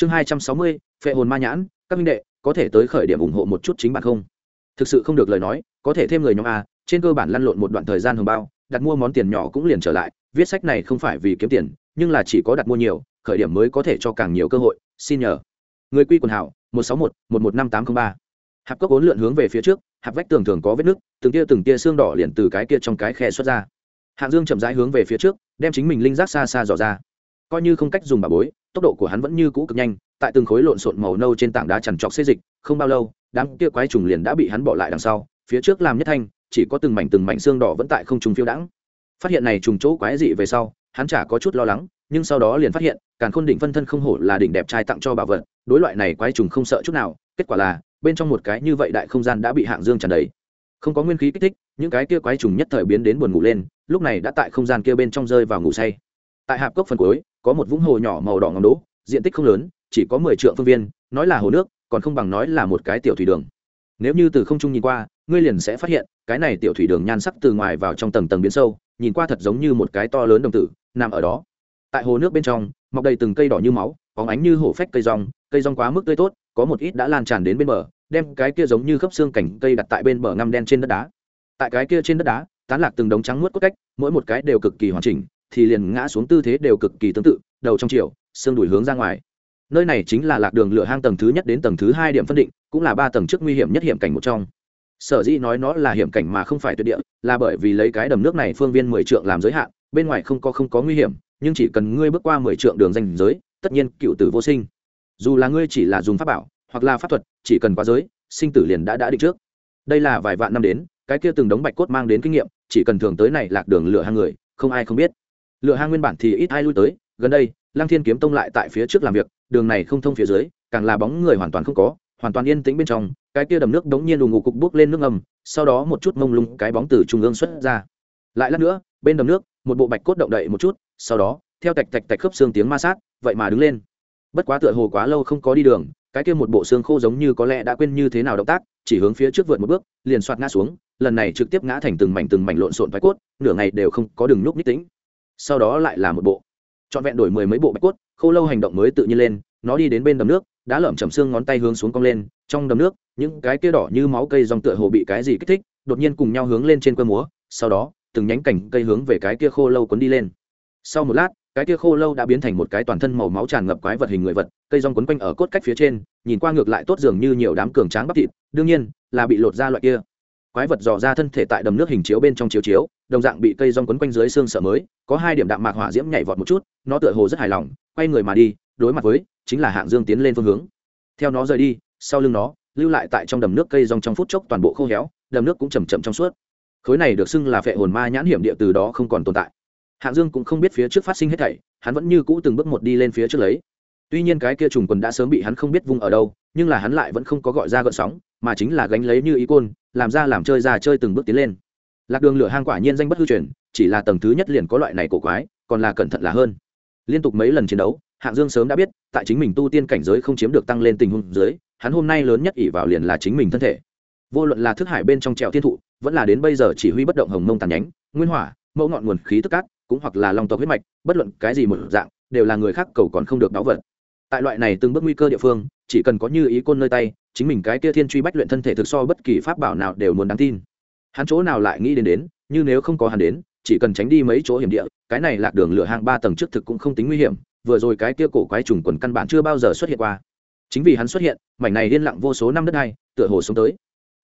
chương hai trăm sáu mươi, phệ hồn ma nhãn, các minh đệ, có thể tới khởi điểm ủng hộ một chút chính bạn không? Thực sự không được lời nói, có thể thêm người nhóm a, trên cơ bản lăn lộn một đoạn thời gian hồng bao, đặt mua món tiền nhỏ cũng liền trở lại, viết sách này không phải vì kiếm tiền, nhưng là chỉ có đặt mua nhiều, khởi điểm mới có thể cho càng nhiều cơ hội, xin nhờ. Người quy quần hảo, một sáu một một một năm tám không ba. Hạp cốc ốn lượn hướng về phía trước, hạp vách tường thường có vết nứt từng tia từng tia xương đỏ liền từ cái kia trong cái khe xuất ra. Hạng dương chậm rãi hướng về phía trước, đem chính mình linh giác xa xa dò ra. Coi như không cách dùng bà bối tốc độ của hắn vẫn như cũ cực nhanh, tại từng khối lộn xộn màu nâu trên tảng đá chằn trọc xê dịch, không bao lâu, đám kia quái trùng liền đã bị hắn bỏ lại đằng sau, phía trước làm nhất thanh, chỉ có từng mảnh từng mảnh xương đỏ vẫn tại không trùng phiêu đãng. Phát hiện này trùng chỗ quái dị về sau, hắn chả có chút lo lắng, nhưng sau đó liền phát hiện càng khôn đỉnh phân thân không hổ là đỉnh đẹp trai tặng cho bảo vật, đối loại này quái trùng không sợ chút nào, kết quả là, bên trong một cái như vậy đại không gian đã bị hạng dương tràn đầy. Không có nguyên khí kích thích, những cái kia quái trùng nhất thời biến đến buồn ngủ lên, lúc này đã tại không gian kia bên trong rơi vào ngủ say. Tại hạp cốc phần cuối có một vũng hồ nhỏ màu đỏ ngầm đỗ, diện tích không lớn, chỉ có mười triệu phương viên, nói là hồ nước, còn không bằng nói là một cái tiểu thủy đường. Nếu như từ không trung nhìn qua, ngươi liền sẽ phát hiện, cái này tiểu thủy đường nhan sắc từ ngoài vào trong tầng tầng biến sâu, nhìn qua thật giống như một cái to lớn đồng tử, nằm ở đó. Tại hồ nước bên trong, mọc đầy từng cây đỏ như máu có ánh như hổ phách cây rong cây rong quá mức tươi tốt, có một ít đã lan tràn đến bên bờ, đem cái kia giống như khớp xương cảnh cây đặt tại bên bờ ngăm đen trên đất đá. Tại cái kia trên đất đá, tán lạc từng đống trắng nuốt cốt cách, mỗi một cái đều cực kỳ hoàn chỉnh, thì liền ngã xuống tư thế đều cực kỳ tương tự đầu trong chiều xương đùi hướng ra ngoài. Nơi này chính là lạc đường lửa hang tầng thứ nhất đến tầng thứ hai điểm phân định, cũng là ba tầng trước nguy hiểm nhất hiểm cảnh một trong. Sở dĩ nói nó là hiểm cảnh mà không phải tuyệt địa, là bởi vì lấy cái đầm nước này phương viên mười trượng làm giới hạn, bên ngoài không có không có nguy hiểm, nhưng chỉ cần ngươi bước qua mười trượng đường danh giới, tất nhiên cựu tử vô sinh. Dù là ngươi chỉ là dùng pháp bảo, hoặc là pháp thuật, chỉ cần qua giới, sinh tử liền đã đã định trước. Đây là vài vạn năm đến, cái kia từng đống bạch cốt mang đến kinh nghiệm, chỉ cần thường tới này lạc đường lửa hang người, không ai không biết. Lửa hang nguyên bản thì ít ai lui tới gần đây, lăng thiên kiếm tông lại tại phía trước làm việc, đường này không thông phía dưới, càng là bóng người hoàn toàn không có, hoàn toàn yên tĩnh bên trong, cái kia đầm nước đống nhiên đùng ngủ cục bước lên nước ngầm, sau đó một chút mông lung cái bóng từ trung ương xuất ra. Lại lát nữa, bên đầm nước, một bộ bạch cốt động đậy một chút, sau đó, theo tạch tạch tạch khớp xương tiếng ma sát, vậy mà đứng lên. Bất quá tựa hồ quá lâu không có đi đường, cái kia một bộ xương khô giống như có lẽ đã quên như thế nào động tác, chỉ hướng phía trước vượt một bước, liền soạt ngã xuống, lần này trực tiếp ngã thành từng mảnh từng mảnh lộn xộn thoái cốt, nửa ngày đều không có đường nhúc nít tính sau đó lại là một bộ trọn vẹn đổi mười mấy bộ bạch cốt khô lâu hành động mới tự nhiên lên, nó đi đến bên đầm nước, đã lởm chầm xương ngón tay hướng xuống cong lên, trong đầm nước, những cái kia đỏ như máu cây dòng tựa hồ bị cái gì kích thích, đột nhiên cùng nhau hướng lên trên quơ múa, sau đó, từng nhánh cảnh cây hướng về cái kia khô lâu quấn đi lên. Sau một lát, cái kia khô lâu đã biến thành một cái toàn thân màu máu tràn ngập quái vật hình người vật, cây rong quấn quanh ở cốt cách phía trên, nhìn qua ngược lại tốt dường như nhiều đám cường tráng bắp thịt, đương nhiên, là bị lột ra loại kia quái vật dò ra thân thể tại đầm nước hình chiếu bên trong chiếu chiếu, đồng dạng bị cây rong quấn quanh dưới xương sợ mới, có hai điểm đạm mạc hỏa diễm nhảy vọt một chút, nó tựa hồ rất hài lòng, quay người mà đi, đối mặt với, chính là hạng dương tiến lên phương hướng. Theo nó rời đi, sau lưng nó, lưu lại tại trong đầm nước cây rong trong phút chốc toàn bộ khô héo, đầm nước cũng chầm chậm trong suốt. Khối này được xưng là phệ hồn ma nhãn hiểm địa từ đó không còn tồn tại. Hạng dương cũng không biết phía trước phát sinh hết thảy, hắn vẫn như cũ từng bước một đi lên phía trước lấy. Tuy nhiên cái kia trùng quần đã sớm bị hắn không biết vung ở đâu, nhưng là hắn lại vẫn không có gọi ra gợn sóng, mà chính là gánh lấy như ý côn làm ra làm chơi ra chơi từng bước tiến lên. Lạc đường lửa hang quả nhiên danh bất hư truyền, chỉ là tầng thứ nhất liền có loại này cổ quái, còn là cẩn thận là hơn. Liên tục mấy lần chiến đấu, hạng dương sớm đã biết, tại chính mình tu tiên cảnh giới không chiếm được tăng lên tình huống dưới, hắn hôm nay lớn nhất ỷ vào liền là chính mình thân thể. Vô luận là thức hải bên trong trèo thiên thụ, vẫn là đến bây giờ chỉ huy bất động hồng mông tàn nhánh, nguyên hỏa, mẫu ngọn nguồn khí tức cát, cũng hoặc là long tộc huyết mạch, bất luận cái gì một dạng, đều là người khác cầu còn không được đáo vật. Tại loại này từng bước nguy cơ địa phương chỉ cần có như ý côn nơi tay, chính mình cái kia thiên truy bách luyện thân thể thực so bất kỳ pháp bảo nào đều muốn đáng tin. Hắn chỗ nào lại nghĩ đến đến, như nếu không có hắn đến, chỉ cần tránh đi mấy chỗ hiểm địa, cái này lạc đường lửa hàng ba tầng trước thực cũng không tính nguy hiểm, vừa rồi cái kia cổ quái trùng quần căn bản chưa bao giờ xuất hiện qua. Chính vì hắn xuất hiện, mảnh này liên lặng vô số năm đất hai tựa hồ xuống tới.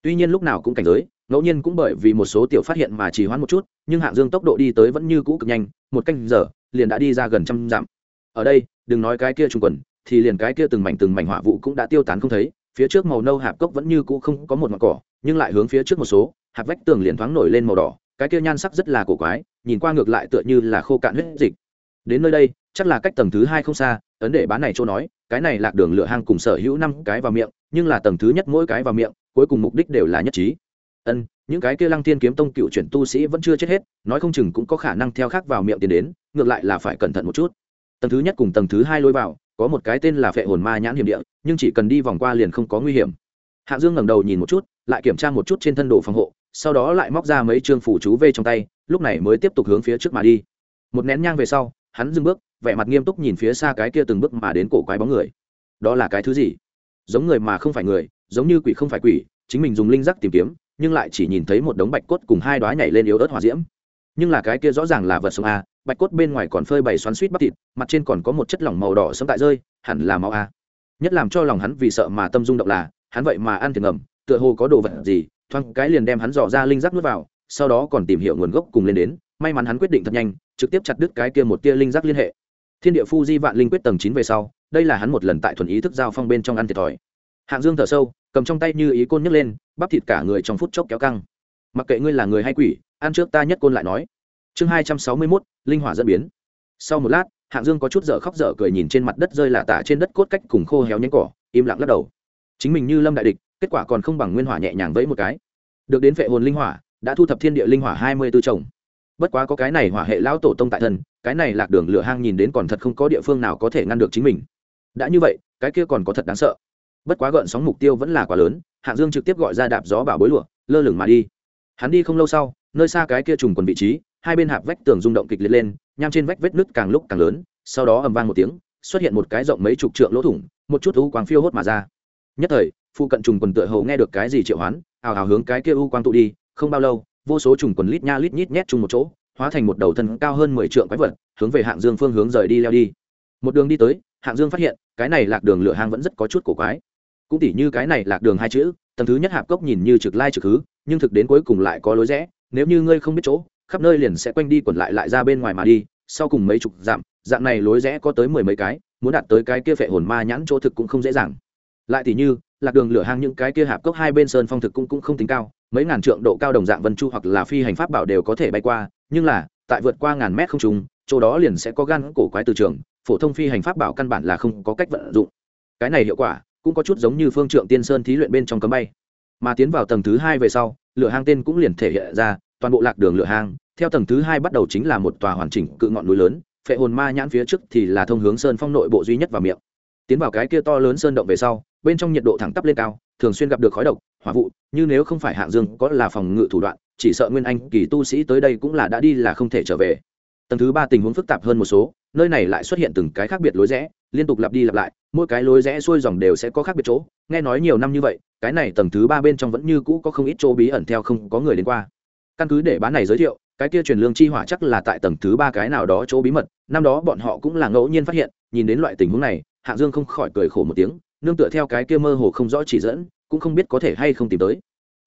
Tuy nhiên lúc nào cũng cảnh giới, ngẫu nhiên cũng bởi vì một số tiểu phát hiện mà chỉ hoãn một chút, nhưng hạng dương tốc độ đi tới vẫn như cũ cực nhanh, một canh giờ, liền đã đi ra gần trăm dặm. Ở đây, đừng nói cái kia trùng quần thì liền cái kia từng mảnh từng mảnh hỏa vụ cũng đã tiêu tán không thấy, phía trước màu nâu hạp cốc vẫn như cũ không có một mặt cỏ, nhưng lại hướng phía trước một số, hạp vách tường liền thoáng nổi lên màu đỏ, cái kia nhan sắc rất là cổ quái, nhìn qua ngược lại tựa như là khô cạn huyết dịch. Đến nơi đây, chắc là cách tầng thứ hai không xa, ấn để bán này chỗ nói, cái này lạc đường lửa hang cùng sở hữu năm cái vào miệng, nhưng là tầng thứ nhất mỗi cái vào miệng, cuối cùng mục đích đều là nhất trí. Ân, những cái kia lăng thiên kiếm tông cựu chuyển tu sĩ vẫn chưa chết hết, nói không chừng cũng có khả năng theo khác vào miệng tiền đến, ngược lại là phải cẩn thận một chút. Tầng thứ nhất cùng tầng thứ hai lôi vào có một cái tên là phệ hồn ma nhãn hiểm địa, nhưng chỉ cần đi vòng qua liền không có nguy hiểm. Hạ dương ngẩng đầu nhìn một chút, lại kiểm tra một chút trên thân đồ phòng hộ, sau đó lại móc ra mấy chương phủ chú vê trong tay, lúc này mới tiếp tục hướng phía trước mà đi. Một nén nhang về sau, hắn dừng bước, vẻ mặt nghiêm túc nhìn phía xa cái kia từng bước mà đến cổ quái bóng người. Đó là cái thứ gì? Giống người mà không phải người, giống như quỷ không phải quỷ, chính mình dùng linh giác tìm kiếm, nhưng lại chỉ nhìn thấy một đống bạch cốt cùng hai đoá nhảy lên yếu ớt hỏa diễm. Nhưng là cái kia rõ ràng là vật sống a bạch cốt bên ngoài còn phơi bày xoắn suýt bắp thịt, mặt trên còn có một chất lỏng màu đỏ sẫm tại rơi, hẳn là máu a. Nhất làm cho lòng hắn vì sợ mà tâm rung động là, hắn vậy mà ăn thiệt ngầm, tựa hồ có đồ vật gì, thoáng cái liền đem hắn dò ra linh giác nuốt vào, sau đó còn tìm hiểu nguồn gốc cùng lên đến, may mắn hắn quyết định thật nhanh, trực tiếp chặt đứt cái kia một tia linh giác liên hệ. Thiên địa phu di vạn linh quyết tầng chín về sau, đây là hắn một lần tại thuần ý thức giao phong bên trong ăn thiệt thòi. Hạng dương thở sâu, cầm trong tay như ý côn nhấc lên, bắp thịt cả người trong phút chốc kéo căng. Mặc kệ ngươi là người hay quỷ, ăn trước ta nhất côn lại nói chương hai trăm sáu mươi mốt, linh hỏa dẫn biến. Sau một lát, hạng dương có chút dở khóc dở cười nhìn trên mặt đất rơi là tả trên đất cốt cách cùng khô héo nhánh cỏ, im lặng lắc đầu. Chính mình như lâm đại địch, kết quả còn không bằng nguyên hỏa nhẹ nhàng vẫy một cái. Được đến vệ hồn linh hỏa, đã thu thập thiên địa linh hỏa hai mươi b ố chồng. Bất quá có cái này hỏa hệ lão tổ tông tại thân, cái này lạc đường lửa hang nhìn đến còn thật không có địa phương nào có thể ngăn được chính mình. Đã như vậy, cái kia còn có thật đáng sợ. Bất quá gợn sóng mục tiêu vẫn là quá lớn, hạng dương trực tiếp gọi ra đạp gió bảo bối lụa, lơ lửng mà đi. Hắn đi không lâu sau, nơi xa cái kia trùng quần vị trí hai bên hạp vách tường rung động kịch liệt lên, nham trên vách vết nứt càng lúc càng lớn, sau đó ầm vang một tiếng, xuất hiện một cái rộng mấy chục trượng lỗ thủng, một chút u quang phiêu hốt mà ra. Nhất thời, phụ cận trùng quần tựa hầu nghe được cái gì triệu hoán, ào ào hướng cái kia u quang tụ đi, không bao lâu, vô số trùng quần lít nha lít nhít nhét chung một chỗ, hóa thành một đầu thân cao hơn mười trượng quái vật, hướng về hạng dương phương hướng rời đi leo đi. Một đường đi tới, hạng dương phát hiện, cái này lạc đường lửa hang vẫn rất có chút cổ quái. Cũng tỉ như cái này lạc đường hai chữ, tầng thứ nhất hạp cốc nhìn như trực lai trực hứ, nhưng thực đến cuối cùng lại có lối rẽ, nếu như ngươi không biết chỗ khắp nơi liền sẽ quanh đi quẩn lại lại ra bên ngoài mà đi, sau cùng mấy chục dặm, dạng này lối rẽ có tới mười mấy cái, muốn đạt tới cái kia phệ hồn ma nhãn chỗ thực cũng không dễ dàng. Lại thì như, lạc đường lửa hang những cái kia hạp cốc hai bên sơn phong thực cũng cũng không tính cao, mấy ngàn trượng độ cao đồng dạng vân chu hoặc là phi hành pháp bảo đều có thể bay qua, nhưng là, tại vượt qua ngàn mét không trùng chỗ đó liền sẽ có gan cổ quái từ trường, phổ thông phi hành pháp bảo căn bản là không có cách vận dụng. Cái này hiệu quả, cũng có chút giống như phương trượng tiên sơn thí luyện bên trong cấm bay. Mà tiến vào tầng thứ hai về sau, lửa hang tên cũng liền thể hiện ra, toàn bộ lạc đường lửa hang theo tầng thứ hai bắt đầu chính là một tòa hoàn chỉnh cự ngọn núi lớn, phệ hồn ma nhãn phía trước thì là thông hướng sơn phong nội bộ duy nhất vào miệng. Tiến vào cái kia to lớn sơn động về sau, bên trong nhiệt độ thẳng tắp lên cao, thường xuyên gặp được khói độc, hỏa vụ, như nếu không phải hạng dương có là phòng ngự thủ đoạn, chỉ sợ nguyên anh kỳ tu sĩ tới đây cũng là đã đi là không thể trở về. Tầng thứ ba tình huống phức tạp hơn một số, nơi này lại xuất hiện từng cái khác biệt lối rẽ, liên tục lặp đi lặp lại, mỗi cái lối rẽ xuôi dòng đều sẽ có khác biệt chỗ. Nghe nói nhiều năm như vậy, cái này tầng thứ ba bên trong vẫn như cũ có không ít chỗ bí ẩn theo không có người đến qua. Căn cứ để bán này giới thiệu cái kia truyền lương chi hỏa chắc là tại tầng thứ ba cái nào đó chỗ bí mật, năm đó bọn họ cũng là ngẫu nhiên phát hiện, nhìn đến loại tình huống này, hạng dương không khỏi cười khổ một tiếng, nương tựa theo cái kia mơ hồ không rõ chỉ dẫn, cũng không biết có thể hay không tìm tới.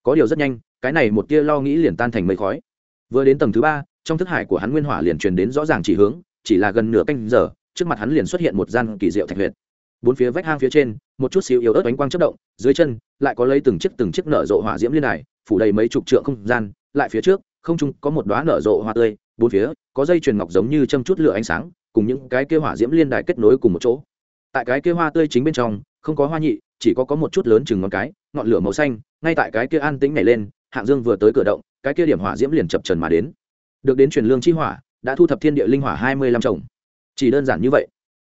Có điều rất nhanh, cái này một tia lo nghĩ liền tan thành mây khói. Vừa đến tầng thứ ba, trong thức hải của hắn nguyên hỏa liền truyền đến rõ ràng chỉ hướng, chỉ là gần nửa canh giờ, trước mặt hắn liền xuất hiện một gian kỳ diệu thạch huyệt. Bốn phía vách hang phía trên, một chút xíu yếu ớt ánh quang chất động, dưới chân, lại có lấy từng chiếc từng chiếc nở rộ hỏa diễm liên đài, phủ đầy mấy chục trượng không gian, lại phía trước không trung có một đóa nở rộ hoa tươi, bốn phía, có dây chuyền ngọc giống như châm chút lửa ánh sáng, cùng những cái kia hỏa diễm liên đài kết nối cùng một chỗ. Tại cái kia hoa tươi chính bên trong, không có hoa nhị, chỉ có có một chút lớn chừng ngón cái, ngọn lửa màu xanh, ngay tại cái kia an tĩnh nhảy lên, hạng dương vừa tới cửa động, cái kia điểm hỏa diễm liền chập trần mà đến. Được đến truyền lương chi hỏa, đã thu thập thiên địa linh hỏa hai mươi lăm trồng chỉ đơn giản như vậy.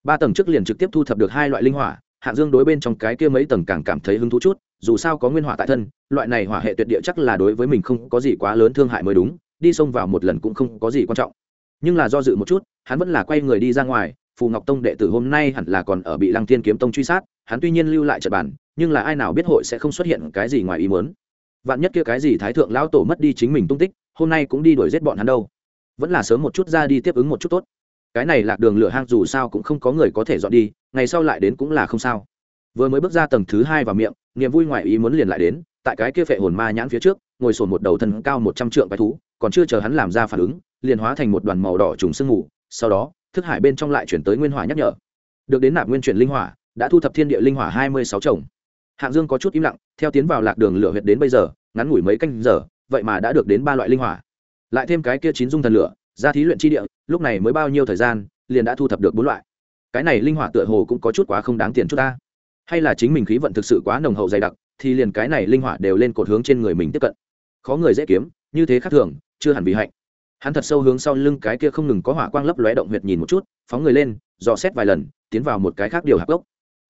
Ba tầng trước liền trực tiếp thu thập được hai loại linh hỏa hạng dương đối bên trong cái kia mấy tầng càng cảm thấy hứng thú chút dù sao có nguyên hỏa tại thân loại này hỏa hệ tuyệt địa chắc là đối với mình không có gì quá lớn thương hại mới đúng đi xông vào một lần cũng không có gì quan trọng. Nhưng là do dự một chút hắn vẫn là quay người đi ra ngoài phù ngọc tông đệ tử hôm nay hẳn là còn ở bị lăng thiên kiếm tông truy sát hắn tuy nhiên lưu lại trận bản, nhưng là ai nào biết hội sẽ không xuất hiện cái gì ngoài ý muốn. Vạn nhất kia cái gì thái thượng lão tổ mất đi chính mình tung tích hôm nay cũng đi đuổi giết bọn hắn đâu. Vẫn là sớm một chút ra đi tiếp ứng một chút tốt cái này lạc đường lửa hang dù sao cũng không có người có thể dọn đi, ngày sau lại đến cũng là không sao. Vừa mới bước ra tầng thứ hai vào miệng, niềm vui ngoài ý muốn liền lại đến, tại cái kia phệ hồn ma nhãn phía trước, ngồi sồn một đầu thân cao một trăm trượng quái thú, còn chưa chờ hắn làm ra phản ứng, liền hóa thành một đoàn màu đỏ trùng sương mù, sau đó, thức hải bên trong lại chuyển tới nguyên hỏa nhắc nhở. Được đến nạp nguyên chuyển linh hỏa, đã thu thập thiên địa linh hỏa hai mươi sáu chồng. Hạng dương có chút im lặng, theo tiến vào lạc đường lửa huyệt đến bây giờ, ngắn ngủi mấy canh giờ, vậy mà đã được đến ba loại linh hỏa. Lại thêm cái kia chín dung thần lửa ra thí luyện chi địa, lúc này mới bao nhiêu thời gian, liền đã thu thập được bốn loại. Cái này linh hỏa tựa hồ cũng có chút quá không đáng tiền chút ta. Hay là chính mình khí vận thực sự quá nồng hậu dày đặc, thì liền cái này linh hỏa đều lên cột hướng trên người mình tiếp cận. Khó người dễ kiếm, như thế khác thường, chưa hẳn bị hạnh. Hắn thật sâu hướng sau lưng cái kia không ngừng có hỏa quang lấp lóe động huyệt nhìn một chút, phóng người lên, dò xét vài lần, tiến vào một cái khác điều hạp gốc.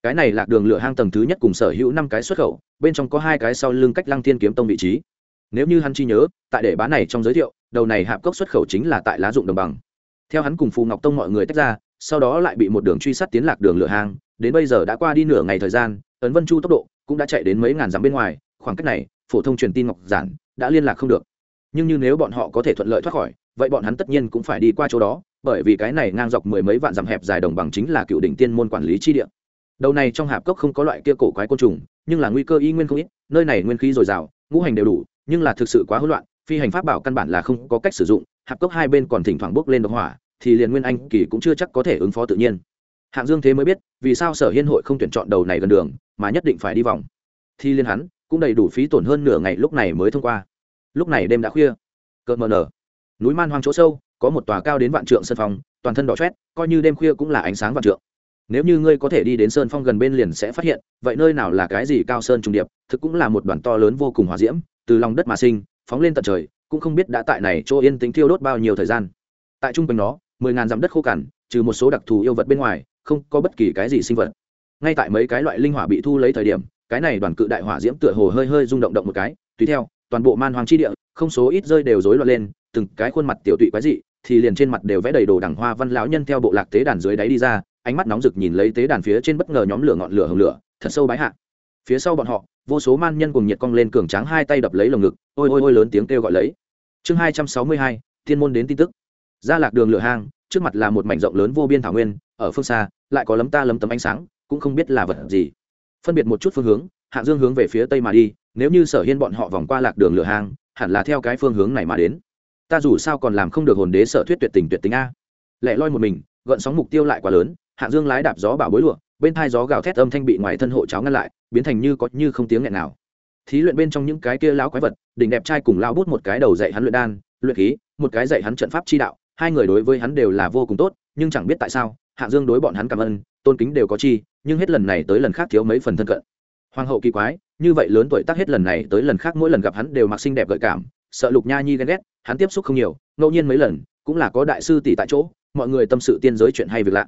Cái này lạc đường lửa hang tầng thứ nhất cùng sở hữu năm cái xuất khẩu, bên trong có hai cái sau lưng cách lăng thiên kiếm tông vị trí. Nếu như hắn chi nhớ, tại để bán này trong giới thiệu đầu này hạp cốc xuất khẩu chính là tại lá dụng đồng bằng. Theo hắn cùng phù ngọc tông mọi người tách ra, sau đó lại bị một đường truy sát tiến lạc đường lửa hang, đến bây giờ đã qua đi nửa ngày thời gian ấn vân chu tốc độ cũng đã chạy đến mấy ngàn dặm bên ngoài, khoảng cách này, phổ thông truyền tin ngọc giản đã liên lạc không được. Nhưng như nếu bọn họ có thể thuận lợi thoát khỏi, vậy bọn hắn tất nhiên cũng phải đi qua chỗ đó, bởi vì cái này ngang dọc mười mấy vạn dặm hẹp dài đồng bằng chính là cựu đỉnh tiên môn quản lý chi địa. Đầu này trong hạp cốc không có loại kia cổ quái côn trùng, nhưng là nguy cơ y nguyên không ít, nơi này nguyên khí dồi dào, ngũ hành đều đủ, nhưng là thực sự quá hỗn loạn phi hành pháp bảo căn bản là không có cách sử dụng, hạp cốc hai bên còn thỉnh thoảng bốc lên độc hỏa, thì liền nguyên anh kỳ cũng chưa chắc có thể ứng phó tự nhiên. Hạng dương thế mới biết, vì sao sở hiên hội không tuyển chọn đầu này gần đường, mà nhất định phải đi vòng. Thì liên hắn, cũng đầy đủ phí tổn hơn nửa ngày lúc này mới thông qua. Lúc này đêm đã khuya. Cợt mờ nở. Núi man hoang chỗ sâu, có một tòa cao đến vạn trượng sân phong, toàn thân đỏ chét coi như đêm khuya cũng là ánh sáng vạn trượng. Nếu như ngươi có thể đi đến sơn phong gần bên liền sẽ phát hiện, vậy nơi nào là cái gì cao sơn trùng điệp, thực cũng là một đoàn to lớn vô cùng hòa diễm, từ lòng đất mà sinh phóng lên tận trời cũng không biết đã tại này chỗ yên tĩnh thiêu đốt bao nhiêu thời gian. Tại trung bình nó, mười ngàn dặm đất khô cằn trừ một số đặc thù yêu vật bên ngoài không có bất kỳ cái gì sinh vật. Ngay tại mấy cái loại linh hỏa bị thu lấy thời điểm cái này đoàn cự đại hỏa diễm tựa hồ hơi hơi rung động động một cái. Tùy theo toàn bộ man hoàng chi địa không số ít rơi đều rối loạn lên từng cái khuôn mặt tiểu tụy quái dị thì liền trên mặt đều vẽ đầy đồ đằng hoa văn lão nhân theo bộ lạc tế đàn dưới đáy đi ra ánh mắt nóng rực nhìn lấy tế đàn phía trên bất ngờ nhóm lửa ngọn lửa hồng lửa thật sâu bái hạ. Phía sau bọn họ vô số man nhân cùng nhiệt cong lên cường tráng hai tay đập lấy lồng ngực, ôi ôi ôi lớn tiếng kêu gọi lấy. Chương hai trăm sáu mươi hai, thiên môn đến tin tức. Ra lạc đường lửa hang, trước mặt là một mảnh rộng lớn vô biên thảo nguyên, ở phương xa, lại có lấm ta lấm tấm ánh sáng, cũng không biết là vật gì. Phân biệt một chút phương hướng, hạng dương hướng về phía tây mà đi, nếu như sở hiên bọn họ vòng qua lạc đường lửa hang, hẳn là theo cái phương hướng này mà đến. Ta dù sao còn làm không được hồn đế sở thuyết tuyệt tình tuyệt tình a. Lẻ loi một mình, gợn sóng mục tiêu lại quá lớn, hạng dương lái đạp gió bảo bối lụa bên thai gió gào thét âm thanh bị ngoài thân hộ cháo ngăn lại, biến thành như có như không tiếng nghẹn nào. Thí luyện bên trong những cái kia lão quái vật, đỉnh đẹp trai cùng lão bút một cái đầu dạy hắn luyện đan, luyện khí, một cái dạy hắn trận pháp chi đạo, hai người đối với hắn đều là vô cùng tốt, nhưng chẳng biết tại sao, hạ dương đối bọn hắn cảm ơn, tôn kính đều có chi, nhưng hết lần này tới lần khác thiếu mấy phần thân cận. Hoàng hậu kỳ quái, như vậy lớn tuổi tác hết lần này tới lần khác mỗi lần gặp hắn đều mặc xinh đẹp gợi cảm, sợ lục nha nhi ghen ghét, hắn tiếp xúc không nhiều, ngẫu nhiên mấy lần, cũng là có đại sư tỷ tại chỗ, mọi người tâm sự tiên giới chuyện hay việc lạ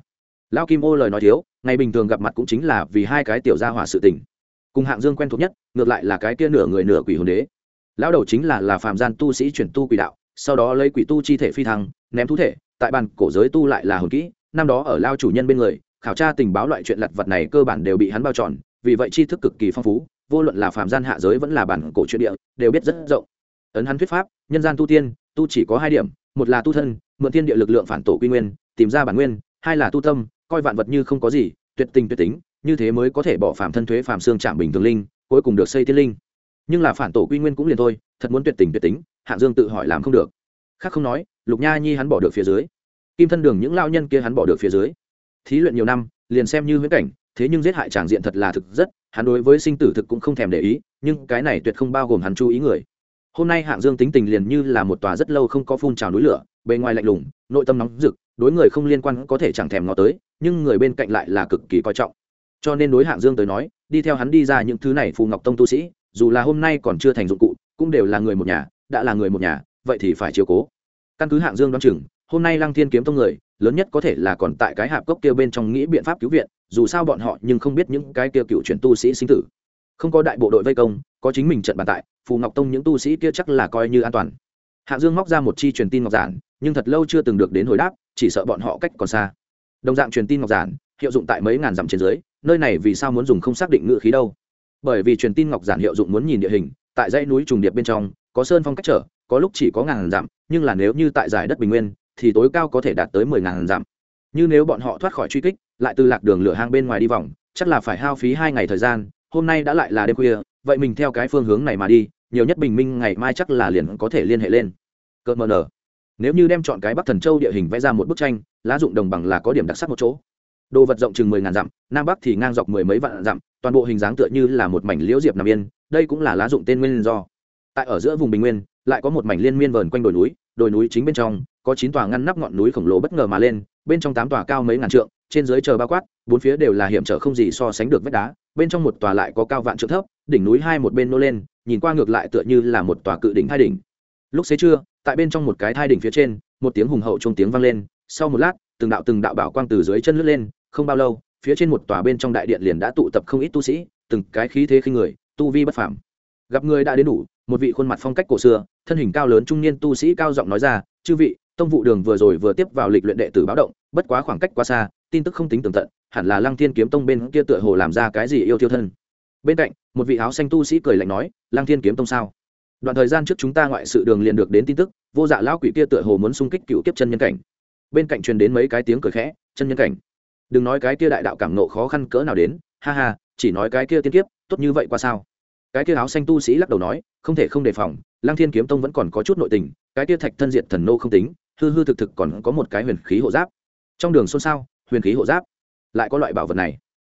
lao kim ô lời nói thiếu, ngày bình thường gặp mặt cũng chính là vì hai cái tiểu gia hỏa sự tình. Cùng hạng dương quen thuộc nhất, ngược lại là cái kia nửa người nửa quỷ hồn đế. Lão đầu chính là là phàm gian tu sĩ chuyển tu quỷ đạo, sau đó lấy quỷ tu chi thể phi thăng, ném thú thể, tại bàn cổ giới tu lại là hồn kỹ, năm đó ở lao chủ nhân bên người, khảo tra tình báo loại chuyện lặt vật này cơ bản đều bị hắn bao tròn vì vậy tri thức cực kỳ phong phú, vô luận là phàm gian hạ giới vẫn là bản cổ truyện địa, đều biết rất rộng. Ấn hắn thuyết pháp, nhân gian tu tiên, tu chỉ có hai điểm, một là tu thân, mượn thiên địa lực lượng phản tổ quy nguyên, tìm ra bản nguyên, hai là tu tâm coi vạn vật như không có gì, tuyệt tình tuyệt tính, như thế mới có thể bỏ phạm thân thuế phạm xương chạm bình thường linh, cuối cùng được xây tiên linh. Nhưng là phản tổ quy nguyên cũng liền thôi, thật muốn tuyệt tình tuyệt tính, hạng dương tự hỏi làm không được. Khác không nói, lục nha nhi hắn bỏ được phía dưới. Kim thân đường những lao nhân kia hắn bỏ được phía dưới. Thí luyện nhiều năm, liền xem như huyễn cảnh, thế nhưng giết hại tràng diện thật là thực rất, hắn đối với sinh tử thực cũng không thèm để ý, nhưng cái này tuyệt không bao gồm hắn chú ý người. Hôm nay hạng dương tính tình liền như là một tòa rất lâu không có phun trào núi lửa, bề ngoài lạnh lùng, nội tâm nóng rực, đối người không liên quan có thể chẳng thèm ngó tới nhưng người bên cạnh lại là cực kỳ coi trọng. Cho nên đối hạng dương tới nói, đi theo hắn đi ra những thứ này phù ngọc tông tu sĩ, dù là hôm nay còn chưa thành dụng cụ, cũng đều là người một nhà, đã là người một nhà, vậy thì phải chiều cố. Căn cứ hạng dương đoán chừng, hôm nay lăng thiên kiếm tông người, lớn nhất có thể là còn tại cái hạp cốc kia bên trong nghĩ biện pháp cứu viện, dù sao bọn họ nhưng không biết những cái kia cựu chuyển tu sĩ sinh tử. Không có đại bộ đội vây công, có chính mình trận bàn tại, phù ngọc tông những tu sĩ kia chắc là coi như an toàn. Hạng dương móc ra một chi truyền tin ngọc giản, nhưng thật lâu chưa từng được đến hồi đáp, chỉ sợ bọn họ cách còn xa đồng dạng truyền tin ngọc giản, hiệu dụng tại mấy ngàn dặm trên dưới, nơi này vì sao muốn dùng không xác định ngự khí đâu? Bởi vì truyền tin ngọc giản hiệu dụng muốn nhìn địa hình, tại dãy núi trùng điệp bên trong, có sơn phong cách trở, có lúc chỉ có ngàn dặm, nhưng là nếu như tại giải đất bình nguyên, thì tối cao có thể đạt tới mười ngàn dặm. Như nếu bọn họ thoát khỏi truy kích, lại từ lạc đường lửa hang bên ngoài đi vòng, chắc là phải hao phí hai ngày thời gian, hôm nay đã lại là đêm khuya, vậy mình theo cái phương hướng này mà đi, nhiều nhất bình minh ngày mai chắc là liền có thể liên hệ lên. Cợt mờ nở nếu như đem chọn cái bắc thần châu địa hình vẽ ra một bức tranh, lá dụng đồng bằng là có điểm đặc sắc một chỗ. Đồ vật rộng chừng mười ngàn dặm, nam bắc thì ngang dọc mười mấy vạn dặm, toàn bộ hình dáng tựa như là một mảnh liễu diệp nằm yên, đây cũng là lá dụng tên nguyên do. Tại ở giữa vùng bình nguyên, lại có một mảnh liên miên vờn quanh đồi núi đồi núi chính bên trong, có chín tòa ngăn nắp ngọn núi khổng lồ bất ngờ mà lên, bên trong tám tòa cao mấy ngàn trượng, trên dưới chờ bao quát, bốn phía đều là hiểm trở không gì so sánh được vách đá, bên trong một tòa lại có cao vạn trượng thấp, đỉnh núi hai một bên nô lên, nhìn qua ngược lại tựa như là một tòa cự đỉnh hai đỉnh lúc xế trưa, tại bên trong một cái thai đỉnh phía trên, một tiếng hùng hậu trung tiếng vang lên. Sau một lát, từng đạo từng đạo bảo quang từ dưới chân lướt lên, không bao lâu, phía trên một tòa bên trong đại điện liền đã tụ tập không ít tu sĩ, từng cái khí thế khinh người, tu vi bất phàm. Gặp người đã đến đủ, một vị khuôn mặt phong cách cổ xưa, thân hình cao lớn trung niên tu sĩ cao giọng nói ra, chư vị, tông vụ đường vừa rồi vừa tiếp vào lịch luyện đệ tử báo động, bất quá khoảng cách quá xa, tin tức không tính tường tận, hẳn là lăng thiên kiếm tông bên kia tựa hồ làm ra cái gì yêu thiêu thân. Bên cạnh, một vị áo xanh tu sĩ cười lạnh nói, lăng thiên kiếm tông sao? Đoạn thời gian trước chúng ta ngoại sự đường liền được đến tin tức, vô dạ lão quỷ kia tựa hồ muốn xung kích cựu kiếp chân nhân cảnh. Bên cạnh truyền đến mấy cái tiếng cười khẽ, chân nhân cảnh. Đừng nói cái kia đại đạo cảm nộ khó khăn cỡ nào đến, ha ha, chỉ nói cái kia tiên kiếp, tốt như vậy qua sao? Cái kia áo xanh tu sĩ lắc đầu nói, không thể không đề phòng, lăng thiên kiếm tông vẫn còn có chút nội tình, cái kia thạch thân diện thần nô không tính, hư hư thực thực còn có một cái huyền khí hộ giáp. Trong đường xôn xao, huyền khí hộ giáp. Lại có loại bảo vật này.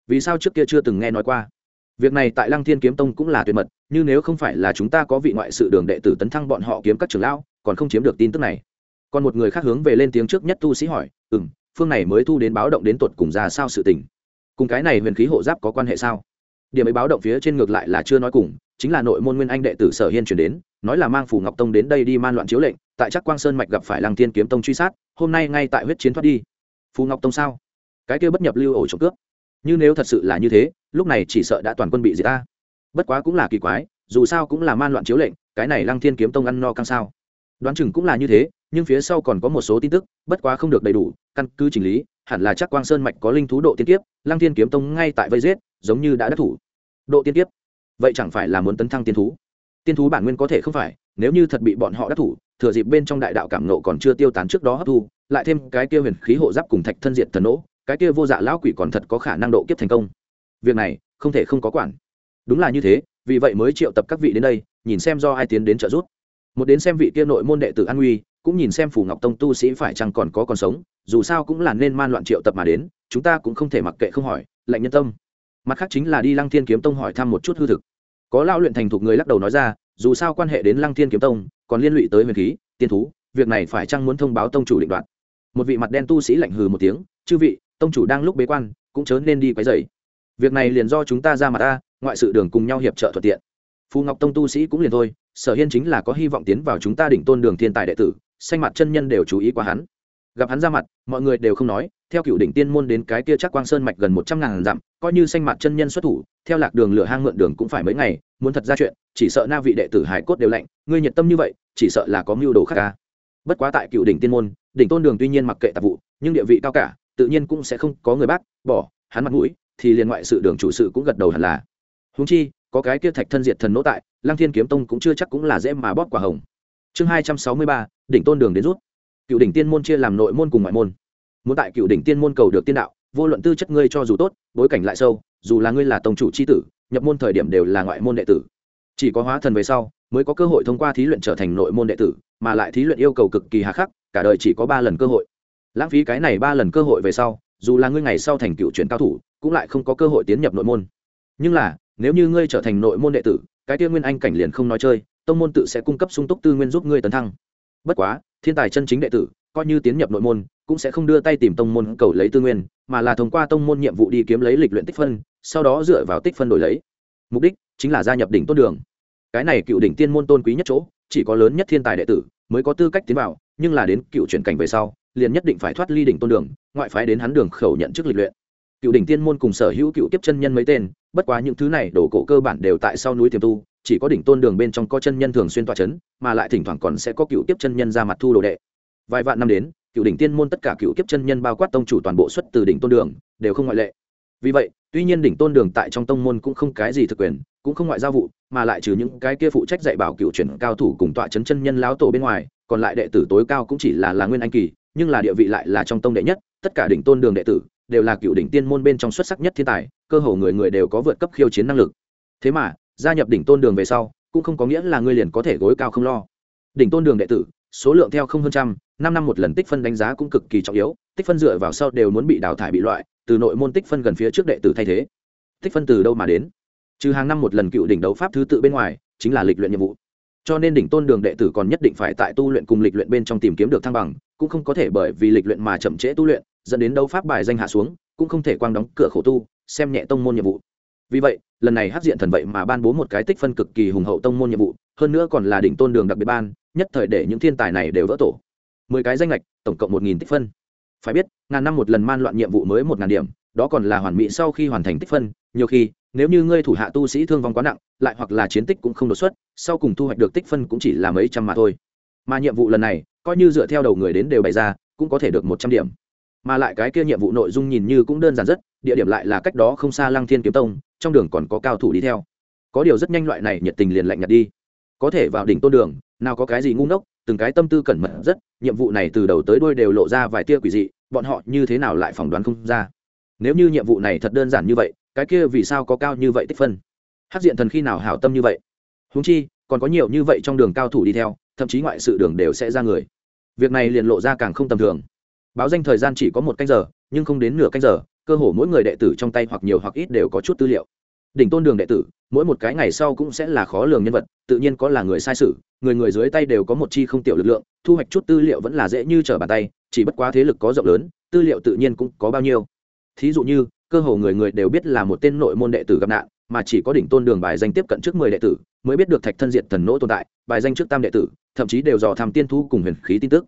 Vì sao trước kia chưa từng nghe nói qua? Việc này tại lăng thiên kiếm tông cũng là tuyệt mật, như nếu không phải là chúng ta có vị ngoại sự đường đệ tử tấn thăng bọn họ kiếm các trưởng lão, còn không chiếm được tin tức này. Còn một người khác hướng về lên tiếng trước nhất tu sĩ hỏi ừ m phương này mới thu đến báo động đến tột cùng ra sao sự tình? Cùng cái này huyền khí hộ giáp có quan hệ sao? Điểm ấy báo động phía trên ngược lại là chưa nói cùng, chính là nội môn nguyên anh đệ tử sở hiên chuyển đến, nói là mang phù ngọc tông đến đây đi man loạn chiếu lệnh, tại chắc quang sơn mạch gặp phải lăng Thiên kiếm tông truy sát, hôm nay ngay tại huyết chiến thoát đi. Phù ngọc tông sao? Cái kia bất nhập lưu ổ trộm cướp. Như nếu thật sự là như thế lúc này chỉ sợ đã toàn quân bị diệt ta. Bất quá cũng là kỳ quái, dù sao cũng là man loạn chiếu lệnh, cái này lăng thiên kiếm tông ăn no căng sao. Đoán chừng cũng là như thế, nhưng phía sau còn có một số tin tức, bất quá không được đầy đủ, căn cứ chỉnh lý, hẳn là chắc quang sơn mạch có linh thú độ tiên kiếp, lăng thiên kiếm tông ngay tại vây giết, giống như đã đắc thủ. Độ tiên kiếp? Vậy chẳng phải là muốn tấn thăng tiên thú? Tiên thú bản nguyên có thể không phải, nếu như thật bị bọn họ đắc thủ, thừa dịp bên trong đại đạo cảm nộ còn chưa tiêu tán trước đó hấp thu, lại thêm cái kia huyền khí hộ giáp cùng thạch thân diện thần nỗ, cái kia vô dạ lão quỷ còn thật có khả năng độ kiếp thành công việc này không thể không có quản. Đúng là như thế, vì vậy mới triệu tập các vị đến đây, nhìn xem do ai tiến đến trợ giúp. Một đến xem vị kia nội môn đệ tử an uy, cũng nhìn xem phù ngọc tông tu sĩ phải chăng còn có còn sống, dù sao cũng là nên man loạn triệu tập mà đến, chúng ta cũng không thể mặc kệ không hỏi, lạnh nhân tâm. Mặt khác chính là đi lăng thiên kiếm tông hỏi thăm một chút hư thực. Có lao luyện thành thục người lắc đầu nói ra, dù sao quan hệ đến lăng thiên kiếm tông, còn liên lụy tới huyền khí, tiên thú, việc này phải chăng muốn thông báo tông chủ định đoạn một vị mặt đen tu sĩ lạnh hừ một tiếng, chư vị, tông chủ đang lúc bế quan, cũng chớ nên đi quấy dày việc này liền do chúng ta ra mặt ta, ngoại sự đường cùng nhau hiệp trợ thuận tiện. Phù ngọc tông tu sĩ cũng liền thôi, sở hiên chính là có hy vọng tiến vào chúng ta đỉnh tôn đường thiên tài đệ tử, xanh mặt chân nhân đều chú ý qua hắn. Gặp hắn ra mặt, mọi người đều không nói, theo cựu đỉnh tiên môn đến cái kia chắc quang sơn mạch gần một trăm ngàn dặm, coi như xanh mặt chân nhân xuất thủ, theo lạc đường lửa hang mượn đường cũng phải mấy ngày, muốn thật ra chuyện, chỉ sợ na vị đệ tử hải cốt đều lạnh, ngươi nhiệt tâm như vậy, chỉ sợ là có mưu đồ khác ca bất quá tại cựu đỉnh tiên môn, đỉnh tôn đường tuy nhiên mặc kệ tạp vụ, nhưng địa vị cao cả, tự nhiên cũng sẽ không có người bác, bỏ, hắn mặt mũi thì liền ngoại sự đường chủ sự cũng gật đầu hẳn là. Húng chi, có cái kia thạch thân diệt thần nỗ tại, lăng thiên kiếm tông cũng chưa chắc cũng là dễ mà bóp quả hồng. Chương hai trăm sáu mươi ba, đỉnh tôn đường đến rút. Cựu đỉnh tiên môn chia làm nội môn cùng ngoại môn. Muốn tại cựu đỉnh tiên môn cầu được tiên đạo, vô luận tư chất ngươi cho dù tốt, bối cảnh lại sâu, dù là ngươi là tổng chủ c h i tử, nhập môn thời điểm đều là ngoại môn đệ tử. Chỉ có hóa thần về sau, mới có cơ hội thông qua thí luyện trở thành nội môn đệ tử, mà lại thí luyện yêu cầu cực kỳ hà khắc, cả đời chỉ có ba lần cơ hội. Lãng phí cái này ba lần cơ hội về sau, dù là ngươi ngày sau thành cựu chuyển cao thủ cũng lại không có cơ hội tiến nhập nội môn. Nhưng là, nếu như ngươi trở thành nội môn đệ tử, cái tiên nguyên anh cảnh liền không nói chơi, tông môn tự sẽ cung cấp sung túc tư nguyên giúp ngươi tấn thăng. Bất quá, thiên tài chân chính đệ tử, coi như tiến nhập nội môn, cũng sẽ không đưa tay tìm tông môn cầu lấy tư nguyên, mà là thông qua tông môn nhiệm vụ đi kiếm lấy lịch luyện tích phân, sau đó dựa vào tích phân đổi lấy. Mục đích chính là gia nhập đỉnh tôn đường. Cái này cựu đỉnh tiên môn tôn quý nhất chỗ, chỉ có lớn nhất thiên tài đệ tử mới có tư cách tiến vào, nhưng là đến cựu chuyển cảnh về sau, liền nhất định phải thoát ly đỉnh tôn đường, ngoại phái đến hắn đường khẩu nhận chức lịch luyện cựu đỉnh tiên môn cùng sở hữu cựu kiếp chân nhân mấy tên, bất quá những thứ này đổ cổ cơ bản đều tại sau núi tiềm tu, chỉ có đỉnh tôn đường bên trong có chân nhân thường xuyên tọa chấn, mà lại thỉnh thoảng còn sẽ có cựu kiếp chân nhân ra mặt thu đồ đệ. Vài vạn năm đến, cựu đỉnh tiên môn tất cả cựu kiếp chân nhân bao quát tông chủ toàn bộ xuất từ đỉnh tôn đường, đều không ngoại lệ. Vì vậy, tuy nhiên đỉnh tôn đường tại trong tông môn cũng không cái gì thực quyền, cũng không ngoại giao vụ, mà lại trừ những cái kia phụ trách dạy bảo cựu chuyển cao thủ cùng tọa chấn chân nhân lão tổ bên ngoài, còn lại đệ tử tối cao cũng chỉ là là nguyên anh kỳ, nhưng là địa vị lại là trong tông đệ nhất, tất cả đỉnh tôn đường đệ tử đều là cựu đỉnh tiên môn bên trong xuất sắc nhất thiên tài, cơ hồ người người đều có vượt cấp khiêu chiến năng lực. Thế mà, gia nhập đỉnh tôn đường về sau, cũng không có nghĩa là ngươi liền có thể gối cao không lo. Đỉnh tôn đường đệ tử, số lượng theo không hơn trăm, năm năm một lần tích phân đánh giá cũng cực kỳ trọng yếu, tích phân dựa vào sau đều muốn bị đào thải bị loại, từ nội môn tích phân gần phía trước đệ tử thay thế. Tích phân từ đâu mà đến? Trừ hàng năm một lần cựu đỉnh đấu pháp thứ tự bên ngoài, chính là lịch luyện nhiệm vụ. Cho nên đỉnh tôn đường đệ tử còn nhất định phải tại tu luyện cùng lịch luyện bên trong tìm kiếm được thăng bằng, cũng không có thể bởi vì lịch luyện mà chậm trễ tu luyện dẫn đến đấu pháp bài danh hạ xuống, cũng không thể quang đóng cửa khổ tu, xem nhẹ tông môn nhiệm vụ. Vì vậy, lần này hát diện thần vậy mà ban bố một cái tích phân cực kỳ hùng hậu tông môn nhiệm vụ, hơn nữa còn là đỉnh tôn đường đặc biệt ban, nhất thời để những thiên tài này đều vỡ tổ. Mười cái danh lệch, tổng cộng một nghìn tích phân. Phải biết, ngàn năm một lần man loạn nhiệm vụ mới một ngàn điểm, đó còn là hoàn mỹ sau khi hoàn thành tích phân, nhiều khi, nếu như ngươi thủ hạ tu sĩ thương vong quá nặng, lại hoặc là chiến tích cũng không đột xuất, sau cùng thu hoạch được tích phân cũng chỉ là mấy trăm mà thôi. Mà nhiệm vụ lần này, coi như dựa theo đầu người đến đều bày ra, cũng có thể được một trăm điểm mà lại cái kia nhiệm vụ nội dung nhìn như cũng đơn giản rất, địa điểm lại là cách đó không xa lăng thiên kiếm tông, trong đường còn có cao thủ đi theo. Có điều rất nhanh loại này nhiệt tình liền lạnh nhạt đi. Có thể vào đỉnh tôn đường, nào có cái gì ngu ngốc, từng cái tâm tư cẩn mật rất, nhiệm vụ này từ đầu tới đuôi đều lộ ra vài tia quỷ dị, bọn họ như thế nào lại phỏng đoán không ra? Nếu như nhiệm vụ này thật đơn giản như vậy, cái kia vì sao có cao như vậy tích phân? Hát diện thần khi nào hảo tâm như vậy? Húng chi, còn có nhiều như vậy trong đường cao thủ đi theo, thậm chí ngoại sự đường đều sẽ ra người. Việc này liền lộ ra càng không tầm thường báo danh thời gian chỉ có một canh giờ nhưng không đến nửa canh giờ cơ hồ mỗi người đệ tử trong tay hoặc nhiều hoặc ít đều có chút tư liệu. Đỉnh tôn đường đệ tử mỗi một cái ngày sau cũng sẽ là khó lường nhân vật tự nhiên có là người sai sử, người người dưới tay đều có một chi không tiểu lực lượng thu hoạch chút tư liệu vẫn là dễ như trở bàn tay chỉ bất quá thế lực có rộng lớn tư liệu tự nhiên cũng có bao nhiêu. Thí dụ như cơ hồ người người đều biết là một tên nội môn đệ tử gặp nạn mà chỉ có đỉnh tôn đường bài danh tiếp cận trước mười đệ tử mới biết được thạch thân diện thần nỗ tồn tại bài danh trước tam đệ tử thậm chí đều dò tham tiên thu cùng huyền khí tin tức.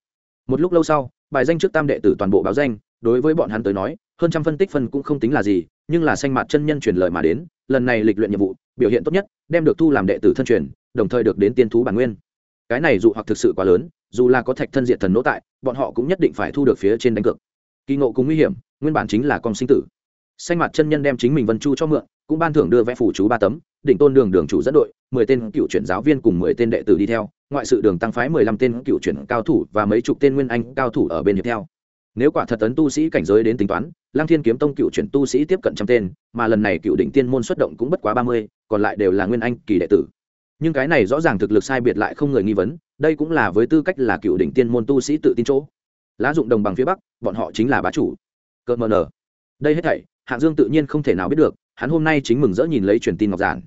Một lúc lâu sau bài danh trước tam đệ tử toàn bộ báo danh, đối với bọn hắn tới nói, hơn trăm phân tích phân cũng không tính là gì, nhưng là xanh mặt chân nhân truyền lời mà đến, lần này lịch luyện nhiệm vụ, biểu hiện tốt nhất, đem được thu làm đệ tử thân truyền, đồng thời được đến tiên thú bản nguyên. Cái này dụ hoặc thực sự quá lớn, dù là có thạch thân diện thần nỗ tại, bọn họ cũng nhất định phải thu được phía trên đánh cược. Kỳ ngộ cùng nguy hiểm, nguyên bản chính là con sinh tử. Xanh mặt chân nhân đem chính mình vân chu cho mượn cũng ban thưởng đưa vẽ phủ chú ba tấm, đỉnh tôn đường đường chủ dẫn đội, mười tên cựu chuyển giáo viên cùng mười tên đệ tử đi theo, ngoại sự đường tăng phái mười lăm tên cựu chuyển cao thủ và mấy chục tên nguyên anh cao thủ ở bên hiệp theo. Nếu quả thật tấn tu sĩ cảnh giới đến tính toán lang thiên kiếm tông cựu chuyển tu sĩ tiếp cận trăm tên, mà lần này cựu đỉnh tiên môn xuất động cũng bất quá ba mươi, còn lại đều là nguyên anh kỳ đệ tử. Nhưng cái này rõ ràng thực lực sai biệt lại không người nghi vấn, đây cũng là với tư cách là cựu đỉnh tiên môn tu sĩ tự tin chỗ. Lá dụng đồng bằng phía bắc, bọn họ chính là bá chủ. Cơ mờ nở đây hết thảy, hạng dương tự nhiên không thể nào biết được hắn hôm nay chính mừng rỡ nhìn lấy truyền tin ngọc giản.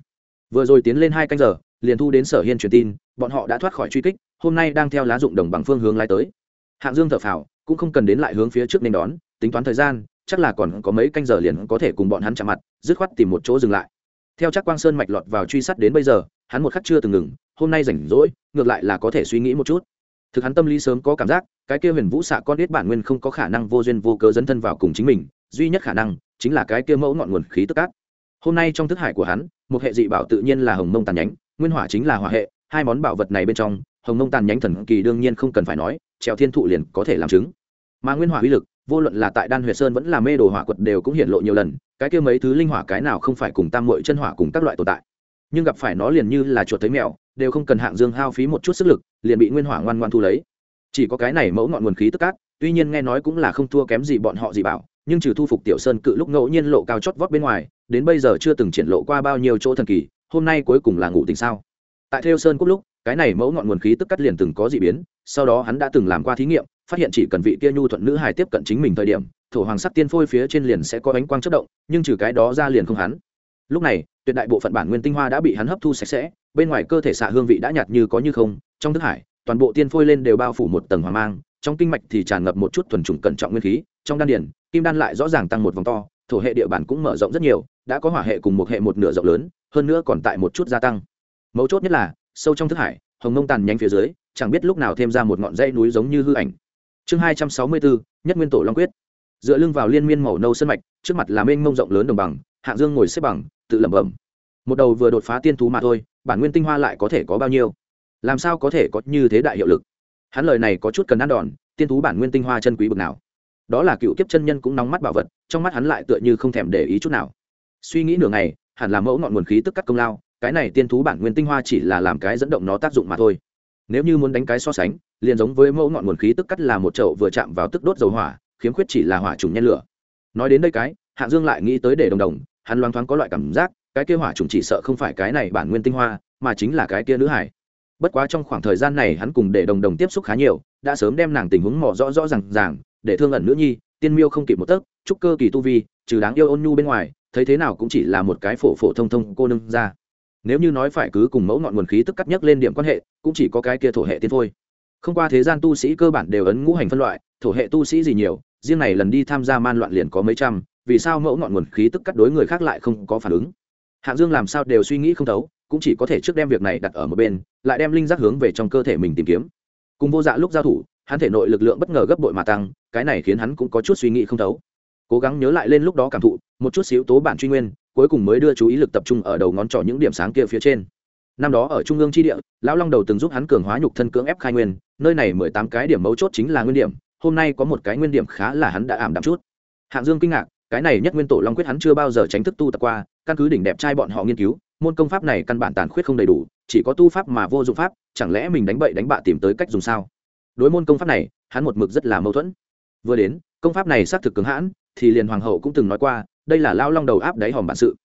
Vừa rồi tiến lên hai canh giờ, liền thu đến sở hiên truyền tin, bọn họ đã thoát khỏi truy kích, hôm nay đang theo lá dụng đồng bằng phương hướng lái tới. Hạng dương thở phào, cũng không cần đến lại hướng phía trước nên đón, tính toán thời gian, chắc là còn có mấy canh giờ liền có thể cùng bọn hắn chạm mặt, dứt khoát tìm một chỗ dừng lại. Theo chắc quang sơn mạch lọt vào truy sát đến bây giờ, hắn một khắc chưa từng ngừng, hôm nay rảnh rỗi, ngược lại là có thể suy nghĩ một chút. Thực hắn tâm lý sớm có cảm giác, cái kia huyền vũ xạ con biết bản nguyên không có khả năng vô duyên vô cớ dấn thân vào cùng chính mình, duy nhất khả năng chính là cái kia mẫu ngọn nguồn khí tức cát hôm nay trong thức hải của hắn, một hệ dị bảo tự nhiên là hồng mông tàn nhánh, nguyên hỏa chính là hỏa hệ, hai món bảo vật này bên trong, hồng mông tàn nhánh thần kỳ đương nhiên không cần phải nói, trèo thiên thụ liền có thể làm chứng. Mà nguyên hỏa uy lực, vô luận là tại đan huyệt sơn vẫn là mê đồ hỏa quật đều cũng hiện lộ nhiều lần, cái kia mấy thứ linh hỏa cái nào không phải cùng tam mội chân hỏa cùng các loại tồn tại. Nhưng gặp phải nó liền như là chuột thấy mèo, đều không cần hạng dương hao phí một chút sức lực, liền bị nguyên hỏa ngoan ngoan thu lấy. Chỉ có cái này mẫu ngọn nguồn khí tức cát, tuy nhiên nghe nói cũng là không thua kém gì bọn họ gì bảo, nhưng trừ thu phục tiểu sơn cự lúc ngẫu nhiên lộ cao chót vót bên ngoài đến bây giờ chưa từng triển lộ qua bao nhiêu chỗ thần kỳ, hôm nay cuối cùng là ngủ tình sao? Tại theo sơn cúc lúc, cái này mẫu ngọn nguồn khí tức cắt liền từng có dị biến, sau đó hắn đã từng làm qua thí nghiệm, phát hiện chỉ cần vị kia nhu thuận nữ hài tiếp cận chính mình thời điểm, thổ hoàng sắc tiên phôi phía trên liền sẽ có ánh quang chất động, nhưng trừ cái đó ra liền không hắn. Lúc này, tuyệt đại bộ phận bản nguyên tinh hoa đã bị hắn hấp thu sạch sẽ, bên ngoài cơ thể xạ hương vị đã nhạt như có như không, trong thức hải, toàn bộ tiên phôi lên đều bao phủ một tầng hoàng mang, trong kinh mạch thì tràn ngập một chút thuần trùng cẩn trọng nguyên khí, trong đan điển kim đan lại rõ ràng tăng một vòng to thổ hệ địa bàn cũng mở rộng rất nhiều, đã có hỏa hệ cùng một hệ một nửa rộng lớn, hơn nữa còn tại một chút gia tăng. Mấu chốt nhất là, sâu trong thức hải, hồng mông tàn nhánh phía dưới, chẳng biết lúc nào thêm ra một ngọn dãy núi giống như hư ảnh. Chương hai trăm sáu mươi bốn, nhất nguyên tổ long quyết. Dựa lưng vào liên miên màu nâu sân mạch, trước mặt là mênh mông rộng lớn đồng bằng hạng dương ngồi xếp bằng, tự lẩm bẩm. Một đầu vừa đột phá tiên thú mà thôi, bản nguyên tinh hoa lại có thể có bao nhiêu? Làm sao có thể có như thế đại hiệu lực? Hắn lời này có chút cần ăn đòn, tiên thú bản nguyên tinh hoa chân quý bực nào? Đó là cựu kiếp chân nhân cũng nóng mắt bảo vật, trong mắt hắn lại tựa như không thèm để ý chút nào. Suy nghĩ nửa ngày, hẳn là mẫu ngọn nguồn khí tức cắt công lao, cái này tiên thú bản nguyên tinh hoa chỉ là làm cái dẫn động nó tác dụng mà thôi. Nếu như muốn đánh cái so sánh, liền giống với mẫu ngọn nguồn khí tức cắt là một chậu vừa chạm vào tức đốt dầu hỏa, khiếm khuyết chỉ là hỏa trùng nhen lửa. Nói đến đây cái hạng dương lại nghĩ tới để đồng đồng, hắn loáng thoáng có loại cảm giác, cái kia hỏa trùng chỉ sợ không phải cái này bản nguyên tinh hoa, mà chính là cái kia nữ hải. Bất quá trong khoảng thời gian này hắn cùng để đồng đồng tiếp xúc khá nhiều, đã sớm đem nàng tình huống mò rõ rõ r à n g ràng để thương ẩn nữ nhi, tiên miêu không kịp một tấc chúc cơ kỳ tu vi, trừ đáng yêu ôn nhu bên ngoài, thấy thế nào cũng chỉ là một cái phổ phổ thông thông cô nương ra. Nếu như nói phải cứ cùng mẫu ngọn nguồn khí tức cắt nhất lên điểm quan hệ, cũng chỉ có cái kia thổ hệ tiên thôi. Không qua thế gian tu sĩ cơ bản đều ấn ngũ hành phân loại, thổ hệ tu sĩ gì nhiều, riêng này lần đi tham gia man loạn liền có mấy trăm, vì sao mẫu ngọn nguồn khí tức cắt đối người khác lại không có phản ứng? Hạng dương làm sao đều suy nghĩ không thấu, cũng chỉ có thể trước đem việc này đặt ở một bên, lại đem linh giác hướng về trong cơ thể mình tìm kiếm. Cùng vô dạ lúc giao thủ, hắn thể nội lực lượng bất ngờ gấp bội mà tăng cái này khiến hắn cũng có chút suy nghĩ không thấu. Cố gắng nhớ lại lên lúc đó cảm thụ, một chút xíu tố bản truy nguyên, cuối cùng mới đưa chú ý lực tập trung ở đầu ngón trỏ những điểm sáng kia phía trên. Năm đó ở trung ương tri địa, lão long đầu từng giúp hắn cường hóa nhục thân cưỡng ép khai nguyên, nơi này mười tám cái điểm mấu chốt chính là nguyên điểm, hôm nay có một cái nguyên điểm khá là hắn đã ảm đạm chút. Hạng dương kinh ngạc, cái này nhất nguyên tổ long quyết hắn chưa bao giờ tránh thức tu tập qua, căn cứ đỉnh đẹp trai bọn họ nghiên cứu, môn công pháp này căn bản tàn khuyết không đầy đủ, chỉ có tu pháp mà vô dụng pháp, chẳng lẽ mình đánh bậy đánh bạ tìm tới cách dùng sao? Đối môn công pháp này, hắn một mực rất là mâu thuẫn vừa đến, công pháp này xác thực cứng hãn, thì liền hoàng hậu cũng từng nói qua, đây là lao long đầu áp đáy hòm bản sự.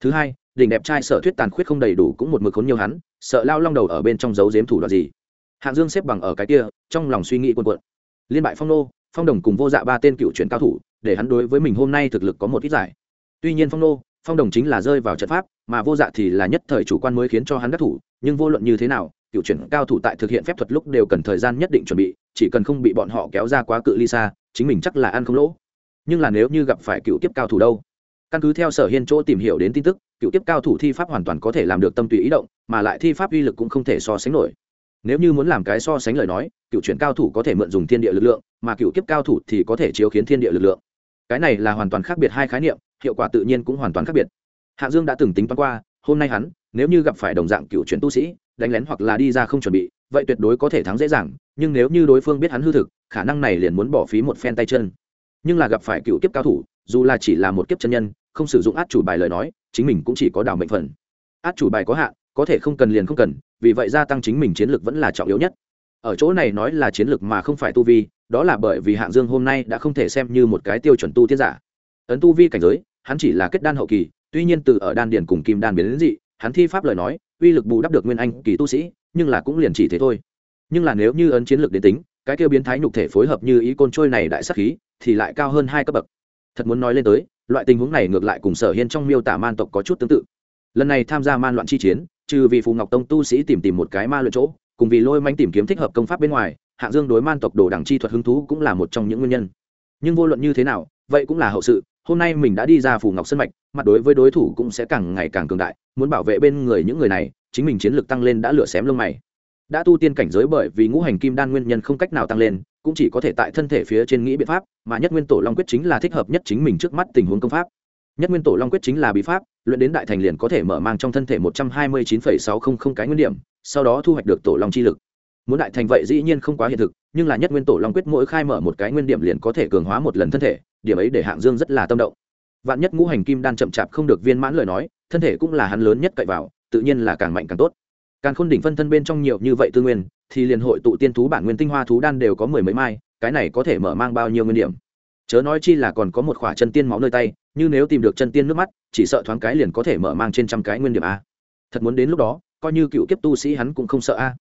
Thứ hai, đỉnh đẹp trai sở thuyết tàn khuyết không đầy đủ cũng một mực khốn nhiều hắn, sợ lao long đầu ở bên trong giấu giếm thủ đoạn gì. Hạng dương xếp bằng ở cái kia, trong lòng suy nghĩ quần quận liên bại phong nô, phong đồng cùng vô dạ ba tên cựu chuyển cao thủ, để hắn đối với mình hôm nay thực lực có một ít giải. Tuy nhiên phong nô, phong đồng chính là rơi vào trận pháp, mà vô dạ thì là nhất thời chủ quan mới khiến cho hắn đắc thủ, nhưng vô luận như thế nào, cựu chuyển cao thủ tại thực hiện phép thuật lúc đều cần thời gian nhất định chuẩn bị, chỉ cần không bị bọn họ kéo ra quá cự ly xa chính mình chắc là ăn không lỗ. Nhưng là nếu như gặp phải cựu kiếp cao thủ đâu? Căn cứ theo sở hiên chỗ tìm hiểu đến tin tức, cựu kiếp cao thủ thi pháp hoàn toàn có thể làm được tâm tùy ý động, mà lại thi pháp uy lực cũng không thể so sánh nổi. Nếu như muốn làm cái so sánh lời nói, cựu chuyển cao thủ có thể mượn dùng thiên địa lực lượng, mà cựu kiếp cao thủ thì có thể chiếu khiến thiên địa lực lượng. Cái này là hoàn toàn khác biệt hai khái niệm, hiệu quả tự nhiên cũng hoàn toàn khác biệt. Hạ dương đã từng tính toán qua, hôm nay hắn, nếu như gặp phải đồng dạng cựu chuyển tu sĩ, đánh lén hoặc là đi ra không chuẩn bị vậy tuyệt đối có thể thắng dễ dàng, nhưng nếu như đối phương biết hắn hư thực, khả năng này liền muốn bỏ phí một phen tay chân. Nhưng là gặp phải cựu kiếp cao thủ, dù là chỉ là một kiếp chân nhân, không sử dụng át chủ bài lời nói, chính mình cũng chỉ có đảo mệnh phần. Át chủ bài có hạn, có thể không cần liền không cần, vì vậy gia tăng chính mình chiến lược vẫn là trọng yếu nhất. Ở chỗ này nói là chiến lược mà không phải tu vi, đó là bởi vì hạng dương hôm nay đã không thể xem như một cái tiêu chuẩn tu tiết giả. Ấn tu vi cảnh giới, hắn chỉ là kết đan hậu kỳ, tuy nhiên từ ở đan điền cùng kim đan biến đến dị, hắn thi pháp lời nói, uy lực bù đắp được nguyên anh kỳ tu sĩ nhưng là cũng liền chỉ thế thôi. Nhưng là nếu như ấn chiến lược đến tính, cái kêu biến thái nhục thể phối hợp như ý côn trôi này đại sắc khí, thì lại cao hơn hai cấp bậc. Thật muốn nói lên tới, loại tình huống này ngược lại cùng sở hiên trong miêu tả man tộc có chút tương tự. Lần này tham gia man loạn chi chiến, trừ vì phù ngọc tông tu sĩ tìm tìm một cái ma luyện chỗ, cùng vì lôi manh tìm kiếm thích hợp công pháp bên ngoài hạng dương đối man tộc đồ đẳng chi thuật hứng thú cũng là một trong những nguyên nhân. Nhưng vô luận như thế nào, vậy cũng là hậu sự, hôm nay mình đã đi ra phù ngọc sân mạch, mặt đối với đối thủ cũng sẽ càng ngày càng cường đại, muốn bảo vệ bên người những người này chính mình chiến lược tăng lên đã lửa xém lông mày. Đã tu tiên cảnh giới bởi vì ngũ hành kim đan nguyên nhân không cách nào tăng lên, cũng chỉ có thể tại thân thể phía trên nghĩ biện pháp, mà nhất nguyên tổ long quyết chính là thích hợp nhất chính mình trước mắt tình huống công pháp. Nhất nguyên tổ long quyết chính là bí pháp, luyện đến đại thành liền có thể mở mang trong thân thể một trăm hai mươi chín phẩy sáu không không cái nguyên điểm, sau đó thu hoạch được tổ long chi lực. Muốn đại thành vậy dĩ nhiên không quá hiện thực, nhưng là nhất nguyên tổ long quyết mỗi khai mở một cái nguyên điểm liền có thể cường hóa một lần thân thể, điểm ấy để hạng dương rất là tâm động. Vạn nhất ngũ hành kim đan chậm chạp không được viên mãn lời nói, thân thể cũng là hắn lớn nhất cậy vào tự nhiên là càng mạnh càng tốt. Càng khôn đỉnh phân thân bên trong nhiều như vậy tư nguyên, thì liền hội tụ tiên thú bản nguyên tinh hoa thú đan đều có mười mấy mai, cái này có thể mở mang bao nhiêu nguyên điểm? Chớ nói chi là còn có một khỏa chân tiên máu nơi tay, như nếu tìm được chân tiên nước mắt, chỉ sợ thoáng cái liền có thể mở mang trên trăm cái nguyên điểm a. Thật muốn đến lúc đó, coi như cựu kiếp tu sĩ hắn cũng không sợ a.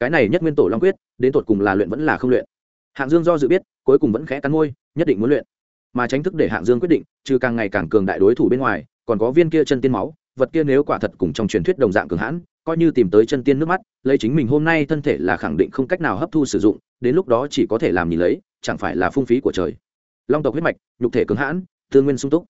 Cái này nhất nguyên tổ long quyết, đến tột cùng là luyện vẫn là không luyện? Hạng dương do dự biết, cuối cùng vẫn khẽ cắn môi, nhất định muốn luyện. Mà tránh thức để hạng dương quyết định, trừ càng ngày càng cường đại đối thủ bên ngoài, còn có viên kia chân tiên máu vật kia nếu quả thật cùng trong truyền thuyết đồng dạng cường hãn, coi như tìm tới chân tiên nước mắt, lấy chính mình hôm nay thân thể là khẳng định không cách nào hấp thu sử dụng, đến lúc đó chỉ có thể làm nhìn lấy, chẳng phải là phung phí của trời. Long tộc huyết mạch, nhục thể cứng hãn tư nguyên sung túc.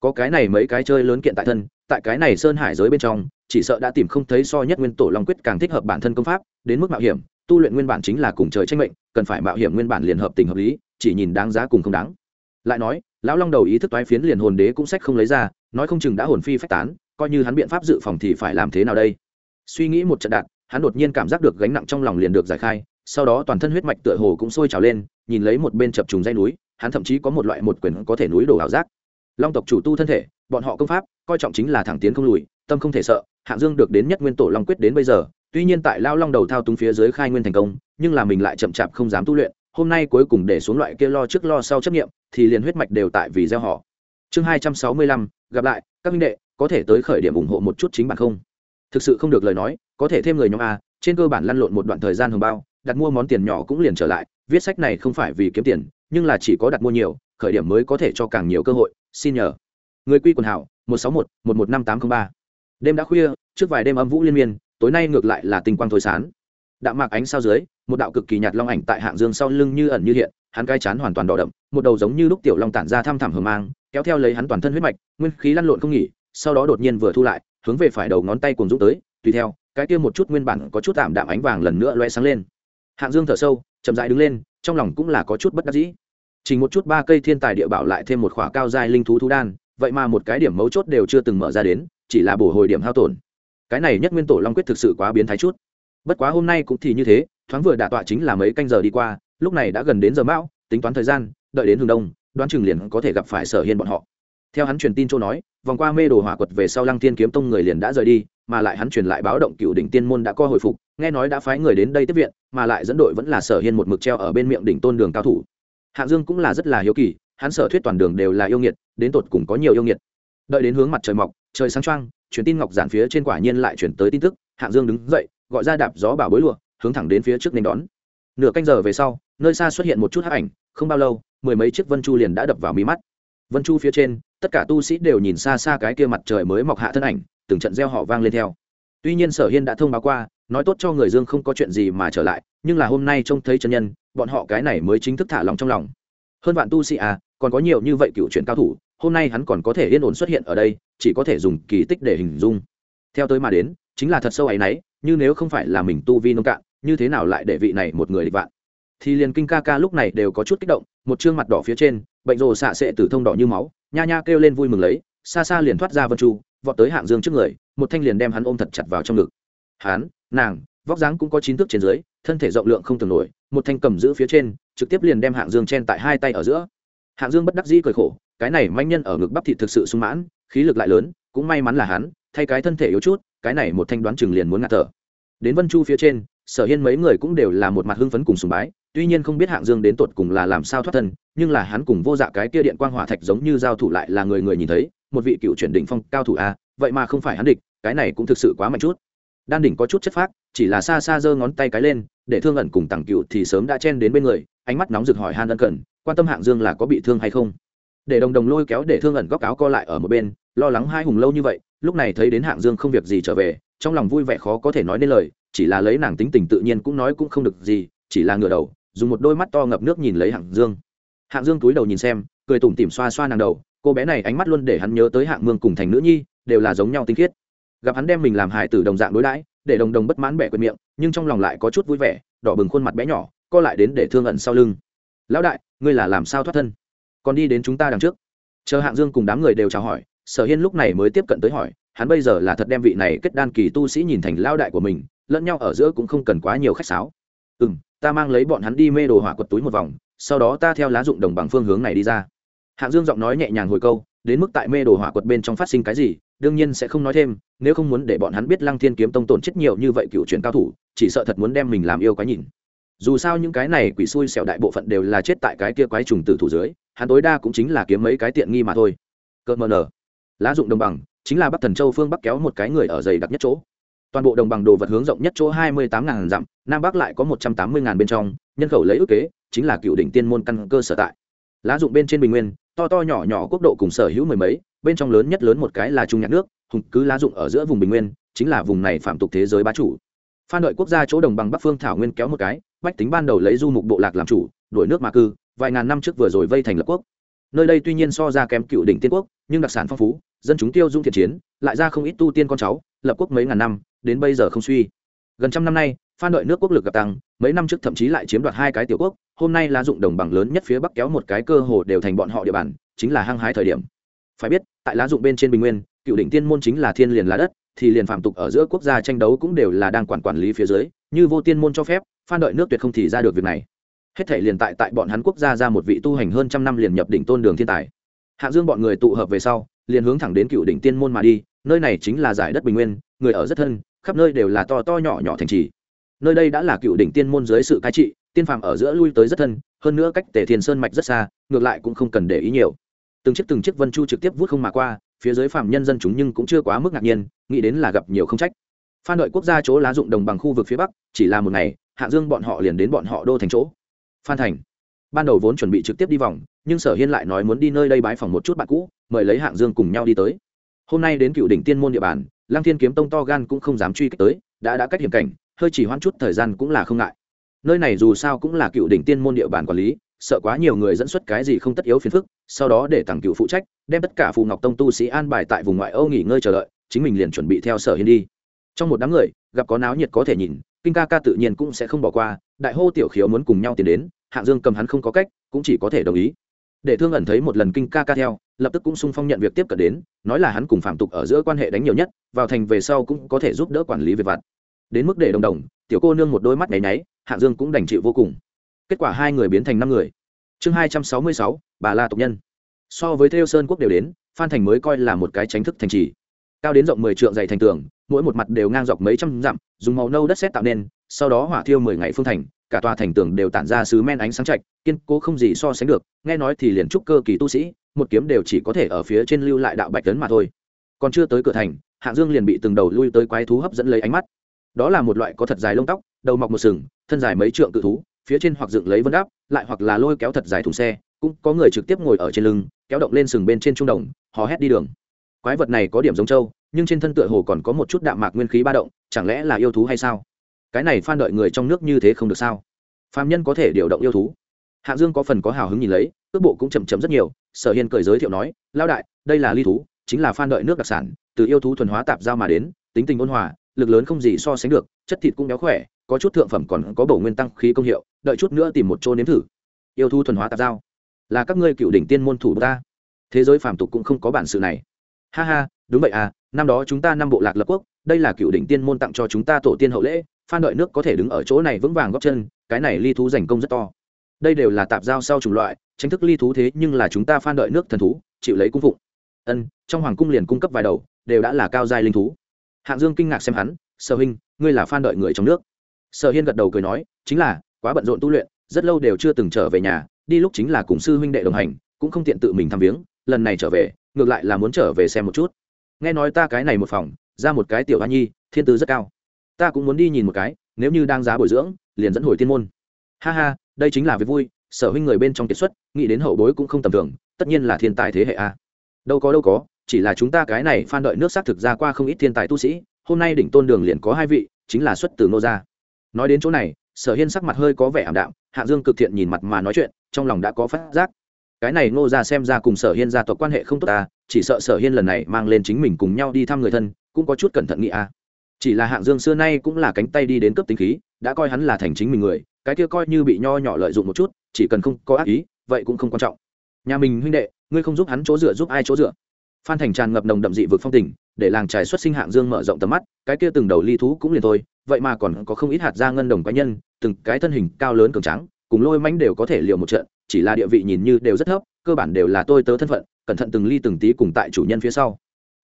Có cái này mấy cái chơi lớn kiện tại thân, tại cái này sơn hải giới bên trong, chỉ sợ đã tìm không thấy so nhất nguyên tổ long quyết càng thích hợp bản thân công pháp, đến mức mạo hiểm, tu luyện nguyên bản chính là cùng trời tranh mệnh, cần phải mạo hiểm nguyên bản liền hợp tình hợp lý, chỉ nhìn đáng giá cùng không đáng. Lại nói, lão long đầu ý thức toái phiến liền hồn đế cũng sách không lấy ra, nói không chừng đã hồn phi phách tán coi như hắn biện pháp dự phòng thì phải làm thế nào đây? Suy nghĩ một trận đạn, hắn đột nhiên cảm giác được gánh nặng trong lòng liền được giải khai, sau đó toàn thân huyết mạch tựa hồ cũng sôi trào lên, nhìn lấy một bên chập trùng dây núi, hắn thậm chí có một loại một quyền có thể núi đổ ảo giác. Long tộc chủ tu thân thể, bọn họ công pháp, coi trọng chính là thẳng tiến không lùi, tâm không thể sợ, hạng dương được đến nhất nguyên tổ long quyết đến bây giờ, tuy nhiên tại lao long đầu thao túng phía dưới khai nguyên thành công, nhưng là mình lại chậm chạp không dám tu luyện, hôm nay cuối cùng để xuống loại kia lo trước lo sau chấp nghiệm, thì liền huyết mạch đều tại vì gieo họ. Chương hai trăm sáu mươi lăm, gặp lại, các minh đệ có thể tới khởi điểm ủng hộ một chút chính bản không? Thực sự không được lời nói, có thể thêm người nhóm a, trên cơ bản lăn lộn một đoạn thời gian hồng bao, đặt mua món tiền nhỏ cũng liền trở lại, viết sách này không phải vì kiếm tiền, nhưng là chỉ có đặt mua nhiều, khởi điểm mới có thể cho càng nhiều cơ hội, xin nhờ. Người quy quần hảo, một sáu một một một năm tám t ba. Đêm đã khuya, trước vài đêm âm vũ liên miên, tối nay ngược lại là tinh quang thôi sán. Đạm mạc ánh sao dưới, một đạo cực kỳ nhạt long ảnh tại hạng dương sau lưng như ẩn như hiện, hắn cai chán hoàn toàn đỏ đậm, một đầu giống như lúc tiểu long tản ra thăm thẳm hờ mang, kéo theo lấy hắn toàn thân huyết mạch, nguyên khí lăn lộn không nghỉ sau đó đột nhiên vừa thu lại, hướng về phải đầu ngón tay cùng dũng tới, tùy theo, cái kia một chút nguyên bản có chút tạm đạm ánh vàng lần nữa loe sáng lên. Hạng dương thở sâu, chậm dại đứng lên, trong lòng cũng là có chút bất đắc dĩ. Chỉ một chút ba cây thiên tài địa bảo lại thêm một khỏa cao dài linh thú thú đan, vậy mà một cái điểm mấu chốt đều chưa từng mở ra đến, chỉ là bổ hồi điểm hao tổn. Cái này nhất nguyên tổ long quyết thực sự quá biến thái chút. Bất quá hôm nay cũng thì như thế, thoáng vừa đả tọa chính là mấy canh giờ đi qua, lúc này đã gần đến giờ mão, tính toán thời gian, đợi đến hướng đông, đoán chừng liền có thể gặp phải sở hiên bọn họ theo hắn truyền tin châu nói, vòng qua mê đồ hỏa quật về sau lăng tiên kiếm tông người liền đã rời đi, mà lại hắn truyền lại báo động cựu đỉnh tiên môn đã co hồi phục, nghe nói đã phái người đến đây tiếp viện, mà lại dẫn đội vẫn là sở hiên một mực treo ở bên miệng đỉnh tôn đường cao thủ. Hạng dương cũng là rất là hiếu kỳ, hắn sở thuyết toàn đường đều là yêu nghiệt, đến tột cùng có nhiều yêu nghiệt. Đợi đến hướng mặt trời mọc, trời sáng trăng truyền tin ngọc giản phía trên quả nhiên lại chuyển tới tin tức, hạng dương đứng dậy, gọi ra đạp gió bảo bối lụa, hướng thẳng đến phía trước nên đón. Nửa canh giờ về sau, nơi xa xuất hiện một chút hắc ảnh, không bao lâu, mười mấy chiếc vân chu liền đã đập vào mí mắt vân chu phía trên, tất cả tu sĩ đều nhìn xa xa cái kia mặt trời mới mọc hạ thân ảnh, từng trận reo họ vang lên theo. Tuy nhiên sở hiên đã thông báo qua, nói tốt cho người dương không có chuyện gì mà trở lại, nhưng là hôm nay trông thấy chân nhân, bọn họ cái này mới chính thức thả lòng trong lòng. Hơn vạn tu sĩ à còn có nhiều như vậy cựu chuyện cao thủ, hôm nay hắn còn có thể yên ổn xuất hiện ở đây, chỉ có thể dùng kỳ tích để hình dung. Theo tới mà đến, chính là thật sâu ấy nấy như nếu không phải là mình tu vi nông cạn, như thế nào lại để vị này một người địch vạn? Thì liền kinh ca ca lúc này đều có chút kích động, một chương mặt đỏ phía trên, bệnh rồ xạ sệ tử thông đỏ như máu, nha nha kêu lên vui mừng lấy, xa xa liền thoát ra vân chu, vọt tới hạng dương trước người, một thanh liền đem hắn ôm thật chặt vào trong ngực. Hắn, nàng, vóc dáng cũng có chín thước trên dưới, thân thể rộng lượng không tưởng nổi, một thanh cầm giữ phía trên, trực tiếp liền đem hạng dương chen tại hai tay ở giữa. Hạng dương bất đắc dĩ cười khổ, cái này manh nhân ở ngực bắp thịt thực sự sung mãn, khí lực lại lớn, cũng may mắn là hắn, thay cái thân thể yếu chút, cái này một thanh đoán chừng liền muốn ngạt thở. Đến vân chu phía trên, sở hiên mấy người cũng đều là một mặt hưng phấn cùng sùng bái tuy nhiên không biết hạng dương đến tột cùng là làm sao thoát thân, nhưng là hắn cùng vô dạ cái kia điện quang hỏa thạch giống như giao thủ lại là người người nhìn thấy, một vị cựu chuyển đỉnh phong cao thủ a, vậy mà không phải hắn địch, cái này cũng thực sự quá mạnh chút. Đan đỉnh có chút chất phác, chỉ là xa xa giơ ngón tay cái lên, để thương ẩn cùng tặng cựu thì sớm đã chen đến bên người, ánh mắt nóng rực hỏi han ân cần, quan tâm hạng dương là có bị thương hay không. Để đồng đồng lôi kéo để thương ẩn góc áo co lại ở một bên, lo lắng hai hùng lâu như vậy, lúc này thấy đến hạng dương không việc gì trở về, trong lòng vui vẻ khó có thể nói nên lời, chỉ là lấy nàng tính tình tự nhiên cũng nói cũng không được gì, chỉ là ngửa đầu dùng một đôi mắt to ngập nước nhìn lấy hạng dương. Hạng dương túi đầu nhìn xem, cười tủm tỉm xoa xoa nàng đầu, cô bé này ánh mắt luôn để hắn nhớ tới hạng mương cùng thành nữ nhi, đều là giống nhau tinh khiết. Gặp hắn đem mình làm hài tử đồng dạng đối đãi, để đồng đồng bất mãn bẻ quệt miệng, nhưng trong lòng lại có chút vui vẻ, đỏ bừng khuôn mặt bé nhỏ, co lại đến để thương ẩn sau lưng. Lão đại, ngươi là làm sao thoát thân? Còn đi đến chúng ta đằng trước. Chờ hạng dương cùng đám người đều chào hỏi, sở hiên lúc này mới tiếp cận tới hỏi, hắn bây giờ là thật đem vị này kết đan kỳ tu sĩ nhìn thành lao đại của mình, lẫn nhau ở giữa cũng không cần quá nhiều khách sáo ừ m ta mang lấy bọn hắn đi mê đồ hỏa quật túi một vòng, sau đó ta theo lá dụng đồng bằng phương hướng này đi ra. Hạng dương giọng nói nhẹ nhàng hồi câu, đến mức tại mê đồ hỏa quật bên trong phát sinh cái gì, đương nhiên sẽ không nói thêm, nếu không muốn để bọn hắn biết lăng thiên kiếm tông tổn chết nhiều như vậy cựu truyền cao thủ, chỉ sợ thật muốn đem mình làm yêu quái nhìn. Dù sao những cái này quỷ xui xẻo đại bộ phận đều là chết tại cái kia quái trùng tử thủ dưới, hắn tối đa cũng chính là kiếm mấy cái tiện nghi mà thôi. Cợt mờ nở. Lá dụng đồng bằng, chính là bắc thần châu phương bắc kéo một cái người ở dày đặc nhất chỗ toàn bộ đồng bằng đồ vật hướng rộng nhất chỗ hai mươi tám ngàn dặm, nam bắc lại có một trăm tám mươi ngàn bên trong, nhân khẩu lấy ước kế, chính là cựu đỉnh tiên môn căn cơ sở tại. Lá dụng bên trên bình nguyên, to to nhỏ nhỏ quốc độ cùng sở hữu mười mấy, bên trong lớn nhất lớn một cái là trung nhạc nước, hùng cứ lá dụng ở giữa vùng bình nguyên, chính là vùng này phạm tục thế giới bá chủ. Phan đợi quốc gia chỗ đồng bằng bắc phương thảo nguyên kéo một cái, bách tính ban đầu lấy du mục bộ lạc làm chủ đổi nước mà cư, vài ngàn năm trước vừa rồi vây thành lập quốc. Nơi đây tuy nhiên so ra kém cựu đỉnh tiên quốc, nhưng đặc sản phong phú, dân chúng tiêu dung thiện chiến, lại ra không ít tu tiên con cháu lập quốc mấy ngàn năm, đến bây giờ không suy. Gần trăm năm nay, phan đợi nước quốc lực gặp tăng, mấy năm trước thậm chí lại chiếm đoạt hai cái tiểu quốc, hôm nay lá dụng đồng bằng lớn nhất phía bắc kéo một cái cơ hồ đều thành bọn họ địa bàn, chính là hăng hái thời điểm. Phải biết, tại lá dụng bên trên bình nguyên, cựu đỉnh tiên môn chính là thiên liền lá đất, thì liền phạm tục ở giữa quốc gia tranh đấu cũng đều là đang quản quản lý phía dưới, như vô tiên môn cho phép, phan đợi nước tuyệt không thì ra được việc này. Hết thể liền tại tại bọn hắn quốc gia ra một vị tu hành hơn trăm năm liền nhập đỉnh tôn đường thiên tài. Hạ dương bọn người tụ hợp về sau, liền hướng thẳng đến cựu đỉnh tiên môn mà đi nơi này chính là giải đất bình nguyên, người ở rất thân, khắp nơi đều là to to nhỏ nhỏ thành trì. Nơi đây đã là cựu đỉnh tiên môn dưới sự cai trị, tiên phàm ở giữa lui tới rất thân, hơn nữa cách tề thiền sơn mạch rất xa, ngược lại cũng không cần để ý nhiều. Từng chiếc từng chiếc vân chu trực tiếp vút không mà qua, phía dưới phạm nhân dân chúng nhưng cũng chưa quá mức ngạc nhiên, nghĩ đến là gặp nhiều không trách. Phan đợi quốc gia chỗ lá dụng đồng bằng khu vực phía bắc, chỉ là một ngày, hạ dương bọn họ liền đến bọn họ đô thành chỗ. Phan thành. Ban đầu vốn chuẩn bị trực tiếp đi vòng, nhưng sở hiên lại nói muốn đi nơi đây bái phòng một chút bạn cũ, mời lấy hạng dương cùng nhau đi tới hôm nay đến cựu đỉnh tiên môn địa bàn, lăng thiên kiếm tông to gan cũng không dám truy kích tới, đã đã cách hiểm cảnh, hơi chỉ hoãn chút thời gian cũng là không ngại. Nơi này dù sao cũng là cựu đỉnh tiên môn địa bàn quản lý, sợ quá nhiều người dẫn xuất cái gì không tất yếu phiền phức, sau đó để tặng cựu phụ trách, đem tất cả phù ngọc tông tu sĩ an bài tại vùng ngoại âu nghỉ ngơi chờ đợi, chính mình liền chuẩn bị theo sở hiên đi. Trong một đám người, gặp có náo nhiệt có thể nhìn, kinh ca ca tự nhiên cũng sẽ không bỏ qua, đại hô tiểu khiếu muốn cùng nhau tiến đến, hạng dương cầm hắn không có cách, cũng chỉ có thể đồng ý để thương ẩn thấy một lần kinh ca ca theo, lập tức cũng sung phong nhận việc tiếp cận đến, nói là hắn cùng phạm tục ở giữa quan hệ đánh nhiều nhất, vào thành về sau cũng có thể giúp đỡ quản lý về vặt. Đến mức để đồng đồng, tiểu cô nương một đôi mắt nháy nháy, hạng dương cũng đành chịu vô cùng. Kết quả hai người biến thành năm người. Chương hai trăm sáu mươi sáu, bà la tộc nhân. So với theo sơn quốc đều đến, phan thành mới coi là một cái tránh thức thành trì. Cao đến rộng mười trượng dày thành tường, mỗi một mặt đều ngang dọc mấy trăm dặm, dùng màu nâu đất sét tạo nên, sau đó hỏa thiêu mười ngày phương thành cả tòa thành tường đều tản ra sứ men ánh sáng chạch kiên cố không gì so sánh được, nghe nói thì liền trúc cơ kỳ tu sĩ, một kiếm đều chỉ có thể ở phía trên lưu lại đạo bạch tấn mà thôi. Còn chưa tới cửa thành, hạng dương liền bị từng đầu lui tới quái thú hấp dẫn lấy ánh mắt. Đó là một loại có thật dài lông tóc, đầu mọc một sừng, thân dài mấy trượng cự thú, phía trên hoặc dựng lấy vân đáp, lại hoặc là lôi kéo thật dài thùng xe, cũng có người trực tiếp ngồi ở trên lưng, kéo động lên sừng bên trên trung đồng, hò hét đi đường. Quái vật này có điểm giống trâu, nhưng trên thân tựa hồ còn có một chút đạm mạc nguyên khí ba động, chẳng lẽ là yêu thú hay sao? Cái này phan đợi người trong nước như thế không được sao? Phạm nhân có thể điều động yêu thú. Hạng dương có phần có hào hứng nhìn lấy cước bộ cũng chậm chậm rất nhiều, sở hiên cười giới thiệu nói lao đại, đây là ly thú, chính là phan đợi nước đặc sản, từ yêu thú thuần hóa tạp giao mà đến, tính tình ôn hòa, lực lớn không gì so sánh được, chất thịt cũng béo khỏe, có chút thượng phẩm còn có bổ nguyên tăng khí công hiệu, đợi chút nữa tìm một chỗ nếm thử. Yêu thú thuần hóa tạp giao? Là các ngươi cựu đỉnh tiên môn thủ ta. Thế giới phàm tục cũng không có bản sự này. Ha ha, đúng vậy à năm đó chúng ta năm bộ lạc lập quốc, đây là cựu đỉnh tiên môn tặng cho chúng ta tổ tiên hậu lễ phan đợi nước có thể đứng ở chỗ này vững vàng góc chân, cái này ly thú giành công rất to. Đây đều là tạp giao sau chủng loại, tranh thức ly thú thế nhưng là chúng ta phan đợi nước thần thú, chịu lấy cung phụng. Ân, trong hoàng cung liền cung cấp vài đầu, đều đã là cao giai linh thú. Hạng dương kinh ngạc xem hắn, sở huynh, ngươi là phan đợi người trong nước? Sở hiên gật đầu cười nói, chính là, quá bận rộn tu luyện, rất lâu đều chưa từng trở về nhà, đi lúc chính là cùng sư huynh đệ đồng hành, cũng không tiện tự mình thăm viếng, lần này trở về, ngược lại là muốn trở về xem một chút. Nghe nói ta cái này một phòng, ra một cái tiểu hoa nhi, thiên tư rất cao ta cũng muốn đi nhìn một cái, nếu như đang giá bồi dưỡng, liền dẫn hồi tiên môn. Ha ha, đây chính là việc vui, sở huynh người bên trong kiệt xuất, nghĩ đến hậu bối cũng không tầm thường, tất nhiên là thiên tài thế hệ a. Đâu có đâu có, chỉ là chúng ta cái này phan đợi nước xác thực ra qua không ít thiên tài tu sĩ, hôm nay đỉnh tôn đường liền có hai vị, chính là xuất từ nô gia. Nói đến chỗ này, sở hiên sắc mặt hơi có vẻ ảm đạm, hạ dương cực thiện nhìn mặt mà nói chuyện, trong lòng đã có phát giác. Cái này ngô gia xem ra cùng sở hiên gia tộc quan hệ không tốt ta chỉ sợ sở hiên lần này mang lên chính mình cùng nhau đi thăm người thân, cũng có chút cẩn thận nghĩ a chỉ là hạng dương xưa nay cũng là cánh tay đi đến cấp tính khí, đã coi hắn là thành chính mình người, cái kia coi như bị nho nhỏ lợi dụng một chút, chỉ cần không có ác ý, vậy cũng không quan trọng. Nhà mình huynh đệ, ngươi không giúp hắn chỗ dựa giúp ai chỗ dựa? Phan thành tràn ngập nồng đậm dị vực phong tình, để làng trài xuất sinh hạng dương mở rộng tầm mắt, cái kia từng đầu ly thú cũng liền thôi, vậy mà còn có không ít hạt da ngân đồng cá nhân, từng cái thân hình cao lớn cường trắng cùng lôi mánh đều có thể liều một trận, chỉ là địa vị nhìn như đều rất thấp, cơ bản đều là tôi tớ thân phận, cẩn thận từng ly từng tí cùng tại chủ nhân phía sau.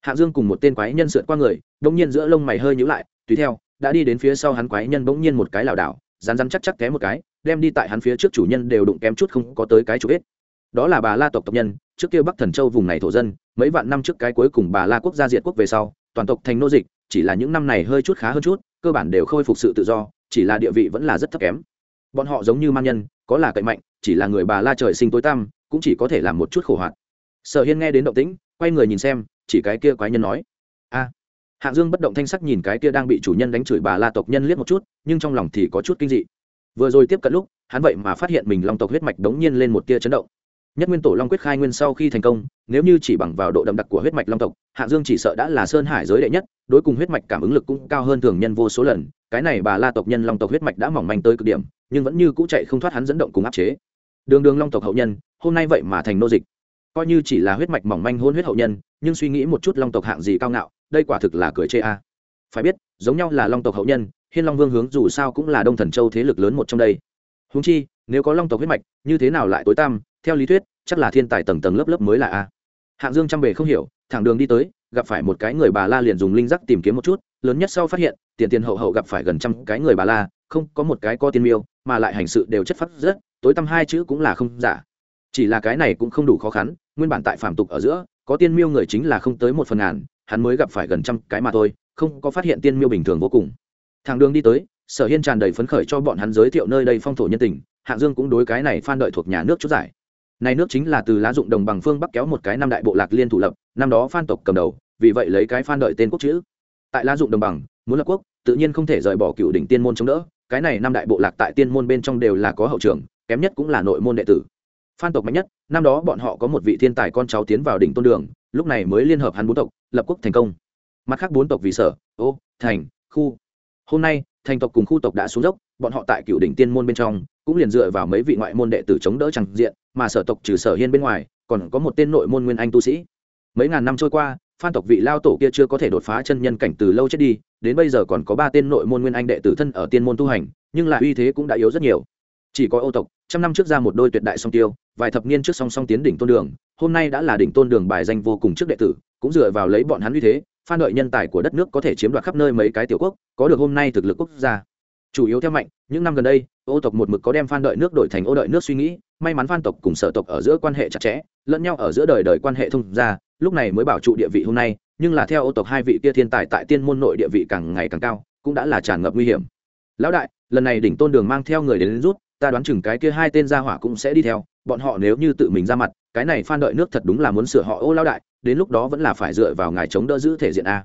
Hạ dương cùng một tên quái nhân sượt qua người, bỗng nhiên giữa lông mày hơi nhữ lại, tùy theo, đã đi đến phía sau hắn quái nhân bỗng nhiên một cái lảo đảo rán rán chắc chắc té một cái, đem đi tại hắn phía trước chủ nhân đều đụng kém chút không có tới cái chủ ít đó là bà la tộc tộc nhân, trước kia bắc thần châu vùng này thổ dân, mấy vạn năm trước cái cuối cùng bà la quốc gia diệt quốc về sau, toàn tộc thành nô dịch, chỉ là những năm này hơi chút khá hơn chút, cơ bản đều khôi phục sự tự do, chỉ là địa vị vẫn là rất thấp kém. Bọn họ giống như man nhân, có là cậy mạnh, chỉ là người bà la trời sinh tối tăm, cũng chỉ có thể làm một chút khổ hoạt sở hiên nghe đến động tĩnh, quay người nhìn xem chỉ cái kia quái nhân nói. A. Hạng dương bất động thanh sắc nhìn cái kia đang bị chủ nhân đánh chửi bà la tộc nhân liếc một chút, nhưng trong lòng thì có chút kinh dị. Vừa rồi tiếp cận lúc, hắn vậy mà phát hiện mình long tộc huyết mạch đống nhiên lên một tia chấn động. Nhất nguyên tổ long quyết khai nguyên sau khi thành công, nếu như chỉ bằng vào độ đậm đặc của huyết mạch long tộc, hạng dương chỉ sợ đã là sơn hải giới đệ nhất, đối cùng huyết mạch cảm ứng lực cũng cao hơn thường nhân vô số lần. Cái này bà la tộc nhân long tộc huyết mạch đã mỏng manh tới cực điểm, nhưng vẫn như cũ chạy không thoát hắn dẫn động cùng áp chế. Đường đường long tộc hậu nhân, hôm nay vậy mà thành nô dịch. Coi như chỉ là huyết mạch mỏng manh hôn huyết hậu nhân nhưng suy nghĩ một chút long tộc hạng gì cao ngạo, đây quả thực là cười chê a. Phải biết, giống nhau là long tộc hậu nhân, hiên long vương hướng dù sao cũng là đông thần châu thế lực lớn một trong đây. Húng chi, nếu có long tộc huyết mạch, như thế nào lại tối tăm, theo lý thuyết, chắc là thiên tài tầng tầng lớp lớp mới là a. Hạng dương trăm bề không hiểu, thẳng đường đi tới, gặp phải một cái người bà la liền dùng linh giác tìm kiếm một chút, lớn nhất sau phát hiện, tiền tiền hậu hậu gặp phải gần trăm cái người bà la, không có một cái có tiên miêu, mà lại hành sự đều chất phát rất, tối tăm hai chữ cũng là không giả. Chỉ là cái này cũng không đủ khó khăn, nguyên bản tại phạm tục ở giữa có tiên miêu người chính là không tới một phần ngàn, hắn mới gặp phải gần trăm cái mà thôi, không có phát hiện tiên miêu bình thường vô cùng. Thằng đường đi tới, sở hiên tràn đầy phấn khởi cho bọn hắn giới thiệu nơi đây phong thổ nhân tình, hạng dương cũng đối cái này phan đợi thuộc nhà nước chút giải. Này nước chính là từ lá dụng đồng bằng phương bắc kéo một cái năm đại bộ lạc liên thủ lập, năm đó phan tộc cầm đầu, vì vậy lấy cái phan đợi tên quốc chữ. Tại lá dụng đồng bằng, muốn lập quốc, tự nhiên không thể rời bỏ cựu đỉnh tiên môn chống đỡ, cái này năm đại bộ lạc tại tiên môn bên trong đều là có hậu trường, kém nhất cũng là nội môn đệ tử phan tộc mạnh nhất, năm đó bọn họ có một vị thiên tài con cháu tiến vào đỉnh tôn đường, lúc này mới liên hợp hắn bốn tộc, lập quốc thành công. Mặt khác bốn tộc vì sở, ô, thành, khu. Hôm nay, thành tộc cùng khu tộc đã xuống dốc, bọn họ tại cựu đỉnh tiên môn bên trong, cũng liền dựa vào mấy vị ngoại môn đệ tử chống đỡ chẳng diện, mà sở tộc trừ sở hiên bên ngoài, còn có một tên nội môn nguyên anh tu sĩ. Mấy ngàn năm trôi qua, phan tộc vị lao tổ kia chưa có thể đột phá chân nhân cảnh từ lâu chết đi, đến bây giờ còn có ba tên nội môn nguyên anh đệ tử thân ở tiên môn tu hành, nhưng là uy thế cũng đã yếu rất nhiều. Chỉ có ô tộc, trăm năm trước ra một đôi tuyệt đại song tiêu vài thập niên trước song song tiến đỉnh tôn đường hôm nay đã là đỉnh tôn đường bài danh vô cùng trước đệ tử cũng dựa vào lấy bọn hắn uy thế phan đợi nhân tài của đất nước có thể chiếm đoạt khắp nơi mấy cái tiểu quốc có được hôm nay thực lực quốc gia. Chủ yếu theo mạnh những năm gần đây ô tộc một mực có đem phan đợi nước đổi thành ô đợi nước suy nghĩ may mắn phan tộc cùng sở tộc ở giữa quan hệ chặt chẽ lẫn nhau ở giữa đời đời quan hệ thông ra lúc này mới bảo trụ địa vị hôm nay nhưng là theo ô tộc hai vị kia thiên tài tại tiên môn nội địa vị càng ngày càng cao cũng đã là tràn ngập nguy hiểm. Lão đại lần này đỉnh tôn đường mang theo người đến, đến rút ta đoán chừng cái kia hai tên gia hỏa cũng sẽ đi theo bọn họ nếu như tự mình ra mặt, cái này phan đợi nước thật đúng là muốn sửa họ ô lao đại, đến lúc đó vẫn là phải dựa vào ngài chống đỡ giữ thể diện a.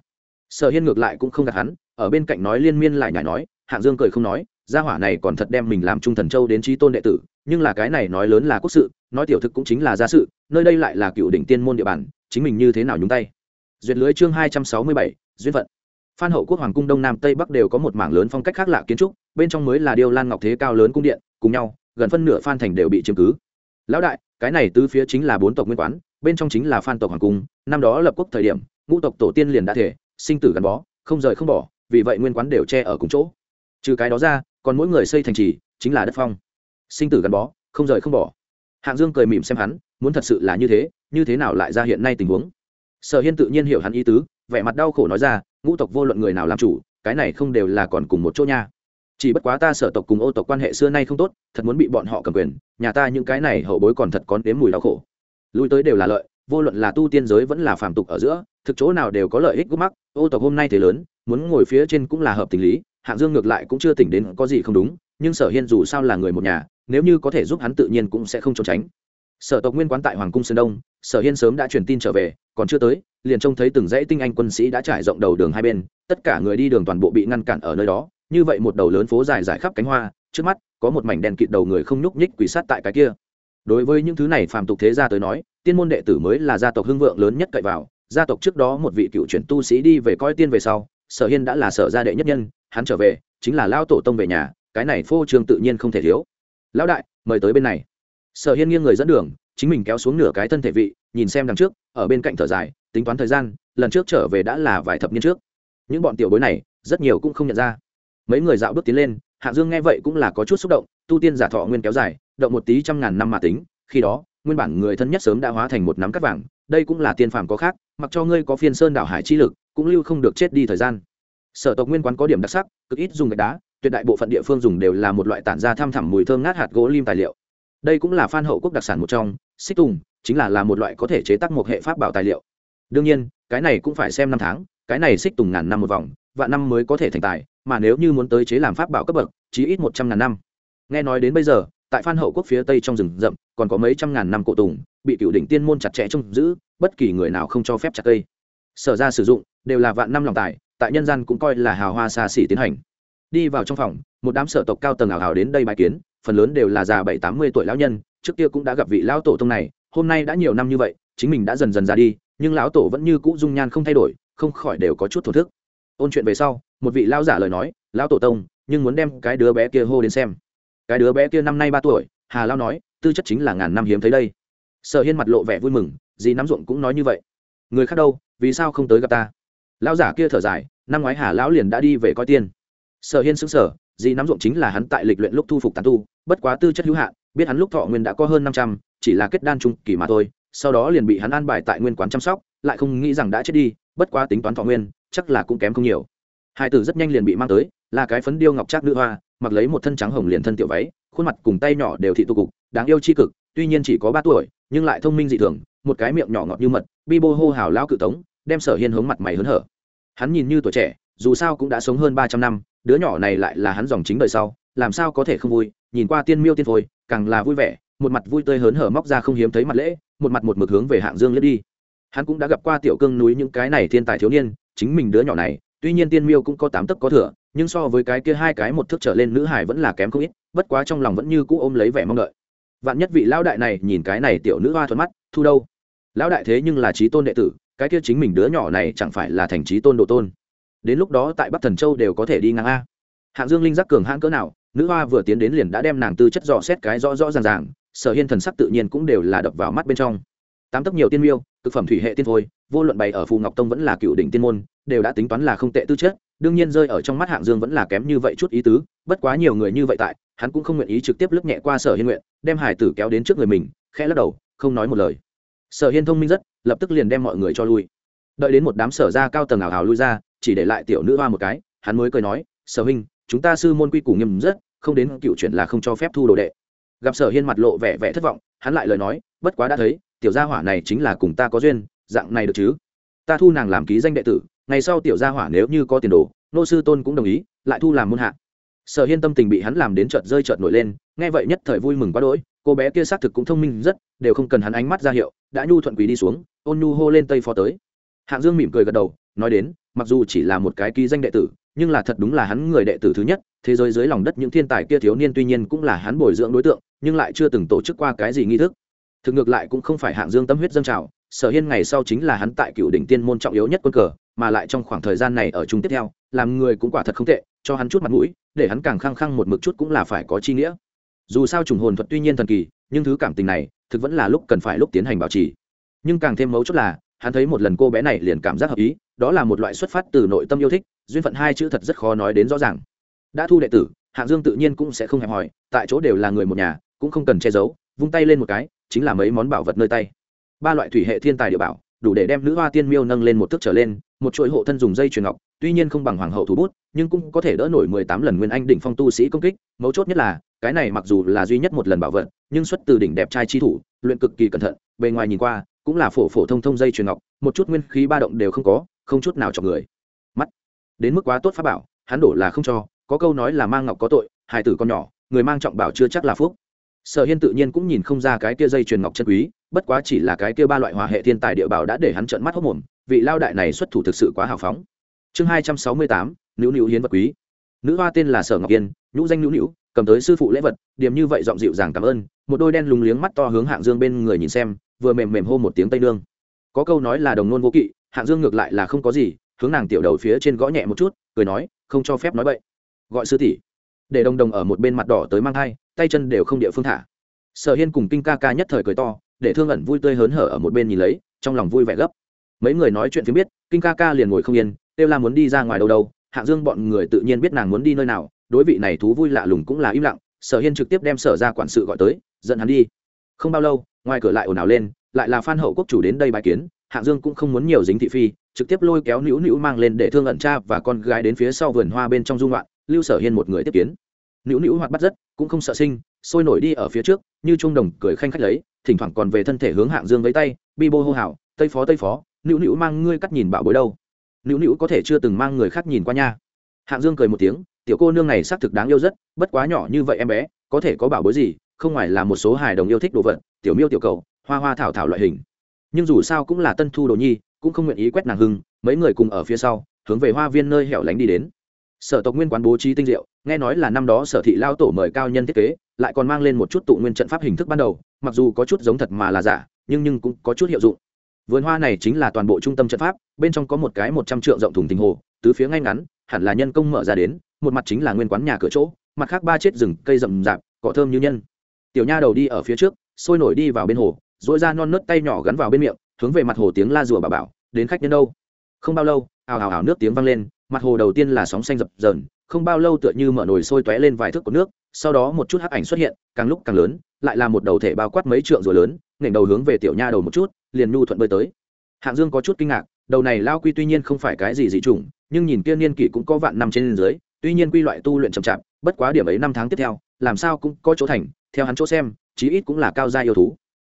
Sở hiên ngược lại cũng không gạt hắn, ở bên cạnh nói liên miên lại nhảy nói, hạng dương cười không nói, gia hỏa này còn thật đem mình làm trung thần châu đến trí tôn đệ tử, nhưng là cái này nói lớn là quốc sự, nói tiểu thực cũng chính là gia sự, nơi đây lại là cựu đỉnh tiên môn địa bàn, chính mình như thế nào nhúng tay. Duyệt lưới chương hai trăm sáu mươi bảy, duyên phận. Phan hậu quốc hoàng cung đông nam tây bắc đều có một mảng lớn phong cách khác lạ kiến trúc, bên trong mới là điêu lan ngọc thế cao lớn cung điện, cùng nhau, gần phân nửa phan thành đều bị chiếm cứ lão đại, cái này tứ phía chính là bốn tộc nguyên quán, bên trong chính là phan tộc hoàng cung, năm đó lập quốc thời điểm, ngũ tộc tổ tiên liền đã thể, sinh tử gắn bó, không rời không bỏ, vì vậy nguyên quán đều che ở cùng chỗ. Trừ cái đó ra, còn mỗi người xây thành trì, chính là đất phong. Sinh tử gắn bó, không rời không bỏ. Hạng dương cười mỉm xem hắn, muốn thật sự là như thế như thế nào lại ra hiện nay tình huống? Sở hiên tự nhiên hiểu hắn ý tứ, vẻ mặt đau khổ nói ra, ngũ tộc vô luận người nào làm chủ, cái này không đều là còn cùng một chỗ nha chỉ bất quá ta sở tộc cùng ô tộc quan hệ xưa nay không tốt, thật muốn bị bọn họ cầm quyền, nhà ta những cái này hậu bối còn thật có đếm mùi đau khổ. Lui tới đều là lợi, vô luận là tu tiên giới vẫn là phàm tục ở giữa, thực chỗ nào đều có lợi ích gút mắc, ô tộc hôm nay thế lớn, muốn ngồi phía trên cũng là hợp tình lý, hạng dương ngược lại cũng chưa tỉnh đến có gì không đúng, nhưng sở hiên dù sao là người một nhà, nếu như có thể giúp hắn tự nhiên cũng sẽ không trốn tránh. Sở tộc nguyên quán tại hoàng cung sơn đông, sở hiên sớm đã truyền tin trở về, còn chưa tới, liền trông thấy từng dãy tinh anh quân sĩ đã trải rộng đầu đường hai bên, tất cả người đi đường toàn bộ bị ngăn cản ở nơi đó như vậy một đầu lớn phố dài dài khắp cánh hoa, trước mắt, có một mảnh đèn kịt đầu người không nhúc nhích quỷ sát tại cái kia. Đối với những thứ này phàm tục thế gia tới nói, tiên môn đệ tử mới là gia tộc hưng vượng lớn nhất cậy vào. Gia tộc trước đó một vị cựu chuyển tu sĩ đi về coi tiên về sau, sở hiên đã là sở gia đệ nhất nhân, hắn trở về, chính là lao tổ tông về nhà, cái này phô trương tự nhiên không thể thiếu. Lão đại, mời tới bên này. Sở hiên nghiêng người dẫn đường, chính mình kéo xuống nửa cái thân thể vị, nhìn xem đằng trước, ở bên cạnh thở dài, tính toán thời gian, lần trước trở về đã là vài thập niên trước. Những bọn tiểu bối này, rất nhiều cũng không nhận ra mấy người dạo bước tiến lên, hạ dương nghe vậy cũng là có chút xúc động, tu tiên giả thọ nguyên kéo dài, động một tí trăm ngàn năm mà tính, khi đó, nguyên bản người thân nhất sớm đã hóa thành một nắm cắt vàng, đây cũng là tiên phàm có khác, mặc cho ngươi có phiên sơn đảo hải chi lực, cũng lưu không được chết đi thời gian. Sở tộc nguyên quán có điểm đặc sắc, cực ít dùng gạch đá, tuyệt đại bộ phận địa phương dùng đều là một loại tản ra tham thẳm mùi thơm ngát hạt gỗ lim tài liệu. Đây cũng là phan hậu quốc đặc sản một trong, xích tùng, chính là là một loại có thể chế tác một hệ pháp bảo tài liệu. Đương nhiên, cái này cũng phải xem năm tháng, cái này xích tùng ngàn năm một vòng, vạn năm mới có thể thành tài mà nếu như muốn tới chế làm pháp bảo cấp bậc, chí ít một trăm ngàn năm. Nghe nói đến bây giờ, tại phan hậu quốc phía tây trong rừng rậm, còn có mấy trăm ngàn năm cổ tùng, bị cựu đỉnh tiên môn chặt chẽ trông giữ, bất kỳ người nào không cho phép chặt cây. Sở ra sử dụng, đều là vạn năm lòng tài, tại nhân gian cũng coi là hào hoa xa xỉ tiến hành. Đi vào trong phòng, một đám sở tộc cao tầng ảo hào đến đây bài kiến, phần lớn đều là già bảy, tám mươi tuổi lão nhân, trước kia cũng đã gặp vị lão tổ tông này, hôm nay đã nhiều năm như vậy, chính mình đã dần dần ra đi, nhưng lão tổ vẫn như cũ dung nhan không thay đổi, không khỏi đều có chút thổ thức. Ôn chuyện về sau một vị lão giả lời nói, lão tổ tông, nhưng muốn đem cái đứa bé kia hô đến xem. Cái đứa bé kia năm nay ba tuổi, hà lao nói, tư chất chính là ngàn năm hiếm thấy đây. Sở hiên mặt lộ vẻ vui mừng, dì nắm ruộng cũng nói như vậy. Người khác đâu, vì sao không tới gặp ta? Lão giả kia thở dài, năm ngoái hà lão liền đã đi về coi tiên. Sở hiên xứng sở dì nắm ruộng chính là hắn tại lịch luyện lúc thu phục tàn tu, bất quá tư chất hữu hạn, biết hắn lúc thọ nguyên đã có hơn năm trăm, chỉ là kết đan trung kỳ mà thôi, sau đó liền bị hắn an bài tại nguyên quán chăm sóc, lại không nghĩ rằng đã chết đi, bất quá tính toán thọ nguyên, chắc là cũng kém không nhiều hai tử rất nhanh liền bị mang tới, là cái phấn điêu ngọc trác nữ hoa, mặc lấy một thân trắng hồng liền thân tiểu váy, khuôn mặt cùng tay nhỏ đều thị tụ cục, đáng yêu c cực, tuy nhiên chỉ có ba tuổi, nhưng lại thông minh dị thường, một cái miệng nhỏ ngọt như mật, bi bô hô hào lao cự tống, đem sở hiên hướng mặt mày hớn hở. Hắn nhìn như tuổi trẻ, dù sao cũng đã sống hơn ba trăm năm, đứa nhỏ này lại là hắn dòng chính đời sau, làm sao có thể không vui, nhìn qua tiên miêu tiên phôi, càng là vui vẻ, một mặt vui tươi hớn hở móc ra không hiếm thấy mặt lễ, một mặt một mực hướng về hạng dương lướt đi. Hắn cũng đã gặp qua tiểu cương núi những cái này thiên tài thiếu niên, chính mình đứa nhỏ này tuy nhiên tiên miêu cũng có tám tấc có thừa, nhưng so với cái kia hai cái một thước trở lên nữ hải vẫn là kém không ít, bất quá trong lòng vẫn như cũ ôm lấy vẻ mong đợi. Vạn nhất vị lão đại này nhìn cái này tiểu nữ hoa thuận mắt, thu đâu? Lão đại thế nhưng là trí tôn đệ tử, cái kia chính mình đứa nhỏ này chẳng phải là thành trí tôn độ tôn. Đến lúc đó tại bắc thần châu đều có thể đi ngang a. Hạng dương linh giác cường hãn cỡ nào, nữ hoa vừa tiến đến liền đã đem nàng tư chất dò xét cái rõ rõ ràng ràng, sở hiên thần sắc tự nhiên cũng đều là đập vào mắt bên trong. Tám tấc nhiều tiên miêu thực phẩm thủy hệ tiên thôi, vô luận bày ở phù ngọc tông vẫn là cựu đỉnh tiên môn đều đã tính toán là không tệ tư chất, đương nhiên rơi ở trong mắt hạng dương vẫn là kém như vậy chút ý tứ, bất quá nhiều người như vậy tại, hắn cũng không nguyện ý trực tiếp lướt nhẹ qua sở hiên nguyện đem hải tử kéo đến trước người mình, khẽ lắc đầu, không nói một lời. Sở hiên thông minh rất, lập tức liền đem mọi người cho lui. Đợi đến một đám sở ra cao tầng ảo hào lui ra, chỉ để lại tiểu nữ hoa một cái, hắn mới cười nói, sở huynh, chúng ta sư môn quy củ nghiêm rất, không đến cựu chuyển là không cho phép thu đồ đệ. Gặp sở hiên mặt lộ vẻ vẻ thất vọng, hắn lại lời nói, bất quá đã thấy, tiểu gia hỏa này chính là cùng ta có duyên, dạng này được chứ? Ta thu nàng làm ký danh đệ tử ngày sau tiểu gia hỏa nếu như có tiền đồ, nô sư tôn cũng đồng ý, lại thu làm môn hạ. Sở hiên tâm tình bị hắn làm đến chợt rơi chợt nổi lên, nghe vậy nhất thời vui mừng quá đỗi, cô bé kia xác thực cũng thông minh rất, đều không cần hắn ánh mắt ra hiệu, đã nhu thuận quỳ đi xuống, ôn nhu hô lên tây phó tới. Hạng dương mỉm cười gật đầu, nói đến, mặc dù chỉ là một cái ký danh đệ tử, nhưng là thật đúng là hắn người đệ tử thứ nhất, thế giới dưới lòng đất những thiên tài kia thiếu niên tuy nhiên cũng là hắn bồi dưỡng đối tượng, nhưng lại chưa từng tổ chức qua cái gì nghi thức. Thực ngược lại cũng không phải hạng dương tâm huyết dâng trào sở hiên ngày sau chính là hắn tại cựu đỉnh tiên môn trọng yếu nhất quân cờ, mà lại trong khoảng thời gian này ở chung tiếp theo, làm người cũng quả thật không tệ, cho hắn chút mặt mũi, để hắn càng khăng khăng một mực chút cũng là phải có chi nghĩa. Dù sao trùng hồn thuật tuy nhiên thần kỳ, nhưng thứ cảm tình này, thực vẫn là lúc cần phải lúc tiến hành bảo trì. Nhưng càng thêm mấu chốt là, hắn thấy một lần cô bé này liền cảm giác hợp ý, đó là một loại xuất phát từ nội tâm yêu thích, duyên phận hai chữ thật rất khó nói đến rõ ràng. Đã thu đệ tử, hạng dương tự nhiên cũng sẽ không hẹp hòi, tại chỗ đều là người một nhà, cũng không cần che giấu, vung tay lên một cái, chính là mấy món bảo vật nơi tay ba loại thủy hệ thiên tài địa bảo, đủ để đem nữ hoa tiên miêu nâng lên một thước trở lên, một chuỗi hộ thân dùng dây chuyền ngọc, tuy nhiên không bằng hoàng hậu thủ bút, nhưng cũng có thể đỡ nổi mười tám lần nguyên anh đỉnh phong tu sĩ công kích. Mấu chốt nhất là, cái này mặc dù là duy nhất một lần bảo vật, nhưng xuất từ đỉnh đẹp trai chi thủ, luyện cực kỳ cẩn thận, bề ngoài nhìn qua, cũng là phổ phổ thông thông dây chuyền ngọc, một chút nguyên khí ba động đều không có, không chút nào chọc người. Mắt. Đến mức quá tốt pháp bảo, hắn đổ là không cho, có câu nói là mang ngọc có tội, hài tử con nhỏ, người mang trọng bảo chưa chắc là phúc. Sở hiên tự nhiên cũng nhìn không ra cái kia dây chuyền ngọc chân quý bất quá chỉ là cái kia ba loại hòa hệ thiên tài địa bảo đã để hắn trợn mắt hốc mồm vị lao đại này xuất thủ thực sự quá hào phóng. Chương hai trăm sáu mươi tám nữ nữ hiến vật quý. Nữ hoa tên là sở ngọc yên nhũ danh Nữu Nữu, cầm tới sư phụ lễ vật điểm như vậy giọng dịu dàng cảm ơn một đôi đen lùng liếng mắt to hướng hạng dương bên người nhìn xem vừa mềm mềm hô một tiếng tây nương. Có câu nói là đồng nôn vô kỵ hạng dương ngược lại là không có gì hướng nàng tiểu đầu phía trên gõ nhẹ một chút cười nói không cho phép nói bậy. Gọi sư tỷ. Để đồng đồng ở một bên mặt đỏ tới mang hai tay chân đều không địa phương thả. Sở hiên cùng kinh ca ca nhất thời cười to để thương ẩn vui tươi hớn hở ở một bên nhìn lấy, trong lòng vui vẻ gấp. Mấy người nói chuyện phía biết, kinh ca ca liền ngồi không yên kêu la muốn đi ra ngoài đâu đâu hạng dương bọn người tự nhiên biết nàng muốn đi nơi nào, đối vị này thú vui lạ lùng cũng là im lặng, sở hiên trực tiếp đem sở ra quản sự gọi tới, dẫn hắn đi. Không bao lâu, ngoài cửa lại ồn ào lên, lại là phan hậu quốc chủ đến đây bài kiến hạng dương cũng không muốn nhiều dính thị phi, trực tiếp lôi kéo nữu nữu mang lên để thương ẩn cha và con gái đến phía sau vườn hoa bên trong dung loạn lưu sở hiên một người tiếp kiến. Nữu nữu hoạt bắt rất, cũng không sợ sinh, sôi nổi đi ở phía trước, như trung đồng cười khanh khách lấy thỉnh thoảng còn về thân thể hướng hạng dương với tay, bi bô hô hào, tây phó tây phó, nữu nữu mang ngươi cắt nhìn bảo bối đâu? Nữu nữu có thể chưa từng mang người khác nhìn qua nha. Hạng dương cười một tiếng, tiểu cô nương này xác thực đáng yêu rất, bất quá nhỏ như vậy em bé, có thể có bảo bối gì, không ngoài là một số hài đồng yêu thích đồ vật, tiểu miêu, tiểu cầu, hoa hoa thảo thảo loại hình. Nhưng dù sao cũng là tân thu đồ nhi, cũng không nguyện ý quét nàng hưng, mấy người cùng ở phía sau, hướng về hoa viên nơi hẻo lánh đi đến. Sở tộc nguyên quán bố trí tinh diệu, nghe nói là năm đó sở thị lao tổ mời cao nhân thiết kế lại còn mang lên một chút tụ nguyên trận pháp hình thức ban đầu, mặc dù có chút giống thật mà là giả, nhưng nhưng cũng có chút hiệu dụng. Vườn hoa này chính là toàn bộ trung tâm trận pháp, bên trong có một cái một trăm trượng rộng thùng tình hồ, tứ phía ngay ngắn, hẳn là nhân công mở ra đến, một mặt chính là nguyên quán nhà cửa chỗ, mặt khác ba chết rừng cây rậm rạp, cỏ thơm như nhân. Tiểu nha đầu đi ở phía trước, sôi nổi đi vào bên hồ dỗi ra non nớt tay nhỏ gắn vào bên miệng, hướng về mặt hồ tiếng la rùa bà bảo, đến khách nhân đâu? Không bao lâu, ào ào ào nước tiếng vang lên, mặt hồ đầu tiên là sóng xanh dập dờn, không bao lâu tựa như mở nồi sôi tóe lên vài thước của nước sau đó một chút hắc ảnh xuất hiện, càng lúc càng lớn, lại là một đầu thể bao quát mấy trượng rồi lớn, nghển đầu hướng về tiểu nha đầu một chút, liền nhu thuận bơi tới. Hạng dương có chút kinh ngạc, đầu này lao quy tuy nhiên không phải cái gì dị chủng, nhưng nhìn kia niên kỷ cũng có vạn năm trên dưới, tuy nhiên quy loại tu luyện chậm chạp, bất quá điểm ấy năm tháng tiếp theo, làm sao cũng có chỗ thành, theo hắn chỗ xem, chí ít cũng là cao gia yêu thú.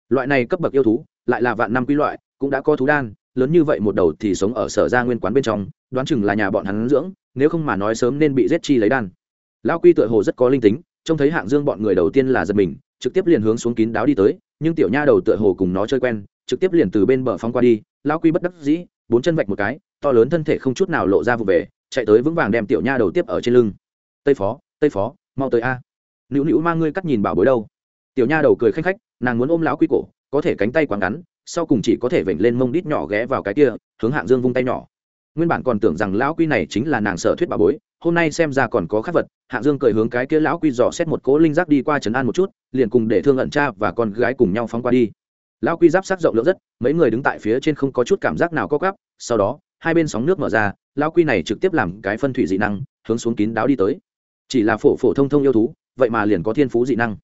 Loại này cấp bậc yêu thú, lại là vạn năm quy loại, cũng đã có thú đan, lớn như vậy một đầu thì sống ở sở gia nguyên quán bên trong, đoán chừng là nhà bọn hắn dưỡng, nếu không mà nói sớm nên bị giết chi lấy đan. Lão quy tựa hồ rất có linh tính trông thấy hạng dương bọn người đầu tiên là giật mình, trực tiếp liền hướng xuống kín đáo đi tới, nhưng tiểu nha đầu tựa hồ cùng nó chơi quen, trực tiếp liền từ bên bờ phong qua đi, lão quy bất đắc dĩ, bốn chân vạch một cái, to lớn thân thể không chút nào lộ ra vụ về, chạy tới vững vàng đem tiểu nha đầu tiếp ở trên lưng. Tây phó tây phó, mau tới a. Nữu nữu mang ngươi cắt nhìn bảo bối đâu? Tiểu nha đầu cười khanh khách, nàng muốn ôm lão quy cổ, có thể cánh tay quá ngắn, sau cùng chỉ có thể vểnh lên mông đít nhỏ ghé vào cái kia, hướng hạng dương vung tay nhỏ nguyên bản còn tưởng rằng lão quy này chính là nàng sở thuyết bà bối, hôm nay xem ra còn có khắc vật, hạng dương cười hướng cái kia lão quy dò xét một cỗ linh giác đi qua trấn an một chút, liền cùng để thương ẩn cha và con gái cùng nhau phóng qua đi. Lão quy giáp sắc rộng lượng rất, mấy người đứng tại phía trên không có chút cảm giác nào có gắp sau đó, hai bên sóng nước mở ra, lão quy này trực tiếp làm cái phân thủy dị năng, hướng xuống kín đáo đi tới. Chỉ là phổ phổ thông thông yêu thú, vậy mà liền có thiên phú dị năng.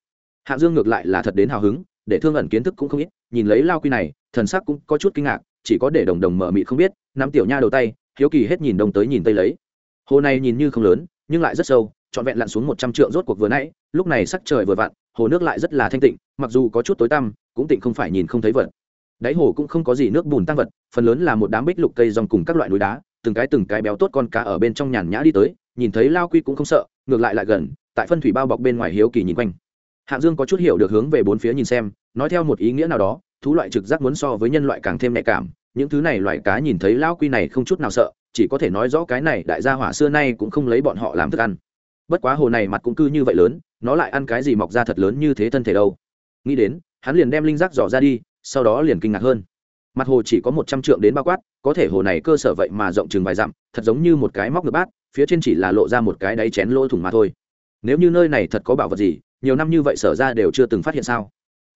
Hạng dương ngược lại là thật đến hào hứng, để thương ẩn kiến thức cũng không ít, nhìn lấy lao quy này, thần sắc cũng có chút kinh ngạc chỉ có để đồng đồng mở mị không biết, nắm tiểu nha đầu tay, hiếu kỳ hết nhìn đông tới nhìn tây lấy. Hồ này nhìn như không lớn, nhưng lại rất sâu, trọn vẹn lặn xuống một trăm trượng rốt cuộc vừa nãy, lúc này sắc trời vừa vặn, hồ nước lại rất là thanh tịnh, mặc dù có chút tối tăm, cũng tịnh không phải nhìn không thấy vật. Đáy hồ cũng không có gì nước bùn tăng vật, phần lớn là một đám bích lục cây rong cùng các loại núi đá, từng cái từng cái béo tốt con cá ở bên trong nhàn nhã đi tới, nhìn thấy lao quy cũng không sợ, ngược lại lại gần, tại phân thủy bao bọc bên ngoài hiếu kỳ nhìn quanh. Hạng dương có chút hiểu được hướng về bốn phía nhìn xem, nói theo một ý nghĩa nào đó thú loại trực giác muốn so với nhân loại càng thêm nhạy cảm, những thứ này loại cá nhìn thấy lao quy này không chút nào sợ, chỉ có thể nói rõ cái này đại gia hỏa xưa nay cũng không lấy bọn họ làm thức ăn. Bất quá hồ này mặt cũng cư như vậy lớn, nó lại ăn cái gì mọc ra thật lớn như thế thân thể đâu. Nghĩ đến, hắn liền đem linh giác dò ra đi, sau đó liền kinh ngạc hơn. Mặt hồ chỉ có một trăm trượng đến bao quát, có thể hồ này cơ sở vậy mà rộng chừng vài dặm, thật giống như một cái móc ngược bát, phía trên chỉ là lộ ra một cái đáy chén lỗ thủng mà thôi. Nếu như nơi này thật có bảo vật gì, nhiều năm như vậy sở ra đều chưa từng phát hiện sao?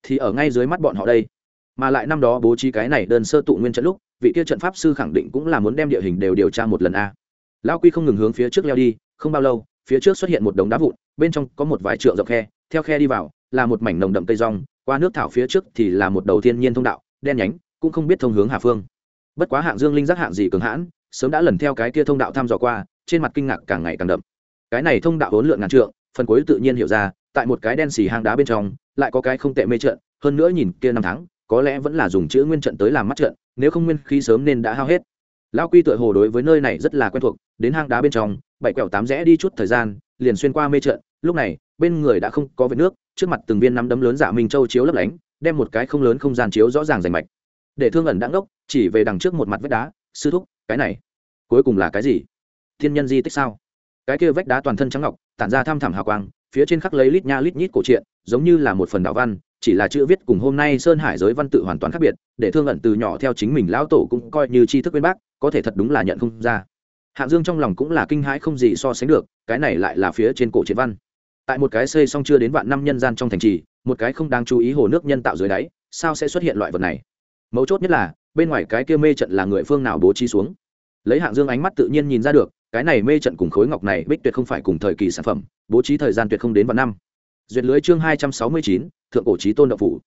Thì ở ngay dưới mắt bọn họ đây mà lại năm đó bố trí cái này đơn sơ tụ nguyên trận lúc, vị kia trận pháp sư khẳng định cũng là muốn đem địa hình đều điều tra một lần a. Lão quy không ngừng hướng phía trước leo đi, không bao lâu, phía trước xuất hiện một đống đá vụn, bên trong có một vài trượng dọc khe, theo khe đi vào, là một mảnh nồng đậm cây rong, qua nước thảo phía trước thì là một đầu thiên nhiên thông đạo, đen nhánh, cũng không biết thông hướng hà phương. Bất quá hạng dương linh giác hạng gì cường hãn, sớm đã lần theo cái kia thông đạo thăm dò qua, trên mặt kinh ngạc càng ngày càng đậm. Cái này thông đạo hỗn lượn ngàn trượng, phần cuối tự nhiên hiểu ra, tại một cái đen xì hang đá bên trong, lại có cái không tệ mê trận, hơn nữa nhìn kia năm tháng có lẽ vẫn là dùng chữ nguyên trận tới làm mắt trận, nếu không nguyên khí sớm nên đã hao hết. Lão quy tựa hồ đối với nơi này rất là quen thuộc, đến hang đá bên trong, bảy quẹo tám rẽ đi chút thời gian, liền xuyên qua mê trận, lúc này, bên người đã không có vệt nước, trước mặt từng viên nắm đấm lớn giả minh châu chiếu lấp lánh, đem một cái không lớn không gian chiếu rõ ràng rành mạch. Để thương ẩn đã ngốc, chỉ về đằng trước một mặt vách đá, sư thúc, cái này, cuối cùng là cái gì? Thiên nhân di tích sao? Cái kia vách đá toàn thân trắng ngọc, tản ra tham thẳm hào quang, phía trên khắc lấy lít nha lít nhít cổ truyện, giống như là một phần đạo văn chỉ là chữ viết cùng hôm nay sơn hải giới văn tự hoàn toàn khác biệt, để thương ẩn từ nhỏ theo chính mình lão tổ cũng coi như tri thức bên bác, có thể thật đúng là nhận không ra. Hạng dương trong lòng cũng là kinh hãi không gì so sánh được, cái này lại là phía trên cổ chiến văn. Tại một cái xây xong chưa đến vạn năm nhân gian trong thành trì, một cái không đáng chú ý hồ nước nhân tạo dưới đáy, sao sẽ xuất hiện loại vật này? Mấu chốt nhất là, bên ngoài cái kia mê trận là người phương nào bố trí xuống? Lấy hạng dương ánh mắt tự nhiên nhìn ra được, cái này mê trận cùng khối ngọc này bích tuyệt không phải cùng thời kỳ sản phẩm, bố trí thời gian tuyệt không đến vạn năm. Duyệt lưới chương hai trăm sáu mươi chín thượng cổ trí tôn đậu phủ.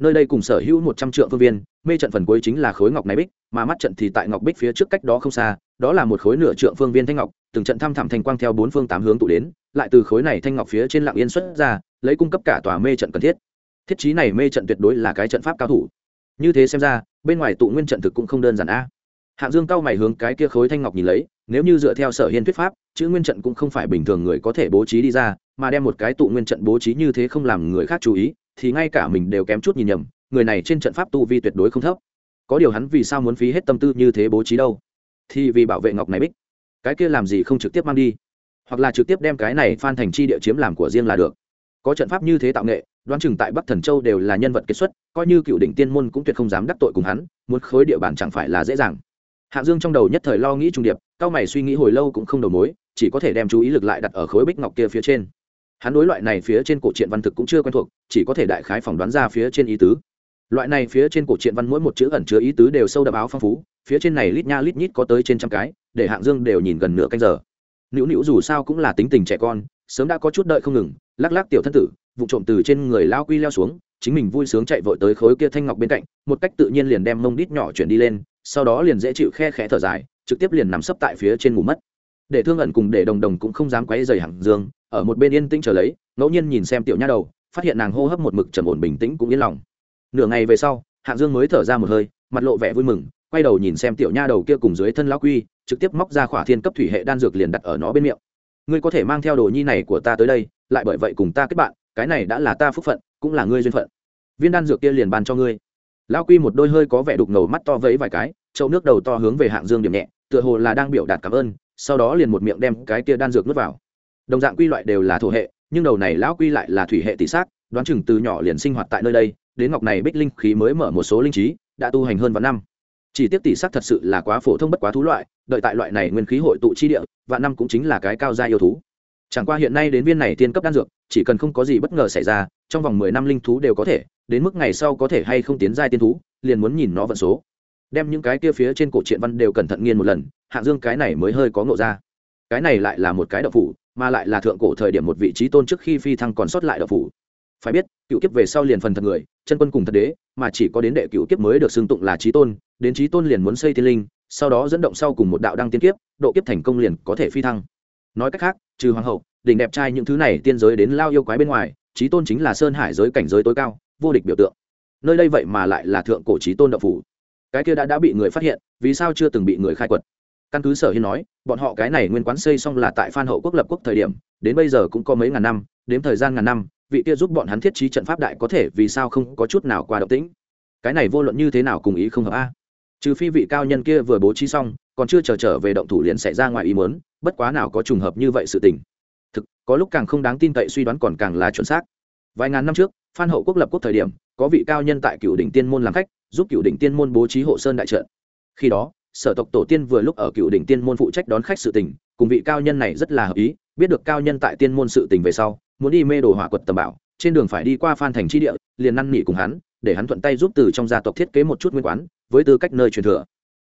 Nơi đây cùng sở hữu một trăm triệu phương viên, mê trận phần cuối chính là khối ngọc này bích, mà mắt trận thì tại ngọc bích phía trước cách đó không xa, đó là một khối nửa trượng phương viên thanh ngọc, từng trận thăm thẳm thành quang theo bốn phương tám hướng tụ đến, lại từ khối này thanh ngọc phía trên lạng yên xuất ra, lấy cung cấp cả tòa mê trận cần thiết. Thiết trí này mê trận tuyệt đối là cái trận pháp cao thủ. Như thế xem ra, bên ngoài tụ nguyên trận thực cũng không đơn giản a. Hạng dương cao mày hướng cái kia khối thanh ngọc nhìn lấy, nếu như dựa theo sở hiên thuyết pháp, chữ nguyên trận cũng không phải bình thường người có thể bố trí đi ra, mà đem một cái tụ nguyên trận bố trí như thế không làm người khác chú ý thì ngay cả mình đều kém chút nhìn nhầm, người này trên trận pháp tu vi tuyệt đối không thấp. Có điều hắn vì sao muốn phí hết tâm tư như thế bố trí đâu? Thì vì bảo vệ ngọc này bích. Cái kia làm gì không trực tiếp mang đi? Hoặc là trực tiếp đem cái này phan thành chi địa chiếm làm của riêng là được. Có trận pháp như thế tạo nghệ, đoán chừng tại bắc thần châu đều là nhân vật kết xuất, coi như cựu đỉnh tiên môn cũng tuyệt không dám đắc tội cùng hắn, muốn khối địa bàn chẳng phải là dễ dàng. Hạ dương trong đầu nhất thời lo nghĩ trung điệp, cao mày suy nghĩ hồi lâu cũng không đầu mối, chỉ có thể đem chú ý lực lại đặt ở khối bích ngọc kia phía trên hắn đối loại này phía trên cổ truyện văn thực cũng chưa quen thuộc, chỉ có thể đại khái phỏng đoán ra phía trên ý tứ. Loại này phía trên cổ truyện văn mỗi một chữ ẩn chứa ý tứ đều sâu đậm áo phong phú, phía trên này lít nha lít nhít có tới trên trăm cái, để hạng dương đều nhìn gần nửa canh giờ. Nữu nữu dù sao cũng là tính tình trẻ con, sớm đã có chút đợi không ngừng, lắc lắc tiểu thân tử, vụ trộm từ trên người lao quy leo xuống, chính mình vui sướng chạy vội tới khối kia thanh ngọc bên cạnh, một cách tự nhiên liền đem mông đít nhỏ chuyển đi lên, sau đó liền dễ chịu khe khẽ thở dài, trực tiếp liền nằm sấp tại phía trên ngủ mất. Để thương ẩn cùng để đồng đồng cũng không dám quấy dày hạng dương ở một bên yên tĩnh trở lấy, ngẫu nhiên nhìn xem tiểu nha đầu, phát hiện nàng hô hấp một mực trầm ổn bình tĩnh cũng yên lòng. Nửa ngày về sau, hạng dương mới thở ra một hơi, mặt lộ vẻ vui mừng, quay đầu nhìn xem tiểu nha đầu kia cùng dưới thân lão quy, trực tiếp móc ra khỏa thiên cấp thủy hệ đan dược liền đặt ở nó bên miệng. Ngươi có thể mang theo đồ nhi này của ta tới đây, lại bởi vậy cùng ta kết bạn, cái này đã là ta phúc phận, cũng là ngươi duyên phận. Viên đan dược kia liền bàn cho ngươi. Lão quy một đôi hơi có vẻ đục ngầu mắt to vẫy vài cái, chậu nước đầu to hướng về hạng dương điểm nhẹ, tựa hồ là đang biểu đạt cảm ơn, sau đó liền một miệng đem cái kia đan dược nuốt vào đồng dạng quy loại đều là thổ hệ, nhưng đầu này lão quy lại là thủy hệ tỷ xác, đoán chừng từ nhỏ liền sinh hoạt tại nơi đây, đến ngọc này bích linh khí mới mở một số linh trí, đã tu hành hơn vạn năm. Chỉ tiếp tỷ sắc thật sự là quá phổ thông bất quá thú loại, đợi tại loại này nguyên khí hội tụ chi địa, vạn năm cũng chính là cái cao gia yêu thú. Chẳng qua hiện nay đến viên này tiên cấp đan dược, chỉ cần không có gì bất ngờ xảy ra, trong vòng mười năm linh thú đều có thể, đến mức ngày sau có thể hay không tiến giai tiên thú, liền muốn nhìn nó vận số. Đem những cái kia phía trên cổ truyện văn đều cẩn thận nghiên một lần hạng dương cái này mới hơi có ngộ ra. Cái này lại là một cái đậu phủ mà lại là thượng cổ thời điểm một vị trí tôn trước khi phi thăng còn sót lại đạo phủ. Phải biết, cựu kiếp về sau liền phần thật người, chân quân cùng thật đế, mà chỉ có đến đệ cựu kiếp mới được xưng tụng là trí tôn, đến trí tôn liền muốn xây thiên linh, sau đó dẫn động sau cùng một đạo đăng tiên kiếp, độ kiếp thành công liền có thể phi thăng. Nói cách khác, trừ hoàng hậu, đỉnh đẹp trai những thứ này tiên giới đến lao yêu quái bên ngoài, trí tôn chính là sơn hải giới cảnh giới tối cao, vô địch biểu tượng. Nơi đây vậy mà lại là thượng cổ trí tôn đạo phủ. Cái kia đã đã bị người phát hiện, vì sao chưa từng bị người khai quật? Căn cứ sở hiên nói, bọn họ cái này nguyên quán xây xong là tại phan hậu quốc lập quốc thời điểm, đến bây giờ cũng có mấy ngàn năm, đến thời gian ngàn năm, vị kia giúp bọn hắn thiết trí trận pháp đại có thể vì sao không có chút nào qua động tĩnh? Cái này vô luận như thế nào cùng ý không hợp a? Trừ phi vị cao nhân kia vừa bố trí xong, còn chưa chờ trở về động thủ liền xảy ra ngoài ý muốn, bất quá nào có trùng hợp như vậy sự tình. Thực, có lúc càng không đáng tin cậy suy đoán còn càng là chuẩn xác. Vài ngàn năm trước, phan hậu quốc lập quốc thời điểm, có vị cao nhân tại cựu đỉnh tiên môn làm khách, giúp cựu đỉnh tiên môn bố trí hộ sơn đại trận. Khi đó sở tộc tổ tiên vừa lúc ở cựu đỉnh tiên môn phụ trách đón khách sự tình, cùng vị cao nhân này rất là hợp ý, biết được cao nhân tại tiên môn sự tình về sau, muốn đi mê đồ hỏa quật tầm bảo, trên đường phải đi qua phan thành tri địa, liền năn nỉ cùng hắn, để hắn thuận tay giúp từ trong gia tộc thiết kế một chút nguyên quán, với tư cách nơi truyền thừa.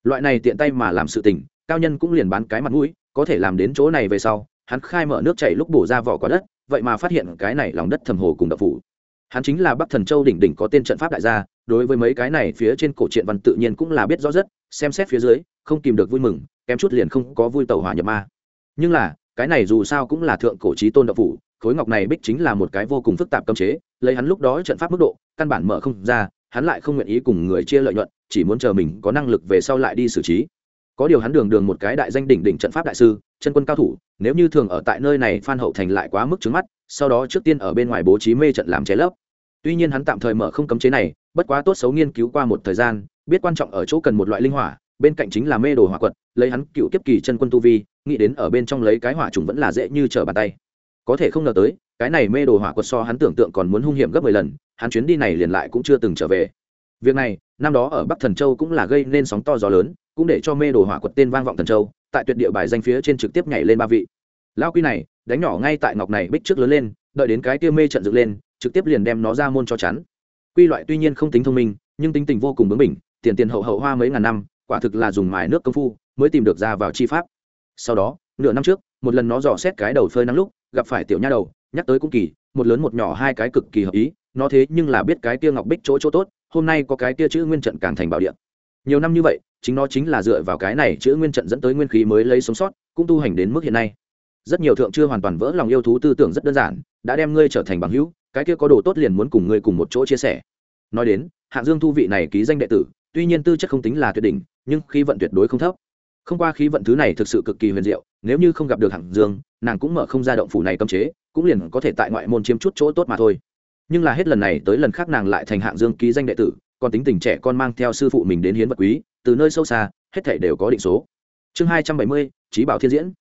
Loại này tiện tay mà làm sự tình, cao nhân cũng liền bán cái mặt mũi, có thể làm đến chỗ này về sau, hắn khai mở nước chảy lúc bổ ra vỏ quả đất, vậy mà phát hiện cái này lòng đất thầm hồ cùng đập phủ hắn chính là bắc thần châu đỉnh đỉnh có tên trận pháp đại gia, đối với mấy cái này phía trên cổ truyện văn tự nhiên cũng là biết rõ rất, xem xét phía dưới, không kìm được vui mừng, kém chút liền không có vui tàu hỏa nhập ma. Nhưng là, cái này dù sao cũng là thượng cổ trí tôn đạo phủ, khối ngọc này bích chính là một cái vô cùng phức tạp cấm chế, lấy hắn lúc đó trận pháp mức độ, căn bản mở không ra, hắn lại không nguyện ý cùng người chia lợi nhuận, chỉ muốn chờ mình có năng lực về sau lại đi xử trí. Có điều hắn đường đường một cái đại danh đỉnh đỉnh trận pháp đại sư, chân quân cao thủ, nếu như thường ở tại nơi này phan hậu thành lại quá mức trứng mắt sau đó trước tiên ở bên ngoài bố trí mê trận làm cháy lớp tuy nhiên hắn tạm thời mở không cấm chế này, bất quá tốt xấu nghiên cứu qua một thời gian, biết quan trọng ở chỗ cần một loại linh hỏa, bên cạnh chính là mê đồ hỏa quật, lấy hắn cựu kiếp kỳ chân quân tu vi, nghĩ đến ở bên trong lấy cái hỏa trùng vẫn là dễ như trở bàn tay. Có thể không ngờ tới, cái này mê đồ hỏa quật so hắn tưởng tượng còn muốn hung hiểm gấp mười lần, hắn chuyến đi này liền lại cũng chưa từng trở về. Việc này, năm đó ở bắc thần châu cũng là gây nên sóng to gió lớn, cũng để cho mê đồ hỏa quật tên vang vọng thần châu, tại tuyệt địa bài danh phía trên trực tiếp nhảy lên ba vị lao quy này, đánh nhỏ ngay tại ngọc này bích trước lớn lên, đợi đến cái kia mê trận dựng lên, trực tiếp liền đem nó ra môn cho chắn. Quy loại tuy nhiên không tính thông minh, nhưng tính tình vô cùng bướng bỉnh, tiền tiền hậu hậu hoa mấy ngàn năm, quả thực là dùng mài nước công phu mới tìm được ra vào chi pháp. Sau đó, nửa năm trước, một lần nó dò xét cái đầu phơi nắng lúc, gặp phải tiểu nha đầu, nhắc tới cũng kỳ, một lớn một nhỏ hai cái cực kỳ hợp ý, nó thế nhưng là biết cái kia ngọc bích chỗ chỗ tốt, hôm nay có cái kia chữ nguyên trận càng thành bảo địa. Nhiều năm như vậy, chính nó chính là dựa vào cái này chữ nguyên trận dẫn tới nguyên khí mới lấy sống sót, cũng tu hành đến mức hiện nay rất nhiều thượng chưa hoàn toàn vỡ lòng yêu thú tư tưởng rất đơn giản, đã đem ngươi trở thành bằng hữu, cái kia có đồ tốt liền muốn cùng ngươi cùng một chỗ chia sẻ. Nói đến, hạng dương thu vị này ký danh đệ tử, tuy nhiên tư chất không tính là tuyệt đỉnh, nhưng khí vận tuyệt đối không thấp. Không qua khí vận thứ này thực sự cực kỳ huyền diệu, nếu như không gặp được hạng dương, nàng cũng mở không ra động phủ này cấm chế, cũng liền có thể tại ngoại môn chiếm chút chỗ tốt mà thôi. Nhưng là hết lần này tới lần khác nàng lại thành hạng dương ký danh đệ tử, còn tính tình trẻ con mang theo sư phụ mình đến hiến vật quý, từ nơi sâu xa, hết thể đều có định số. Chương hai trăm bảy mươi trí bảo thiên diễn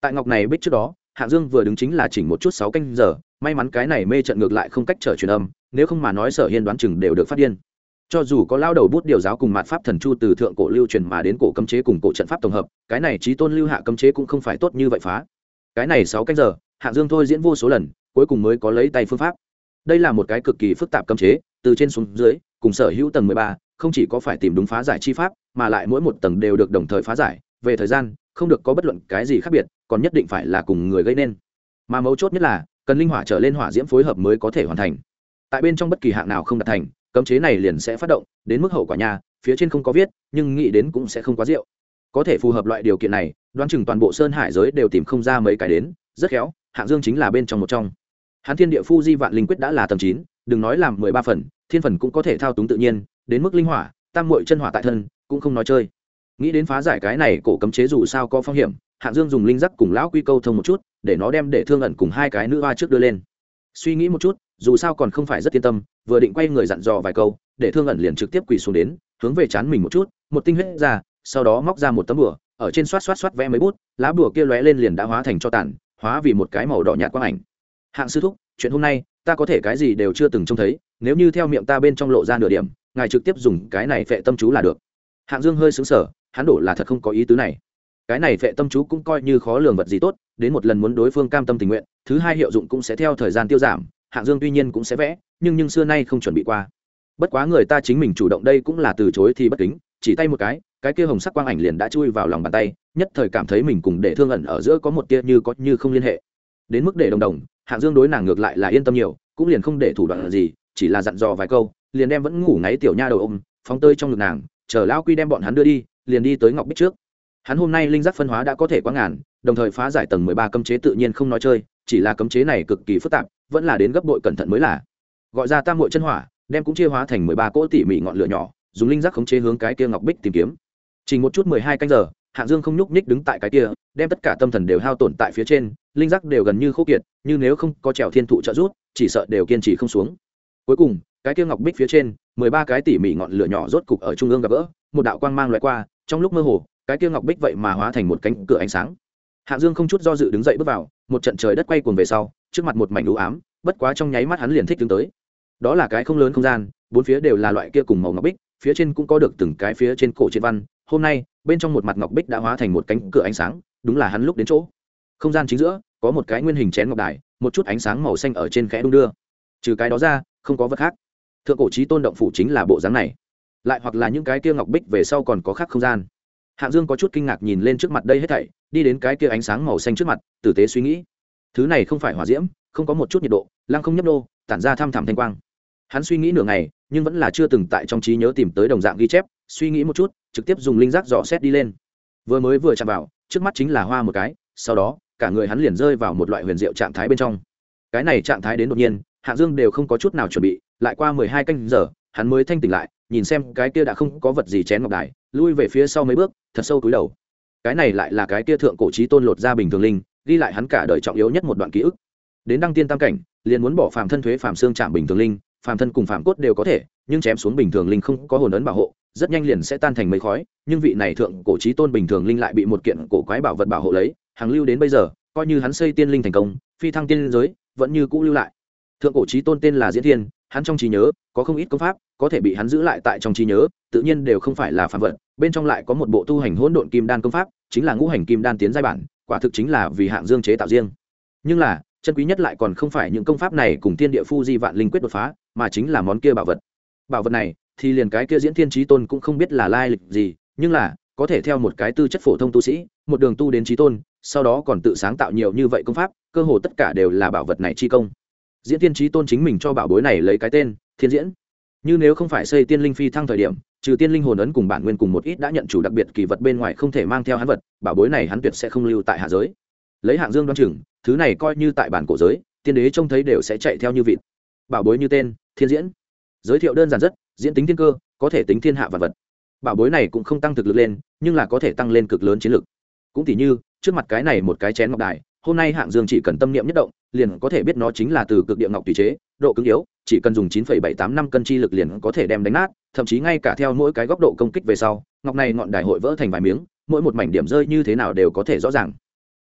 tại ngọc này bích trước đó hạng dương vừa đứng chính là chỉnh một chút sáu canh giờ, may mắn cái này mê trận ngược lại không cách trở truyền âm, nếu không mà nói sở hiên đoán chừng đều được phát điên. Cho dù có lao đầu bút điều giáo cùng mạt pháp thần chu từ thượng cổ lưu truyền mà đến cổ cấm chế cùng cổ trận pháp tổng hợp, cái này trí tôn lưu hạ cấm chế cũng không phải tốt như vậy phá. Cái này sáu canh giờ hạng dương thôi diễn vô số lần, cuối cùng mới có lấy tay phương pháp. Đây là một cái cực kỳ phức tạp cấm chế, từ trên xuống dưới, cùng sở hữu tầng mười ba, không chỉ có phải tìm đúng phá giải chi pháp, mà lại mỗi một tầng đều được đồng thời phá giải, về thời gian, không được có bất luận cái gì khác biệt còn nhất định phải là cùng người gây nên. Mà mấu chốt nhất là, cần linh hỏa trở lên hỏa diễm phối hợp mới có thể hoàn thành. Tại bên trong bất kỳ hạng nào không đạt thành, cấm chế này liền sẽ phát động, đến mức hậu quả nhà phía trên không có viết, nhưng nghĩ đến cũng sẽ không quá rượu. Có thể phù hợp loại điều kiện này, đoán chừng toàn bộ sơn hải giới đều tìm không ra mấy cái đến, rất khéo, hạng dương chính là bên trong một trong. Hán thiên địa phu di vạn linh quyết đã là tầng chín, đừng nói làm mười ba phần, thiên phần cũng có thể thao túng tự nhiên, đến mức linh hỏa, tam mội chân hỏa tại thân, cũng không nói chơi nghĩ đến phá giải cái này cổ cấm chế dù sao có phong hiểm, hạng dương dùng linh giác cùng lão quy câu thông một chút, để nó đem để thương ẩn cùng hai cái nữ hoa trước đưa lên. Suy nghĩ một chút, dù sao còn không phải rất yên tâm, vừa định quay người dặn dò vài câu, để thương ẩn liền trực tiếp quỳ xuống đến, hướng về chán mình một chút, một tinh huyết ra, sau đó móc ra một tấm bửa ở trên xoát xoát xoát vẽ mấy bút, lá bùa kia lóe lên liền đã hóa thành cho tàn, hóa vì một cái màu đỏ nhạt quang ảnh. Hạng sư thúc, chuyện hôm nay, ta có thể cái gì đều chưa từng trông thấy, nếu như theo miệng ta bên trong lộ ra nửa điểm, ngài trực tiếp dùng cái này phệ tâm chú là được hạng dương hơi xứng sở hắn đổ là thật không có ý tứ này. Cái này vệ tâm chú cũng coi như khó lường vật gì tốt, đến một lần muốn đối phương cam tâm tình nguyện, thứ hai hiệu dụng cũng sẽ theo thời gian tiêu giảm, hạng dương tuy nhiên cũng sẽ vẽ, nhưng nhưng xưa nay không chuẩn bị qua. Bất quá người ta chính mình chủ động đây cũng là từ chối thì bất kính, chỉ tay một cái cái kia hồng sắc quang ảnh liền đã chui vào lòng bàn tay, nhất thời cảm thấy mình cùng để thương ẩn ở giữa có một tia như có như không liên hệ. Đến mức để đồng đồng, hạng dương đối nàng ngược lại là yên tâm nhiều, cũng liền không để thủ đoạn gì, chỉ là dặn dò vài câu, liền đem vẫn ngủ ngáy tiểu nha đầu ôm, phóng tơi trong ngực nàng chờ lão quy đem bọn hắn đưa đi, liền đi tới ngọc bích trước. Hắn hôm nay linh giác phân hóa đã có thể quá ngàn, đồng thời phá giải tầng mười ba cấm chế tự nhiên không nói chơi, chỉ là cấm chế này cực kỳ phức tạp, vẫn là đến gấp bội cẩn thận mới là. Gọi ra tam hội chân hỏa, đem cũng chia hóa thành mười ba cỗ tỉ mỉ ngọn lửa nhỏ, dùng linh giác khống chế hướng cái kia ngọc bích tìm kiếm. Chỉ một chút mười hai canh giờ, hạng dương không nhúc nhích đứng tại cái kia, đem tất cả tâm thần đều hao tổn tại phía trên, linh giác đều gần như khô kiệt, như nếu không có trèo thiên thụ trợ rút chỉ sợ đều kiên trì không xuống. Cuối cùng cái kia ngọc bích phía trên, mười ba cái tỉ mỉ ngọn lửa nhỏ rốt cục ở trung ương gặp gỡ, một đạo quang mang loại qua, trong lúc mơ hồ, cái kia ngọc bích vậy mà hóa thành một cánh cửa ánh sáng. Hạ dương không chút do dự đứng dậy bước vào, một trận trời đất quay cuồng về sau, trước mặt một mảnh đũ ám, bất quá trong nháy mắt hắn liền thích đứng tới. Đó là cái không lớn không gian, bốn phía đều là loại kia cùng màu ngọc bích, phía trên cũng có được từng cái phía trên cổ trên văn. Hôm nay, bên trong một mặt ngọc bích đã hóa thành một cánh cửa ánh sáng, đúng là hắn lúc đến chỗ. Không gian chính giữa, có một cái nguyên hình chén ngọc đài, một chút ánh sáng màu xanh ở trên khẽ đung đưa. Trừ cái đó ra, không có vật khác thượng cổ trí tôn động phủ chính là bộ dáng này. Lại hoặc là những cái kia ngọc bích về sau còn có khác không gian. Hạng dương có chút kinh ngạc nhìn lên trước mặt đây hết thảy, đi đến cái kia ánh sáng màu xanh trước mặt, tử tế suy nghĩ. Thứ này không phải hỏa diễm, không có một chút nhiệt độ, lăng không nhấp nô, tản ra thăm thẳm thanh quang. Hắn suy nghĩ nửa ngày, nhưng vẫn là chưa từng tại trong trí nhớ tìm tới đồng dạng ghi chép, suy nghĩ một chút, trực tiếp dùng linh giác dò xét đi lên. Vừa mới vừa chạm vào, trước mắt chính là hoa một cái, sau đó, cả người hắn liền rơi vào một loại huyền diệu trạng thái bên trong. Cái này trạng thái đến đột nhiên hạ dương đều không có chút nào chuẩn bị, lại qua mười hai canh giờ, hắn mới thanh tỉnh lại, nhìn xem cái kia đã không có vật gì chén ngọc đài, lui về phía sau mấy bước, thật sâu túi đầu. Cái này lại là cái kia thượng cổ trí tôn lột ra bình thường linh, ghi lại hắn cả đời trọng yếu nhất một đoạn ký ức. Đến đăng tiên tam cảnh, liền muốn bỏ phàm thân thuế phàm xương chạm bình thường linh, phàm thân cùng phàm cốt đều có thể, nhưng chém xuống bình thường linh không có hồn ấn bảo hộ, rất nhanh liền sẽ tan thành mấy khói, nhưng vị này thượng cổ trí tôn bình thường linh lại bị một kiện cổ quái bảo vật bảo hộ lấy, hàng lưu đến bây giờ, coi như hắn xây tiên linh thành công, phi thăng tiên giới, vẫn như cũ lưu lại thượng cổ trí tôn tên là diễn thiên, hắn trong trí nhớ, có không ít công pháp, có thể bị hắn giữ lại tại trong trí nhớ, tự nhiên đều không phải là phàm vật, bên trong lại có một bộ tu hành hỗn độn kim đan công pháp, chính là ngũ hành kim đan tiến giai bản, quả thực chính là vì hạng dương chế tạo riêng. Nhưng là, chân quý nhất lại còn không phải những công pháp này cùng tiên địa phu di vạn linh quyết đột phá, mà chính là món kia bảo vật. Bảo vật này, thì liền cái kia diễn thiên trí tôn cũng không biết là lai lịch gì, nhưng là, có thể theo một cái tư chất phổ thông tu sĩ, một đường tu đến trí tôn, sau đó còn tự sáng tạo nhiều như vậy công pháp, cơ hồ tất cả đều là bảo vật này chi công diễn tiên trí tôn chính mình cho bảo bối này lấy cái tên, thiên diễn. Như nếu không phải xây tiên linh phi thăng thời điểm, trừ tiên linh hồn ấn cùng bản nguyên cùng một ít đã nhận chủ đặc biệt kỳ vật bên ngoài không thể mang theo hắn vật, bảo bối này hắn tuyệt sẽ không lưu tại hạ giới. Lấy hạng dương đoan chừng, thứ này coi như tại bản cổ giới, tiên đế trông thấy đều sẽ chạy theo như vịt. Bảo bối như tên, thiên diễn. Giới thiệu đơn giản rất, diễn tính thiên cơ, có thể tính thiên hạ vật vật. Bảo bối này cũng không tăng thực lực lên, nhưng là có thể tăng lên cực lớn chiến lực. Cũng tỉ như, trước mặt cái này một cái chén ngọc đài hôm nay hạng dương chỉ cần tâm niệm nhất động liền có thể biết nó chính là từ cực địa ngọc tùy chế độ cứng yếu chỉ cần dùng 9,785 cân chi lực liền có thể đem đánh nát thậm chí ngay cả theo mỗi cái góc độ công kích về sau ngọc này ngọn đài hội vỡ thành vài miếng mỗi một mảnh điểm rơi như thế nào đều có thể rõ ràng.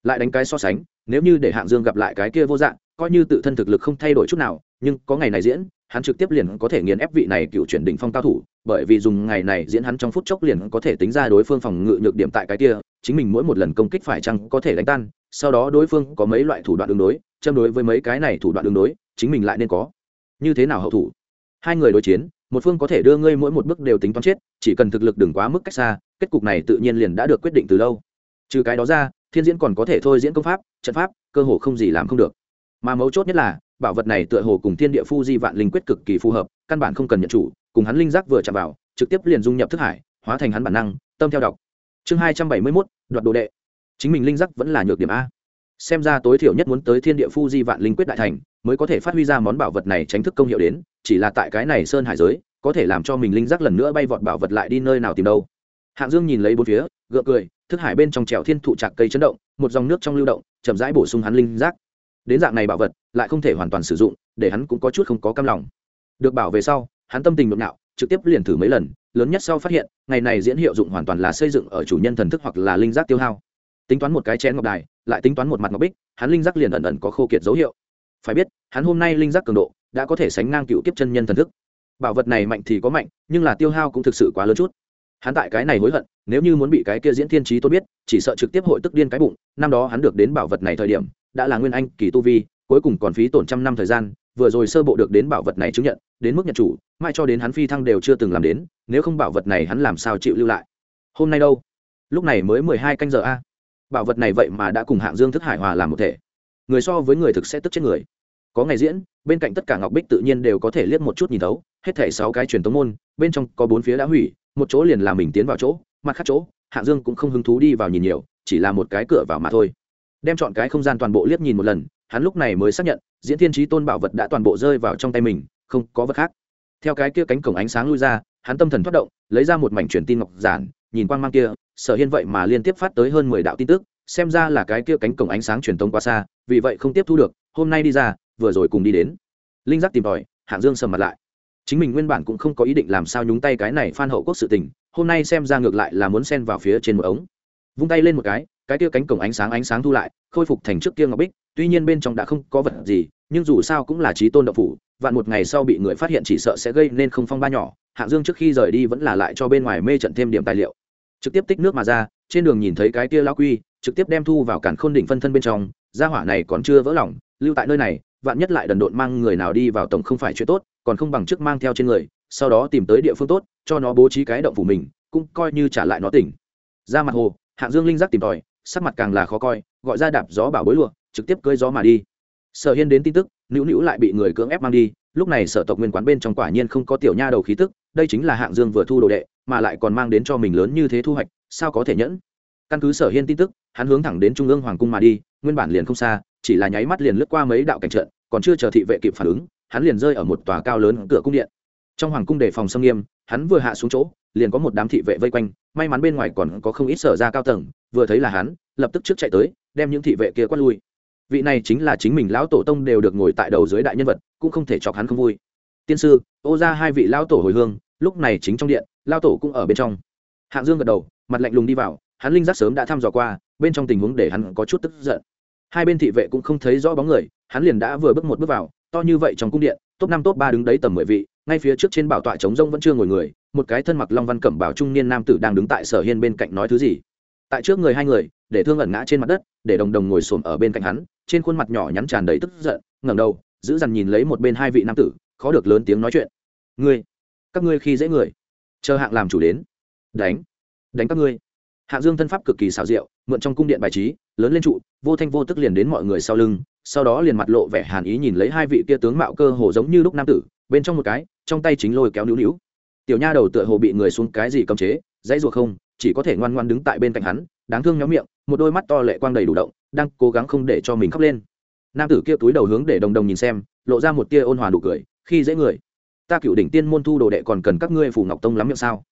Lại đánh cái so sánh nếu như để hạng dương gặp lại cái kia vô dạng coi như tự thân thực lực không thay đổi chút nào nhưng có ngày này diễn hắn trực tiếp liền có thể nghiền ép vị này cựu chuyển đỉnh phong cao thủ bởi vì dùng ngày này diễn hắn trong phút chốc liền có thể tính ra đối phương phòng ngự nhược điểm tại cái kia chính mình mỗi một lần công kích phải chăng có thể đánh tan sau đó đối phương có mấy loại thủ đoạn đường đối, châm đối với mấy cái này thủ đoạn đường đối, chính mình lại nên có. Như thế nào hậu thủ? Hai người đối chiến, một phương có thể đưa ngươi mỗi một bước đều tính toán chết, chỉ cần thực lực đừng quá mức cách xa, kết cục này tự nhiên liền đã được quyết định từ lâu. Trừ cái đó ra, thiên diễn còn có thể thôi diễn công pháp, trận pháp, cơ hồ không gì làm không được. Mà mấu chốt nhất là, bảo vật này tựa hồ cùng thiên địa phu di vạn linh quyết cực kỳ phù hợp, căn bản không cần nhận chủ, cùng hắn linh giác vừa chạm vào, trực tiếp liền dung nhập thức hải, hóa thành hắn bản năng, tâm theo đọc. Chương hai trăm bảy mươi mốt, đoạt đồ đệ chính mình linh giác vẫn là nhược điểm a. Xem ra tối thiểu nhất muốn tới thiên địa phu di vạn linh quyết đại thành, mới có thể phát huy ra món bảo vật này tránh thức công hiệu đến, chỉ là tại cái này sơn hải giới, có thể làm cho mình linh giác lần nữa bay vọt bảo vật lại đi nơi nào tìm đâu. Hạng dương nhìn lấy bốn phía, gượng cười, thức hải bên trong trèo thiên thụ trạc cây chấn động, một dòng nước trong lưu động, chậm rãi bổ sung hắn linh giác. Đến dạng này bảo vật, lại không thể hoàn toàn sử dụng, để hắn cũng có chút không có cam lòng. Được bảo về sau, hắn tâm tình nhộn nhạo trực tiếp liền thử mấy lần, lớn nhất sau phát hiện, ngày này diễn hiệu dụng hoàn toàn là xây dựng ở chủ nhân thần thức hoặc là linh giác tiêu hao tính toán một cái chén ngọc đài, lại tính toán một mặt ngọc bích, hắn linh giác liền ẩn ẩn có khô kiệt dấu hiệu. Phải biết, hắn hôm nay linh giác cường độ đã có thể sánh ngang cựu kiếp chân nhân thần thức. Bảo vật này mạnh thì có mạnh, nhưng là tiêu hao cũng thực sự quá lớn chút. Hắn tại cái này hối hận, nếu như muốn bị cái kia diễn thiên trí tôi biết, chỉ sợ trực tiếp hội tức điên cái bụng, năm đó hắn được đến bảo vật này thời điểm, đã là nguyên anh, kỳ tu vi, cuối cùng còn phí tổn trăm năm thời gian, vừa rồi sơ bộ được đến bảo vật này chứng nhận, đến mức nhận chủ, mai cho đến hắn phi thăng đều chưa từng làm đến, nếu không bảo vật này hắn làm sao chịu lưu lại? Hôm nay đâu? Lúc này mới mười hai canh giờ a bảo vật này vậy mà đã cùng hạng dương thức hải hòa làm một thể. Người so với người thực sẽ tức chết người. Có ngày diễn, bên cạnh tất cả ngọc bích tự nhiên đều có thể liếc một chút nhìn thấu, hết thảy sáu cái truyền tống môn, bên trong có bốn phía đã hủy, một chỗ liền là mình tiến vào chỗ, mặt khác chỗ, hạng dương cũng không hứng thú đi vào nhìn nhiều, chỉ là một cái cửa vào mà thôi. Đem chọn cái không gian toàn bộ liếc nhìn một lần, hắn lúc này mới xác nhận, diễn thiên trí tôn bảo vật đã toàn bộ rơi vào trong tay mình, không có vật khác. Theo cái kia cánh cổng ánh sáng lui ra, hắn tâm thần thoát động, lấy ra một mảnh truyền tin ngọc giản, nhìn quang mang kia sở hiên vậy mà liên tiếp phát tới hơn mười đạo tin tức, xem ra là cái kia cánh cổng ánh sáng truyền tống quá xa, vì vậy không tiếp thu được, hôm nay đi ra, vừa rồi cùng đi đến. Linh giác tìm tòi, hạng dương sầm mặt lại. Chính mình nguyên bản cũng không có ý định làm sao nhúng tay cái này phan hậu quốc sự tình, hôm nay xem ra ngược lại là muốn xen vào phía trên một ống. Vung tay lên một cái cái kia cánh cổng ánh sáng ánh sáng thu lại, khôi phục thành trước kia ngọc bích, tuy nhiên bên trong đã không có vật gì, nhưng dù sao cũng là trí tôn độc phủ, vạn một ngày sau bị người phát hiện chỉ sợ sẽ gây nên không phong ba nhỏ. Hạng dương trước khi rời đi vẫn là lại cho bên ngoài mê trận thêm điểm tài liệu trực tiếp tích nước mà ra, trên đường nhìn thấy cái kia lao quy, trực tiếp đem thu vào cản khôn đỉnh phân thân bên trong, gia hỏa này còn chưa vỡ lỏng lưu tại nơi này, vạn nhất lại đần độn mang người nào đi vào tổng không phải chuyện tốt, còn không bằng trước mang theo trên người, sau đó tìm tới địa phương tốt, cho nó bố trí cái động phủ mình, cũng coi như trả lại nó tỉnh. Ra mặt hồ, hạng dương linh giác tìm tòi, sắc mặt càng là khó coi, gọi ra đạp gió bảo bối lụa, trực tiếp cơi gió mà đi. Sở hiên đến tin tức nữu nữu lại bị người cưỡng ép mang đi, lúc này sở tộc nguyên quán bên trong quả nhiên không có tiểu nha đầu khí tức, đây chính là hạng dương vừa thu đồ đệ, mà lại còn mang đến cho mình lớn như thế thu hoạch, sao có thể nhẫn? Căn cứ sở hiên tin tức, hắn hướng thẳng đến trung ương hoàng cung mà đi, nguyên bản liền không xa, chỉ là nháy mắt liền lướt qua mấy đạo cảnh trận, còn chưa chờ thị vệ kịp phản ứng, hắn liền rơi ở một tòa cao lớn cửa cung điện. Trong hoàng cung đề phòng xâm nghiêm, hắn vừa hạ xuống chỗ, liền có một đám thị vệ vây quanh, may mắn bên ngoài còn có không ít sở ra cao tầng, vừa thấy là hắn, lập tức trước chạy tới, đem những thị vệ kia quát lui vị này chính là chính mình lão tổ tông đều được ngồi tại đầu dưới đại nhân vật, cũng không thể chọc hắn không vui. Tiên sư, ô ra hai vị lão tổ hồi hương, lúc này chính trong điện lao tổ cũng ở bên trong. Hạng dương gật đầu, mặt lạnh lùng đi vào, hắn linh giác sớm đã thăm dò qua, bên trong tình huống để hắn có chút tức giận. Hai bên thị vệ cũng không thấy rõ bóng người, hắn liền đã vừa bước một bước vào, to như vậy trong cung điện, top năm, top ba đứng đấy tầm mười vị, ngay phía trước trên bảo tọa trống rông vẫn chưa ngồi người, một cái thân mặc long văn cẩm bảo trung niên nam tử đang đứng tại sở hiên bên cạnh nói thứ gì. Tại trước người hai người, để thương ẩn ngã trên mặt đất, để đồng đồng ngồi xổm ở bên cạnh hắn trên khuôn mặt nhỏ nhắn tràn đầy tức giận, ngẩng đầu, giữ dằn nhìn lấy một bên hai vị nam tử, khó được lớn tiếng nói chuyện. Ngươi, các ngươi khi dễ người, chờ hạng làm chủ đến, đánh đánh các ngươi. Hạng dương thân pháp cực kỳ xảo diệu, mượn trong cung điện bài trí, lớn lên trụ, vô thanh vô tức liền đến mọi người sau lưng, sau đó liền mặt lộ vẻ hàn ý nhìn lấy hai vị kia tướng mạo cơ hồ giống như lúc nam tử, bên trong một cái, trong tay chính lôi kéo níu níu. Tiểu nha đầu tựa hồ bị người xuống cái gì cấm chế, dãy ruột không, chỉ có thể ngoan ngoan đứng tại bên cạnh hắn, đáng thương nhóm miệng, một đôi mắt to lệ quang đầy đủ động đang cố gắng không để cho mình khóc lên. Nam tử kia túi đầu hướng để đồng đồng nhìn xem lộ ra một tia ôn hòa nụ cười khi dễ người. Ta cựu đỉnh tiên môn thu đồ đệ còn cần các ngươi phù ngọc tông lắm miệng sao?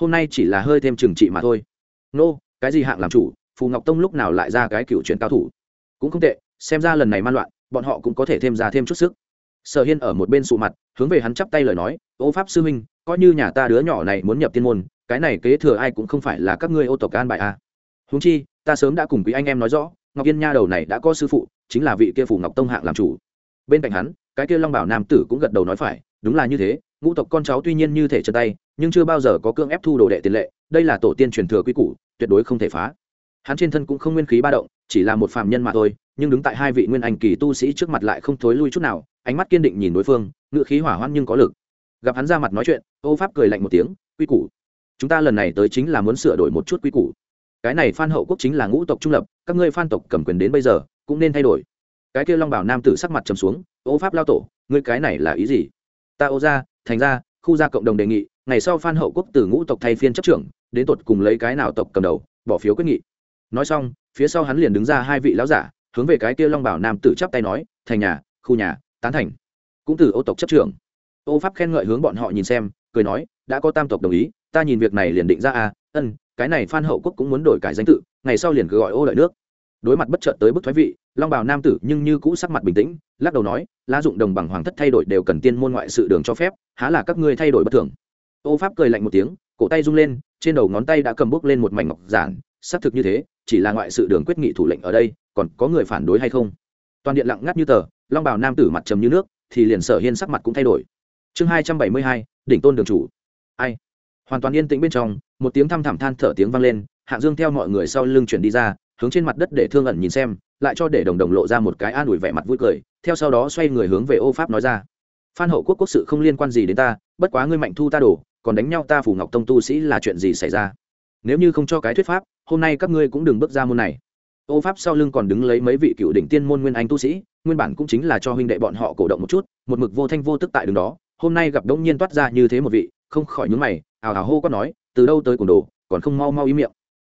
Hôm nay chỉ là hơi thêm trừng trị mà thôi. Nô、no, cái gì hạng làm chủ phù ngọc tông lúc nào lại ra cái cựu chuyển cao thủ? Cũng không tệ xem ra lần này man loạn bọn họ cũng có thể thêm ra thêm chút sức. Sở hiên ở một bên sụ mặt hướng về hắn chắp tay lời nói ô pháp sư huynh coi như nhà ta đứa nhỏ này muốn nhập tiên môn cái này kế thừa ai cũng không phải là các ngươi ô tộc an bài a à. húng chi ta sớm đã cùng quý anh em nói rõ ngọc yên nha đầu này đã có sư phụ, chính là vị kia phủ ngọc tông hạng làm chủ. Bên cạnh hắn, cái kia long bảo nam tử cũng gật đầu nói phải, đúng là như thế, ngũ tộc con cháu tuy nhiên như thể chân tay, nhưng chưa bao giờ có cương ép thu đồ đệ tiền lệ, đây là tổ tiên truyền thừa quy củ, tuyệt đối không thể phá. Hắn trên thân cũng không nguyên khí ba động, chỉ là một phạm nhân mà thôi, nhưng đứng tại hai vị nguyên anh kỳ tu sĩ trước mặt lại không thối lui chút nào, ánh mắt kiên định nhìn đối phương, ngựa khí hỏa hoãn nhưng có lực. Gặp hắn ra mặt nói chuyện, ô pháp cười lạnh một tiếng, quy củ, chúng ta lần này tới chính là muốn sửa đổi một chút quy củ cái này phan hậu quốc chính là ngũ tộc trung lập, các ngươi phan tộc cầm quyền đến bây giờ, cũng nên thay đổi. Cái kia long bảo nam tử sắc mặt trầm xuống, ô pháp lao tổ, ngươi cái này là ý gì? Ta ô ra thành ra khu gia cộng đồng đề nghị, ngày sau phan hậu quốc từ ngũ tộc thay phiên chấp trưởng, đến tột cùng lấy cái nào tộc cầm đầu, bỏ phiếu quyết nghị. Nói xong, phía sau hắn liền đứng ra hai vị lão giả, hướng về cái kia long bảo nam tử chắp tay nói, thành nhà, khu nhà, tán thành. Cũng từ ô tộc chấp trưởng. Ô pháp khen ngợi hướng bọn họ nhìn xem, cười nói, đã có tam tộc đồng ý, ta nhìn việc này liền định ra à ân, cái này phan hậu quốc cũng muốn đổi cải danh tự, ngày sau liền cứ gọi ô lợi nước. Đối mặt bất chợt tới bức thoái vị, long bào nam tử nhưng như cũ sắc mặt bình tĩnh, lắc đầu nói, lá dụng đồng bằng hoàng thất thay đổi đều cần tiên môn ngoại sự đường cho phép, há là các ngươi thay đổi bất thường. Ô pháp cười lạnh một tiếng, cổ tay rung lên, trên đầu ngón tay đã cầm bút lên một mảnh ngọc giản, xác thực như thế, chỉ là ngoại sự đường quyết nghị thủ lệnh ở đây, còn có người phản đối hay không? Toàn điện lặng ngắt như tờ, long bào nam tử mặt trầm như nước, thì liền sở hiên sắc mặt cũng thay đổi. Chương hai trăm bảy mươi hai, đỉnh tôn đường chủ. Ai? Hoàn toàn yên tĩnh bên trong, một tiếng thăm thẳm than thở tiếng vang lên hạng dương theo mọi người sau lưng chuyển đi ra, hướng trên mặt đất để thương ẩn nhìn xem, lại cho để đồng đồng lộ ra một cái an ủi vẻ mặt vui cười, theo sau đó xoay người hướng về ô pháp nói ra. Phan hậu quốc quốc sự không liên quan gì đến ta, bất quá ngươi mạnh thu ta đổ, còn đánh nhau ta phủ ngọc tông tu sĩ là chuyện gì xảy ra? Nếu như không cho cái thuyết pháp, hôm nay các ngươi cũng đừng bước ra môn này. Ô pháp sau lưng còn đứng lấy mấy vị cựu đỉnh tiên môn nguyên anh tu sĩ, nguyên bản cũng chính là cho huynh đệ bọn họ cổ động một chút, một mực vô thanh vô tức tại đường đó, hôm nay gặp Đông nhiên toát ra như thế một vị, không khỏi nhúng mày ào ào hô quát nói, từ đâu tới cồn đồ, còn không mau mau ý miệng.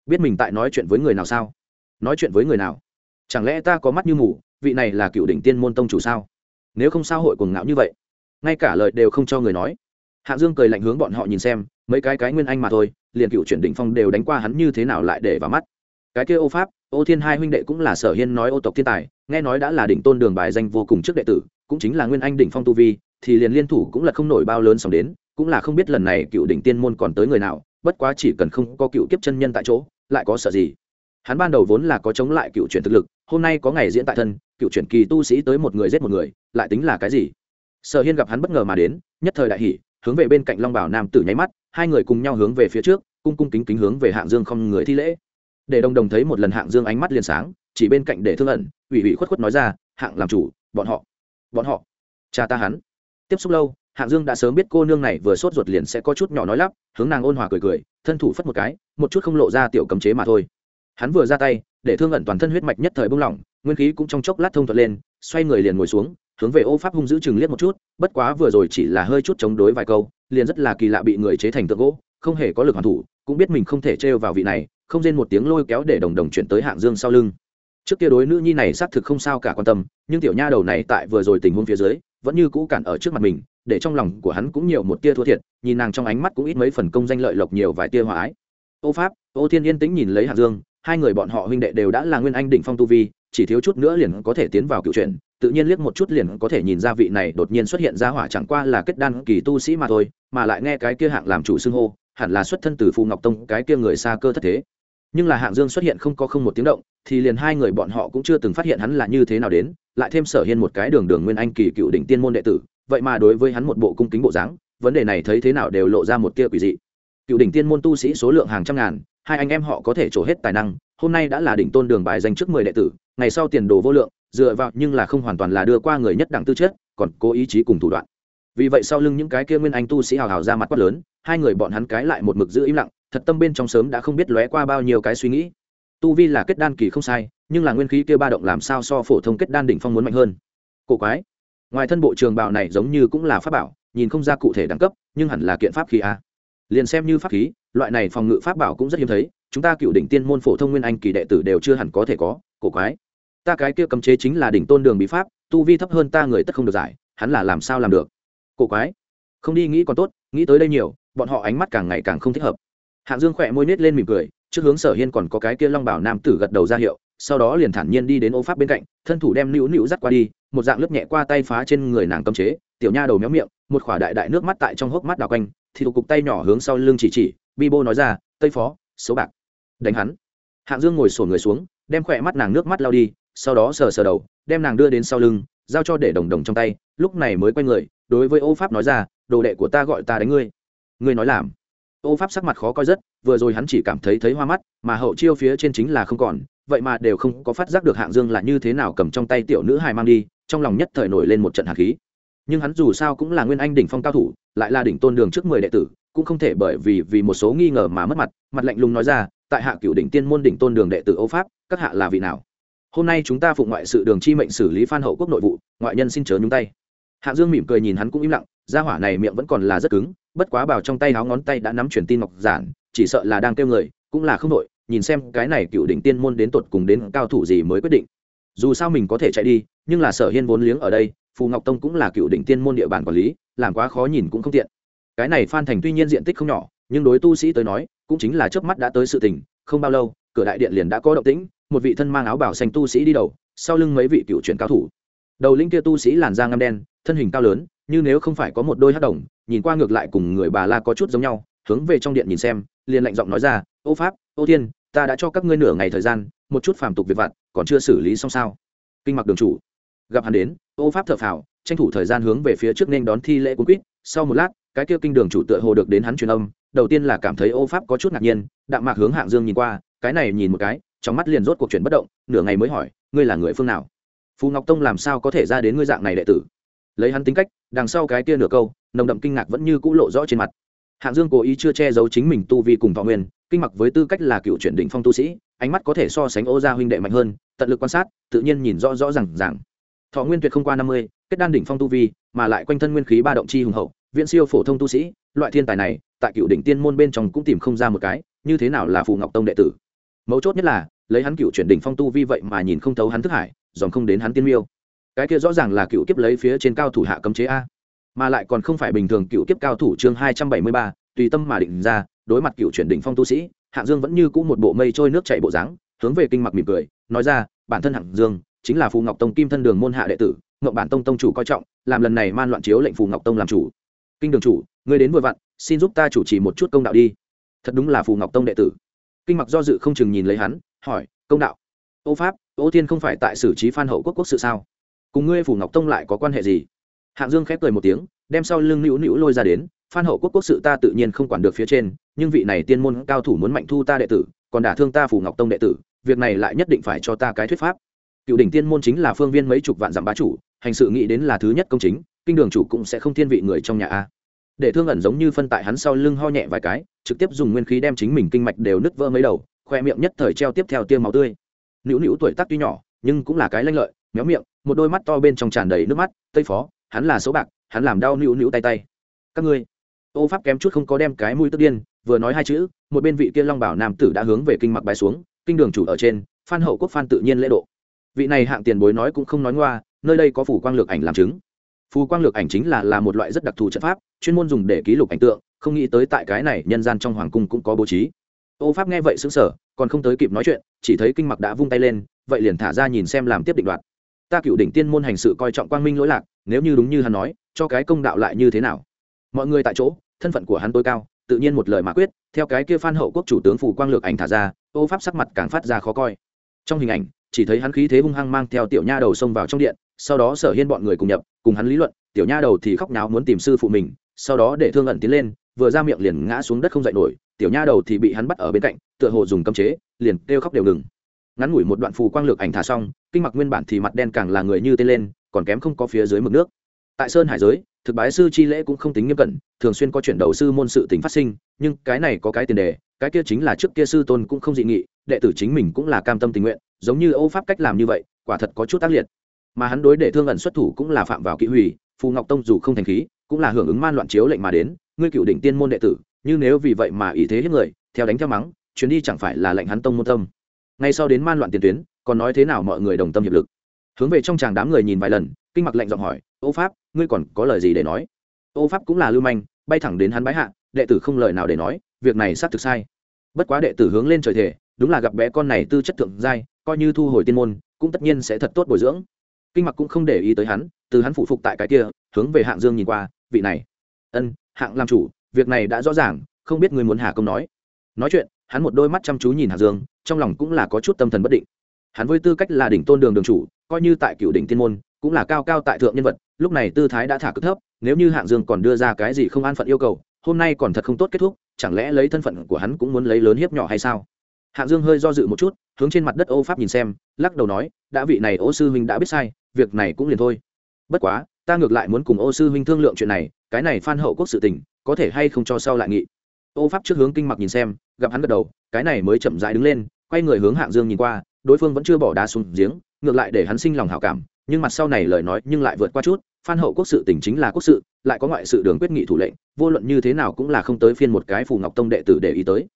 Biết mình tại nói chuyện với người nào sao? Nói chuyện với người nào? Chẳng lẽ ta có mắt như mù, vị này là cựu đỉnh tiên môn tông chủ sao? Nếu không sao hội cuồng ngạo như vậy, ngay cả lời đều không cho người nói. Hạ dương cười lạnh hướng bọn họ nhìn xem, mấy cái cái nguyên anh mà thôi, liền cựu chuyển đỉnh phong đều đánh qua hắn như thế nào lại để vào mắt. Cái kia ô pháp, ô thiên hai huynh đệ cũng là sở hiên nói ô tộc thiên tài, nghe nói đã là đỉnh tôn đường bài danh vô cùng trước đệ tử, cũng chính là nguyên anh đỉnh phong tu vi, thì liền liên thủ cũng là không nổi bao lớn sòng đến cũng là không biết lần này cựu đỉnh tiên môn còn tới người nào, bất quá chỉ cần không có cựu kiếp chân nhân tại chỗ, lại có sợ gì? Hắn ban đầu vốn là có chống lại cựu chuyển thực lực, hôm nay có ngày diễn tại thân, cựu chuyển kỳ tu sĩ tới một người giết một người, lại tính là cái gì? Sở hiên gặp hắn bất ngờ mà đến, nhất thời đại hỷ hướng về bên cạnh long bảo nam tử nháy mắt, hai người cùng nhau hướng về phía trước, cung cung kính kính hướng về hạng dương không người thi lễ. Để đồng đồng thấy một lần hạng dương ánh mắt liền sáng, chỉ bên cạnh để thương ẩn, ủy ủy khuất khuất nói ra, hạng làm chủ, bọn họ bọn họ, cha ta hắn. Tiếp xúc lâu hạng dương đã sớm biết cô nương này vừa sốt ruột liền sẽ có chút nhỏ nói lắp, hướng nàng ôn hòa cười cười, thân thủ phất một cái, một chút không lộ ra tiểu cấm chế mà thôi. Hắn vừa ra tay, để thương ẩn toàn thân huyết mạch nhất thời bung lỏng, nguyên khí cũng trong chốc lát thông thuận lên, xoay người liền ngồi xuống, hướng về ô pháp hung giữ chừng liếc một chút, bất quá vừa rồi chỉ là hơi chút chống đối vài câu, liền rất là kỳ lạ bị người chế thành tượng gỗ, không hề có lực hoàn thủ, cũng biết mình không thể trêu vào vị này, không rên một tiếng lôi kéo để đồng đồng chuyển tới hạng dương sau lưng. Trước kia đối nữ nhi này xác thực không sao cả quan tâm, nhưng tiểu nha đầu này tại vừa rồi tình huống phía dưới vẫn như cũ cản ở trước mặt mình, để trong lòng của hắn cũng nhiều một tia thua thiệt, nhìn nàng trong ánh mắt cũng ít mấy phần công danh lợi lộc nhiều vài tia hòa ái. Ô pháp, ô thiên yên tĩnh nhìn lấy hạc dương, hai người bọn họ huynh đệ đều đã là nguyên anh đỉnh phong tu vi, chỉ thiếu chút nữa liền có thể tiến vào cựu truyện, tự nhiên liếc một chút liền có thể nhìn ra vị này đột nhiên xuất hiện ra hỏa chẳng qua là kết đan kỳ tu sĩ mà thôi, mà lại nghe cái kia hạng làm chủ xưng hô, hẳn là xuất thân từ phù ngọc tông, cái kia người xa cơ thất thế nhưng là hạng dương xuất hiện không có không một tiếng động, thì liền hai người bọn họ cũng chưa từng phát hiện hắn là như thế nào đến, lại thêm sở hiên một cái đường đường nguyên anh kỳ cựu đỉnh tiên môn đệ tử, vậy mà đối với hắn một bộ cung kính bộ dáng, vấn đề này thấy thế nào đều lộ ra một tia quỷ dị. Cựu đỉnh tiên môn tu sĩ số lượng hàng trăm ngàn, hai anh em họ có thể trổ hết tài năng, hôm nay đã là đỉnh tôn đường bài danh trước mười đệ tử, ngày sau tiền đồ vô lượng, dựa vào nhưng là không hoàn toàn là đưa qua người nhất đẳng tư chất, còn cố ý chí cùng thủ đoạn. Vì vậy sau lưng những cái kia nguyên anh tu sĩ hào hào ra mặt quát lớn, hai người bọn hắn cái lại một mực giữ im lặng thật tâm bên trong sớm đã không biết lóe qua bao nhiêu cái suy nghĩ. Tu vi là kết đan kỳ không sai, nhưng là nguyên khí kia ba động làm sao so phổ thông kết đan đỉnh phong muốn mạnh hơn? Cổ quái. Ngoài thân bộ trường bào này giống như cũng là pháp bảo, nhìn không ra cụ thể đẳng cấp, nhưng hẳn là kiện pháp khí a. Liền xem như pháp khí, loại này phòng ngự pháp bảo cũng rất hiếm thấy, chúng ta cựu đỉnh tiên môn phổ thông nguyên anh kỳ đệ tử đều chưa hẳn có thể có, cổ quái. Ta cái kia cấm chế chính là đỉnh tôn đường bí pháp, tu vi thấp hơn ta người tất không được giải, hắn là làm sao làm được? Cổ quái. Không đi nghĩ còn tốt, nghĩ tới đây nhiều, bọn họ ánh mắt càng ngày càng không thích hợp hạng dương khỏe môi nết lên mỉm cười, trước hướng sở hiên còn có cái kia long bảo nam tử gật đầu ra hiệu, sau đó liền thản nhiên đi đến ô pháp bên cạnh, thân thủ đem nữu nữu dắt qua đi, một dạng lướt nhẹ qua tay phá trên người nàng cấm chế, tiểu nha đầu méo miệng, một khỏa đại đại nước mắt tại trong hốc mắt đào quanh, thì thủ cục tay nhỏ hướng sau lưng chỉ chỉ, bi bô nói ra, tây phó, số bạc. Đánh hắn. Hạng dương ngồi sổ người xuống, đem khỏe mắt nàng nước mắt lao đi, sau đó sờ sờ đầu, đem nàng đưa đến sau lưng, giao cho để đồng đồng trong tay, lúc này mới quay người, đối với ô pháp nói ra, đồ đệ của ta gọi ta đánh ngươi. Ngươi nói làm ô pháp sắc mặt khó coi rất vừa rồi hắn chỉ cảm thấy thấy hoa mắt mà hậu chiêu phía trên chính là không còn vậy mà đều không có phát giác được hạng dương là như thế nào cầm trong tay tiểu nữ hài mang đi trong lòng nhất thời nổi lên một trận hạt khí nhưng hắn dù sao cũng là nguyên anh đỉnh phong cao thủ lại là đỉnh tôn đường trước mười đệ tử cũng không thể bởi vì vì một số nghi ngờ mà mất mặt mặt lạnh lùng nói ra tại hạ cửu đỉnh tiên môn đỉnh tôn đường đệ tử Ô Pháp, các hạ là vị nào? Hôm nay chúng ta phụng ngoại sự đường chi mệnh xử lý Phan Hậu quốc nội vụ, ngoại nhân xin chớ nhúng tay. Hạ Dương mỉm cười nhìn hắn cũng im lặng, gia hỏa này miệng vẫn còn là rất cứng, bất quá bảo trong tay háo ngón tay đã nắm truyền tin ngọc giản, chỉ sợ là đang kêu người, cũng là không đội, nhìn xem cái này cựu đỉnh tiên môn đến tột cùng đến cao thủ gì mới quyết định. Dù sao mình có thể chạy đi, nhưng là Sở Hiên vốn liếng ở đây, Phù Ngọc Tông cũng là cựu đỉnh tiên môn địa bàn quản lý, làm quá khó nhìn cũng không tiện. Cái này Phan Thành tuy nhiên diện tích không nhỏ, nhưng đối tu sĩ tới nói, cũng chính là trước mắt đã tới sự tình, không bao lâu cửa đại điện liền đã có động tĩnh một vị thân mang áo bảo xanh tu sĩ đi đầu sau lưng mấy vị cựu chuyển cao thủ đầu linh kia tu sĩ làn da ngăm đen thân hình cao lớn như nếu không phải có một đôi hát đồng, nhìn qua ngược lại cùng người bà la có chút giống nhau, hướng về trong điện nhìn xem, liền lạnh giọng nói ra, ô pháp, ô thiên, ta đã cho các ngươi nửa ngày thời gian, một chút phàm tục việc vặt, còn chưa xử lý xong sao? Kinh mặc đường chủ, gặp hắn đến, ô pháp thợ phào, tranh thủ thời gian hướng về phía trước nên đón thi lễ cuốn quýt. Sau một lát, cái kia kinh đường chủ tựa hồ được đến hắn truyền âm, đầu tiên là cảm thấy ô pháp có chút ngạc nhiên, đạm mạc hướng hạng dương nhìn qua, cái này nhìn một cái, trong mắt liền rốt cuộc chuyển bất động, nửa ngày mới hỏi, ngươi là người phương nào? Phù ngọc tông làm sao có thể ra đến ngươi dạng này đệ tử? Lấy hắn tính cách, đằng sau cái kia nửa câu, nồng đậm kinh ngạc vẫn như cũ lộ rõ trên mặt. Hạng dương cố ý chưa che giấu chính mình tu vi cùng thọ nguyên, kinh mặc với tư cách là cựu chuyển định phong tu sĩ, ánh mắt có thể so sánh ô gia huynh đệ mạnh hơn, tận lực quan sát, tự nhiên nhìn rõ rõ r à thọ nguyên tuyệt không qua năm mươi, kết đan đỉnh phong tu vi, mà lại quanh thân nguyên khí ba động chi hùng hậu, viễn siêu phổ thông tu sĩ, loại thiên tài này, tại cựu đỉnh tiên môn bên trong cũng tìm không ra một cái, như thế nào là phù ngọc tông đệ tử? Mấu chốt nhất là, lấy hắn cựu chuyển đỉnh phong tu vi vậy mà nhìn không thấu hắn thức hải dòm không đến hắn tiên miêu cái kia rõ ràng là cựu kiếp lấy phía trên cao thủ hạ cấm chế a. Mà lại còn không phải bình thường cựu kiếp cao thủ chương hai trăm bảy mươi ba, tùy tâm mà định ra, đối mặt cựu chuyển đỉnh phong tu sĩ, hạng dương vẫn như cũ một bộ mây trôi nước chảy bộ dáng, hướng về kinh mặc mỉm cười, nói ra, bản thân hạng dương, chính là phù ngọc tông kim thân đường môn hạ đệ tử, ngọc bản tông tông chủ coi trọng, làm lần này man loạn chiếu lệnh phù ngọc tông làm chủ. Kinh đường chủ, người đến vừa vặn, xin giúp ta chủ trì một chút công đạo đi. Thật đúng là phù ngọc tông đệ tử. Kinh mặc do dự không chừng nhìn lấy hắn, hỏi, công đạo? Ô pháp, ô thiên không phải tại xử trí phan hậu quốc quốc sự sao? Cùng ngươi phù ngọc tông lại có quan hệ gì? Hạng dương khép cười một tiếng, đem sau lưng nữu nữu lôi ra đến, phan hậu quốc quốc sự ta tự nhiên không quản được phía trên, nhưng vị này tiên môn cao thủ muốn mạnh thu ta đệ tử, còn đả thương ta phù ngọc tông đệ tử, việc này lại nhất định phải cho ta cái thuyết pháp. Cựu đỉnh tiên môn chính là phương viên mấy chục vạn dặm bá chủ, hành sự nghĩ đến là thứ nhất công chính, kinh đường chủ cũng sẽ không thiên vị người trong nhà a. Để thương ẩn giống như phân tại hắn sau lưng ho nhẹ vài cái, trực tiếp dùng nguyên khí đem chính mình kinh mạch đều nứt vỡ mấy đầu, khoe miệng nhất thời treo tiếp theo tiêm máu tươi. Nữu nữu tuổi tác tuy nhỏ, nhưng cũng là cái lanh lợi méo miệng, một đôi mắt to bên trong tràn đầy nước mắt, tây phó, hắn là số bạc, hắn làm đau nữu nữu tay tay. Các ngươi? Ô pháp kém chút không có đem cái mũi tức điên, vừa nói hai chữ, một bên vị kia long bảo nam tử đã hướng về kinh mặc bài xuống, kinh đường chủ ở trên, phan hậu quốc phan tự nhiên lễ độ. Vị này hạng tiền bối nói cũng không nói ngoa, nơi đây có phủ quang lược ảnh làm chứng. Phù quang lược ảnh chính là là một loại rất đặc thù trận pháp, chuyên môn dùng để ký lục ảnh tượng, không nghĩ tới tại cái này nhân gian trong hoàng cung cũng có bố trí. Ô pháp nghe vậy xứng sở còn không tới kịp nói chuyện, chỉ thấy kinh mặc đã vung tay lên, vậy liền thả ra nhìn xem làm tiếp định đoạt ta cựu đỉnh tiên môn hành sự coi trọng quang minh lỗi lạc, nếu như đúng như hắn nói, cho cái công đạo lại như thế nào? Mọi người tại chỗ, thân phận của hắn tối cao, tự nhiên một lời mà quyết, theo cái kia phan hậu quốc chủ tướng phủ quang lược ảnh thả ra, ô pháp sắc mặt càng phát ra khó coi. Trong hình ảnh, chỉ thấy hắn khí thế hung hăng mang theo tiểu nha đầu xông vào trong điện, sau đó sở hiên bọn người cùng nhập, cùng hắn lý luận, tiểu nha đầu thì khóc náo muốn tìm sư phụ mình, sau đó để thương ẩn tiến lên, vừa ra miệng liền ngã xuống đất không dậy nổi, tiểu nha đầu thì bị hắn bắt ở bên cạnh, tựa hồ dùng cấm chế, liền kêu khóc đều ngừng ngắn ngủi một đoạn phù quang lược ảnh thả xong, kinh mặc nguyên bản thì mặt đen càng là người như tên lên, còn kém không có phía dưới mực nước. Tại sơn hải giới, thực bái sư chi lễ cũng không tính nghiêm cẩn, thường xuyên có chuyển đầu sư môn sự tính phát sinh, nhưng cái này có cái tiền đề, cái kia chính là trước kia sư tôn cũng không dị nghị, đệ tử chính mình cũng là cam tâm tình nguyện, giống như âu pháp cách làm như vậy, quả thật có chút tác liệt. Mà hắn đối để thương ẩn xuất thủ cũng là phạm vào kỹ hủy, phù ngọc tông dù không thành khí, cũng là hưởng ứng man loạn chiếu lệnh mà đến, ngươi cựu đỉnh tiên môn đệ tử, như nếu vì vậy mà ý thế hết người, theo đánh theo mắng, chuyến đi chẳng phải là lệnh hắn tông môn tâm ngay sau đến man loạn tiền tuyến, còn nói thế nào mọi người đồng tâm hiệp lực. Hướng về trong chàng đám người nhìn vài lần, kinh mặc lệnh giọng hỏi, ô pháp, ngươi còn có lời gì để nói? Ô pháp cũng là lưu manh, bay thẳng đến hắn bái hạ, đệ tử không lời nào để nói, việc này xác thực sai. Bất quá đệ tử hướng lên trời thể đúng là gặp bé con này tư chất thượng giai, coi như thu hồi tiên môn, cũng tất nhiên sẽ thật tốt bồi dưỡng. Kinh mặc cũng không để ý tới hắn, từ hắn phụ phục tại cái kia, hướng về hạng dương nhìn qua, vị này, ân, hạng làm chủ, việc này đã rõ ràng, không biết người muốn hà công nói. Nói chuyện, hắn một đôi mắt chăm chú nhìn hạng dương trong lòng cũng là có chút tâm thần bất định. Hắn với tư cách là đỉnh tôn đường đường chủ, coi như tại cựu đỉnh tiên môn, cũng là cao cao tại thượng nhân vật, lúc này tư thái đã thả cực thấp, nếu như hạng dương còn đưa ra cái gì không an phận yêu cầu, hôm nay còn thật không tốt kết thúc, chẳng lẽ lấy thân phận của hắn cũng muốn lấy lớn hiếp nhỏ hay sao? Hạng dương hơi do dự một chút, hướng trên mặt đất ô pháp nhìn xem, lắc đầu nói, đã vị này ô sư huynh đã biết sai, việc này cũng liền thôi. Bất quá, ta ngược lại muốn cùng ô sư huynh thương lượng chuyện này, cái này phan hậu quốc sự tình, có thể hay không cho sau lại nghị. Ô pháp trước hướng kinh mặc nhìn xem, gặp hắn gật đầu, cái này mới chậm rãi đứng lên quay người hướng hạng dương nhìn qua, đối phương vẫn chưa bỏ đá xuống giếng, ngược lại để hắn sinh lòng hảo cảm, nhưng mặt sau này lời nói nhưng lại vượt qua chút, phan hậu quốc sự tình chính là quốc sự, lại có ngoại sự đường quyết nghị thủ lệnh, vô luận như thế nào cũng là không tới phiên một cái phù ngọc tông đệ tử để ý tới.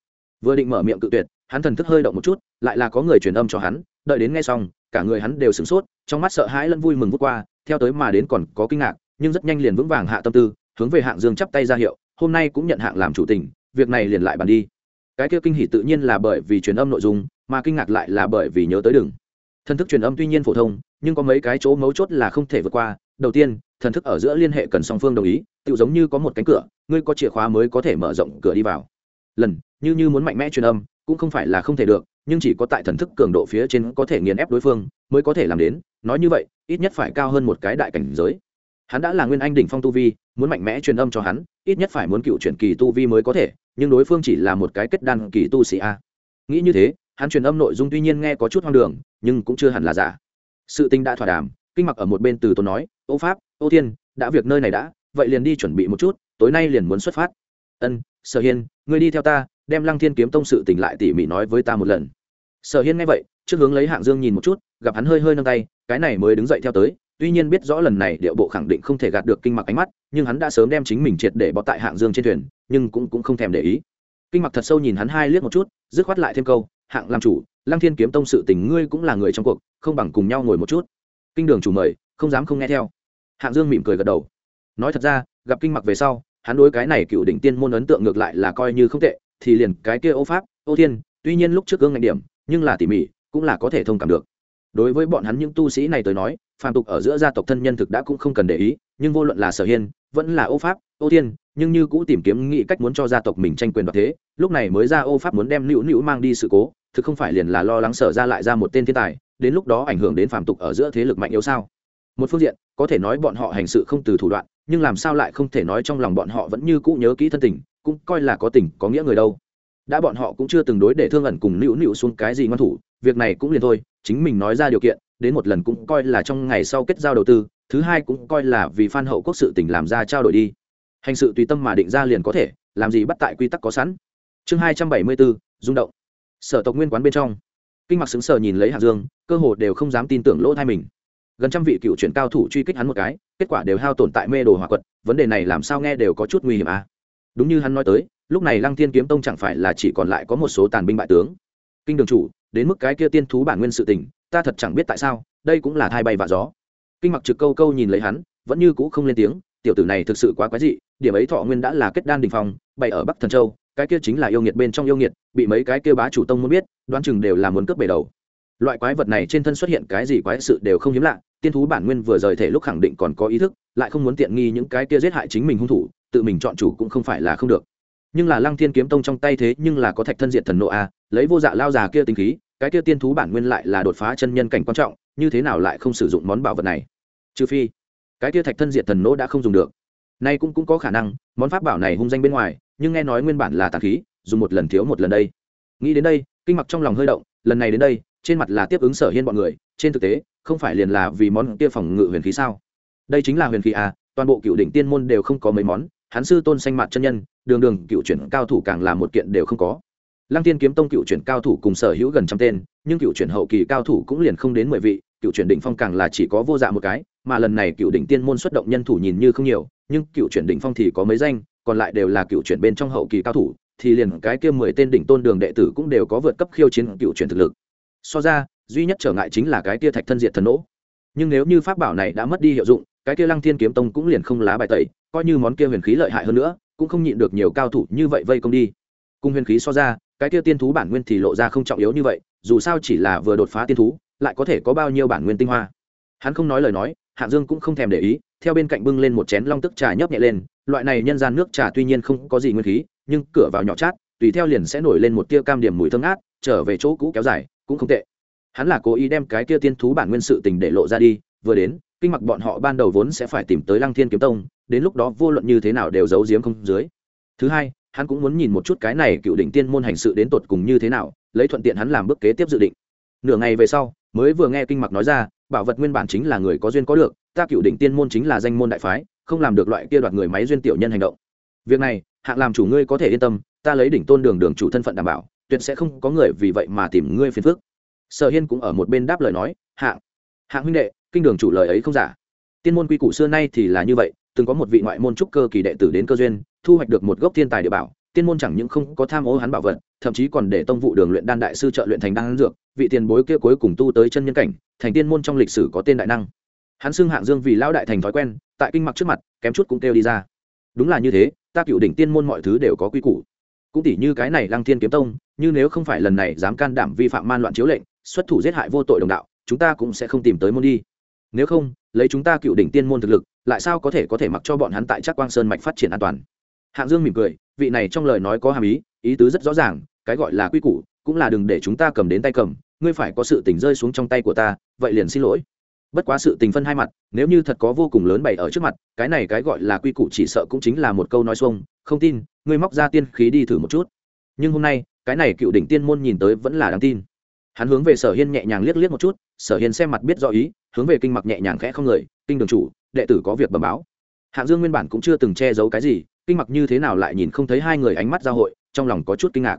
Vừa định mở miệng cự tuyệt, hắn thần thức hơi động một chút, lại là có người truyền âm cho hắn, đợi đến nghe xong, cả người hắn đều sửng sốt, trong mắt sợ hãi lẫn vui mừng vút qua, theo tới mà đến còn có kinh ngạc, nhưng rất nhanh liền vững vàng hạ tâm tư, hướng về hạng dương chắp tay ra hiệu, hôm nay cũng nhận hạng làm chủ tình, việc này liền lại bàn đi cái kia kinh hỉ tự nhiên là bởi vì truyền âm nội dung, mà kinh ngạc lại là bởi vì nhớ tới đừng thần thức truyền âm tuy nhiên phổ thông, nhưng có mấy cái chỗ mấu chốt là không thể vượt qua. Đầu tiên, thần thức ở giữa liên hệ cần song phương đồng ý tự giống như có một cánh cửa, ngươi có chìa khóa mới có thể mở rộng cửa đi vào. Lần, như như muốn mạnh mẽ truyền âm, cũng không phải là không thể được, nhưng chỉ có tại thần thức cường độ phía trên có thể nghiền ép đối phương, mới có thể làm đến. Nói như vậy, ít nhất phải cao hơn một cái đại cảnh giới hắn đã là nguyên anh đỉnh phong tu vi, muốn mạnh mẽ truyền âm cho hắn, ít nhất phải muốn cựu chuyển kỳ tu vi mới có thể, nhưng đối phương chỉ là một cái kết đan kỳ tu sĩ a. Nghĩ như thế, hắn truyền âm nội dung tuy nhiên nghe có chút hoang đường, nhưng cũng chưa hẳn là giả. Sự tình đã thỏa đàm, kinh mặc ở một bên từ tốn nói, ô pháp, ô thiên, đã việc nơi này đã, vậy liền đi chuẩn bị một chút, tối nay liền muốn xuất phát. Ân, sở hiên, ngươi đi theo ta, đem lăng thiên kiếm tông sự tỉnh lại tỉ mỉ nói với ta một lần. Sở hiên nghe vậy, trước hướng lấy hạng dương nhìn một chút, gặp hắn hơi hơi nâng tay, cái này mới đứng dậy theo tới tuy nhiên biết rõ lần này điệu bộ khẳng định không thể gạt được kinh mặc ánh mắt nhưng hắn đã sớm đem chính mình triệt để bọt tại hạng dương trên thuyền nhưng cũng, cũng không thèm để ý. Kinh mặc thật sâu nhìn hắn hai liếc một chút dứt khoát lại thêm câu hạng làm chủ lăng thiên kiếm tông sự tình ngươi cũng là người trong cuộc không bằng cùng nhau ngồi một chút. Kinh đường chủ mời không dám không nghe theo. Hạng dương mỉm cười gật đầu. Nói thật ra gặp kinh mặc về sau hắn đối cái này cựu đỉnh tiên môn ấn tượng ngược lại là coi như không tệ thì liền cái kia ô pháp ô thiên tuy nhiên lúc trước gương ngành điểm nhưng là tỉ mỉ cũng là có thể thông cảm được. Đối với bọn hắn những tu sĩ này tới nói phàm tục ở giữa gia tộc thân nhân thực đã cũng không cần để ý, nhưng vô luận là sở hiên, vẫn là ô pháp, ô thiên, nhưng như cũ tìm kiếm nghĩ cách muốn cho gia tộc mình tranh quyền đoạt thế, lúc này mới ra ô pháp muốn đem nữu nữu mang đi sự cố, thực không phải liền là lo lắng sở ra lại ra một tên thiên tài, đến lúc đó ảnh hưởng đến phàm tục ở giữa thế lực mạnh yếu sao? Một phương diện, có thể nói bọn họ hành sự không từ thủ đoạn, nhưng làm sao lại không thể nói trong lòng bọn họ vẫn như cũ nhớ kỹ thân tình, cũng coi là có tình, có nghĩa người đâu. Đã bọn họ cũng chưa từng đối để thương ẩn cùng nữu nữu xuống cái gì ngoan thủ, việc này cũng liền thôi, chính mình nói ra điều kiện đến một lần cũng coi là trong ngày sau kết giao đầu tư, thứ hai cũng coi là vì phan hậu quốc sự tình làm ra trao đổi đi. Hành sự tùy tâm mà định ra liền có thể, làm gì bắt tại quy tắc có sẵn. Chương hai trăm bảy mươi bốn rung động. Sở tộc nguyên quán bên trong. Kinh mặc xứng sờ nhìn lấy hạc dương, cơ hồ đều không dám tin tưởng lỗ thai mình. Gần trăm vị cựu chuyển cao thủ truy kích hắn một cái, kết quả đều hao tổn tại mê đồ hỏa quật, vấn đề này làm sao nghe đều có chút nguy hiểm à. Đúng như hắn nói tới, lúc này lăng thiên kiếm tông chẳng phải là chỉ còn lại có một số tàn binh bại tướng. Kinh đường chủ, đến mức cái kia tiên thú bản nguyên sự tình ta thật chẳng biết tại sao, đây cũng là thai bay vạ gió. Kinh mặc trực câu câu nhìn lấy hắn, vẫn như cũ không lên tiếng, tiểu tử này thực sự quá quái dị, điểm ấy thọ nguyên đã là kết đan đình phòng bày ở bắc thần châu, cái kia chính là yêu nghiệt bên trong yêu nghiệt, bị mấy cái kia bá chủ tông muốn biết, đoán chừng đều là muốn cướp bể đầu. Loại quái vật này trên thân xuất hiện cái gì quái sự đều không hiếm lạ, tiên thú bản nguyên vừa rời thể lúc khẳng định còn có ý thức, lại không muốn tiện nghi những cái kia giết hại chính mình hung thủ, tự mình chọn chủ cũng không phải là không được. Nhưng là lăng thiên kiếm tông trong tay thế nhưng là có thạch thân diện thần nộ a, lấy vô dạ lao già kia tinh khí cái kia tiên thú bản nguyên lại là đột phá chân nhân cảnh quan trọng, như thế nào lại không sử dụng món bảo vật này? Trừ phi, cái kia thạch thân diệt thần nỗ đã không dùng được. Nay cũng cũng có khả năng, món pháp bảo này hung danh bên ngoài, nhưng nghe nói nguyên bản là tàn khí, dùng một lần thiếu một lần đây. Nghĩ đến đây, kinh mặc trong lòng hơi động, lần này đến đây, trên mặt là tiếp ứng sở hiên bọn người, trên thực tế, không phải liền là vì món kia phòng ngự huyền khí sao? Đây chính là huyền khí à toàn bộ cựu đỉnh tiên môn đều không có mấy món, hắn sư tôn xanh mặt chân nhân, đường đường cựu chuyển cao thủ càng là một kiện đều không có lăng tiên kiếm tông cựu chuyển cao thủ cùng sở hữu gần trăm tên, nhưng cựu chuyển hậu kỳ cao thủ cũng liền không đến mười vị, cựu chuyển đỉnh phong càng là chỉ có vô dạ một cái, mà lần này cựu đỉnh tiên môn xuất động nhân thủ nhìn như không nhiều, nhưng cựu chuyển đỉnh phong thì có mấy danh, còn lại đều là cựu chuyển bên trong hậu kỳ cao thủ, thì liền cái kia mười tên đỉnh tôn đường đệ tử cũng đều có vượt cấp khiêu chiến cựu chuyển thực lực. So ra, duy nhất trở ngại chính là cái kia thạch thân diệt thần nỗ. Nhưng nếu như pháp bảo này đã mất đi hiệu dụng, cái kia lăng thiên kiếm tông cũng liền không lá bài tẩy, coi như món kia huyền khí lợi hại hơn nữa, cũng không nhịn được nhiều cao thủ như vậy vây công đi. Cùng huyền khí so ra cái kia tiên thú bản nguyên thì lộ ra không trọng yếu như vậy, dù sao chỉ là vừa đột phá tiên thú, lại có thể có bao nhiêu bản nguyên tinh hoa. Hắn không nói lời nói, hạng dương cũng không thèm để ý, theo bên cạnh bưng lên một chén long tức trà nhấp nhẹ lên, loại này nhân gian nước trà tuy nhiên không có gì nguyên khí, nhưng cửa vào nhỏ chát, tùy theo liền sẽ nổi lên một tia cam điểm mùi thơm ngát, trở về chỗ cũ kéo dài, cũng không tệ. Hắn là cố ý đem cái kia tiên thú bản nguyên sự tình để lộ ra đi, vừa đến, kinh mặc bọn họ ban đầu vốn sẽ phải tìm tới lăng thiên kiếm tông, đến lúc đó vô luận như thế nào đều giấu giếm không dưới. Thứ hai hắn cũng muốn nhìn một chút cái này cựu đỉnh tiên môn hành sự đến tột cùng như thế nào, lấy thuận tiện hắn làm bước kế tiếp dự định. Nửa ngày về sau, mới vừa nghe kinh mặc nói ra, bảo vật nguyên bản chính là người có duyên có được, ta cựu đỉnh tiên môn chính là danh môn đại phái, không làm được loại kia đoạt người máy duyên tiểu nhân hành động. Việc này, hạng làm chủ ngươi có thể yên tâm, ta lấy đỉnh tôn đường đường chủ thân phận đảm bảo, tuyệt sẽ không có người vì vậy mà tìm ngươi phiền phức. Sở hiên cũng ở một bên đáp lời nói, hạng hạng huynh đệ, kinh đường chủ lời ấy không giả. Tiên môn quy củ xưa nay thì là như vậy từng có một vị ngoại môn trúc cơ kỳ đệ tử đến cơ duyên, thu hoạch được một gốc thiên tài địa bảo, tiên môn chẳng những không có tham ô hắn bảo vật, thậm chí còn để tông vụ đường luyện đan đại sư trợ luyện thành đan dược, vị tiền bối kia cuối cùng tu tới chân nhân cảnh, thành tiên môn trong lịch sử có tên đại năng. Hắn xưng hạng dương vì lão đại thành thói quen, tại kinh mặc trước mặt, kém chút cũng kêu đi ra. Đúng là như thế, ta cựu đỉnh tiên môn mọi thứ đều có quy củ. Cũng tỷ như cái này lăng thiên kiếm tông, như nếu không phải lần này dám can đảm vi phạm man loạn chiếu lệnh, xuất thủ giết hại vô tội đồng đạo, chúng ta cũng sẽ không tìm tới môn đi nếu không, lấy chúng ta cựu đỉnh tiên môn thực lực, lại sao có thể có thể mặc cho bọn hắn tại chắc quang sơn mạch phát triển an toàn? Hạng dương mỉm cười, vị này trong lời nói có hàm ý ý tứ rất rõ ràng, cái gọi là quy củ, cũng là đừng để chúng ta cầm đến tay cầm, ngươi phải có sự tình rơi xuống trong tay của ta, vậy liền xin lỗi. Bất quá sự tình phân hai mặt, nếu như thật có vô cùng lớn bày ở trước mặt, cái này cái gọi là quy củ chỉ sợ cũng chính là một câu nói xuông, không tin, ngươi móc ra tiên khí đi thử một chút. Nhưng hôm nay, cái này cựu đỉnh tiên môn nhìn tới vẫn là đáng tin. Hắn hướng về sở hiên nhẹ nhàng liếc liếc một chút, sở hiên xem mặt biết rõ ý hướng về kinh mặc nhẹ nhàng khẽ không người, kinh đường chủ, đệ tử có việc bẩm báo. Hạng dương nguyên bản cũng chưa từng che giấu cái gì, kinh mặc như thế nào lại nhìn không thấy hai người ánh mắt giao hội, trong lòng có chút kinh ngạc.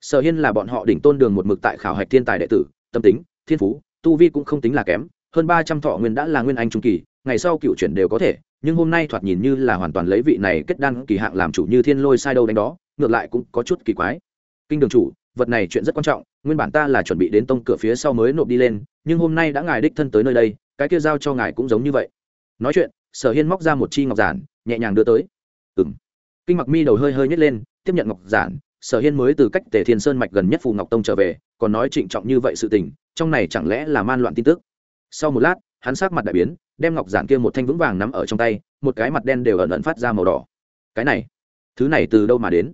Sở hiên là bọn họ đỉnh tôn đường một mực tại khảo hạch thiên tài đệ tử, tâm tính, thiên phú, tu vi cũng không tính là kém, hơn ba trăm thọ nguyên đã là nguyên anh trung kỳ, ngày sau cựu chuyển đều có thể, nhưng hôm nay thoạt nhìn như là hoàn toàn lấy vị này kết đan kỳ hạng làm chủ như thiên lôi sai đâu đánh đó, ngược lại cũng có chút kỳ quái. Kinh đường chủ vật này chuyện rất quan trọng, nguyên bản ta là chuẩn bị đến tông cửa phía sau mới nộp đi lên, nhưng hôm nay đã ngài đích thân tới nơi đây, cái kia giao cho ngài cũng giống như vậy. Nói chuyện, sở hiên móc ra một chi ngọc giản, nhẹ nhàng đưa tới. Ừ m kinh mặc mi đầu hơi hơi nhét lên, tiếp nhận ngọc giản, sở hiên mới từ cách tề thiên sơn mạch gần nhất phù ngọc tông trở về, còn nói trịnh trọng như vậy sự tình, trong này chẳng lẽ là man loạn tin tức? Sau một lát, hắn sát mặt đại biến, đem ngọc giản kia một thanh vững vàng nắm ở trong tay, một cái mặt đen đều ẩn ẩn phát ra màu đỏ. Cái này, thứ này từ đâu mà đến?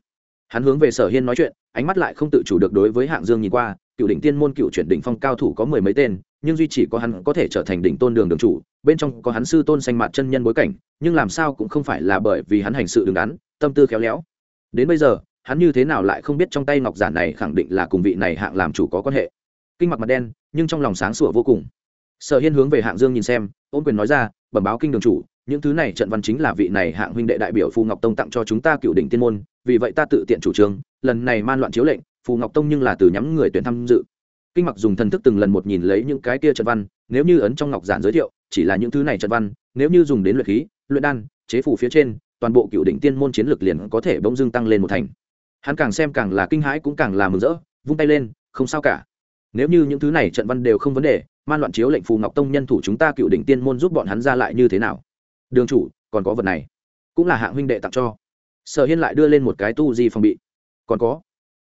Hắn hướng về sở hiên nói chuyện ánh mắt lại không tự chủ được đối với hạng dương nhìn qua, cựu đỉnh tiên môn cựu chuyển đỉnh phong cao thủ có mười mấy tên, nhưng duy chỉ có hắn có thể trở thành đỉnh tôn đường đường chủ, bên trong có hắn sư tôn xanh mặt chân nhân bối cảnh, nhưng làm sao cũng không phải là bởi vì hắn hành sự đứng đắn, tâm tư khéo léo. Đến bây giờ, hắn như thế nào lại không biết trong tay ngọc giản này khẳng định là cùng vị này hạng làm chủ có quan hệ. Kinh mặt mặt đen, nhưng trong lòng sáng sủa vô cùng. Sở hiên hướng về hạng dương nhìn xem, ôn quyền nói ra, bẩm báo kinh đường chủ, những thứ này trận văn chính là vị này hạng huynh đệ đại biểu phù ngọc tông tặng cho chúng ta cựu đỉnh tiên môn vì vậy ta tự tiện chủ trương, lần này man loạn chiếu lệnh, phù ngọc tông nhưng là từ nhắm người tuyển tham dự. Kinh mặc dùng thần thức từng lần một nhìn lấy những cái kia trận văn, nếu như ấn trong ngọc giản giới thiệu, chỉ là những thứ này trận văn, nếu như dùng đến luyện khí, luyện đan, chế phù phía trên, toàn bộ cựu đỉnh tiên môn chiến lược liền có thể bỗng dưng tăng lên một thành. Hắn càng xem càng là kinh hãi cũng càng là mừng rỡ, vung tay lên, không sao cả. Nếu như những thứ này trận văn đều không vấn đề, man loạn chiếu lệnh phù ngọc tông nhân thủ chúng ta cựu đỉnh tiên môn giúp bọn hắn ra lại như thế nào? Đường chủ, còn có vật này, cũng là hạng huynh đệ tặng cho sở hiên lại đưa lên một cái tu di phòng bị. Còn có,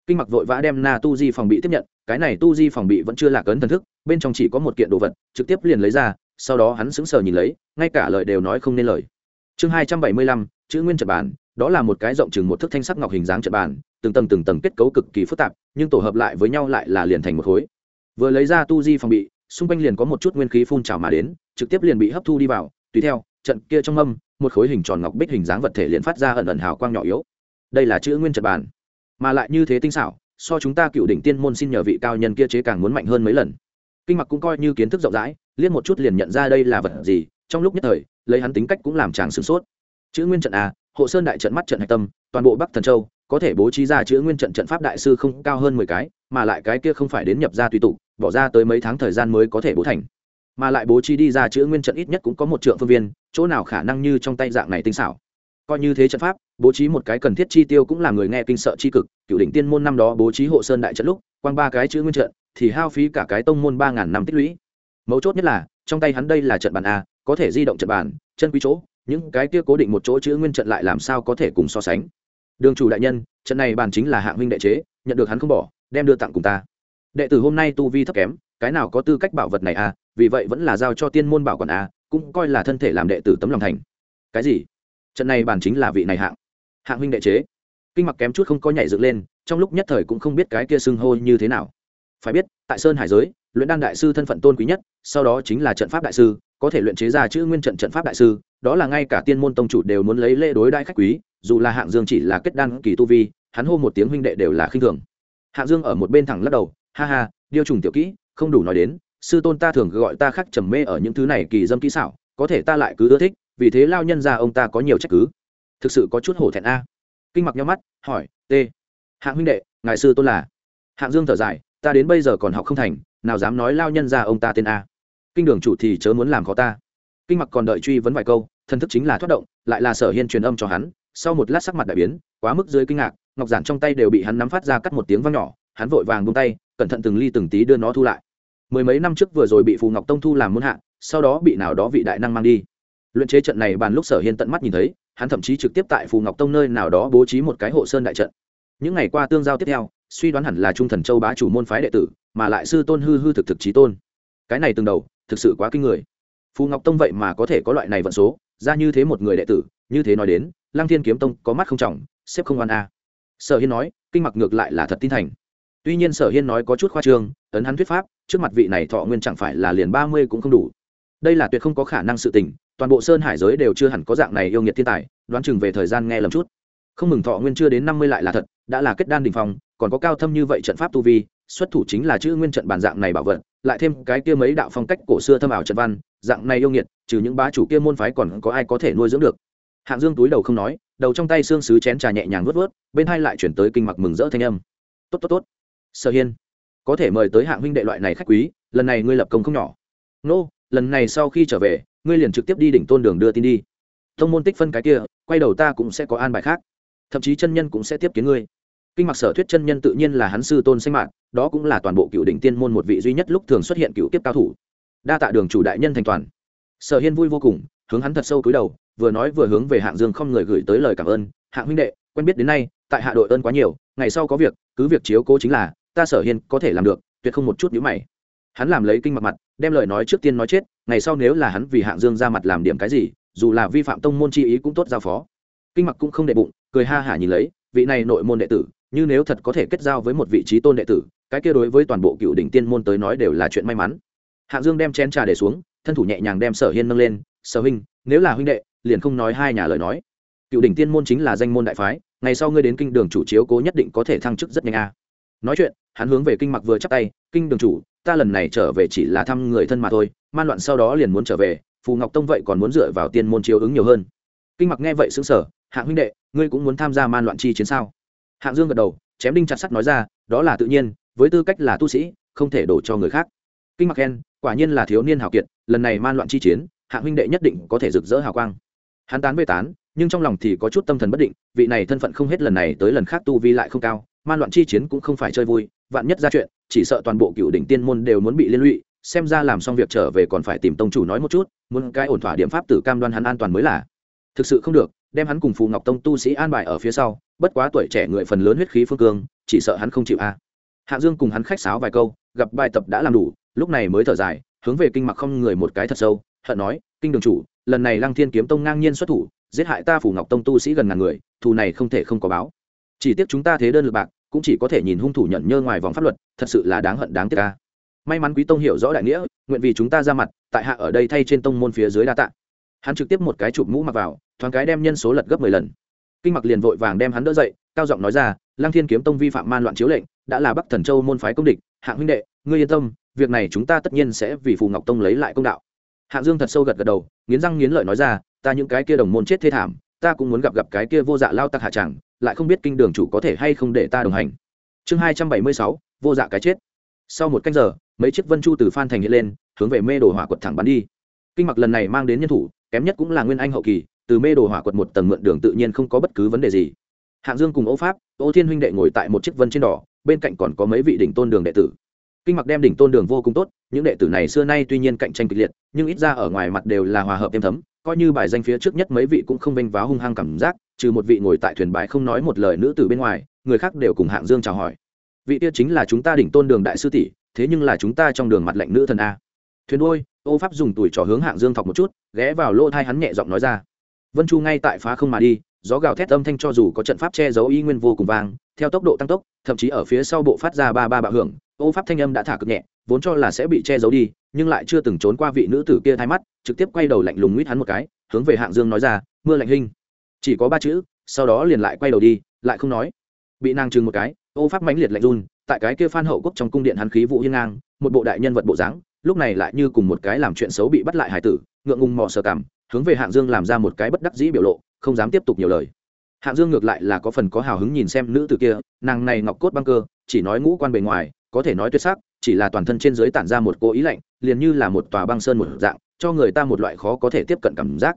kinh mặc vội vã đem na tu di phòng bị tiếp nhận, cái này tu di phòng bị vẫn chưa lạc ấn thần thức, bên trong chỉ có một kiện đồ vật, trực tiếp liền lấy ra, sau đó hắn sững sờ nhìn lấy, ngay cả lời đều nói không nên lời. Chương hai trăm bảy mươi lăm, chữ nguyên trật bản đó là một cái rộng chừng một thước thanh sắc ngọc hình dáng trật bản từng tầng từng tầng kết cấu cực kỳ phức tạp, nhưng tổ hợp lại với nhau lại là liền thành một khối. Vừa lấy ra tu di phòng bị, xung quanh liền có một chút nguyên khí phun trào mà đến, trực tiếp liền bị hấp thu đi vào, tùy theo, trận kia trong âm một khối hình tròn ngọc bích hình dáng vật thể liền phát ra ẩn ẩn hào quang nhỏ yếu. Đây là chữ nguyên trật bản. Mà lại như thế tinh xảo, so chúng ta cựu đỉnh tiên môn xin nhờ vị cao nhân kia chế càng muốn mạnh hơn mấy lần. Kinh mặc cũng coi như kiến thức rộng rãi liên một chút liền nhận ra đây là vật gì, trong lúc nhất thời, lấy hắn tính cách cũng làm chàng sửng sốt. Chữ nguyên trận a, hộ sơn đại trận mắt trận hạch tâm, toàn bộ bắc thần châu, có thể bố trí ra chữ nguyên trận trận pháp đại sư không cao hơn mười cái, mà lại cái kia không phải đến nhập ra tùy tụ bỏ ra tới mấy tháng thời gian mới có thể bố thành mà lại bố trí đi ra chữ nguyên trận ít nhất cũng có một trượng phương viên, chỗ nào khả năng như trong tay dạng này tinh xảo. Coi như thế trận pháp, bố trí một cái cần thiết chi tiêu cũng là người nghe kinh sợ chi cực, cựu đỉnh tiên môn năm đó bố trí hộ sơn đại trận lúc, quang ba cái chữ nguyên trận, thì hao phí cả cái tông môn ba ngàn năm tích lũy. Mấu chốt nhất là, trong tay hắn đây là trận bàn a, có thể di động trận bàn chân quý chỗ, những cái kia cố định một chỗ chữ nguyên trận lại làm sao có thể cùng so sánh. Đường chủ đại nhân, trận này bàn chính là hạng huynh đệ chế, nhận được hắn không bỏ, đem đưa tặng cùng ta. Đệ tử hôm nay tu vi thấp kém cái nào có tư cách bảo vật này a vì vậy vẫn là giao cho tiên môn bảo quản a cũng coi là thân thể làm đệ tử tấm lòng thành. Cái gì? Trận này bàn chính là vị này hạng. Hạng huynh đệ chế. Kinh mặc kém chút không có nhảy dựng lên, trong lúc nhất thời cũng không biết cái kia xưng hô như thế nào. Phải biết, tại sơn hải giới, luyện đan đại sư thân phận tôn quý nhất, sau đó chính là trận pháp đại sư, có thể luyện chế ra chữ nguyên trận trận pháp đại sư, đó là ngay cả tiên môn tông chủ đều muốn lấy lễ đối đại khách quý, dù là hạng dương chỉ là kết đan kỳ tu vi, hắn hô một tiếng huynh đệ đều là khinh thường. Hạng dương ở một bên thẳng lắc đầu, ha ha, điêu trùng tiểu kỹ không đủ nói đến, sư tôn ta thường gọi ta khắc trầm mê ở những thứ này kỳ dâm kỹ xảo, có thể ta lại cứ ưa thích, vì thế lao nhân ra ông ta có nhiều trách cứ. Thực sự có chút hổ thẹn a. Kinh mặc nhau mắt, hỏi t hạng huynh đệ, ngài sư tôn là? Hạng dương thở dài, ta đến bây giờ còn học không thành, nào dám nói lao nhân ra ông ta tên a. Kinh đường chủ thì chớ muốn làm khó ta. Kinh mặc còn đợi truy vấn vài câu thân thức chính là thoát động, lại là sở hiên truyền âm cho hắn, sau một lát sắc mặt đại biến, quá mức dưới kinh ngạc, ngọc giản trong tay đều bị hắn nắm phát ra cắt một tiếng vang nhỏ, hắn vội vàng buông tay cẩn thận từng ly từng tí đưa nó thu lại. Mười mấy năm trước vừa rồi bị phù ngọc tông thu làm muôn hạ, sau đó bị nào đó vị đại năng mang đi. Luyện chế trận này bàn lúc sở hiên tận mắt nhìn thấy, hắn thậm chí trực tiếp tại phù ngọc tông nơi nào đó bố trí một cái hộ sơn đại trận. Những ngày qua tương giao tiếp theo, suy đoán hẳn là trung thần châu bá chủ môn phái đệ tử, mà lại sư tôn hư hư thực thực trí tôn. Cái này từng đầu, thực sự quá kinh người. Phù ngọc tông vậy mà có thể có loại này vận số, ra như thế một người đệ tử, như thế nói đến, lăng thiên kiếm tông có mắt không trọng, xếp không oan a. Sở hiên nói, kinh mặc ngược lại là thật tin thành tuy nhiên sở hiên nói có chút khoa trương, ấn hắn thuyết pháp, trước mặt vị này thọ nguyên chẳng phải là liền ba mươi cũng không đủ. Đây là tuyệt không có khả năng sự tình, toàn bộ sơn hải giới đều chưa hẳn có dạng này yêu nghiệt thiên tài, đoán chừng về thời gian nghe lầm chút. Không mừng thọ nguyên chưa đến năm mươi lại là thật, đã là kết đan đình phòng còn có cao thâm như vậy trận pháp tu vi, xuất thủ chính là chữ nguyên trận bản dạng này bảo vật, lại thêm cái kia mấy đạo phong cách cổ xưa thâm ảo trận văn, dạng này yêu nghiệt, trừ những bá chủ kia môn phái còn có ai có thể nuôi dưỡng được. Hạng dương túi đầu không nói, đầu trong tay xương sứ chén trà nhẹ nhàng vớt vớt bên hai lại chuyển tới kinh mặc mừng rỡ thanh âm. Tốt tốt tốt sở hiên, có thể mời tới hạng huynh đệ loại này khách quý, lần này ngươi lập công không nhỏ. Nô, lần này sau khi trở về, ngươi liền trực tiếp đi đỉnh tôn đường đưa tin đi. Thông môn tích phân cái kia, quay đầu ta cũng sẽ có an bài khác. Thậm chí chân nhân cũng sẽ tiếp kiến ngươi. Kinh mặc sở thuyết chân nhân tự nhiên là hắn sư tôn sinh mạng đó cũng là toàn bộ cựu đỉnh tiên môn một vị duy nhất lúc thường xuất hiện cựu tiếp cao thủ. Đa tạ đường chủ đại nhân thành toàn. Sở hiên vui vô cùng, hướng hắn thật sâu cúi đầu, vừa nói vừa hướng về hạng dương không người gửi tới lời cảm ơn. Hạng huynh đệ, quen biết đến nay, tại hạ đội ơn quá nhiều, ngày sau có việc, cứ việc chiếu cố chính là ta sở hiên có thể làm được, tuyệt không một chút nhữ mày. Hắn làm lấy kinh mặt mặt, đem lời nói trước tiên nói chết, ngày sau nếu là hắn vì hạng dương ra mặt làm điểm cái gì, dù là vi phạm tông môn chi ý cũng tốt giao phó. Kinh mặc cũng không đệ bụng, cười ha hả nhìn lấy, vị này nội môn đệ tử, như nếu thật có thể kết giao với một vị trí tôn đệ tử, cái kia đối với toàn bộ cựu đỉnh tiên môn tới nói đều là chuyện may mắn. Hạng dương đem chén trà để xuống, thân thủ nhẹ nhàng đem sở hiên nâng lên, sở huynh, nếu là huynh đệ, liền không nói hai nhà lời nói. Cựu đỉnh tiên môn chính là danh môn đại phái, ngày sau ngươi đến kinh đường chủ chiếu cố nhất định có thể thăng chức rất nhanh a nói chuyện, hắn hướng về kinh mặc vừa chắp tay, kinh đường chủ, ta lần này trở về chỉ là thăm người thân mà thôi, man loạn sau đó liền muốn trở về, phù ngọc tông vậy còn muốn dựa vào tiên môn chiếu ứng nhiều hơn. Kinh mặc nghe vậy xứng sở hạng huynh đệ, ngươi cũng muốn tham gia man loạn chi chiến sao? Hạng dương gật đầu, chém đinh chặt sắt nói ra, đó là tự nhiên, với tư cách là tu sĩ, không thể đổ cho người khác. Kinh mặc khen, quả nhiên là thiếu niên hào kiệt, lần này man loạn chi chiến hạng huynh đệ nhất định có thể rực rỡ hào quang. Hắn tán về tán, nhưng trong lòng thì có chút tâm thần bất định, vị này thân phận không hết lần này tới lần khác tu vi lại không cao man loạn chi chiến cũng không phải chơi vui, vạn nhất ra chuyện, chỉ sợ toàn bộ cựu đỉnh tiên môn đều muốn bị liên lụy, xem ra làm xong việc trở về còn phải tìm tông chủ nói một chút, muốn cái ổn thỏa điểm pháp tử cam đoan hắn an toàn mới là. Thực sự không được, đem hắn cùng phù ngọc tông tu sĩ an bài ở phía sau, bất quá tuổi trẻ người phần lớn huyết khí phương cương, chỉ sợ hắn không chịu a. Hạ dương cùng hắn khách sáo vài câu, gặp bài tập đã làm đủ, lúc này mới thở dài, hướng về kinh mặc không người một cái thật sâu, hận nói, kinh đường chủ, lần này lăng thiên kiếm tông ngang nhiên xuất thủ, giết hại ta phủ ngọc tông tu sĩ gần ngàn người, thù này không thể không có báo chỉ tiếc chúng ta thế đơn lực bạc, cũng chỉ có thể nhìn hung thủ nhận nhơ ngoài vòng pháp luật, thật sự là đáng hận, đáng tiếc ca may mắn quý tông hiểu rõ đại nghĩa, nguyện vì chúng ta ra mặt, tại hạ ở đây thay trên tông môn phía dưới đa tạ. Hắn trực tiếp một cái chụp mũ mặc vào, thoáng cái đem nhân số lật gấp mười lần. Kinh mặc liền vội vàng đem hắn đỡ dậy, cao giọng nói ra lang thiên kiếm tông vi phạm man loạn chiếu lệnh, đã là bắc thần châu môn phái công địch, hạng huynh đệ, ngươi yên tâm, việc này chúng ta tất nhiên sẽ vì phù ngọc tông lấy lại công đạo. Hạng dương thật sâu gật gật đầu, nghiến răng nghiến lợi nói ra, ta những cái kia đồng môn chết thê thảm ta cũng muốn gặp gặp cái kia vô dạ lao tặc hạ chẳng lại không biết kinh đường chủ có thể hay không để ta đồng hành. Chương hai trăm bảy mươi sáu, vô dạ cái chết. Sau một canh giờ, mấy chiếc vân chu từ phan thành hiện lên, hướng về mê đồ hỏa quật thẳng bắn đi. Kinh mặc lần này mang đến nhân thủ, kém nhất cũng là nguyên anh hậu kỳ, từ mê đồ hỏa quật một tầng mượn đường tự nhiên không có bất cứ vấn đề gì. Hạng dương cùng ô pháp, ô thiên huynh đệ ngồi tại một chiếc vân trên đỏ, bên cạnh còn có mấy vị đỉnh tôn đường đệ tử. Kinh mặc đem đỉnh tôn đường vô cùng tốt, những đệ tử này xưa nay tuy nhiên cạnh tranh kịch liệt, nhưng ít ra ở ngoài mặt đều là hòa hợp êm thấm coi như bài danh phía trước nhất mấy vị cũng không vênh váo hung hăng cảm giác, trừ một vị ngồi tại thuyền bài không nói một lời nữ từ bên ngoài, người khác đều cùng hạng dương chào hỏi. Vị kia chính là chúng ta đỉnh tôn đường đại sư tỷ, thế nhưng là chúng ta trong đường mặt lệnh nữ thần a. Thuyền đôi ô pháp dùng tuổi trò hướng hạng dương thọc một chút, ghé vào lỗ thai hắn nhẹ giọng nói ra. Vân chu ngay tại phá không mà đi, gió gào thét âm thanh cho dù có trận pháp che giấu y nguyên vô cùng vang, theo tốc độ tăng tốc, thậm chí ở phía sau bộ phát ra ba ba bạo hưởng ô pháp thanh âm đã thả cực nhẹ, vốn cho là sẽ bị che giấu đi, nhưng lại chưa từng trốn qua vị nữ tử kia thay mắt, trực tiếp quay đầu lạnh lùng nguyết hắn một cái, hướng về hạng dương nói ra, mưa lạnh hình. Chỉ có ba chữ, sau đó liền lại quay đầu đi, lại không nói. Bị nàng chừng một cái, ô pháp mãnh liệt lạnh run, tại cái kia phan hậu quốc trong cung điện hắn khí vụ hiên ngang, một bộ đại nhân vật bộ dáng, lúc này lại như cùng một cái làm chuyện xấu bị bắt lại hải tử, ngượng ngùng mò sờ cảm hướng về hạng dương làm ra một cái bất đắc dĩ biểu lộ, không dám tiếp tục nhiều lời. Hạng dương ngược lại là có phần có hào hứng nhìn xem nữ tử kia, nàng này ngọc cốt băng cơ, chỉ nói ngũ quan bề ngoài có thể nói tuyệt sắc, chỉ là toàn thân trên dưới tản ra một cố ý lạnh, liền như là một tòa băng sơn một dạng, cho người ta một loại khó có thể tiếp cận cảm giác.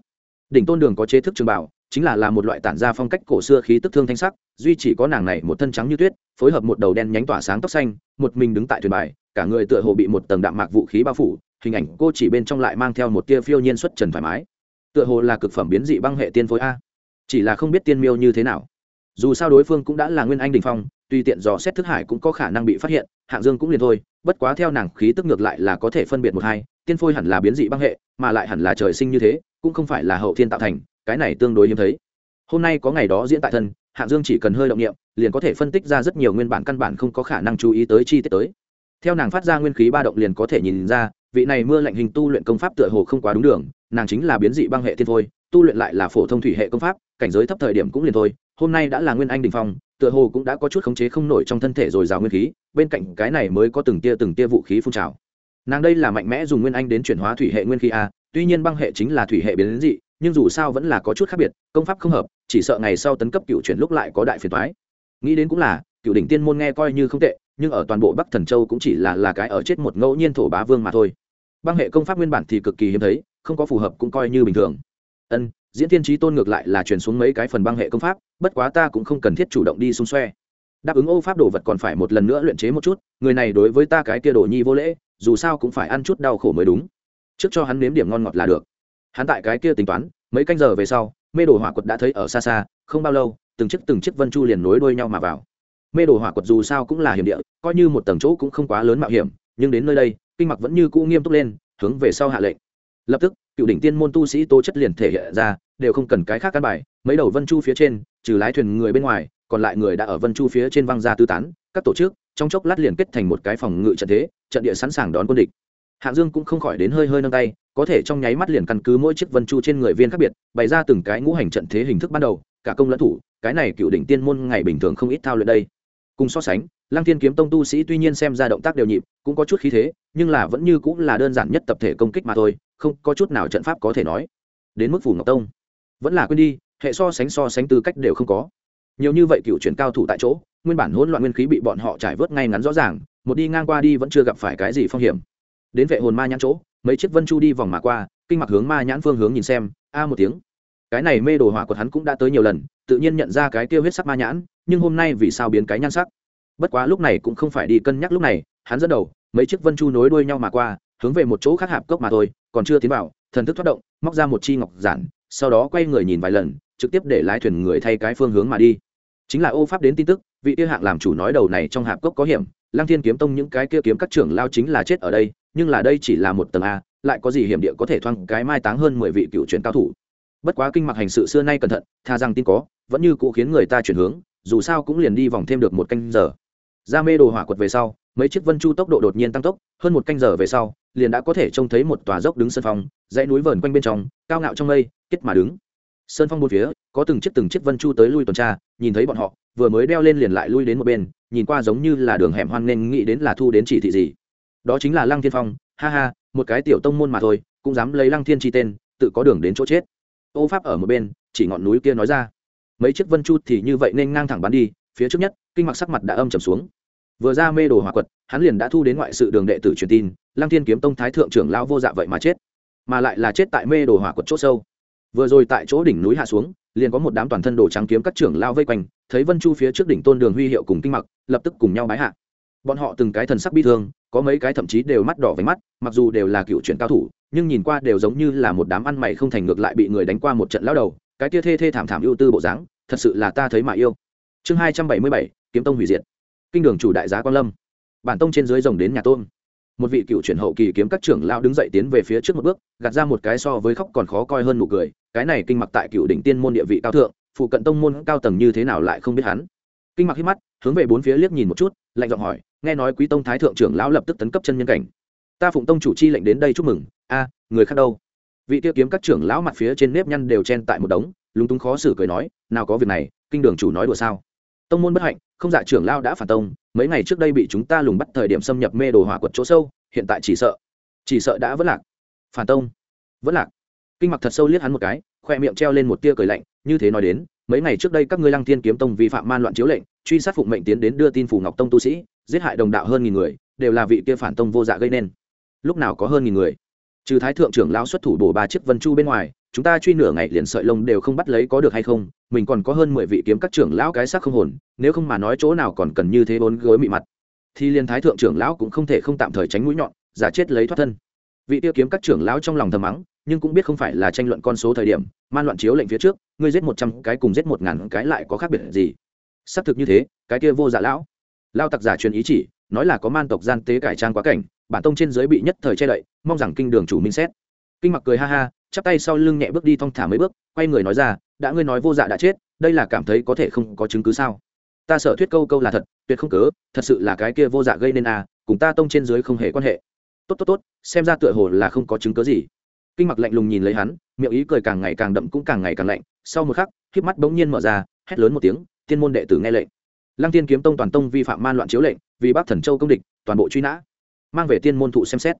Đỉnh tôn đường có chế thức trường bảo chính là là một loại tản ra phong cách cổ xưa khí tức thương thanh sắc, duy chỉ có nàng này một thân trắng như tuyết, phối hợp một đầu đen nhánh tỏa sáng tóc xanh, một mình đứng tại thuyền bài, cả người tựa hồ bị một tầng đạm mạc vũ khí bao phủ, hình ảnh cô chỉ bên trong lại mang theo một tia phiêu nhiên xuất trần thoải mái. Tựa hồ là cực phẩm biến dị băng hệ tiên phối a. Chỉ là không biết tiên miêu như thế nào. Dù sao đối phương cũng đã là nguyên anh đình phong tùy tiện dò xét thức hải cũng có khả năng bị phát hiện, hạng dương cũng liền thôi, bất quá theo nàng khí tức ngược lại là có thể phân biệt một hai, tiên phôi hẳn là biến dị băng hệ, mà lại hẳn là trời sinh như thế, cũng không phải là hậu thiên tạo thành, cái này tương đối hiếm thấy. Hôm nay có ngày đó diễn tại thân, hạng dương chỉ cần hơi động nghiệm liền có thể phân tích ra rất nhiều nguyên bản căn bản không có khả năng chú ý tới chi tiết tới. Theo nàng phát ra nguyên khí ba động liền có thể nhìn ra, vị này mưa lạnh hình tu luyện công pháp tựa hồ không quá đúng đường, nàng chính là biến dị băng hệ thiên phôi, tu luyện lại là phổ thông thủy hệ công pháp, cảnh giới thấp thời điểm cũng liền thôi, hôm nay đã là nguyên anh đình phong tựa hồ cũng đã có chút khống chế không nổi trong thân thể rồi rào nguyên khí, bên cạnh cái này mới có từng tia từng tia vũ khí phun trào. Nàng đây là mạnh mẽ dùng nguyên anh đến chuyển hóa thủy hệ nguyên khí a, tuy nhiên băng hệ chính là thủy hệ biến dị, nhưng dù sao vẫn là có chút khác biệt, công pháp không hợp, chỉ sợ ngày sau tấn cấp cựu chuyển lúc lại có đại phiền thoái nghĩ đến cũng là, cựu đỉnh tiên môn nghe coi như không tệ, nhưng ở toàn bộ bắc thần châu cũng chỉ là là cái ở chết một ngẫu nhiên thổ bá vương mà thôi. Băng hệ công pháp nguyên bản thì cực kỳ hiếm thấy, không có phù hợp cũng coi như bình thường. Ân diễn thiên trí tôn ngược lại là truyền xuống mấy cái phần băng hệ công pháp, bất quá ta cũng không cần thiết chủ động đi xung xoe. Đáp ứng ô pháp đồ vật còn phải một lần nữa luyện chế một chút, người này đối với ta cái kia đồ nhi vô lễ, dù sao cũng phải ăn chút đau khổ mới đúng. Trước cho hắn nếm điểm ngon ngọt là được. Hắn tại cái kia tính toán, mấy canh giờ về sau, mê đồ hỏa quật đã thấy ở xa xa, không bao lâu, từng chiếc từng chiếc vân chu liền nối đuôi nhau mà vào. Mê đồ hỏa quật dù sao cũng là hiểm địa, coi như một tầng chỗ cũng không quá lớn mạo hiểm, nhưng đến nơi đây, kinh mặc vẫn như cũ nghiêm túc lên, hướng về sau hạ lệnh. Lập tức cựu đỉnh tiên môn tu sĩ tố chất liền thể hiện ra, đều không cần cái khác căn bài, mấy đầu vân chu phía trên, trừ lái thuyền người bên ngoài, còn lại người đã ở vân chu phía trên văng ra tư tán, các tổ chức, trong chốc lát liền kết thành một cái phòng ngự trận thế, trận địa sẵn sàng đón quân địch. Hạng dương cũng không khỏi đến hơi hơi nâng tay, có thể trong nháy mắt liền căn cứ mỗi chiếc vân chu trên người viên khác biệt, bày ra từng cái ngũ hành trận thế hình thức ban đầu, cả công lẫn thủ, cái này cựu đỉnh tiên môn ngày bình thường không ít thao luyện đây cùng so sánh, lăng thiên kiếm tông tu sĩ tuy nhiên xem ra động tác đều nhịp, cũng có chút khí thế, nhưng là vẫn như cũng là đơn giản nhất tập thể công kích mà thôi, không có chút nào trận pháp có thể nói. Đến mức phủ ngọc tông, vẫn là quên đi, hệ so sánh so sánh tư cách đều không có. Nhiều như vậy cựu chuyển cao thủ tại chỗ, nguyên bản hỗn loạn nguyên khí bị bọn họ trải vớt ngay ngắn rõ ràng, một đi ngang qua đi vẫn chưa gặp phải cái gì phong hiểm. Đến vệ hồn ma nhãn chỗ, mấy chiếc vân chu đi vòng mà qua, kinh mặc hướng ma nhãn phương hướng nhìn xem, a một tiếng. Cái này mê đồ hỏa của hắn cũng đã tới nhiều lần, tự nhiên nhận ra cái tiêu huyết sắc ma nhãn nhưng hôm nay vì sao biến cái nhan sắc? Bất quá lúc này cũng không phải đi cân nhắc lúc này, hắn dẫn đầu, mấy chiếc vân chu nối đuôi nhau mà qua, hướng về một chỗ khác hạp cốc mà thôi, còn chưa tiến vào, thần thức thoát động, móc ra một chi ngọc giản, sau đó quay người nhìn vài lần, trực tiếp để lái thuyền người thay cái phương hướng mà đi. Chính là ô pháp đến tin tức, vị kia hạng làm chủ nói đầu này trong hạp cốc có hiểm, lăng thiên kiếm tông những cái kia kiếm các trưởng lao chính là chết ở đây, nhưng là đây chỉ là một tầng a, lại có gì hiểm địa có thể thoang cái mai táng hơn mười vị cựu truyền cao thủ. Bất quá kinh mặc hành sự xưa nay cẩn thận, tha rằng tin có, vẫn như cũ khiến người ta chuyển hướng dù sao cũng liền đi vòng thêm được một canh giờ. Ra mê đồ hỏa quật về sau, mấy chiếc vân chu tốc độ đột nhiên tăng tốc, hơn một canh giờ về sau, liền đã có thể trông thấy một tòa dốc đứng sân phong, dãy núi vờn quanh bên trong, cao ngạo trong mây, kết mà đứng. Sơn phong bốn phía, có từng chiếc từng chiếc vân chu tới lui tuần tra, nhìn thấy bọn họ, vừa mới đeo lên liền lại lui đến một bên, nhìn qua giống như là đường hẻm hoang nên nghĩ đến là thu đến chỉ thị gì. Đó chính là lăng thiên phong, ha ha, một cái tiểu tông môn mà thôi, cũng dám lấy lăng thiên chi tên, tự có đường đến chỗ chết. Ô pháp ở một bên, chỉ ngọn núi kia nói ra mấy chiếc vân chu thì như vậy nên ngang thẳng bắn đi, phía trước nhất, kinh mặc sắc mặt đã âm trầm xuống. Vừa ra mê đồ hỏa quật, hắn liền đã thu đến ngoại sự đường đệ tử truyền tin, lăng thiên kiếm tông thái thượng trưởng lao vô dạ vậy mà chết. Mà lại là chết tại mê đồ hỏa quật c h ỗ sâu. Vừa rồi tại chỗ đỉnh núi hạ xuống, liền có một đám toàn thân đồ trắng kiếm các trưởng lao vây quanh, thấy vân chu phía trước đỉnh tôn đường huy hiệu cùng kinh mặc lập tức cùng nhau bái hạ. Bọn họ từng cái thần sắc bi thương, có mấy cái thậm chí đều mắt đỏ váy mắt, mặc dù đều là cựu chuyển cao thủ, nhưng nhìn qua đều giống như là một đám ăn mày không thành ngược lại bị người đánh qua một trận lao đầu cái tia thê thê thảm thảm ưu tư bộ dáng, thật sự là ta thấy mà yêu. Chương hai trăm bảy mươi bảy, kiếm tông hủy diệt. Kinh đường chủ đại giá quan lâm. Bản tông trên dưới rồng đến nhà tôn. Một vị cựu chuyển hậu kỳ kiếm các trưởng lão đứng dậy tiến về phía trước một bước, gạt ra một cái so với khóc còn khó coi hơn nụ cười, cái này kinh mặc tại cựu đỉnh tiên môn địa vị cao thượng, phụ cận tông môn cao tầng như thế nào lại không biết hắn. Kinh mặc hít mắt, hướng về bốn phía liếc nhìn một chút, lạnh giọng hỏi, nghe nói quý tông thái thượng trưởng lão lập tức tấn cấp chân nhân cảnh. Ta phụng tông chủ chi lệnh đến đây chúc mừng, a, người khác đâu? Vị tiêu kiếm các trưởng lão mặt phía trên nếp nhăn đều chen tại một đống, lúng túng khó xử cười nói, nào có việc này, kinh đường chủ nói đùa sao? Tông môn bất hạnh, không dạ trưởng lao đã phản tông, mấy ngày trước đây bị chúng ta lùng bắt thời điểm xâm nhập mê đồ hỏa quật chỗ sâu, hiện tại chỉ sợ chỉ sợ đã vất lạc. Phản tông? Vẫn lạc. Kinh mặc thật sâu liếc hắn một cái, khoe miệng treo lên một tia cười lạnh, như thế nói đến, mấy ngày trước đây các ngươi lăng thiên kiếm tông vi phạm man loạn chiếu lệnh, truy sát phụng mệnh tiến đến đưa tin phủ ngọc tông tu sĩ, giết hại đồng đạo hơn nghìn người, đều là vị kia phản tông vô dạ gây nên. Lúc nào có hơn nghìn người? Trừ thái thượng trưởng lão xuất thủ bổ ba chiếc vân chu bên ngoài, chúng ta truy nửa ngày liền sợi lông đều không bắt lấy có được hay không, mình còn có hơn mười vị kiếm các trưởng lão cái xác không hồn, nếu không mà nói chỗ nào còn cần như thế bốn gối mị mặt. Thì liên thái thượng trưởng lão cũng không thể không tạm thời tránh mũi nhọn, giả chết lấy thoát thân. Vị tiêu kiếm các trưởng lão trong lòng thầm mắng, nhưng cũng biết không phải là tranh luận con số thời điểm, man loạn chiếu lệnh phía trước, ngươi giết một trăm cái cùng giết một ngàn cái lại có khác biệt gì? Xác thực như thế, cái kia vô dạ lão. Lao tặc giả truyền ý chỉ nói là có man tộc gian tế cải trang quá cảnh, bản tông trên giới bị nhất thời che đậy, mong rằng kinh đường chủ minh xét. Kinh mặc cười ha ha, chắp tay sau lưng nhẹ bước đi thong thả mấy bước, quay người nói ra, đã ngươi nói vô dạ đã chết, đây là cảm thấy có thể không có chứng cứ sao? Ta sợ thuyết câu câu là thật, tuyệt không cớ, thật sự là cái kia vô dạ gây nên à cùng ta tông trên dưới không hề quan hệ. Tốt tốt tốt, xem ra tựa hồ là không có chứng cớ gì. Kinh mặc lạnh lùng nhìn lấy hắn, miệng ý cười càng ngày càng đậm cũng càng ngày càng lạnh, sau một khắc khiếp mắt bỗng nhiên mở ra, hét lớn một tiếng, tiên môn đệ tử nghe lệnh lăng tiên kiếm tông toàn tông vi phạm man loạn chiếu lệnh, vì bắc thần châu công địch, toàn bộ truy nã. Mang về tiên môn thụ xem xét.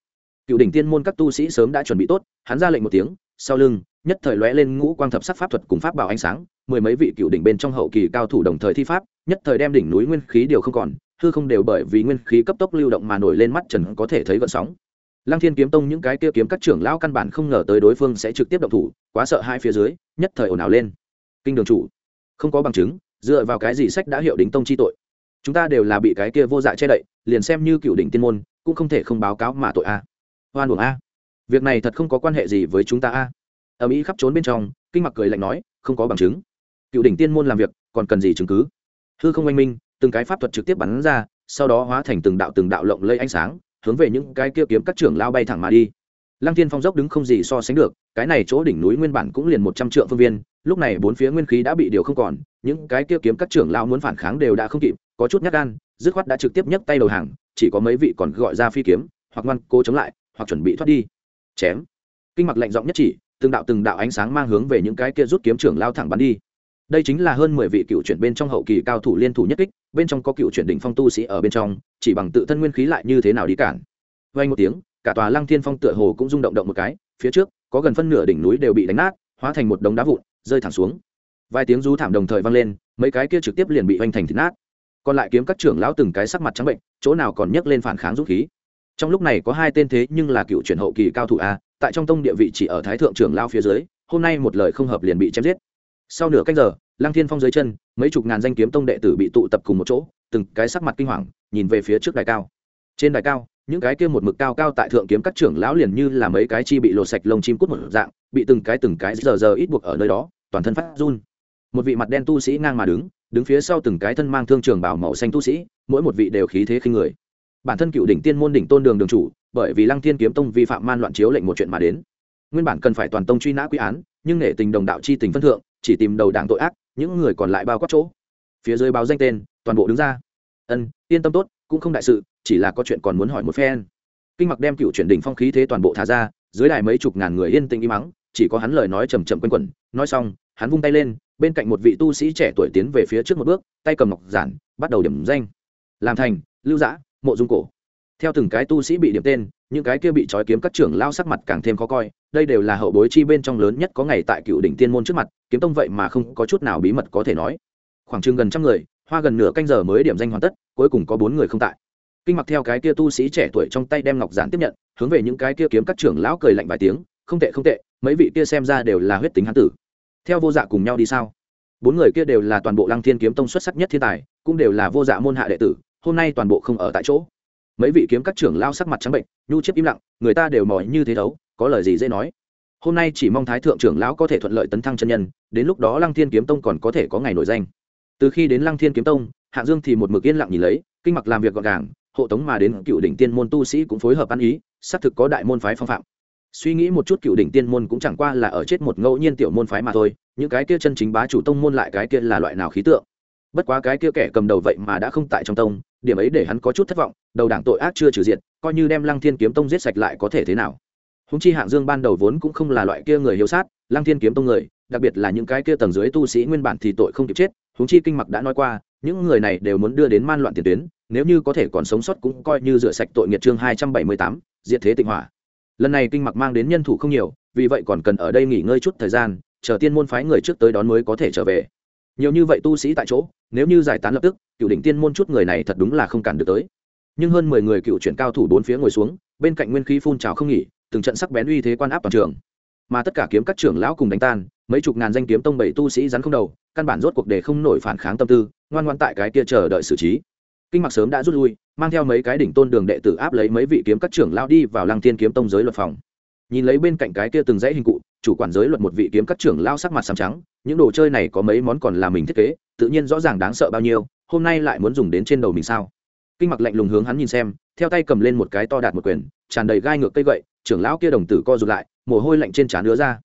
Cựu đỉnh tiên môn các tu sĩ sớm đã chuẩn bị tốt, hắn ra lệnh một tiếng, sau lưng, nhất thời lóe lên ngũ quang thập sắc pháp thuật cùng pháp bảo ánh sáng, mười mấy vị cựu đỉnh bên trong hậu kỳ cao thủ đồng thời thi pháp, nhất thời đem đỉnh núi nguyên khí đều không còn, hư không đều bởi vì nguyên khí cấp tốc lưu động mà nổi lên mắt trần có thể thấy gợn sóng. Lăng thiên kiếm tông những cái kia kiếm các trưởng lão căn bản không ngờ tới đối phương sẽ trực tiếp động thủ, quá sợ hai phía dưới, nhất thời ồn ào lên. Kinh đường chủ, không có bằng chứng dựa vào cái gì sách đã hiệu đính tông chi tội? Chúng ta đều là bị cái kia vô dạ che đậy, liền xem như cựu đỉnh tiên môn, cũng không thể không báo cáo mà tội a. Hoan uổng a. Việc này thật không có quan hệ gì với chúng ta a. Ở mỹ khắp trốn bên trong, kinh mặc cười lạnh nói, không có bằng chứng. Cựu đỉnh tiên môn làm việc, còn cần gì chứng cứ? Hư không oanh minh, từng cái pháp thuật trực tiếp bắn ra, sau đó hóa thành từng đạo từng đạo lộng lây ánh sáng, hướng về những cái kia kiếm các trưởng lao bay thẳng mà đi lăng thiên phong dốc đứng không gì so sánh được, cái này chỗ đỉnh núi nguyên bản cũng liền một trăm triệu phương viên, lúc này bốn phía nguyên khí đã bị điều không còn, những cái kia kiếm các trưởng lao muốn phản kháng đều đã không kịp, có chút nhát gan, dứt khoát đã trực tiếp nhấc tay đầu hàng, chỉ có mấy vị còn gọi ra phi kiếm, hoặc ngoan cố chống lại, hoặc chuẩn bị thoát đi. Chém. Kinh mặc lạnh giọng nhất chỉ, từng đạo từng đạo ánh sáng mang hướng về những cái kia rút kiếm trưởng lao thẳng bắn đi. Đây chính là hơn mười vị cựu chuyển bên trong hậu kỳ cao thủ liên thủ nhất kích, bên trong có cựu chuyển đỉnh phong tu sĩ ở bên trong, chỉ bằng tự thân nguyên khí lại như thế nào đi cản. Vay một tiếng cả tòa lăng thiên phong tựa hồ cũng rung động động một cái, phía trước, có gần phân nửa đỉnh núi đều bị đánh nát, hóa thành một đống đá vụn, rơi thẳng xuống. Vài tiếng rú thảm đồng thời vang lên, mấy cái kia trực tiếp liền bị hoành thành thịt nát. Còn lại kiếm các trưởng lão từng cái sắc mặt trắng bệnh, chỗ nào còn nhấc lên phản kháng dũng khí. Trong lúc này có hai tên thế nhưng là cựu chuyển hậu kỳ cao thủ a, tại trong tông địa vị chỉ ở thái thượng trưởng lao phía dưới, hôm nay một lời không hợp liền bị chém giết. Sau nửa cách giờ, lăng thiên phong dưới chân, mấy chục ngàn danh kiếm tông đệ tử bị tụ tập cùng một chỗ, từng cái sắc mặt kinh hoàng, nhìn về phía trước đài cao. Trên đài cao những cái kia một mực cao cao tại thượng kiếm các trưởng lão liền như là mấy cái chi bị lột sạch lông chim cút một dạng, bị từng cái từng cái giờ giờ ít buộc ở nơi đó, toàn thân phát run. Một vị mặt đen tu sĩ ngang mà đứng đứng phía sau từng cái thân mang thương trường bảo màu xanh tu sĩ, mỗi một vị đều khí thế khinh người. Bản thân cựu đỉnh tiên môn đỉnh tôn đường đường chủ, bởi vì lăng thiên kiếm tông vi phạm man loạn chiếu lệnh một chuyện mà đến. Nguyên bản cần phải toàn tông truy nã quy án, nhưng nể tình đồng đạo chi tình phân thượng, chỉ tìm đầu đảng tội ác, những người còn lại bao quát chỗ. Phía dưới báo danh tên, toàn bộ đứng ra. Ân, yên tâm tốt, cũng không đại sự chỉ là có chuyện còn muốn hỏi một phen. Kinh mặc đem cựu chuyển đỉnh phong khí thế toàn bộ thả ra, dưới đài mấy chục ngàn người yên tĩnh im mắng chỉ có hắn lời nói chầm chậm quanh quẩn. Nói xong, hắn vung tay lên, bên cạnh một vị tu sĩ trẻ tuổi tiến về phía trước một bước, tay cầm ngọc giản, bắt đầu điểm danh. Làm thành, lưu giã mộ dung cổ. Theo từng cái tu sĩ bị điểm tên, những cái kia bị trói kiếm các trưởng lao sắc mặt càng thêm khó coi. Đây đều là hậu bối chi bên trong lớn nhất có ngày tại cựu đỉnh tiên môn trước mặt, kiếm tông vậy mà không có chút nào bí mật có thể nói. Khoảng chừng gần trăm người, hoa gần nửa canh giờ mới điểm danh hoàn tất, cuối cùng có bốn người không tại kinh mặc theo cái kia tu sĩ trẻ tuổi trong tay đem ngọc giản tiếp nhận, hướng về những cái kia kiếm các trưởng lão cười lạnh vài tiếng, không tệ không tệ, mấy vị kia xem ra đều là huyết tính hán tử. Theo vô dạ cùng nhau đi sao? Bốn người kia đều là toàn bộ lăng thiên kiếm tông xuất sắc nhất thiên tài, cũng đều là vô dạ môn hạ đệ tử, hôm nay toàn bộ không ở tại chỗ. Mấy vị kiếm các trưởng lao sắc mặt trắng bệnh, nhu chiếp im lặng, người ta đều mỏi như thế thấu có lời gì dễ nói? Hôm nay chỉ mong thái thượng trưởng lão có thể thuận lợi tấn thăng chân nhân, đến lúc đó lăng thiên kiếm tông còn có thể có ngày nổi danh. Từ khi đến lăng thiên kiếm tông, hạng dương thì một mực yên lặng nhìn lấy, kinh mặc làm việc gọn gàng hộ tống mà đến cựu đỉnh tiên môn tu sĩ cũng phối hợp ăn ý, xác thực có đại môn phái phong phạm. Suy nghĩ một chút cựu đỉnh tiên môn cũng chẳng qua là ở chết một ngẫu nhiên tiểu môn phái mà thôi, những cái kia chân chính bá chủ tông môn lại cái kia là loại nào khí tượng? Bất quá cái kia kẻ cầm đầu vậy mà đã không tại trong tông, điểm ấy để hắn có chút thất vọng, đầu đảng tội ác chưa trừ diện coi như đem lăng thiên kiếm tông giết sạch lại có thể thế nào? Húng chi hạng dương ban đầu vốn cũng không là loại kia người hiếu sát, lăng thiên kiếm tông người, đặc biệt là những cái kia tầng dưới tu sĩ nguyên bản thì tội không kịp chết, húng chi kinh mặc đã nói qua những người này đều muốn đưa đến man loạn tiền tuyến, nếu như có thể còn sống sót cũng coi như rửa sạch tội nghiệt chương hai trăm bảy mươi tám, diệt thế tịnh hỏa. Lần này kinh mặc mang đến nhân thủ không nhiều, vì vậy còn cần ở đây nghỉ ngơi chút thời gian, chờ tiên môn phái người trước tới đón mới có thể trở về. Nhiều như vậy tu sĩ tại chỗ, nếu như giải tán lập tức, cựu đỉnh tiên môn chút người này thật đúng là không cản được tới. Nhưng hơn mười người cựu chuyển cao thủ bốn phía ngồi xuống, bên cạnh nguyên khí phun trào không nghỉ, từng trận sắc bén uy thế quan áp toàn trường mà tất cả kiếm các trưởng lão cùng đánh tan, mấy chục ngàn danh kiếm tông bảy tu sĩ rắn không đầu, căn bản rốt cuộc để không nổi phản kháng tâm tư, ngoan ngoan tại cái kia chờ đợi xử trí. Kinh mặc sớm đã rút lui, mang theo mấy cái đỉnh tôn đường đệ tử áp lấy mấy vị kiếm các trưởng lão đi vào lăng thiên kiếm tông giới luật phòng. Nhìn lấy bên cạnh cái kia từng dãy hình cụ, chủ quản giới luật một vị kiếm các trưởng lao sắc mặt xám trắng, những đồ chơi này có mấy món còn là mình thiết kế, tự nhiên rõ ràng đáng sợ bao nhiêu, hôm nay lại muốn dùng đến trên đầu mình sao? Kinh mặc lạnh lùng hướng hắn nhìn xem, theo tay cầm lên một cái to đạt một quyền, tràn đầy gai ngược cây gậy, trưởng lão kia đồng tử co rụt lại mồ hôi lạnh trên trán đứa ra.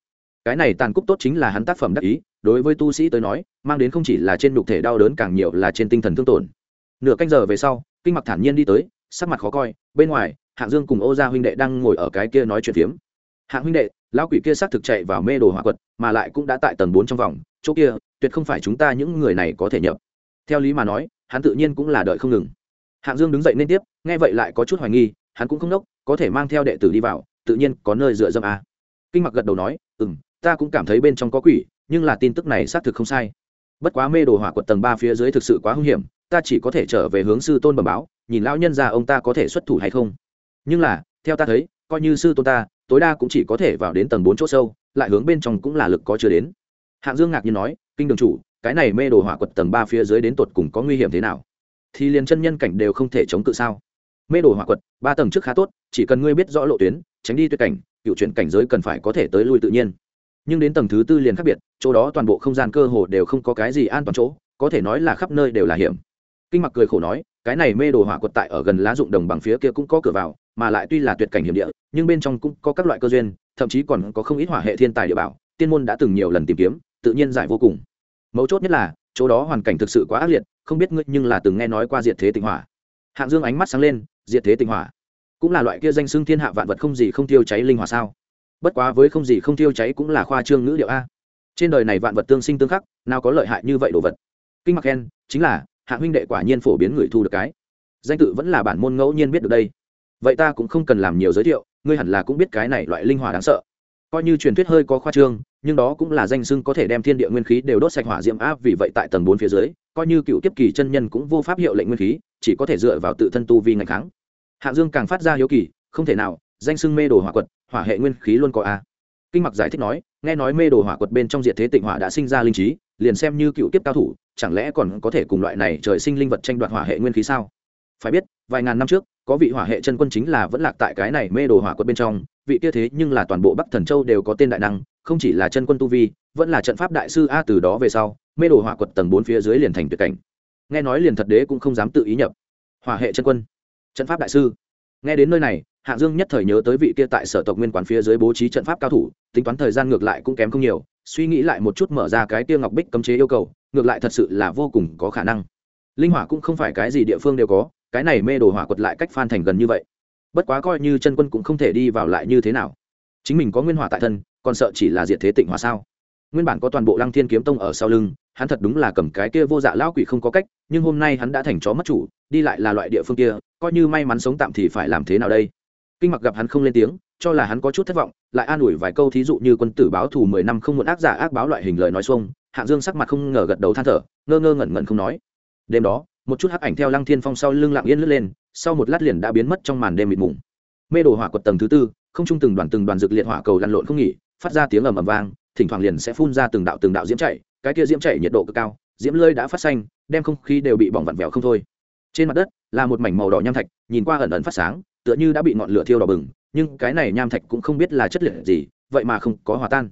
Cái này tàn cúc tốt chính là hắn tác phẩm đắc ý, đối với tu sĩ tới nói, mang đến không chỉ là trên nhục thể đau đớn càng nhiều là trên tinh thần thương tổn. Nửa canh giờ về sau, kinh mặc thản nhiên đi tới, sắc mặt khó coi, bên ngoài, hạng dương cùng ô gia huynh đệ đang ngồi ở cái kia nói chuyện phiếm. Hạng huynh đệ, lão quỷ kia xác thực chạy vào mê đồ hỏa quật, mà lại cũng đã tại tầng bốn trong vòng, chỗ kia, tuyệt không phải chúng ta những người này có thể nhập. Theo lý mà nói, hắn tự nhiên cũng là đợi không ngừng. Hạng dương đứng dậy nên tiếp, nghe vậy lại có chút hoài nghi, hắn cũng không đốc, có thể mang theo đệ tử đi vào, tự nhiên có nơi dựa dâm à kinh mặc gật đầu nói ừ m ta cũng cảm thấy bên trong có quỷ, nhưng là tin tức này xác thực không sai. Bất quá mê đồ hỏa quật tầng ba phía dưới thực sự quá hung hiểm, ta chỉ có thể trở về hướng sư tôn bẩm báo, nhìn lão nhân ra ông ta có thể xuất thủ hay không. Nhưng là, theo ta thấy, coi như sư tôn ta, tối đa cũng chỉ có thể vào đến tầng bốn chỗ sâu, lại hướng bên trong cũng là lực có chưa đến. Hạng dương ngạc nhiên nói, kinh đường chủ, cái này mê đồ hỏa quật tầng ba phía dưới đến tột cùng có nguy hiểm thế nào? Thì liền chân nhân cảnh đều không thể chống cự sao? Mê đồ hỏa quật, ba tầng trước khá tốt, chỉ cần ngươi biết rõ lộ tuyến, tránh đi tuyệt cảnh cựu chuyển cảnh giới cần phải có thể tới lui tự nhiên. Nhưng đến tầng thứ tư liền khác biệt, chỗ đó toàn bộ không gian cơ hồ đều không có cái gì an toàn chỗ, có thể nói là khắp nơi đều là hiểm. Kinh mặc cười khổ nói, cái này mê đồ hỏa quật tại ở gần lá dụng đồng bằng phía kia cũng có cửa vào, mà lại tuy là tuyệt cảnh hiểm địa, nhưng bên trong cũng có các loại cơ duyên, thậm chí còn có không ít hỏa hệ thiên tài địa bảo, tiên môn đã từng nhiều lần tìm kiếm, tự nhiên giải vô cùng. Mấu chốt nhất là, chỗ đó hoàn cảnh thực sự quá ác liệt, không biết ngươi nhưng là từng nghe nói qua diệt thế tịnh hỏa. Hạng dương ánh mắt sáng lên, diệt thế tịnh hỏa cũng là loại kia danh xưng thiên hạ vạn vật không gì không tiêu cháy linh hỏa sao? Bất quá với không gì không tiêu cháy cũng là khoa trương ngữ điệu a. Trên đời này vạn vật tương sinh tương khắc, nào có lợi hại như vậy đồ vật? Kinh mặc khen, chính là, hạ huynh đệ quả nhiên phổ biến người thu được cái. Danh tự vẫn là bản môn ngẫu nhiên biết được đây. Vậy ta cũng không cần làm nhiều giới thiệu, ngươi hẳn là cũng biết cái này loại linh hỏa đáng sợ. Coi như truyền thuyết hơi có khoa trương, nhưng đó cũng là danh xưng có thể đem thiên địa nguyên khí đều đốt sạch hỏa diệm áp vì vậy tại tầng bốn phía dưới, coi như cựu tiếp kỳ chân nhân cũng vô pháp hiệu lệnh nguyên khí, chỉ có thể dựa vào tự thân tu vi ngày kháng hạng dương càng phát ra hiếu kỳ, không thể nào, danh sưng mê đồ hỏa quật, hỏa hệ nguyên khí luôn có a. Kinh mặc giải thích nói, nghe nói mê đồ hỏa quật bên trong diệt thế tịnh hỏa đã sinh ra linh trí, liền xem như cựu kiếp cao thủ, chẳng lẽ còn có thể cùng loại này trời sinh linh vật tranh đoạt hỏa hệ nguyên khí sao? Phải biết, vài ngàn năm trước, có vị hỏa hệ chân quân chính là vẫn lạc tại cái này mê đồ hỏa quật bên trong, vị kia thế nhưng là toàn bộ bắc thần châu đều có tên đại năng, không chỉ là chân quân tu vi, vẫn là trận pháp đại sư a từ đó về sau, mê đồ hỏa quật tầng bốn phía dưới liền thành tuyệt cảnh. Nghe nói liền thật đế cũng không dám tự ý nhập. Hỏa hệ chân quân trận pháp đại sư. Nghe đến nơi này hạng dương nhất thời nhớ tới vị kia tại sở tộc nguyên quán phía dưới bố trí trận pháp cao thủ, tính toán thời gian ngược lại cũng kém không nhiều, suy nghĩ lại một chút mở ra cái kia ngọc bích cấm chế yêu cầu, ngược lại thật sự là vô cùng có khả năng. Linh hỏa cũng không phải cái gì địa phương đều có, cái này mê đồ hỏa quật lại cách phan thành gần như vậy. Bất quá coi như chân quân cũng không thể đi vào lại như thế nào. Chính mình có nguyên hỏa tại thân, còn sợ chỉ là diệt thế tịnh hỏa sao? Nguyên bản có toàn bộ lăng thiên kiếm tông ở sau lưng, hắn thật đúng là cầm cái kia vô dạ lão quỷ không có cách, nhưng hôm nay hắn đã thành chó mất chủ, đi lại là loại địa phương kia, coi như may mắn sống tạm thì phải làm thế nào đây? Kinh mặc gặp hắn không lên tiếng, cho là hắn có chút thất vọng, lại an ủi vài câu thí dụ như quân tử báo thù mười năm không muốn ác giả ác báo loại hình lời nói xuông, hạng dương sắc mặt không ngờ gật đầu than thở, ngơ ngơ ngẩn ngẩn không nói. Đêm đó, một chút hắc ảnh theo lăng thiên phong sau lưng lặng yên lướt lên, sau một lát liền đã biến mất trong màn đêm mịt mùng. Mê đồ hỏa quật tầng thứ tư, không trung từng đoàn từng đoàn dược liệt hỏa cầu lăn lộn không nghỉ, phát ra tiếng ầm ầm vang thỉnh thoảng liền sẽ phun ra từng đạo từng đạo diễm chảy, cái kia diễm chảy nhiệt độ cực cao diễm lơi đã phát xanh đem không khí đều bị bỏng vặn vẹo không thôi. Trên mặt đất là một mảnh màu đỏ nham thạch nhìn qua ẩn ẩn phát sáng tựa như đã bị ngọn lửa thiêu đỏ bừng nhưng cái này nham thạch cũng không biết là chất liệu gì vậy mà không có hòa tan.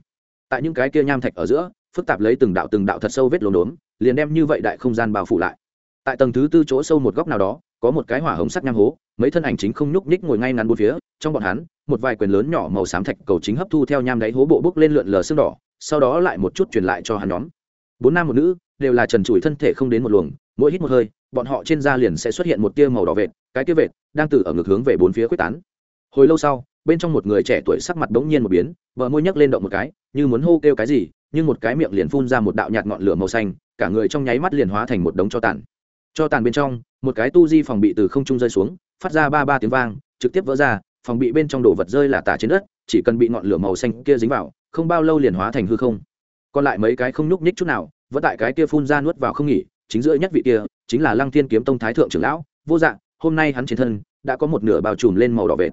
Tại những cái kia nham thạch ở giữa phức tạp lấy từng đạo từng đạo thật sâu vết lốm đốm liền đem như vậy đại không gian bao phủ lại. Tại tầng thứ tư chỗ sâu một góc nào đó có một cái hỏa hồng sắc nham hố mấy thân ảnh chính không nhúc nhích ngồi ngay ngắn bốn phía, trong bọn hắn, một vài quyền lớn nhỏ màu xám thạch cầu chính hấp thu theo nham đáy hố bộ bốc lên lượn lờ xương đỏ, sau đó lại một chút truyền lại cho hắn nhóm. Bốn nam một nữ, đều là trần trụi thân thể không đến một luồng, mỗi hít một hơi, bọn họ trên da liền sẽ xuất hiện một tia màu đỏ vệt, cái tia vệt đang từ ở ngược hướng về bốn phía quyết tán. Hồi lâu sau, bên trong một người trẻ tuổi sắc mặt bỗng nhiên một biến vợ môi nhấc lên động một cái, như muốn hô kêu cái gì, nhưng một cái miệng liền phun ra một đạo nhạt ngọn lửa màu xanh, cả người trong nháy mắt liền hóa thành một đống cho tàn. Cho tàn bên trong, một cái tu di phòng bị từ không trung rơi xuống phát ra ba ba tiếng vang, trực tiếp vỡ ra, phòng bị bên trong đồ vật rơi là tả trên đất, chỉ cần bị ngọn lửa màu xanh kia dính vào, không bao lâu liền hóa thành hư không. Còn lại mấy cái không nhúc nhích chút nào, vẫn tại cái kia phun ra nuốt vào không nghỉ, chính giữa nhất vị kia, chính là lăng thiên kiếm tông thái thượng trưởng lão, vô dạng hôm nay hắn trên thân đã có một nửa bao trùm lên màu đỏ vệt.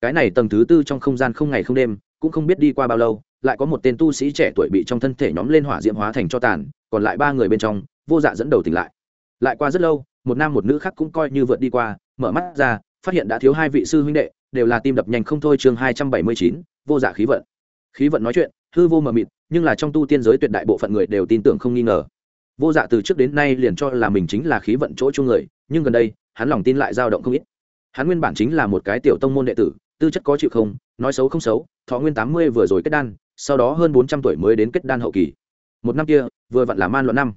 Cái này tầng thứ tư trong không gian không ngày không đêm, cũng không biết đi qua bao lâu, lại có một tên tu sĩ trẻ tuổi bị trong thân thể nhóm lên hỏa diễm hóa thành cho tàn, còn lại ba người bên trong, vô dạ dẫn đầu tỉnh lại. Lại qua rất lâu một nam một nữ khác cũng coi như vượt đi qua, mở mắt ra, phát hiện đã thiếu hai vị sư huynh đệ, đều là tim đập nhanh không thôi chương hai trăm bảy mươi chín, vô dạ khí vận. Khí vận nói chuyện, hư vô mờ mịt, nhưng là trong tu tiên giới tuyệt đại bộ phận người đều tin tưởng không nghi ngờ. Vô dạ từ trước đến nay liền cho là mình chính là khí vận chỗ chung người, nhưng gần đây, hắn lòng tin lại dao động không ít. Hắn nguyên bản chính là một cái tiểu tông môn đệ tử, tư chất có chịu không, nói xấu không xấu, thọ nguyên tám mươi vừa rồi kết đan, sau đó hơn bốn trăm tuổi mới đến kết đan hậu kỳ. Một năm kia, vừa vặn là man luận năm.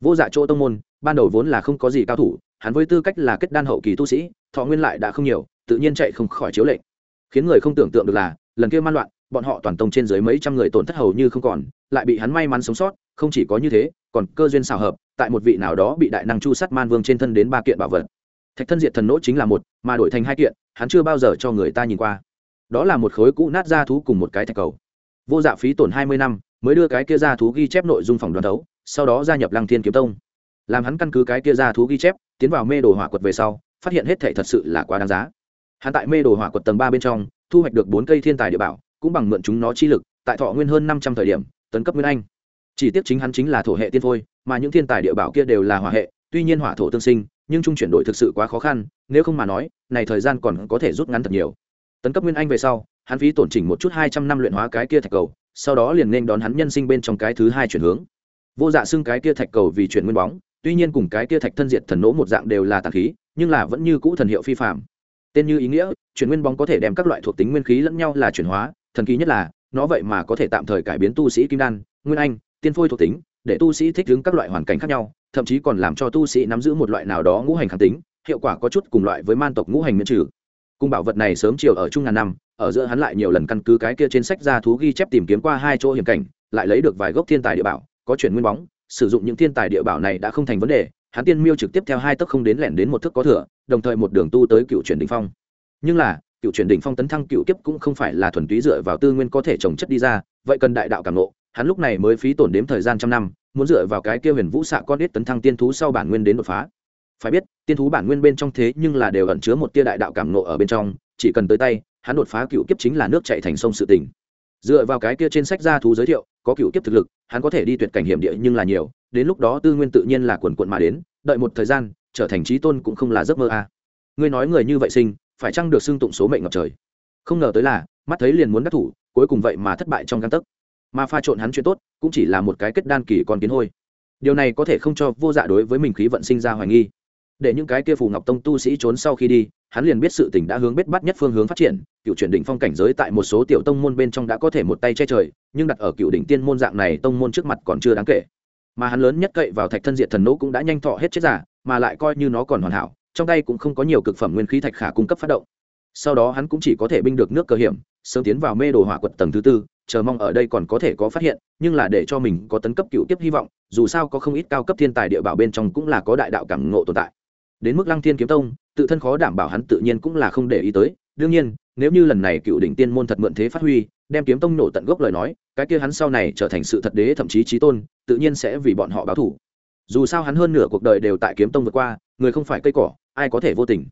Vô dạ chỗ tông môn ban đầu vốn là không có gì cao thủ, hắn với tư cách là kết đan hậu kỳ tu sĩ, thọ nguyên lại đã không nhiều, tự nhiên chạy không khỏi chiếu lệnh. Khiến người không tưởng tượng được là, lần kia man loạn, bọn họ toàn tông trên dưới mấy trăm người tổn thất hầu như không còn, lại bị hắn may mắn sống sót, không chỉ có như thế, còn cơ duyên xào hợp, tại một vị nào đó bị đại năng chu sắt man vương trên thân đến ba kiện bảo vật. Thạch thân diệt thần nỗ chính là một, mà đổi thành hai kiện, hắn chưa bao giờ cho người ta nhìn qua. Đó là một khối cũ nát ra thú cùng một cái thạch cầu. Vô dạ phí tổn hai mươi năm, mới đưa cái kia ra thú ghi chép nội dung phòng đoàn đấu, sau đó gia nhập lăng thiên kiếm tông làm hắn căn cứ cái kia ra thú ghi chép, tiến vào mê đồ hỏa quật về sau, phát hiện hết thể thật sự là quá đáng giá. Hắn tại mê đồ hỏa quật tầng ba bên trong, thu hoạch được bốn cây thiên tài địa bảo, cũng bằng mượn chúng nó chi lực, tại thọ nguyên hơn năm trăm thời điểm, tấn cấp nguyên anh. Chỉ tiếc chính hắn chính là thổ hệ tiên phôi, mà những thiên tài địa bảo kia đều là hỏa hệ, tuy nhiên hỏa thổ tương sinh, nhưng trung chuyển đổi thực sự quá khó khăn, nếu không mà nói, này thời gian còn có thể rút ngắn thật nhiều. Tấn cấp nguyên anh về sau, hắn phí tổn chỉnh một chút hai trăm năm luyện hóa cái kia thạch cầu, sau đó liền nên đón hắn nhân sinh bên trong cái thứ hai chuyển hướng. Vô dạ xưng cái kia thạch cầu vì chuyển nguyên bóng tuy nhiên cùng cái kia thạch thân diệt thần nỗ một dạng đều là tàn khí, nhưng là vẫn như cũ thần hiệu phi phạm tên như ý nghĩa, chuyển nguyên bóng có thể đem các loại thuộc tính nguyên khí lẫn nhau là chuyển hóa, thần kỳ nhất là, nó vậy mà có thể tạm thời cải biến tu sĩ kim đan, nguyên anh, tiên phôi thuộc tính, để tu sĩ thích ứng các loại hoàn cảnh khác nhau, thậm chí còn làm cho tu sĩ nắm giữ một loại nào đó ngũ hành kháng tính, hiệu quả có chút cùng loại với man tộc ngũ hành miễn trừ. Cung bảo vật này sớm chiều ở chung ngàn năm, ở giữa hắn lại nhiều lần căn cứ cái kia trên sách ra thú ghi chép tìm kiếm qua hai chỗ hiểm cảnh, lại lấy được vài gốc thiên tài địa bảo, có chuyển nguyên bóng sử dụng những thiên tài địa bảo này đã không thành vấn đề, hắn tiên miêu trực tiếp theo hai tấc không đến lẻn đến một thức có thừa, đồng thời một đường tu tới cựu chuyển đỉnh phong. Nhưng là, cựu chuyển đỉnh phong tấn thăng cựu kiếp cũng không phải là thuần túy dựa vào tư nguyên có thể trồng chất đi ra, vậy cần đại đạo cảm nộ hắn lúc này mới phí tổn đếm thời gian trăm năm, muốn dựa vào cái kia huyền vũ xạ con ít tấn thăng tiên thú sau bản nguyên đến đột phá. Phải biết, tiên thú bản nguyên bên trong thế nhưng là đều ẩn chứa một tia đại đạo cảm nộ ở bên trong, chỉ cần tới tay, hắn đột phá cựu kiếp chính là nước chạy thành sông sự tình. Dựa vào cái kia trên sách gia thú giới thiệu có cựu kiếp thực lực, hắn có thể đi tuyệt cảnh hiểm địa nhưng là nhiều, đến lúc đó tư nguyên tự nhiên là quần quận mà đến, đợi một thời gian, trở thành trí tôn cũng không là giấc mơ a. À. ngươi nói người như vậy sinh, phải chăng được xưng tụng số mệnh ngập trời? Không ngờ tới là, mắt thấy liền muốn đắc thủ, cuối cùng vậy mà thất bại trong găng tấc. Mà pha trộn hắn chuyện tốt, cũng chỉ là một cái kết đan kỳ còn kiến hôi. Điều này có thể không cho vô dạ đối với mình khí vận sinh ra hoài nghi. Để những cái kia phù ngọc tông tu sĩ trốn sau khi đi hắn liền biết sự tình đã hướng bết bắt nhất phương hướng phát triển, cựu chuyển đỉnh phong cảnh giới tại một số tiểu tông môn bên trong đã có thể một tay che trời, nhưng đặt ở cựu đỉnh tiên môn dạng này tông môn trước mặt còn chưa đáng kể. Mà hắn lớn nhất cậy vào thạch thân diện thần nỗ cũng đã nhanh thọ hết chết giả, mà lại coi như nó còn hoàn hảo, trong tay cũng không có nhiều cực phẩm nguyên khí thạch khả cung cấp phát động. Sau đó hắn cũng chỉ có thể binh được nước cơ hiểm, sớm tiến vào mê đồ hỏa quật tầng thứ tư, chờ mong ở đây còn có thể có phát hiện, nhưng là để cho mình có tấn cấp cựu tiếp hy vọng, dù sao có không ít cao cấp thiên tài địa bảo bên trong cũng là có đại đạo cảm ngộ tồn tại. Đến mức lăng thiên kiếm tông tự thân khó đảm bảo hắn tự nhiên cũng là không để ý tới. Đương nhiên, nếu như lần này cựu đỉnh tiên môn thật mượn thế phát huy, đem kiếm tông nổ tận gốc lời nói, cái kia hắn sau này trở thành sự thật đế thậm chí trí tôn, tự nhiên sẽ vì bọn họ báo thủ. Dù sao hắn hơn nửa cuộc đời đều tại kiếm tông vượt qua, người không phải cây cỏ, ai có thể vô tình.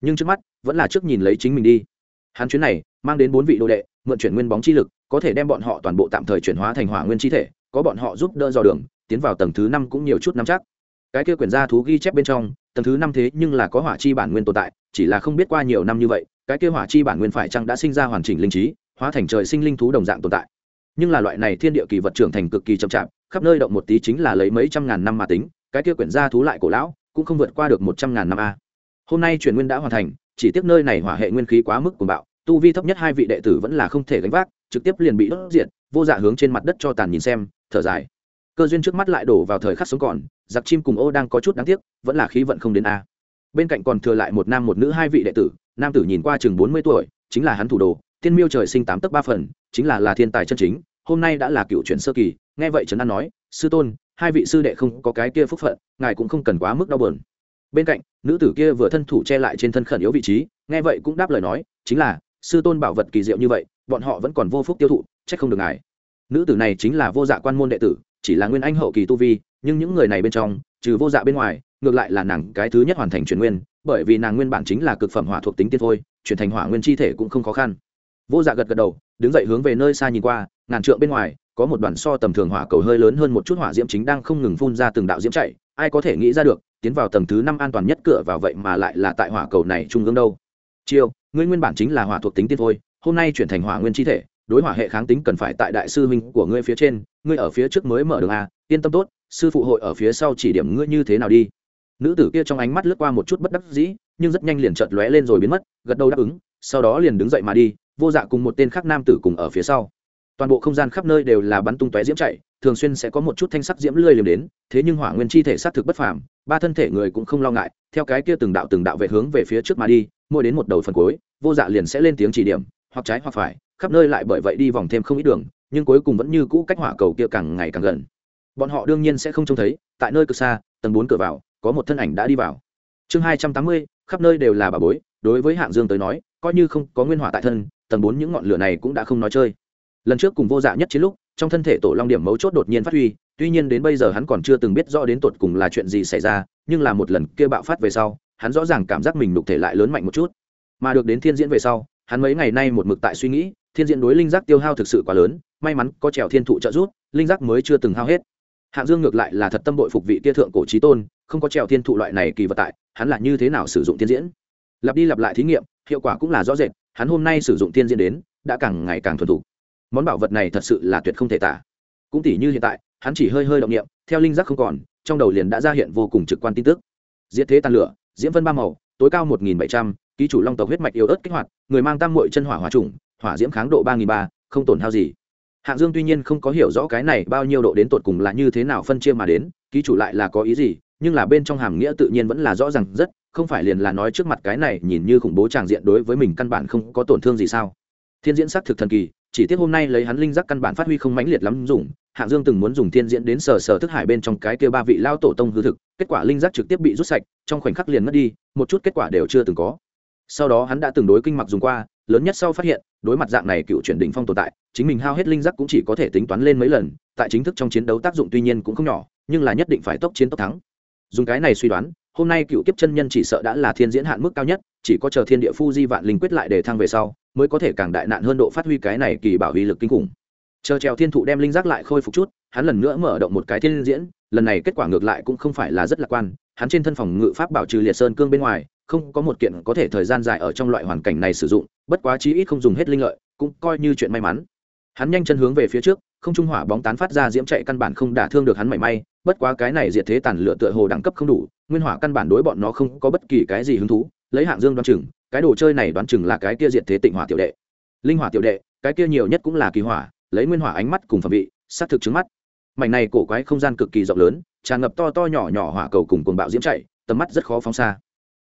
Nhưng trước mắt, vẫn là trước nhìn lấy chính mình đi. Hắn chuyến này, mang đến bốn vị đồ đệ, mượn chuyển nguyên bóng chi lực, có thể đem bọn họ toàn bộ tạm thời chuyển hóa thành hỏa nguyên chi thể, có bọn họ giúp đỡ dò đường, tiến vào tầng thứ năm cũng nhiều chút nắm chắc cái kia quyển gia thú ghi chép bên trong, tầng thứ năm thế nhưng là có hỏa chi bản nguyên tồn tại, chỉ là không biết qua nhiều năm như vậy, cái kia hỏa chi bản nguyên phải chăng đã sinh ra hoàn chỉnh linh trí, hóa thành trời sinh linh thú đồng dạng tồn tại. Nhưng là loại này thiên địa kỳ vật trưởng thành cực kỳ chậm chạp, khắp nơi động một tí chính là lấy mấy trăm ngàn năm mà tính, cái kia quyển gia thú lại cổ lão, cũng không vượt qua được một trăm ngàn năm a. Hôm nay truyền nguyên đã hoàn thành, chỉ tiếc nơi này hỏa hệ nguyên khí quá mức cuồng bạo, tu vi thấp nhất hai vị đệ tử vẫn là không thể gánh vác, trực tiếp liền bị đốt diệt, vô dạ hướng trên mặt đất cho tàn nhìn xem, thở dài. Cơ duyên trước mắt lại đổ vào thời khắc sống còn giặc chim cùng ô đang có chút đáng tiếc, vẫn là khí vận không đến a. Bên cạnh còn thừa lại một nam một nữ hai vị đệ tử, nam tử nhìn qua chừng bốn mươi tuổi, chính là hắn thủ đồ, tiên miêu trời sinh tám tấc ba phần, chính là là thiên tài chân chính, hôm nay đã là cựu chuyển sơ kỳ, nghe vậy trấn an nói, sư tôn, hai vị sư đệ không có cái kia phúc phận, ngài cũng không cần quá mức đau bờn bên cạnh, nữ tử kia vừa thân thủ che lại trên thân khẩn yếu vị trí, nghe vậy cũng đáp lời nói, chính là, sư tôn bảo vật kỳ diệu như vậy, bọn họ vẫn còn vô phúc tiêu thụ, trách không được ngài. Nữ tử này chính là vô dạ quan môn đệ tử, chỉ là nguyên anh hậu kỳ tu vi nhưng những người này bên trong, trừ vô dạ bên ngoài, ngược lại là nàng cái thứ nhất hoàn thành truyền nguyên, bởi vì nàng nguyên bản chính là cực phẩm hỏa thuộc tính tiên thôi, chuyển thành hỏa nguyên chi thể cũng không khó khăn. Vô dạ gật gật đầu, đứng dậy hướng về nơi xa nhìn qua, ngàn trượng bên ngoài, có một đoàn so tầm thường hỏa cầu hơi lớn hơn một chút hỏa diễm chính đang không ngừng phun ra từng đạo diễm chạy, ai có thể nghĩ ra được, tiến vào tầng thứ năm an toàn nhất cửa vào vậy mà lại là tại hỏa cầu này trung ương đâu. Chiêu, ngươi nguyên bản chính là hỏa thuộc tính tiên thôi, hôm nay chuyển thành hỏa nguyên chi thể, đối hỏa hệ kháng tính cần phải tại đại sư huynh của ngươi phía trên, ngươi ở phía trước mới mở đường a, yên tâm tốt sư phụ hội ở phía sau chỉ điểm ngươi như thế nào đi. Nữ tử kia trong ánh mắt lướt qua một chút bất đắc dĩ, nhưng rất nhanh liền chợt lóe lên rồi biến mất, gật đầu đáp ứng, sau đó liền đứng dậy mà đi, vô dạ cùng một tên khác nam tử cùng ở phía sau. Toàn bộ không gian khắp nơi đều là bắn tung tóe diễm chạy, thường xuyên sẽ có một chút thanh sắc diễm lươi liềm đến, thế nhưng hỏa nguyên chi thể xác thực bất phàm, ba thân thể người cũng không lo ngại, theo cái kia từng đạo từng đạo về hướng về phía trước mà đi, mỗi đến một đầu phần cuối, vô dạ liền sẽ lên tiếng chỉ điểm, hoặc trái hoặc phải, khắp nơi lại bởi vậy đi vòng thêm không ít đường, nhưng cuối cùng vẫn như cũ cách hỏa cầu kia càng ngày càng gần bọn họ đương nhiên sẽ không trông thấy, tại nơi cực xa, tầng bốn cửa vào, có một thân ảnh đã đi vào. Chương hai trăm tám mươi, khắp nơi đều là bà bối, đối với hạng dương tới nói, coi như không có nguyên hỏa tại thân, tầng bốn những ngọn lửa này cũng đã không nói chơi. Lần trước cùng vô dạ nhất chiến lúc, trong thân thể tổ long điểm mấu chốt đột nhiên phát huy, tuy nhiên đến bây giờ hắn còn chưa từng biết rõ đến tột cùng là chuyện gì xảy ra, nhưng là một lần kia bạo phát về sau, hắn rõ ràng cảm giác mình đục thể lại lớn mạnh một chút. Mà được đến thiên diễn về sau, hắn mấy ngày nay một mực tại suy nghĩ, thiên diễn đối linh giác tiêu hao thực sự quá lớn, may mắn có trèo thiên thụ trợ giúp, linh giác mới chưa từng hao hết hạng dương ngược lại là thật tâm bội phục vị kia thượng cổ trí tôn, không có trèo thiên thụ loại này kỳ vật tại, hắn là như thế nào sử dụng thiên diễn? Lặp đi lặp lại thí nghiệm, hiệu quả cũng là rõ rệt, hắn hôm nay sử dụng thiên diễn đến, đã càng ngày càng thuần thục. Món bảo vật này thật sự là tuyệt không thể tả. Cũng tỷ như hiện tại, hắn chỉ hơi hơi động nghiệm theo linh giác không còn, trong đầu liền đã ra hiện vô cùng trực quan tin tức. Diệt thế tàn lửa, diễm vân ba màu, tối cao một nghìn bảy trăm, ký chủ long tộc huyết mạch yếu ớt kích hoạt, người mang tam mội chân hỏa hỏa trùng hỏa diễm kháng độ ba nghìn ba, không tổn hao gì hạng dương tuy nhiên không có hiểu rõ cái này bao nhiêu độ đến tột cùng là như thế nào phân chia mà đến, ký chủ lại là có ý gì, nhưng là bên trong hàm nghĩa tự nhiên vẫn là rõ ràng rất, không phải liền là nói trước mặt cái này nhìn như khủng bố tràng diện đối với mình căn bản không có tổn thương gì sao. Thiên diễn xác thực thần kỳ, chỉ tiếc hôm nay lấy hắn linh giác căn bản phát huy không mãnh liệt lắm dùng, hạng dương từng muốn dùng thiên diễn đến sờ sờ thức hải bên trong cái kia ba vị lao tổ tông hư thực, kết quả linh giác trực tiếp bị rút sạch, trong khoảnh khắc liền mất đi, một chút kết quả đều chưa từng có. Sau đó hắn đã từng đối kinh mặc dùng qua lớn nhất sau phát hiện, đối mặt dạng này cựu chuyển đỉnh phong tồn tại, chính mình hao hết linh giác cũng chỉ có thể tính toán lên mấy lần, tại chính thức trong chiến đấu tác dụng tuy nhiên cũng không nhỏ, nhưng là nhất định phải tốc chiến tốc thắng. Dùng cái này suy đoán, hôm nay cựu kiếp chân nhân chỉ sợ đã là thiên diễn hạn mức cao nhất, chỉ có chờ thiên địa phu di vạn linh quyết lại để thăng về sau, mới có thể càng đại nạn hơn độ phát huy cái này kỳ bảo uy lực kinh khủng. Chờ trèo thiên thụ đem linh giác lại khôi phục chút, hắn lần nữa mở động một cái thiên diễn, lần này kết quả ngược lại cũng không phải là rất lạc quan, hắn trên thân phòng ngự pháp bảo trừ liệt sơn cương bên ngoài không có một kiện có thể thời gian dài ở trong loại hoàn cảnh này sử dụng, bất quá chí ít không dùng hết linh lợi, cũng coi như chuyện may mắn. Hắn nhanh chân hướng về phía trước, không trung hỏa bóng tán phát ra diễm chạy căn bản không đả thương được hắn mảy may, bất quá cái này diệt thế tàn lửa tựa hồ đẳng cấp không đủ, nguyên hỏa căn bản đối bọn nó không có bất kỳ cái gì hứng thú, lấy hạng dương đoán chừng, cái đồ chơi này đoán chừng là cái kia diệt thế tịnh hỏa tiểu đệ. Linh hỏa tiểu đệ, cái kia nhiều nhất cũng là kỳ hỏa, lấy nguyên hỏa ánh mắt cùng phẩm vị xác thực trứng mắt. Mảnh này cổ quái không gian cực kỳ rộng lớn, tràn ngập to to nhỏ nhỏ hỏa cầu cùng cuồng bạo diễm chạy, tầm mắt rất khó phóng xa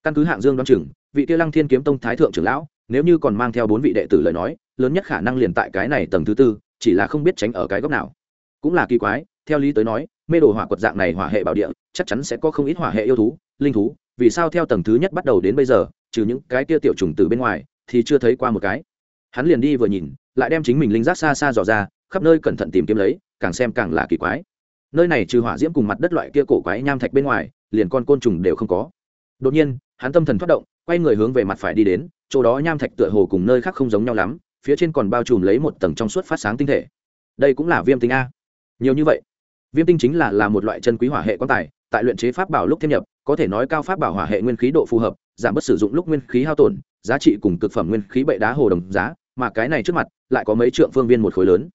căn cứ hạng dương đoán chừng, vị kia lăng thiên kiếm tông thái thượng trưởng lão, nếu như còn mang theo bốn vị đệ tử lời nói, lớn nhất khả năng liền tại cái này tầng thứ tư, chỉ là không biết tránh ở cái góc nào. Cũng là kỳ quái, theo lý tới nói, mê đồ hỏa quật dạng này hỏa hệ bảo địa, chắc chắn sẽ có không ít hỏa hệ yêu thú, linh thú, vì sao theo tầng thứ nhất bắt đầu đến bây giờ, trừ những cái kia tiểu trùng từ bên ngoài, thì chưa thấy qua một cái. Hắn liền đi vừa nhìn, lại đem chính mình linh giác xa xa dò ra, khắp nơi cẩn thận tìm kiếm lấy, càng xem càng là kỳ quái. Nơi này trừ hỏa diễm cùng mặt đất loại kia cổ quái nham thạch bên ngoài, liền con côn trùng đều không có. Đột nhiên hắn tâm thần thoát động, quay người hướng về mặt phải đi đến, chỗ đó nham thạch tựa hồ cùng nơi khác không giống nhau lắm, phía trên còn bao trùm lấy một tầng trong suốt phát sáng tinh thể. Đây cũng là viêm tinh a. Nhiều như vậy. Viêm tinh chính là là một loại chân quý hỏa hệ quan tài, tại luyện chế pháp bảo lúc thêm nhập, có thể nói cao pháp bảo hỏa hệ nguyên khí độ phù hợp, giảm bớt sử dụng lúc nguyên khí hao tổn, giá trị cùng cực phẩm nguyên khí bệ đá hồ đồng giá, mà cái này trước mặt, lại có mấy trượng phương viên một khối lớn.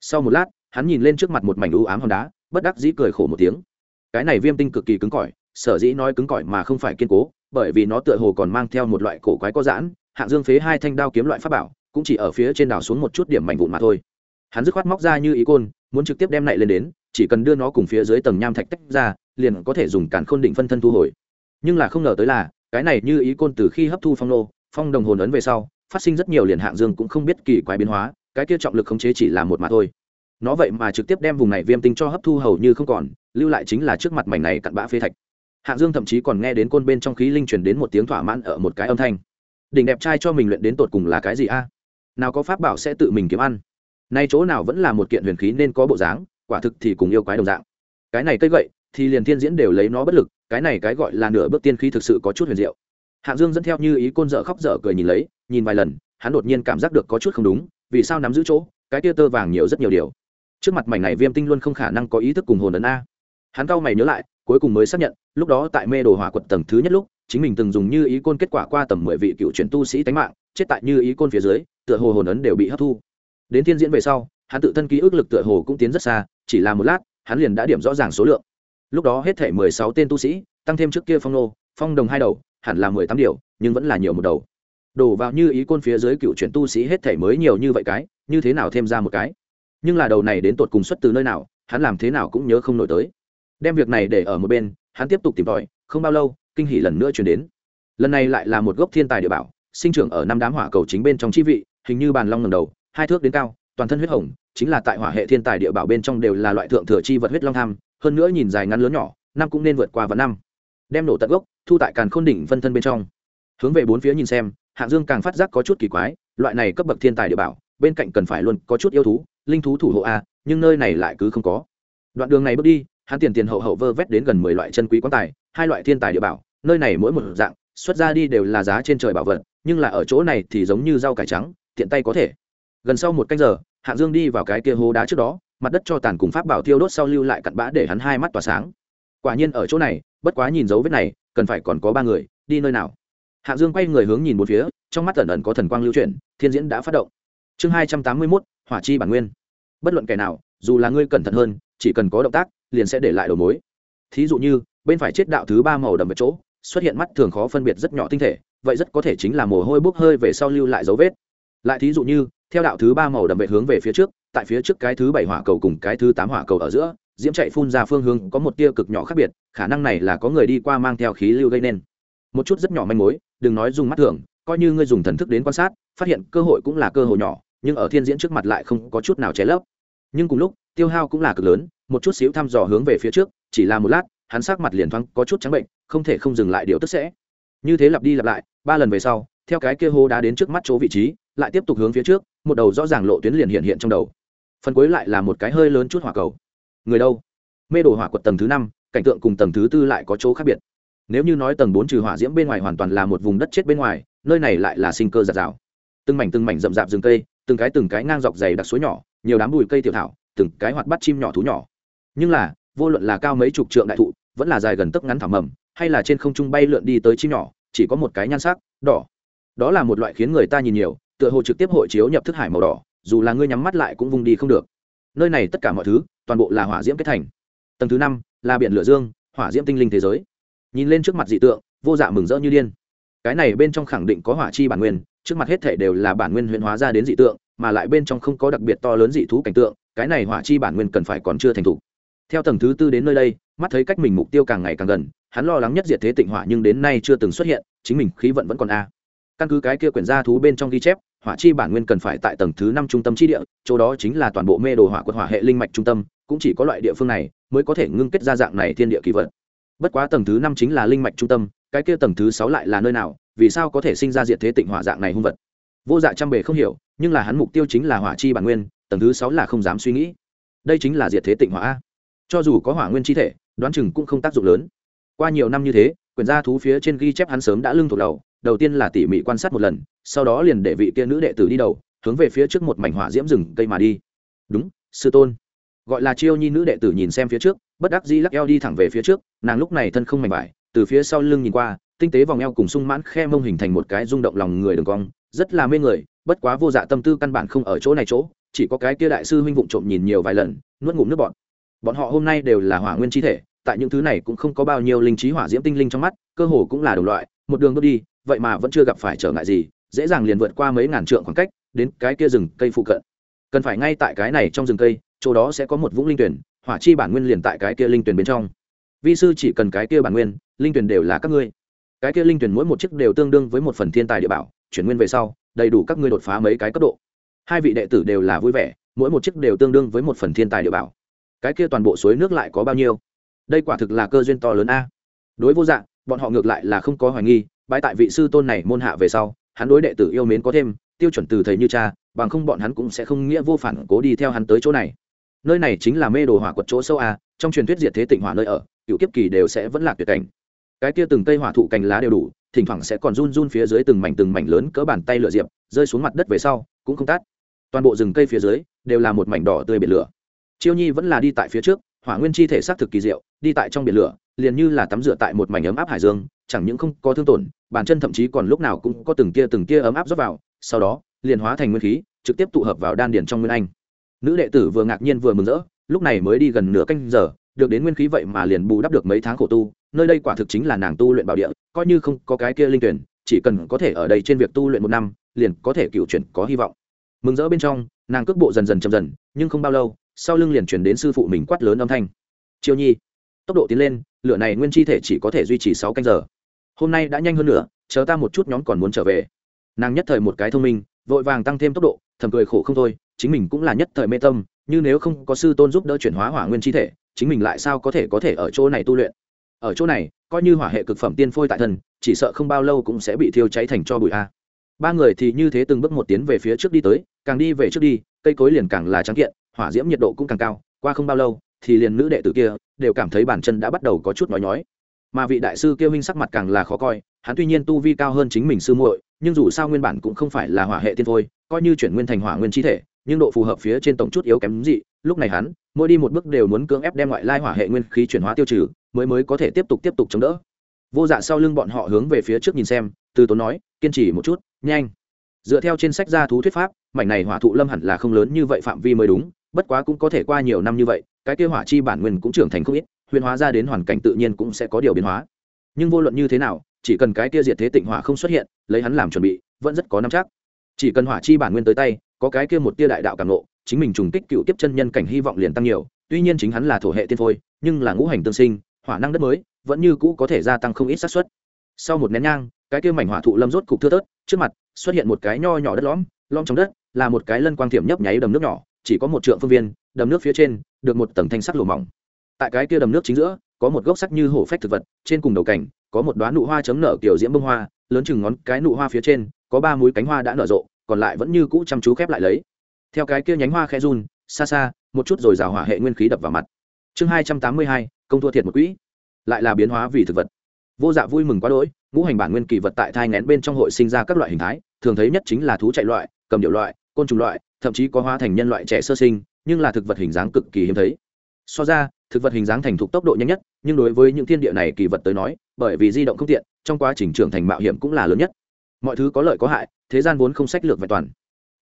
Sau một lát, hắn nhìn lên trước mặt một mảnh u ám hòn đá, bất đắc dĩ cười khổ một tiếng. Cái này viêm tinh cực kỳ cứng cỏi, sở dĩ nói cứng cỏi mà không phải kiên cố bởi vì nó tựa hồ còn mang theo một loại cổ quái có giãn, hạng dương phế hai thanh đao kiếm loại pháp bảo, cũng chỉ ở phía trên đảo xuống một chút điểm mảnh vụn mà thôi. Hắn dứt khoát móc ra như ý côn, muốn trực tiếp đem này lên đến, chỉ cần đưa nó cùng phía dưới tầng nham thạch tách ra, liền có thể dùng cản khôn định phân thân thu hồi. Nhưng là không ngờ tới là, cái này như ý côn từ khi hấp thu phong nô, phong đồng hồn ấn về sau, phát sinh rất nhiều liền hạng dương cũng không biết kỳ quái biến hóa, cái kia trọng lực khống chế chỉ là một mà thôi. Nó vậy mà trực tiếp đem vùng này viêm tinh cho hấp thu hầu như không còn, lưu lại chính là trước mặt mảnh này cặn bã phế thạch hạng dương thậm chí còn nghe đến côn bên trong khí linh truyền đến một tiếng thỏa mãn ở một cái âm thanh. Đỉnh đẹp trai cho mình luyện đến tột cùng là cái gì a? Nào có pháp bảo sẽ tự mình kiếm ăn. Nay chỗ nào vẫn là một kiện huyền khí nên có bộ dáng, quả thực thì cùng yêu quái đồng dạng. Cái này cây gậy, thì liền thiên diễn đều lấy nó bất lực, cái này cái gọi là nửa bước tiên khí thực sự có chút huyền diệu. Hạng dương dẫn theo như ý côn dở khóc dở cười nhìn lấy, nhìn vài lần, hắn đột nhiên cảm giác được có chút không đúng, vì sao nắm giữ chỗ, cái tia tơ vàng nhiều rất nhiều điều. Trước mặt mảnh này viêm tinh luôn không khả năng có ý thức cùng hồn ấn a. Hắn cau mày nhớ lại cuối cùng mới xác nhận, lúc đó tại mê đồ hỏa quật tầng thứ nhất lúc, chính mình từng dùng như ý côn kết quả qua tầm mười vị cựu chuyển tu sĩ tánh mạng, chết tại như ý côn phía dưới, tựa hồ hồn ấn đều bị hấp thu. Đến thiên diễn về sau, hắn tự thân ký ức lực tựa hồ cũng tiến rất xa, chỉ là một lát, hắn liền đã điểm rõ ràng số lượng. Lúc đó hết thể mười sáu tên tu sĩ, tăng thêm trước kia phong nô, phong đồng hai đầu, hẳn là mười tám điều, nhưng vẫn là nhiều một đầu. Đổ vào như ý côn phía dưới cựu chuyển tu sĩ hết thể mới nhiều như vậy cái, như thế nào thêm ra một cái? Nhưng là đầu này đến tột cùng xuất từ nơi nào, hắn làm thế nào cũng nhớ không nổi tới đem việc này để ở một bên, hắn tiếp tục tìm tòi, không bao lâu, kinh hỷ lần nữa chuyển đến. Lần này lại là một gốc thiên tài địa bảo, sinh trưởng ở năm đám hỏa cầu chính bên trong chi vị, hình như bàn long ngầm đầu, hai thước đến cao, toàn thân huyết hồng, chính là tại hỏa hệ thiên tài địa bảo bên trong đều là loại thượng thừa chi vật huyết long tham, hơn nữa nhìn dài ngắn lớn nhỏ, năm cũng nên vượt qua vạn năm. Đem nổ tận gốc, thu tại càn khôn đỉnh phân thân bên trong. Hướng về bốn phía nhìn xem, hạng dương càng phát giác có chút kỳ quái, loại này cấp bậc thiên tài địa bảo, bên cạnh cần phải luôn có chút yêu thú, linh thú thủ hộ a, nhưng nơi này lại cứ không có. Đoạn đường này bước đi hắn tiền tiền hậu hậu vơ vét đến gần mười loại chân quý quán tài, hai loại thiên tài địa bảo, nơi này mỗi một dạng, xuất ra đi đều là giá trên trời bảo vật, nhưng là ở chỗ này thì giống như rau cải trắng, tiện tay có thể. Gần sau một canh giờ hạng dương đi vào cái kia hố đá trước đó, mặt đất cho tàn cùng pháp bảo thiêu đốt sau lưu lại cặn bã để hắn hai mắt tỏa sáng. Quả nhiên ở chỗ này, bất quá nhìn dấu vết này, cần phải còn có ba người, đi nơi nào? Hạng dương quay người hướng nhìn một phía, trong mắt ẩn ẩn có thần quang lưu chuyển, thiên diễn đã phát động. Chương hai trăm tám mươi mốt, hỏa chi bản nguyên. Bất luận kẻ nào, dù là ngươi cẩn thận hơn, chỉ cần có động tác liền sẽ để lại đầu mối. Thí dụ như, bên phải chết đạo thứ ba màu đầm ở chỗ, xuất hiện mắt thường khó phân biệt rất nhỏ tinh thể, vậy rất có thể chính là mồ hôi bốc hơi về sau lưu lại dấu vết. Lại thí dụ như, theo đạo thứ ba màu đầm về hướng về phía trước, tại phía trước cái thứ bảy hỏa cầu cùng cái thứ tám hỏa cầu ở giữa, diễm chạy phun ra phương hướng có một tia cực nhỏ khác biệt, khả năng này là có người đi qua mang theo khí lưu gây nên. Một chút rất nhỏ manh mối, đừng nói dùng mắt thường, coi như ngươi dùng thần thức đến quan sát, phát hiện cơ hội cũng là cơ hội nhỏ, nhưng ở thiên diễn trước mặt lại không có chút nào che lấp. Nhưng cùng lúc, tiêu hao cũng là cực lớn một chút xíu thăm dò hướng về phía trước, chỉ là một lát, hắn sắc mặt liền thoáng có chút trắng bệnh, không thể không dừng lại điều tức sẽ. Như thế lặp đi lặp lại, ba lần về sau, theo cái kia hô đá đến trước mắt chỗ vị trí, lại tiếp tục hướng phía trước, một đầu rõ ràng lộ tuyến liền hiện hiện trong đầu. Phần cuối lại là một cái hơi lớn chút hỏa cầu. Người đâu? Mê đồ hỏa quật tầng thứ năm, cảnh tượng cùng tầng thứ tư lại có chỗ khác biệt. Nếu như nói tầng bốn trừ hỏa diễm bên ngoài hoàn toàn là một vùng đất chết bên ngoài, nơi này lại là sinh cơ giạt rào. Từng mảnh từng mảnh rậm rạp rừng cây, từng cái từng cái ngang dọc dày đặc suối nhỏ, nhiều đám bụi cây tiểu thảo, từng cái hoạt bắt chim nhỏ thú nhỏ nhưng là, vô luận là cao mấy chục trượng đại thụ, vẫn là dài gần tấc ngắn thảm mầm, hay là trên không trung bay lượn đi tới chim nhỏ, chỉ có một cái nhan sắc, đỏ. Đó là một loại khiến người ta nhìn nhiều, tựa hồ trực tiếp hội chiếu nhập thức hải màu đỏ, dù là ngươi nhắm mắt lại cũng vùng đi không được. Nơi này tất cả mọi thứ, toàn bộ là hỏa diễm kết thành. Tầng thứ năm, là biển lửa dương, hỏa diễm tinh linh thế giới. Nhìn lên trước mặt dị tượng, vô dạ mừng rỡ như điên. Cái này bên trong khẳng định có hỏa chi bản nguyên, trước mặt hết thể đều là bản nguyên huyện hóa ra đến dị tượng, mà lại bên trong không có đặc biệt to lớn dị thú cảnh tượng, cái này hỏa chi bản nguyên cần phải còn chưa thành thục theo tầng thứ tư đến nơi đây, mắt thấy cách mình mục tiêu càng ngày càng gần, hắn lo lắng nhất diệt thế tịnh hỏa nhưng đến nay chưa từng xuất hiện, chính mình khí vận vẫn còn a. Căn cứ cái kia quyển gia thú bên trong ghi chép, hỏa chi bản nguyên cần phải tại tầng thứ năm trung tâm chi địa, chỗ đó chính là toàn bộ mê đồ hỏa quật hỏa hệ linh mạch trung tâm, cũng chỉ có loại địa phương này mới có thể ngưng kết ra dạng này thiên địa kỳ vật. Bất quá tầng thứ năm chính là linh mạch trung tâm, cái kia tầng thứ sáu lại là nơi nào, vì sao có thể sinh ra diệt thế tịnh hỏa dạng này hung vật? Vô dạ trăm bề không hiểu, nhưng là hắn mục tiêu chính là hỏa chi bản nguyên, tầng thứ sáu là không dám suy nghĩ. Đây chính là diệt thế tịnh hỏa a cho dù có hỏa nguyên chi thể, đoán chừng cũng không tác dụng lớn. Qua nhiều năm như thế, quyển gia thú phía trên ghi chép hắn sớm đã lưng thuộc đầu đầu tiên là tỉ mỉ quan sát một lần, sau đó liền để vị kia nữ đệ tử đi đầu, hướng về phía trước một mảnh hỏa diễm rừng cây mà đi. Đúng, sư tôn. Gọi là chiêu nhi nữ đệ tử nhìn xem phía trước, bất đắc dĩ lắc eo đi thẳng về phía trước, nàng lúc này thân không mảnh vải, từ phía sau lưng nhìn qua, tinh tế vòng eo cùng sung mãn khe mông hình thành một cái rung động lòng người đường cong, rất là mê người, bất quá vô dạ tâm tư căn bản không ở chỗ này chỗ, chỉ có cái kia đại sư huynh vụng trộm nhìn nhiều vài lần, nuốt ngụm nước bọn bọn họ hôm nay đều là hỏa nguyên chi thể, tại những thứ này cũng không có bao nhiêu linh trí hỏa diễm tinh linh trong mắt, cơ hồ cũng là đồng loại, một đường bước đi, vậy mà vẫn chưa gặp phải trở ngại gì, dễ dàng liền vượt qua mấy ngàn trượng khoảng cách, đến cái kia rừng cây phụ cận. Cần phải ngay tại cái này trong rừng cây, chỗ đó sẽ có một vũng linh tuyển, hỏa chi bản nguyên liền tại cái kia linh tuyển bên trong. Vi sư chỉ cần cái kia bản nguyên, linh tuyển đều là các ngươi. Cái kia linh tuyển mỗi một chiếc đều tương đương với một phần thiên tài địa bảo, chuyển nguyên về sau, đầy đủ các ngươi đột phá mấy cái cấp độ. Hai vị đệ tử đều là vui vẻ, mỗi một chiếc đều tương đương với một phần thiên tài địa bảo cái kia toàn bộ suối nước lại có bao nhiêu? Đây quả thực là cơ duyên to lớn a. Đối vô dạng, bọn họ ngược lại là không có hoài nghi bãi tại vị sư tôn này môn hạ về sau, hắn đối đệ tử yêu mến có thêm, tiêu chuẩn từ thầy như cha, bằng không bọn hắn cũng sẽ không nghĩa vô phản cố đi theo hắn tới chỗ này. Nơi này chính là mê đồ hỏa quật chỗ sâu a, trong truyền thuyết diệt thế tịnh hỏa nơi ở cựu kiếp kỳ đều sẽ vẫn là tuyệt cảnh. Cái kia từng cây hỏa thụ cành lá đều đủ, thỉnh thoảng sẽ còn run run phía dưới từng mảnh từng mảnh lớn cỡ bàn tay lửa diệp, rơi xuống mặt đất về sau, cũng không tát. Toàn bộ rừng cây phía dưới đều là một mảnh đỏ tươi biển lửa chiêu nhi vẫn là đi tại phía trước, hỏa nguyên chi thể xác thực kỳ diệu, đi tại trong biển lửa, liền như là tắm rửa tại một mảnh ấm áp hải dương, chẳng những không có thương tổn, bàn chân thậm chí còn lúc nào cũng có từng kia từng kia ấm áp rót vào, sau đó, liền hóa thành nguyên khí, trực tiếp tụ hợp vào đan điền trong nguyên anh. Nữ đệ tử vừa ngạc nhiên vừa mừng rỡ, lúc này mới đi gần nửa canh giờ, được đến nguyên khí vậy mà liền bù đắp được mấy tháng khổ tu, nơi đây quả thực chính là nàng tu luyện bảo địa, coi như không có cái kia linh tuyển, chỉ cần có thể ở đây trên việc tu luyện một năm, liền có thể cựu chuyển có hy vọng. Mừng rỡ bên trong, nàng cước bộ dần dần chậm dần nhưng không bao lâu, sau lưng liền chuyển đến sư phụ mình quát lớn âm thanh. Chiêu nhi. Tốc độ tiến lên, lửa này nguyên chi thể chỉ có thể duy trì sáu canh giờ. Hôm nay đã nhanh hơn nữa, chờ ta một chút nhóm còn muốn trở về. Nàng nhất thời một cái thông minh, vội vàng tăng thêm tốc độ, thầm cười khổ không thôi, chính mình cũng là nhất thời mê tâm, như nếu không có sư tôn giúp đỡ chuyển hóa hỏa nguyên chi thể, chính mình lại sao có thể có thể ở chỗ này tu luyện? Ở chỗ này, coi như hỏa hệ cực phẩm tiên phôi tại thân, chỉ sợ không bao lâu cũng sẽ bị thiêu cháy thành cho bụi a. Ba người thì như thế từng bước một tiến về phía trước đi tới, càng đi về trước đi cây cối liền càng là trắng kiện, hỏa diễm nhiệt độ cũng càng cao, qua không bao lâu, thì liền nữ đệ tử kia đều cảm thấy bàn chân đã bắt đầu có chút nói nhói. Mà vị đại sư kêu huynh sắc mặt càng là khó coi, hắn tuy nhiên tu vi cao hơn chính mình sư muội, nhưng dù sao nguyên bản cũng không phải là hỏa hệ tiên thôi, coi như chuyển nguyên thành hỏa nguyên chi thể, nhưng độ phù hợp phía trên tổng chút yếu kém dị lúc này hắn, mỗi đi một bước đều muốn cưỡng ép đem ngoại lai hỏa hệ nguyên khí chuyển hóa tiêu trừ, mới mới có thể tiếp tục tiếp tục chống đỡ. Vô dạ sau lưng bọn họ hướng về phía trước nhìn xem, từ tốn nói, kiên trì một chút, nhanh dựa theo trên sách gia thú thuyết pháp mảnh này hỏa thụ lâm hẳn là không lớn như vậy phạm vi mới đúng bất quá cũng có thể qua nhiều năm như vậy cái kia hỏa chi bản nguyên cũng trưởng thành không ít huyền hóa ra đến hoàn cảnh tự nhiên cũng sẽ có điều biến hóa. Nhưng vô luận như thế nào chỉ cần cái kia diệt thế tịnh hỏa không xuất hiện lấy hắn làm chuẩn bị vẫn rất có năm chắc. Chỉ cần hỏa chi bản nguyên tới tay có cái kia một tia đại đạo cảm ngộ, chính mình trùng kích cựu tiếp chân nhân cảnh hy vọng liền tăng nhiều tuy nhiên chính hắn là thổ hệ tiên phôi nhưng là ngũ hành tương sinh hỏa năng đất mới vẫn như cũ có thể gia tăng không ít xác suất. Sau một nén nhang cái kia mảnh hỏa thụ lâm rốt cục thưa tớt trước mặt xuất hiện một cái nho nhỏ đất lõm lõm trong đất là một cái lân quang thiểm nhấp nháy đầm nước nhỏ, chỉ có một trượng phương viên, đầm nước phía trên được một tầng thanh sắc lùa mỏng. Tại cái kia đầm nước chính giữa, có một gốc sắc như hổ phách thực vật, trên cùng đầu cảnh, có một đoá nụ hoa chấm nở kiểu diễm bông hoa, lớn chừng ngón cái nụ hoa phía trên, có ba múi cánh hoa đã nở rộ, còn lại vẫn như cũ chăm chú khép lại lấy. Theo cái kia nhánh hoa khe run, xa xa, một chút rồi rào hỏa hệ nguyên khí đập vào mặt. Chương hai trăm tám mươi hai, công thua thiệt một quỹ. Lại là biến hóa vì thực vật. Vô dạ vui mừng quá đỗi ngũ hành bản nguyên kỳ vật tại thai ngén bên trong hội sinh ra các loại hình thái, thường thấy nhất chính là thú chạy loại, cầm điệu loại, côn trùng loại, thậm chí có hóa thành nhân loại trẻ sơ sinh, nhưng là thực vật hình dáng cực kỳ hiếm thấy. So ra, thực vật hình dáng thành thục tốc độ nhanh nhất, nhưng đối với những thiên địa này kỳ vật tới nói, bởi vì di động không tiện, trong quá trình trưởng thành mạo hiểm cũng là lớn nhất. Mọi thứ có lợi có hại, thế gian vốn không sách lược vẹn toàn.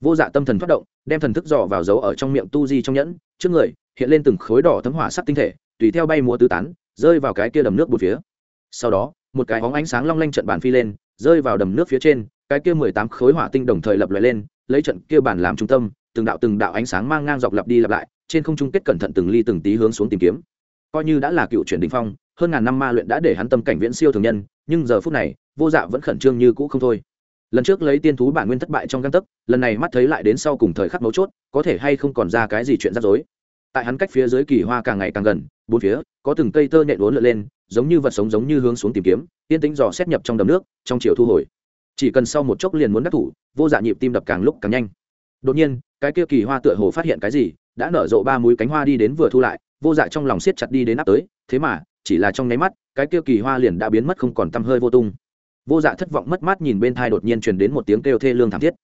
Vô dạ tâm thần phát động, đem thần thức dò vào dấu ở trong miệng tu di trong nhẫn, trước người, hiện lên từng khối đỏ thấm hỏa sắc tinh thể, tùy theo bay múa tứ tán, rơi vào cái kia đầm nước bùn phía. Sau đó một cái hóng ánh sáng long lanh trận bàn phi lên, rơi vào đầm nước phía trên, cái kia mười tám khối hỏa tinh đồng thời lập loại lên, lấy trận kia bản làm trung tâm, từng đạo từng đạo ánh sáng mang ngang dọc lặp đi lặp lại, trên không trung kết cẩn thận từng ly từng tí hướng xuống tìm kiếm. Coi như đã là cựu chuyển đình phong, hơn ngàn năm ma luyện đã để hắn tâm cảnh viễn siêu thường nhân, nhưng giờ phút này, vô dạ vẫn khẩn trương như cũ không thôi. Lần trước lấy tiên thú bản nguyên thất bại trong găng tấc, lần này mắt thấy lại đến sau cùng thời khắc mấu chốt, có thể hay không còn ra cái gì chuyện rắc rối tại hắn cách phía dưới kỳ hoa càng ngày càng gần, bốn phía, có từng cây tơ nhện uốn lượn lên, giống như vật sống giống như hướng xuống tìm kiếm, yên tĩnh dò xét nhập trong đầm nước, trong chiều thu hồi. Chỉ cần sau một chốc liền muốn đắc thủ, vô dạ nhịp tim đập càng lúc càng nhanh. Đột nhiên, cái kia kỳ hoa tựa hồ phát hiện cái gì, đã nở rộ ba mũi cánh hoa đi đến vừa thu lại, vô dạ trong lòng siết chặt đi đến áp tới, thế mà, chỉ là trong nháy mắt, cái kia kỳ hoa liền đã biến mất không còn tăm hơi vô tung. Vô dạ thất vọng mất mát nhìn bên thai đột nhiên truyền đến một tiếng kêu thê lương thảm thiết.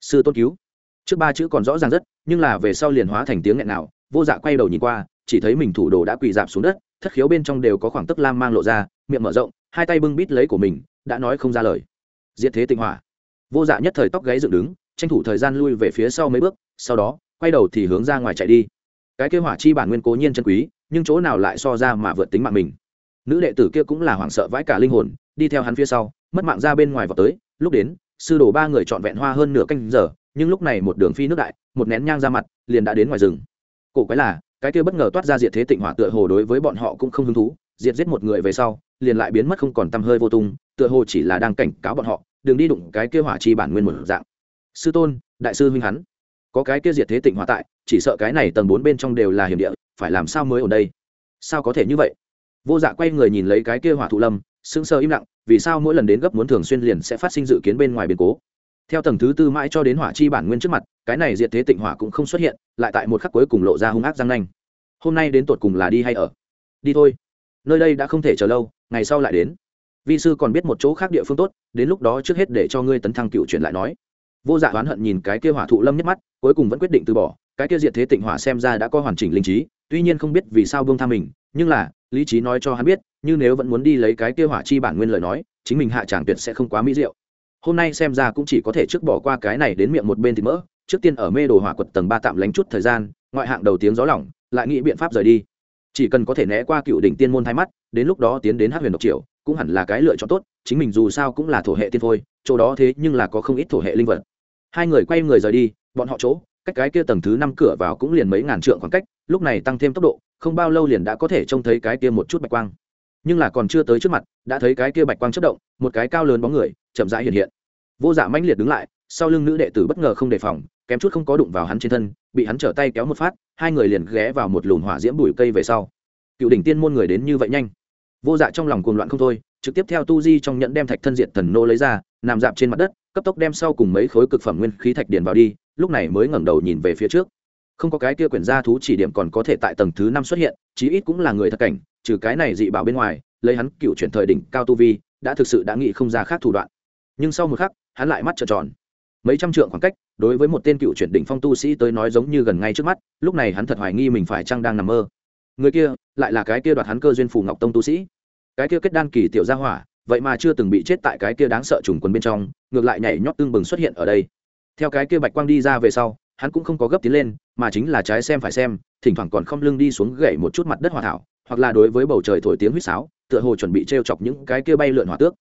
Sư tôn cứu. Trước ba chữ còn rõ ràng rất, nhưng là về sau liền hóa thành tiếng nghẹn nào vô dạ quay đầu nhìn qua, chỉ thấy mình thủ đồ đã quỳ dạp xuống đất, thất khiếu bên trong đều có khoảng tức lam mang lộ ra, miệng mở rộng, hai tay bưng bít lấy của mình, đã nói không ra lời. Diệt thế tịnh hỏa. Vô dạ nhất thời tóc gáy dựng đứng, tranh thủ thời gian lui về phía sau mấy bước, sau đó, quay đầu thì hướng ra ngoài chạy đi. Cái kêu hỏa chi bản nguyên cố nhiên chân quý, nhưng chỗ nào lại so ra mà vượt tính mạng mình. Nữ đệ tử kia cũng là hoảng sợ vãi cả linh hồn, đi theo hắn phía sau, mất mạng ra bên ngoài vào tới, lúc đến, sư đồ ba người trọn vẹn hoa hơn nửa canh giờ, nhưng lúc này một đường phi nước đại, một nén nhang ra mặt, liền đã đến ngoài rừng cổ quái là, cái kia bất ngờ toát ra diệt thế tịnh hỏa tựa hồ đối với bọn họ cũng không hứng thú, diệt giết một người về sau, liền lại biến mất không còn tăm hơi vô tung, tựa hồ chỉ là đang cảnh cáo bọn họ, đừng đi đụng cái kia hỏa chi bản nguyên một dạng. Sư tôn, đại sư huynh hắn, có cái kia diệt thế tịnh hỏa tại, chỉ sợ cái này tầng bốn bên trong đều là hiểm địa, phải làm sao mới ở đây? Sao có thể như vậy? Vô dạ quay người nhìn lấy cái kia hỏa thụ lâm, sững sờ im lặng, vì sao mỗi lần đến gấp muốn thường xuyên liền sẽ phát sinh dự kiến bên ngoài biến cố? Theo tầng thứ tư mãi cho đến hỏa chi bản nguyên trước mặt, cái này diệt thế tịnh hỏa cũng không xuất hiện, lại tại một khắc cuối cùng lộ ra hung ác răng nanh. Hôm nay đến tột cùng là đi hay ở? Đi thôi. Nơi đây đã không thể chờ lâu, ngày sau lại đến. Vi sư còn biết một chỗ khác địa phương tốt, đến lúc đó trước hết để cho ngươi tấn thăng cựu chuyển lại nói. Vô dạ oán hận nhìn cái kia hỏa thụ lâm nhất mắt, cuối cùng vẫn quyết định từ bỏ, cái kia diệt thế tịnh hỏa xem ra đã có hoàn chỉnh linh trí, tuy nhiên không biết vì sao buông tha mình, nhưng là, lý trí nói cho hắn biết, như nếu vẫn muốn đi lấy cái kia hỏa chi bản nguyên lời nói, chính mình hạ tràng tuyệt sẽ không quá mỹ diệu hôm nay xem ra cũng chỉ có thể trước bỏ qua cái này đến miệng một bên thì mỡ. Trước tiên ở mê đồ hỏa quật tầng ba tạm lánh chút thời gian, ngoại hạng đầu tiếng gió lỏng, lại nghĩ biện pháp rời đi. Chỉ cần có thể né qua cựu đỉnh tiên môn thay mắt, đến lúc đó tiến đến hát huyền độc triều, cũng hẳn là cái lựa chọn tốt, chính mình dù sao cũng là thổ hệ tiên phôi, chỗ đó thế nhưng là có không ít thổ hệ linh vật. Hai người quay người rời đi, bọn họ chỗ, cách cái kia tầng thứ năm cửa vào cũng liền mấy ngàn trượng khoảng cách, lúc này tăng thêm tốc độ, không bao lâu liền đã có thể trông thấy cái kia một chút bạch quang nhưng là còn chưa tới trước mặt, đã thấy cái kia bạch quang chất động, một cái cao lớn bóng người chậm rãi hiện hiện. Vô dạ mãnh liệt đứng lại, sau lưng nữ đệ tử bất ngờ không đề phòng, kém chút không có đụng vào hắn trên thân, bị hắn trở tay kéo một phát, hai người liền ghé vào một lùn hỏa diễm bụi cây về sau. Cựu đỉnh tiên môn người đến như vậy nhanh. Vô dạ trong lòng cuồng loạn không thôi, trực tiếp theo tu di trong nhẫn đem thạch thân diện thần nô lấy ra, nằm dạp trên mặt đất, cấp tốc đem sau cùng mấy khối cực phẩm nguyên khí thạch điền vào đi, lúc này mới ngẩng đầu nhìn về phía trước. Không có cái kia quyển gia thú chỉ điểm còn có thể tại tầng thứ năm xuất hiện, chí ít cũng là người thật cảnh trừ cái này dị bảo bên ngoài, lấy hắn cựu chuyển thời đỉnh cao tu vi, đã thực sự đã nghĩ không ra khác thủ đoạn. Nhưng sau một khắc, hắn lại mắt trợn tròn. Mấy trăm trượng khoảng cách, đối với một tên cựu chuyển đỉnh phong tu sĩ tới nói giống như gần ngay trước mắt, lúc này hắn thật hoài nghi mình phải chăng đang nằm mơ. Người kia, lại là cái kia đoạt hắn cơ duyên phù ngọc tông tu sĩ. Cái kia kết đan kỳ tiểu gia hỏa, vậy mà chưa từng bị chết tại cái kia đáng sợ trùng quần bên trong, ngược lại nhảy nhót tương bừng xuất hiện ở đây. Theo cái kia bạch quang đi ra về sau, hắn cũng không có gấp tiến lên, mà chính là trái xem phải xem, thỉnh thoảng còn không lưng đi xuống gậy một chút mặt đất hòa thảo hoặc là đối với bầu trời thổi tiếng huýt sáo, tựa hồ chuẩn bị t r e o chọc những cái kia bay lượn hỏa tước.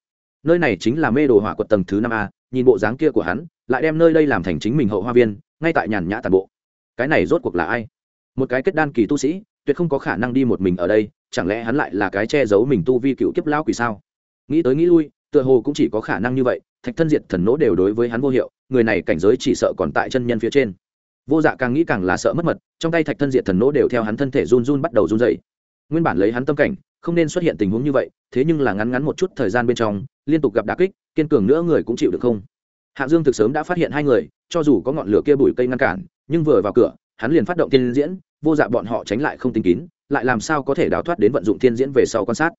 Nơi này chính là mê đồ hỏa quật tầng thứ năm a, nhìn bộ dáng kia của hắn, lại đem nơi đây làm thành chính mình hậu hoa viên, ngay tại nhàn nhã tàn bộ. Cái này rốt cuộc là ai? Một cái kết đan kỳ tu sĩ, tuyệt không có khả năng đi một mình ở đây, chẳng lẽ hắn lại là cái che giấu mình tu vi cựu kiếp lao quỷ sao? Nghĩ tới nghĩ lui, tựa hồ cũng chỉ có khả năng như vậy, thạch thân diệt thần nỗ đều đối với hắn vô hiệu, người này cảnh giới chỉ sợ còn tại chân nhân phía trên. Vô dạ càng nghĩ càng là sợ mất mật, trong tay thạch thân diệt thần nỗ đều theo hắn thân thể run run bắt đầu run dậy nguyên bản lấy hắn tâm cảnh, không nên xuất hiện tình huống như vậy, thế nhưng là ngắn ngắn một chút thời gian bên trong, liên tục gặp đà kích, kiên cường nữa người cũng chịu được không? Hạ dương thực sớm đã phát hiện hai người, cho dù có ngọn lửa kia bụi cây ngăn cản, nhưng vừa vào cửa, hắn liền phát động thiên diễn, vô dạ bọn họ tránh lại không tính kín, lại làm sao có thể đào thoát đến vận dụng thiên diễn về sau quan sát?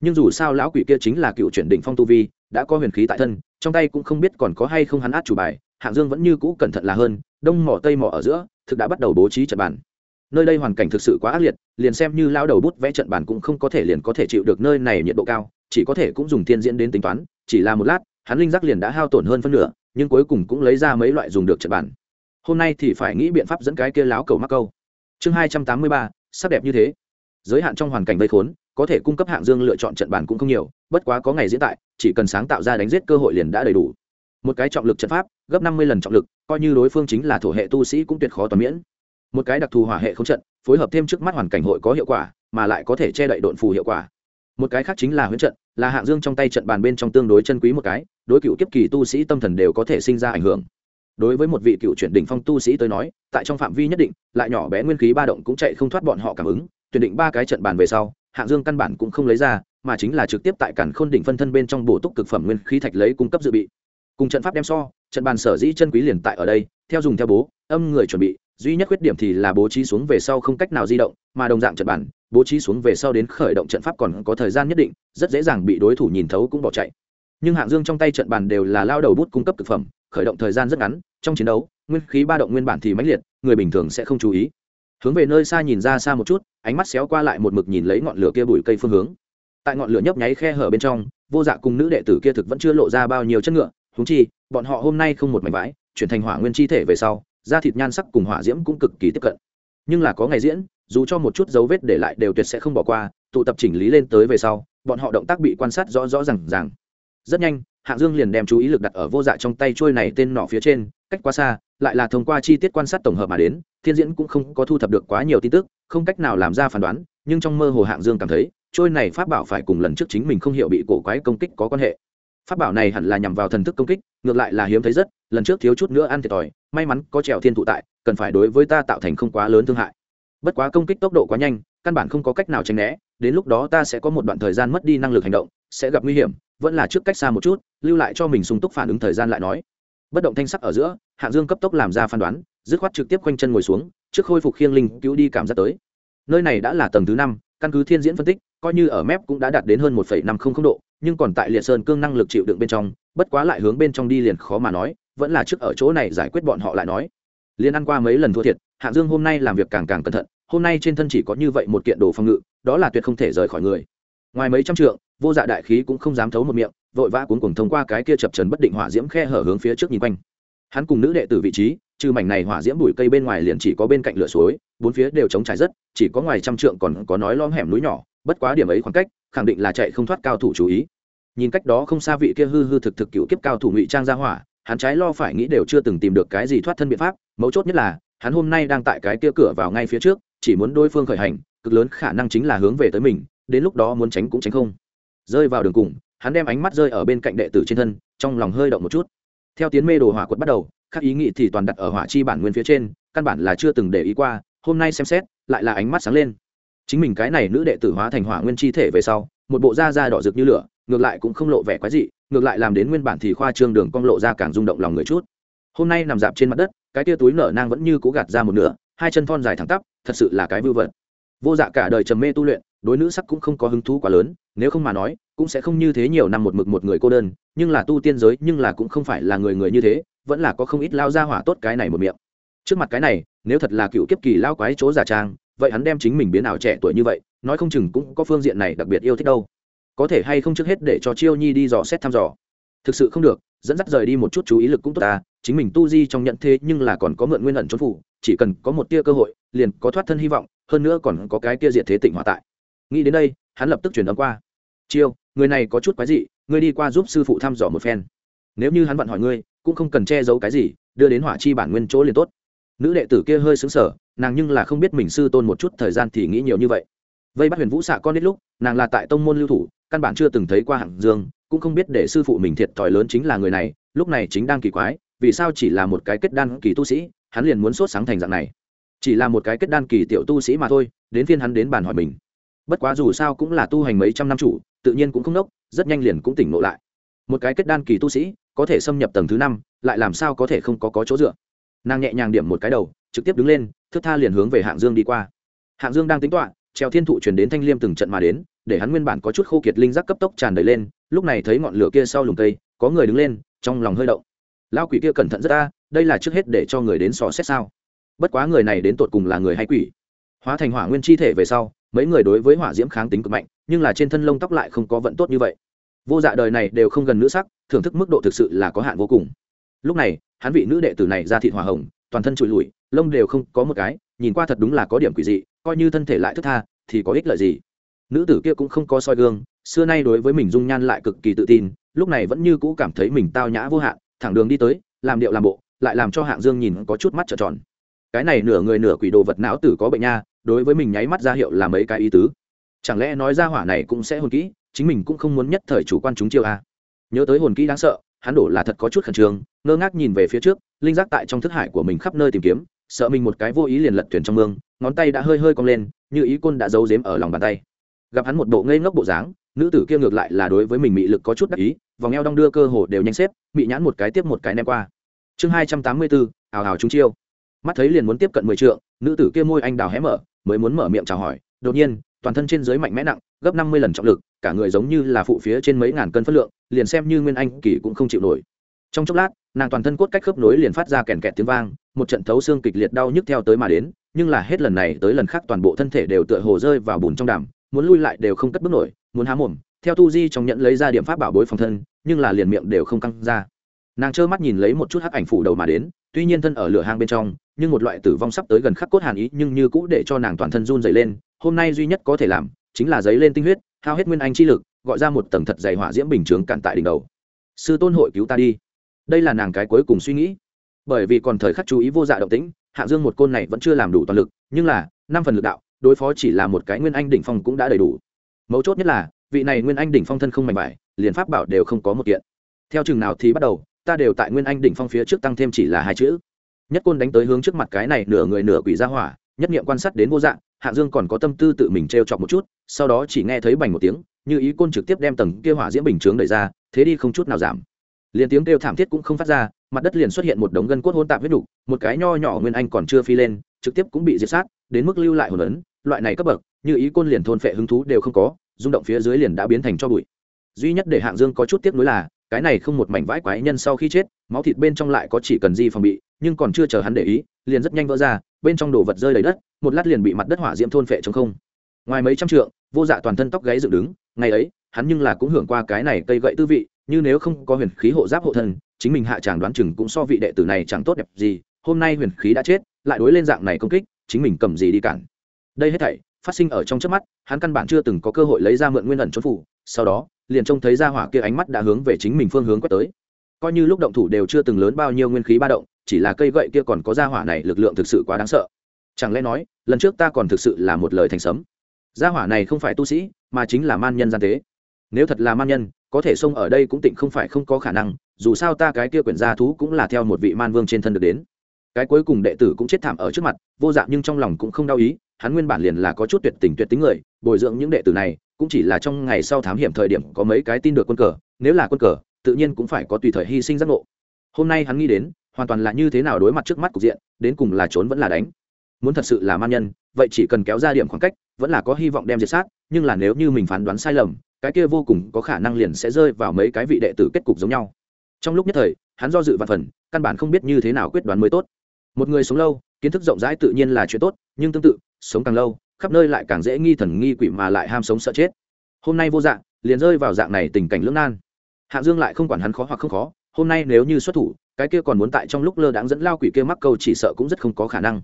Nhưng dù sao lão quỷ kia chính là cựu chuyển đỉnh phong tu vi, đã có huyền khí tại thân, trong tay cũng không biết còn có hay không hắn át chủ bài hạng dương vẫn như cũ cẩn thận là hơn, đông mỏ tây mỏ ở giữa, thực đã bắt đầu bố trí trận bàn nơi đây hoàn cảnh thực sự quá ác liệt, liền xem như lao đầu bút vẽ trận bàn cũng không có thể liền có thể chịu được nơi này nhiệt độ cao, chỉ có thể cũng dùng thiên diễn đến tính toán, chỉ là một lát, hắn linh giác liền đã hao tổn hơn phân nửa, nhưng cuối cùng cũng lấy ra mấy loại dùng được trận bàn. Hôm nay thì phải nghĩ biện pháp dẫn cái kia láo cầu mắc câu. Chương hai trăm tám mươi ba, sắc đẹp như thế. Giới hạn trong hoàn cảnh vây khốn, có thể cung cấp hạng dương lựa chọn trận bàn cũng không nhiều, bất quá có ngày diễn tại, chỉ cần sáng tạo ra đánh giết cơ hội liền đã đầy đủ. Một cái trọng lực trận pháp, gấp năm mươi lần trọng lực, coi như đối phương chính là thổ hệ tu sĩ cũng tuyệt khó toàn miễn một cái đặc thù hỏa hệ không trận, phối hợp thêm trước mắt hoàn cảnh hội có hiệu quả, mà lại có thể che đậy độn phù hiệu quả. Một cái khác chính là huyễn trận, là hạng dương trong tay trận bàn bên trong tương đối chân quý một cái, đối cựu kiếp kỳ tu sĩ tâm thần đều có thể sinh ra ảnh hưởng. Đối với một vị cựu chuyển đỉnh phong tu sĩ tới nói, tại trong phạm vi nhất định, lại nhỏ bé nguyên khí ba động cũng chạy không thoát bọn họ cảm ứng, tuyển định ba cái trận bàn về sau, hạng dương căn bản cũng không lấy ra, mà chính là trực tiếp tại cản khôn đỉnh phân thân bên trong bổ túc cực phẩm nguyên khí thạch lấy cung cấp dự bị. Cùng trận pháp đem so, trận bàn sở dĩ chân quý liền tại ở đây, theo dùng theo bố, âm người chuẩn bị duy nhất khuyết điểm thì là bố trí xuống về sau không cách nào di động, mà đồng dạng trận bản, bố trí xuống về sau đến khởi động trận pháp còn có thời gian nhất định, rất dễ dàng bị đối thủ nhìn thấu cũng bỏ chạy. Nhưng hạng dương trong tay trận bàn đều là lao đầu bút cung cấp thực phẩm, khởi động thời gian rất ngắn, trong chiến đấu, nguyên khí ba động nguyên bản thì mãnh liệt, người bình thường sẽ không chú ý. Hướng về nơi xa nhìn ra xa một chút, ánh mắt xéo qua lại một mực nhìn lấy ngọn lửa kia bụi cây phương hướng. Tại ngọn lửa nhấp nháy khe hở bên trong, vô dạ cùng nữ đệ tử kia thực vẫn chưa lộ ra bao nhiêu chất ngựa húng chi, bọn họ hôm nay không một mảnh vãi chuyển thành hỏa nguyên chi thể về sau da thịt nhan sắc cùng hỏa diễm cũng cực kỳ tiếp cận. Nhưng là có ngày diễn, dù cho một chút dấu vết để lại đều tuyệt sẽ không bỏ qua, tụ tập chỉnh lý lên tới về sau, bọn họ động tác bị quan sát rõ rõ r à n g r à n g rất nhanh hạng dương liền đem chú ý lực đặt ở vô dạ trong tay trôi này tên nọ phía trên, cách quá xa, lại là thông qua chi tiết quan sát tổng hợp mà đến, thiên diễn cũng không có thu thập được quá nhiều tin tức, không cách nào làm ra phán đoán, nhưng trong mơ hồ hạng dương cảm thấy, trôi này pháp bảo phải cùng lần trước chính mình không hiểu bị cổ quái công kích có quan hệ. Pháp bảo này hẳn là nhằm vào thần thức công kích, ngược lại là hiếm thấy rất lần trước thiếu chút nữa ăn thiệt thòi, may mắn có trèo thiên thụ tại, cần phải đối với ta tạo thành không quá lớn thương hại. Bất quá công kích tốc độ quá nhanh, căn bản không có cách nào tránh né, đến lúc đó ta sẽ có một đoạn thời gian mất đi năng lực hành động, sẽ gặp nguy hiểm, vẫn là trước cách xa một chút, lưu lại cho mình sung túc phản ứng thời gian lại nói. Bất động thanh sắc ở giữa, hạng dương cấp tốc làm ra phán đoán, dứt khoát trực tiếp quanh chân ngồi xuống, trước khôi phục khiêng linh cứu đi cảm giác tới. Nơi này đã là tầng thứ năm, căn cứ thiên diễn phân tích, coi như ở mép cũng đã đạt đến hơn một năm không độ, nhưng còn tại liệt sơn cương năng lực chịu đựng bên trong, bất quá lại hướng bên trong đi liền khó mà nói vẫn là trước ở chỗ này giải quyết bọn họ lại nói. Liên ăn qua mấy lần thua thiệt hạng dương hôm nay làm việc càng càng cẩn thận, hôm nay trên thân chỉ có như vậy một kiện đồ phòng ngự, đó là tuyệt không thể rời khỏi người. Ngoài mấy trăm trượng, vô dạ đại khí cũng không dám thấu một miệng, vội vã cuốn cuồng thông qua cái kia chập trần bất định hỏa diễm khe hở hướng phía trước nhìn quanh. Hắn cùng nữ đệ tử vị trí, trừ mảnh này hỏa diễm bụi cây bên ngoài liền chỉ có bên cạnh lửa suối, bốn phía đều chống trải rất, chỉ có ngoài trăm trượng còn có nói lom hẻm núi nhỏ, bất quá điểm ấy khoảng cách, khẳng định là chạy không thoát cao thủ chú ý. Nhìn cách đó không xa vị kia hư hư thực thực cựu kiếp cao thủ ngụy trang ra hỏa hắn trái lo phải nghĩ đều chưa từng tìm được cái gì thoát thân biện pháp, mấu chốt nhất là, hắn hôm nay đang tại cái kia cửa vào ngay phía trước, chỉ muốn đối phương khởi hành, cực lớn khả năng chính là hướng về tới mình, đến lúc đó muốn tránh cũng tránh không. Rơi vào đường cùng, hắn đem ánh mắt rơi ở bên cạnh đệ tử trên thân, trong lòng hơi động một chút. Theo tiến mê đồ hỏa quật bắt đầu các ý nghĩ thì toàn đặt ở hỏa chi bản nguyên phía trên, căn bản là chưa từng để ý qua, hôm nay xem xét, lại là ánh mắt sáng lên. Chính mình cái này nữ đệ tử hóa thành hỏa nguyên chi thể về sau, một bộ da da đỏ rực như lửa ngược lại cũng không lộ vẻ quái dị, ngược lại làm đến nguyên bản thì khoa trương đường cong lộ ra càng rung động lòng người chút. Hôm nay nằm dạp trên mặt đất, cái tia túi nở nang vẫn như cố gạt ra một nửa, hai chân thon dài thẳng tắp, thật sự là cái vưu vật. Vô dạ cả đời trầm mê tu luyện, đối nữ sắc cũng không có hứng thú quá lớn, nếu không mà nói, cũng sẽ không như thế nhiều năm một mực một người cô đơn, nhưng là tu tiên giới nhưng là cũng không phải là người người như thế, vẫn là có không ít lao ra hỏa tốt cái này một miệng. Trước mặt cái này, nếu thật là cựu kiếp kỳ lao quái chỗ giả trang, vậy hắn đem chính mình biến ảo trẻ tuổi như vậy, nói không chừng cũng có phương diện này đặc biệt yêu thích đâu có thể hay không trước hết để cho chiêu nhi đi dò xét thăm dò. Thực sự không được, dẫn dắt rời đi một chút chú ý lực cũng tốt ta, chính mình tu di trong nhận thế nhưng là còn có mượn nguyên ẩn trốn phủ, chỉ cần có một tia cơ hội, liền có thoát thân hy vọng, hơn nữa còn có cái tia diệt thế tịnh hỏa tại. Nghĩ đến đây, hắn lập tức chuyển âm qua. Chiêu, người này có chút quái dị, ngươi đi qua giúp sư phụ thăm dò một phen. Nếu như hắn vận hỏi ngươi, cũng không cần che giấu cái gì, đưa đến hỏa chi bản nguyên chỗ liền tốt. Nữ đệ tử kia hơi xứng sở nàng nhưng là không biết mình sư tôn một chút thời gian thì nghĩ nhiều như vậy vây bắt huyền vũ xạ con đến lúc nàng là tại tông môn lưu thủ căn bản chưa từng thấy qua hạng dương cũng không biết để sư phụ mình thiệt thòi lớn chính là người này lúc này chính đang kỳ quái vì sao chỉ là một cái kết đan kỳ tu sĩ hắn liền muốn sốt sáng thành dạng này. Chỉ là một cái kết đan kỳ tiểu tu sĩ mà thôi đến phiên hắn đến bàn hỏi mình. Bất quá dù sao cũng là tu hành mấy trăm năm chủ tự nhiên cũng không nốc rất nhanh liền cũng tỉnh ngộ lại. Một cái kết đan kỳ tu sĩ có thể xâm nhập tầng thứ năm lại làm sao có thể không có, có chỗ dựa? Nàng nhẹ nhàng điểm một cái đầu trực tiếp đứng lên thức tha liền hướng về hạng dương đi qua. Hạng dương đang tính toạ treo thiên thụ chuyển đến thanh liêm từng trận mà đến, để hắn nguyên bản có chút khô kiệt linh giác cấp tốc tràn đầy lên, lúc này thấy ngọn lửa kia sau lùm cây, có người đứng lên, trong lòng hơi động. Lao quỷ kia cẩn thận rất ta đây là trước hết để cho người đến sò xét sao? Bất quá người này đến tột cùng là người hay quỷ? Hóa thành hỏa nguyên chi thể về sau, mấy người đối với hỏa diễm kháng tính cực mạnh, nhưng là trên thân lông tóc lại không có vận tốt như vậy. Vô dạ đời này đều không gần nữ sắc, thưởng thức mức độ thực sự là có hạn vô cùng. Lúc này, hắn vị nữ đệ tử này ra thị hỏa hồng, toàn thân trụi lùi, lông đều không có một cái nhìn qua thật đúng là có điểm quỷ dị, coi như thân thể lại thức tha, thì có ích lợi gì? Nữ tử kia cũng không có soi gương, xưa nay đối với mình dung nhan lại cực kỳ tự tin, lúc này vẫn như cũ cảm thấy mình tao nhã vô hạn, thẳng đường đi tới, làm điệu làm bộ, lại làm cho hạng dương nhìn có chút mắt trợn tròn. Cái này nửa người nửa quỷ đồ vật não tử có bệnh nha, đối với mình nháy mắt ra hiệu là mấy cái ý tứ. Chẳng lẽ nói ra hỏa này cũng sẽ hồn kỹ, chính mình cũng không muốn nhất thời chủ quan chúng chiêu a à. nhớ tới hồn kỹ đáng sợ, hắn đổ là thật có chút khẩn trương, ngơ ngác nhìn về phía trước, linh giác tại trong thức hải của mình khắp nơi tìm kiếm sợ mình một cái vô ý liền lật thuyền trong mương, ngón tay đã hơi hơi cong lên, như ý côn đã giấu giếm ở lòng bàn tay. Gặp hắn một bộ ngây ngốc bộ dáng, nữ tử kia ngược lại là đối với mình mị lực có chút đắc ý, vòng eo đong đưa cơ hồ đều nhanh xếp, mị nhãn một cái tiếp một cái ném qua. Chương hai trăm tám mươi bốn, ào ào chúng chiêu. Mắt thấy liền muốn tiếp cận mười trượng, nữ tử kia môi anh đào hé mở, mới muốn mở miệng chào hỏi, đột nhiên, toàn thân trên dưới mạnh mẽ nặng, gấp năm mươi lần trọng lực, cả người giống như là phụ phía trên mấy ngàn cân phất lượng, liền xem như nguyên anh kỳ cũng không chịu nổi. Trong chốc lát, nàng toàn thân cốt cách khớp nối liền phát ra kèn kẹt tiếng vang một trận thấu xương kịch liệt đau nhức theo tới mà đến, nhưng là hết lần này tới lần khác toàn bộ thân thể đều tựa hồ rơi vào bùn trong đàm, muốn lui lại đều không cất bước nổi, muốn há mồm, theo tu di trong nhận lấy ra điểm pháp bảo bối phòng thân, nhưng là liền miệng đều không căng ra. Nàng trơ mắt nhìn lấy một chút hắc ảnh phủ đầu mà đến, tuy nhiên thân ở lửa hang bên trong, nhưng một loại tử vong sắp tới gần khắc cốt hàn ý nhưng như cũ để cho nàng toàn thân run dày lên, hôm nay duy nhất có thể làm, chính là giấy lên tinh huyết, hao hết nguyên anh chi lực, gọi ra một tầng thật dày hỏa diễm bình chướng cạn tại đỉnh đầu. Sư tôn hội cứu ta đi. Đây là nàng cái cuối cùng suy nghĩ bởi vì còn thời khắc chú ý vô dạ động tĩnh hạ dương một côn này vẫn chưa làm đủ toàn lực nhưng là năm phần lực đạo đối phó chỉ là một cái nguyên anh đỉnh phong cũng đã đầy đủ. Mấu chốt nhất là vị này nguyên anh đỉnh phong thân không mạnh mẽ, liền pháp bảo đều không có một kiện. Theo chừng nào thì bắt đầu ta đều tại nguyên anh đỉnh phong phía trước tăng thêm chỉ là hai chữ. Nhất côn đánh tới hướng trước mặt cái này nửa người nửa quỷ ra hỏa nhất nghiệm quan sát đến vô dạng hạ dương còn có tâm tư tự mình t r e o chọc một chút sau đó chỉ nghe thấy bành một tiếng như ý côn trực tiếp đem tầng kia hỏa diễm bình chướng đẩy ra thế đi không chút nào giảm. Liền tiếng kêu thảm thiết cũng không phát ra mặt đất liền xuất hiện một đống gân cốt hôn tạp huyết đủ một cái nho nhỏ nguyên anh còn chưa phi lên, trực tiếp cũng bị diệt sát, đến mức lưu lại hồn ấn, loại này cấp bậc, như ý côn liền thôn phệ hứng thú đều không có, rung động phía dưới liền đã biến thành cho bụi. Duy nhất để hạng dương có chút tiếc nuối là, cái này không một mảnh vãi quái nhân sau khi chết, máu thịt bên trong lại có chỉ cần gì phòng bị, nhưng còn chưa chờ hắn để ý, liền rất nhanh vỡ ra, bên trong đồ vật rơi đầy đất, một lát liền bị mặt đất hỏa diễm thôn phệ trống không. Ngoài mấy trăm trượng, vô dạ toàn thân tóc gáy dựng đứng, ngày ấy, hắn nhưng là cũng hưởng qua cái này cây gậy tư vị, như nếu không có huyền khí hộ giáp hộ thân chính mình hạ chàng đoán chừng cũng so vị đệ tử này chẳng tốt đẹp gì, hôm nay huyền khí đã chết, lại đối lên dạng này công kích, chính mình cầm gì đi cản. Đây hết thảy phát sinh ở trong trước mắt, hắn căn bản chưa từng có cơ hội lấy ra mượn nguyên ẩn trốn phủ, sau đó, liền trông thấy ra hỏa kia ánh mắt đã hướng về chính mình phương hướng quét tới. Coi như lúc động thủ đều chưa từng lớn bao nhiêu nguyên khí ba động, chỉ là cây gậy kia còn có ra hỏa này lực lượng thực sự quá đáng sợ. Chẳng lẽ nói, lần trước ta còn thực sự là một lời thành sấm? Gia hỏa này không phải tu sĩ, mà chính là man nhân gian tế nếu thật là man nhân, có thể xông ở đây cũng tịnh không phải không có khả năng, dù sao ta cái kia quyển gia thú cũng là theo một vị man vương trên thân được đến. Cái cuối cùng đệ tử cũng chết thảm ở trước mặt, vô dạng nhưng trong lòng cũng không đau ý, hắn nguyên bản liền là có chút tuyệt tình tuyệt tính người, bồi dưỡng những đệ tử này, cũng chỉ là trong ngày sau thám hiểm thời điểm có mấy cái tin được quân cờ, nếu là quân cờ, tự nhiên cũng phải có tùy thời hy sinh giác ngộ. Hôm nay hắn nghĩ đến, hoàn toàn là như thế nào đối mặt trước mắt cục diện, đến cùng là trốn vẫn là đánh. Muốn thật sự là man nhân, vậy chỉ cần kéo ra điểm khoảng cách, vẫn là có hy vọng đem diệt sát, nhưng là nếu như mình phán đoán sai lầm cái kia vô cùng có khả năng liền sẽ rơi vào mấy cái vị đệ tử kết cục giống nhau. Trong lúc nhất thời, hắn do dự vạn phần, căn bản không biết như thế nào quyết đoán mới tốt. Một người sống lâu, kiến thức rộng rãi tự nhiên là chuyện tốt, nhưng tương tự, sống càng lâu, khắp nơi lại càng dễ nghi thần nghi quỷ mà lại ham sống sợ chết. Hôm nay vô dạng, liền rơi vào dạng này tình cảnh lưỡng nan. Hạ dương lại không quản hắn khó hoặc không khó, hôm nay nếu như xuất thủ, cái kia còn muốn tại trong lúc lơ đãng dẫn lao quỷ kia mắc câu chỉ sợ cũng rất không có khả năng.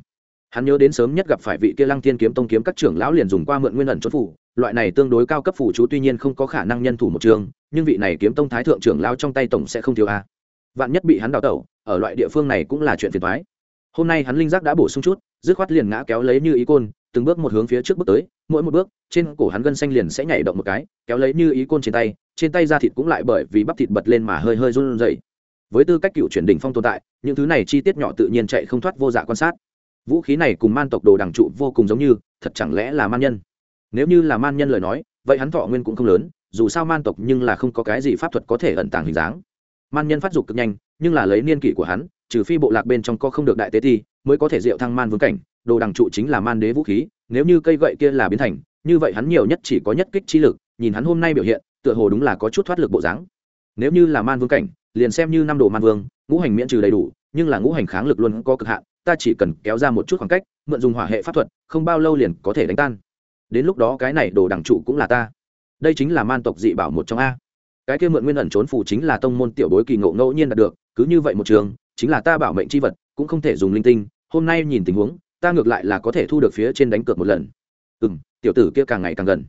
Hắn nhớ đến sớm nhất gặp phải vị kia lăng thiên kiếm tông kiếm các trưởng lão liền dùng qua mượn nguyên ẩn chốt phủ loại này tương đối cao cấp phủ chú tuy nhiên không có khả năng nhân thủ một trường, nhưng vị này kiếm tông thái thượng trưởng lao trong tay tổng sẽ không thiếu a. Vạn nhất bị hắn đào tẩu, ở loại địa phương này cũng là chuyện phiền thoái hôm nay hắn linh giác đã bổ sung chút, dứt khoát liền ngã kéo lấy như ý côn, từng bước một hướng phía trước bước tới, mỗi một bước, trên cổ hắn gân xanh liền sẽ nhảy động một cái, kéo lấy như ý côn trên tay trên tay da thịt cũng lại bởi vì bắp thịt bật lên mà hơi hơi run rẩy. Với tư cách cựu chuyển đỉnh phong tồn tại, những thứ này chi tiết nhỏ tự nhiên chạy không thoát vô dạ quan sát. Vũ khí này cùng man tộc đồ đằng trụ vô cùng giống như, thật chẳng lẽ là man nhân? Nếu như là man nhân lời nói, vậy hắn thọ nguyên cũng không lớn, dù sao man tộc nhưng là không có cái gì pháp thuật có thể ẩn tàng hình dáng. Man nhân phát dục cực nhanh, nhưng là lấy niên kỷ của hắn, trừ phi bộ lạc bên trong có không được đại tế ti, mới có thể diệu thăng man vương cảnh, đồ đằng trụ chính là man đế vũ khí, nếu như cây gậy kia là biến thành, như vậy hắn nhiều nhất chỉ có nhất kích chi lực, nhìn hắn hôm nay biểu hiện, tựa hồ đúng là có chút thoát lực bộ dáng. Nếu như là man vương cảnh, liền xem như năm đồ man vương, ngũ hành miễn trừ đầy đủ, nhưng là ngũ hành kháng lực luôn có cực hạn, ta chỉ cần kéo ra một chút khoảng cách, mượn dùng hỏa hệ pháp thuật, không bao lâu liền có thể đánh tan đến lúc đó cái này đồ đằng trụ cũng là ta. Đây chính là man tộc dị bảo một trong a. Cái kia mượn nguyên ẩn trốn phủ chính là tông môn tiểu bối kỳ ngộ ngẫu nhiên đạt được, cứ như vậy một trường, chính là ta bảo mệnh c h i vật, cũng không thể dùng linh tinh. Hôm nay nhìn tình huống, ta ngược lại là có thể thu được phía trên đánh cược một lần. Ừ m tiểu tử kia càng ngày càng gần.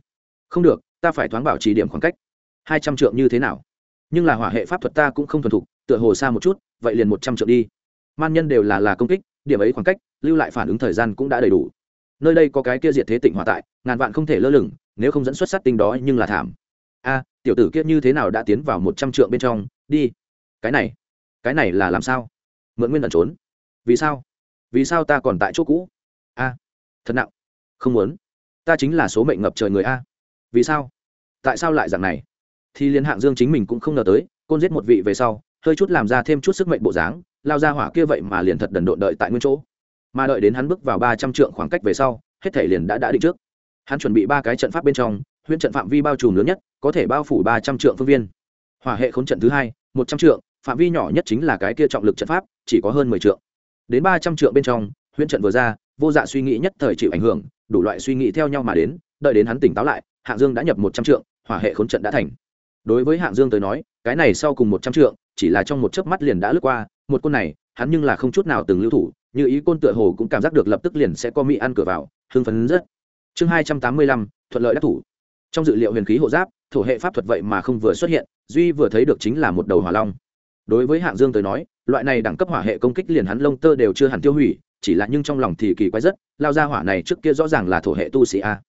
Không được, ta phải thoáng bảo trì điểm khoảng cách. Hai trăm trượng như thế nào? Nhưng là hỏa hệ pháp thuật ta cũng không thuần thục, tựa hồ xa một chút, vậy liền một trăm trượng đi. Man nhân đều là là công kích, điểm ấy khoảng cách, lưu lại phản ứng thời gian cũng đã đầy đủ nơi đây có cái kia diệt thế tịnh hòa tại, ngàn vạn không thể lơ lửng, nếu không dẫn xuất sát tinh đó nhưng là thảm. A, tiểu tử kia như thế nào đã tiến vào một trăm trượng bên trong? Đi. Cái này cái này là làm sao? Mượn nguyên ẩn trốn. Vì sao? Vì sao ta còn tại chỗ cũ? A, thật nặng. Không muốn. Ta chính là số mệnh ngập trời người a. Vì sao? Tại sao lại dạng này? Thì liên hạng dương chính mình cũng không ngờ tới, côn giết một vị về sau, hơi chút làm ra thêm chút sức mệnh bộ dáng, lao ra hỏa kia vậy mà liền thật đần độn đợi tại nguyên chỗ mà đợi đến hắn bước vào ba trăm trượng khoảng cách về sau, hết thể liền đã đã định trước. Hắn chuẩn bị ba cái trận pháp bên trong, huyễn trận phạm vi bao trùm lớn nhất, có thể bao phủ ba trăm trượng phương viên. Hỏa hệ khốn trận thứ hai, một trăm trượng, phạm vi nhỏ nhất chính là cái kia trọng lực trận pháp, chỉ có hơn mười trượng. Đến ba trăm trượng bên trong, huyễn trận vừa ra, vô dạ suy nghĩ nhất thời chịu ảnh hưởng, đủ loại suy nghĩ theo nhau mà đến, đợi đến hắn tỉnh táo lại, hạng dương đã nhập một trăm trượng, hỏa hệ khốn trận đã thành. Đối với hạng dương tới nói, cái này sau cùng một trăm trượng, chỉ là trong một chớp mắt liền đã lướt qua, một côn này, hắn nhưng là không chút nào từng lưu thủ như ý côn tựa hồ cũng cảm giác được lập tức liền sẽ có mỹ ăn cửa vào, hưng phấn rất. Chương hai trăm tám mươi lăm, thuận lợi đắc thủ. Trong dự liệu huyền khí hộ giáp, thổ hệ pháp thuật vậy mà không vừa xuất hiện, duy vừa thấy được chính là một đầu hỏa long. Đối với hạng dương tới nói, loại này đẳng cấp hỏa hệ công kích liền hắn lông tơ đều chưa hẳn tiêu hủy, chỉ là nhưng trong lòng thì kỳ quái rất, lao ra hỏa này trước kia rõ ràng là thổ hệ tu sĩ a.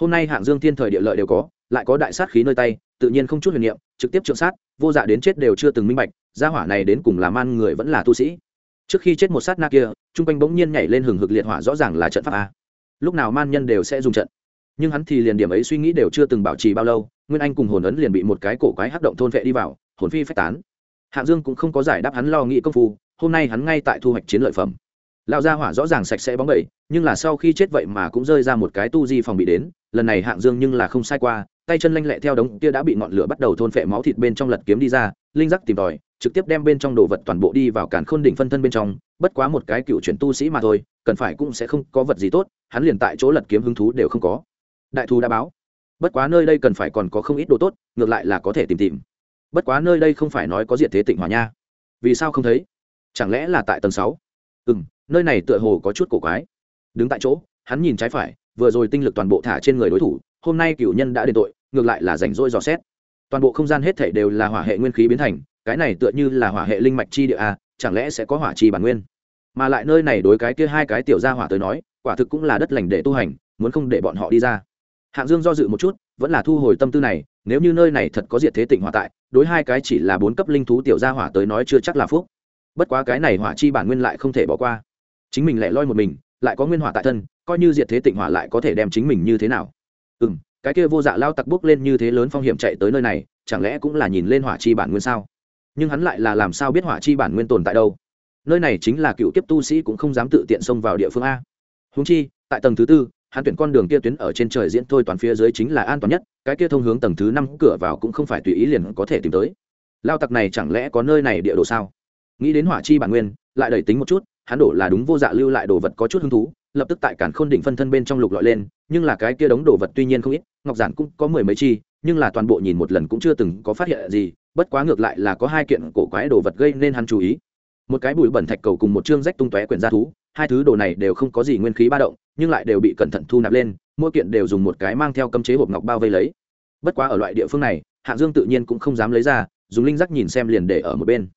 Hôm nay hạng dương thiên thời địa lợi đều có, lại có đại sát khí nơi tay, tự nhiên không chút huyền niệm, trực tiếp trượng sát, vô dạ đến chết đều chưa từng minh bạch, gia hỏa này đến cùng làm ăn người vẫn là tu sĩ. Trước khi chết một sát na kia chung quanh bỗng nhiên nhảy lên hừng hực liệt hỏa, rõ ràng là trận pháp a. Lúc nào man nhân đều sẽ dùng trận. Nhưng hắn thì liền điểm ấy suy nghĩ đều chưa từng bảo trì bao lâu, nguyên anh cùng hồn ấn liền bị một cái cổ quái hắc động thôn vệ đi vào, hồn phi phách tán. Hạng dương cũng không có giải đáp hắn lo nghĩ công phu, hôm nay hắn ngay tại thu hoạch chiến lợi phẩm. Lão gia hỏa rõ ràng sạch sẽ bóng bẩy, nhưng là sau khi chết vậy mà cũng rơi ra một cái tu di phòng bị đến, lần này hạng dương nhưng là không sai qua, tay chân lanh lẹ theo đống kia đã bị ngọn lửa bắt đầu thôn phệ máu thịt bên trong lật kiếm đi ra, linh giác tìm tòi trực tiếp đem bên trong đồ vật toàn bộ đi vào càn khôn đỉnh phân thân bên trong, bất quá một cái cựu chuyển tu sĩ mà thôi, cần phải cũng sẽ không có vật gì tốt, hắn liền tại chỗ lật kiếm hứng thú đều không có. Đại thù đã báo. Bất quá nơi đây cần phải còn có không ít đồ tốt, ngược lại là có thể tìm tìm. Bất quá nơi đây không phải nói có diện thế tịnh hòa nha. Vì sao không thấy? Chẳng lẽ là tại tầng sáu? Ừ m nơi này tựa hồ có chút cổ quái. Đứng tại chỗ, hắn nhìn trái phải, vừa rồi tinh lực toàn bộ thả trên người đối thủ, hôm nay cựu nhân đã đền tội, ngược lại là rảnh rỗi dò xét. Toàn bộ không gian hết thể đều là hỏa hệ nguyên khí biến thành cái này tựa như là hỏa hệ linh mạch chi địa a, chẳng lẽ sẽ có hỏa chi bản nguyên? Mà lại nơi này đối cái kia hai cái tiểu gia hỏa tới nói, quả thực cũng là đất lành để tu hành, muốn không để bọn họ đi ra. Hạng dương do dự một chút, vẫn là thu hồi tâm tư này, nếu như nơi này thật có diệt thế tịnh hỏa tại, đối hai cái chỉ là bốn cấp linh thú tiểu gia hỏa tới nói chưa chắc là phúc. Bất quá cái này hỏa chi bản nguyên lại không thể bỏ qua. Chính mình lại loi một mình, lại có nguyên hỏa tại thân, coi như diệt thế tịnh hỏa lại có thể đem chính mình như thế nào? Ừ m cái kia vô dạ lao tặc bước lên như thế lớn phong hiểm chạy tới nơi này, chẳng lẽ cũng là nhìn lên hỏa chi bản nguyên sao? Nhưng hắn lại là làm sao biết hỏa chi bản nguyên tồn tại đâu? Nơi này chính là cựu kiếp tu sĩ cũng không dám tự tiện xông vào địa phương a. Húng chi, tại tầng thứ tư, hắn tuyển con đường kia tuyến ở trên trời diễn thôi toàn phía dưới chính là an toàn nhất, cái kia thông hướng tầng thứ năm cửa vào cũng không phải tùy ý liền có thể tìm tới. Lao tặc này chẳng lẽ có nơi này địa đồ sao? Nghĩ đến hỏa chi bản nguyên, lại đẩy tính một chút, hắn đổ là đúng vô dạ lưu lại đồ vật có chút hứng thú, lập tức tại cản khôn đỉnh phân thân bên trong lục lọi lên, nhưng là cái kia đống đồ vật tuy nhiên không ít, ngọc giản cũng có mười mấy chi, nhưng là toàn bộ nhìn một lần cũng chưa từng có phát hiện gì bất quá ngược lại là có hai kiện cổ quái đồ vật gây nên hắn chú ý. Một cái bụi bẩn thạch cầu cùng một chương rách tung tóe quyển gia thú, hai thứ đồ này đều không có gì nguyên khí ba động, nhưng lại đều bị cẩn thận thu nạp lên, mỗi kiện đều dùng một cái mang theo cấm chế hộp ngọc bao vây lấy. Bất quá ở loại địa phương này hạng dương tự nhiên cũng không dám lấy ra, dùng linh giác nhìn xem liền để ở một bên.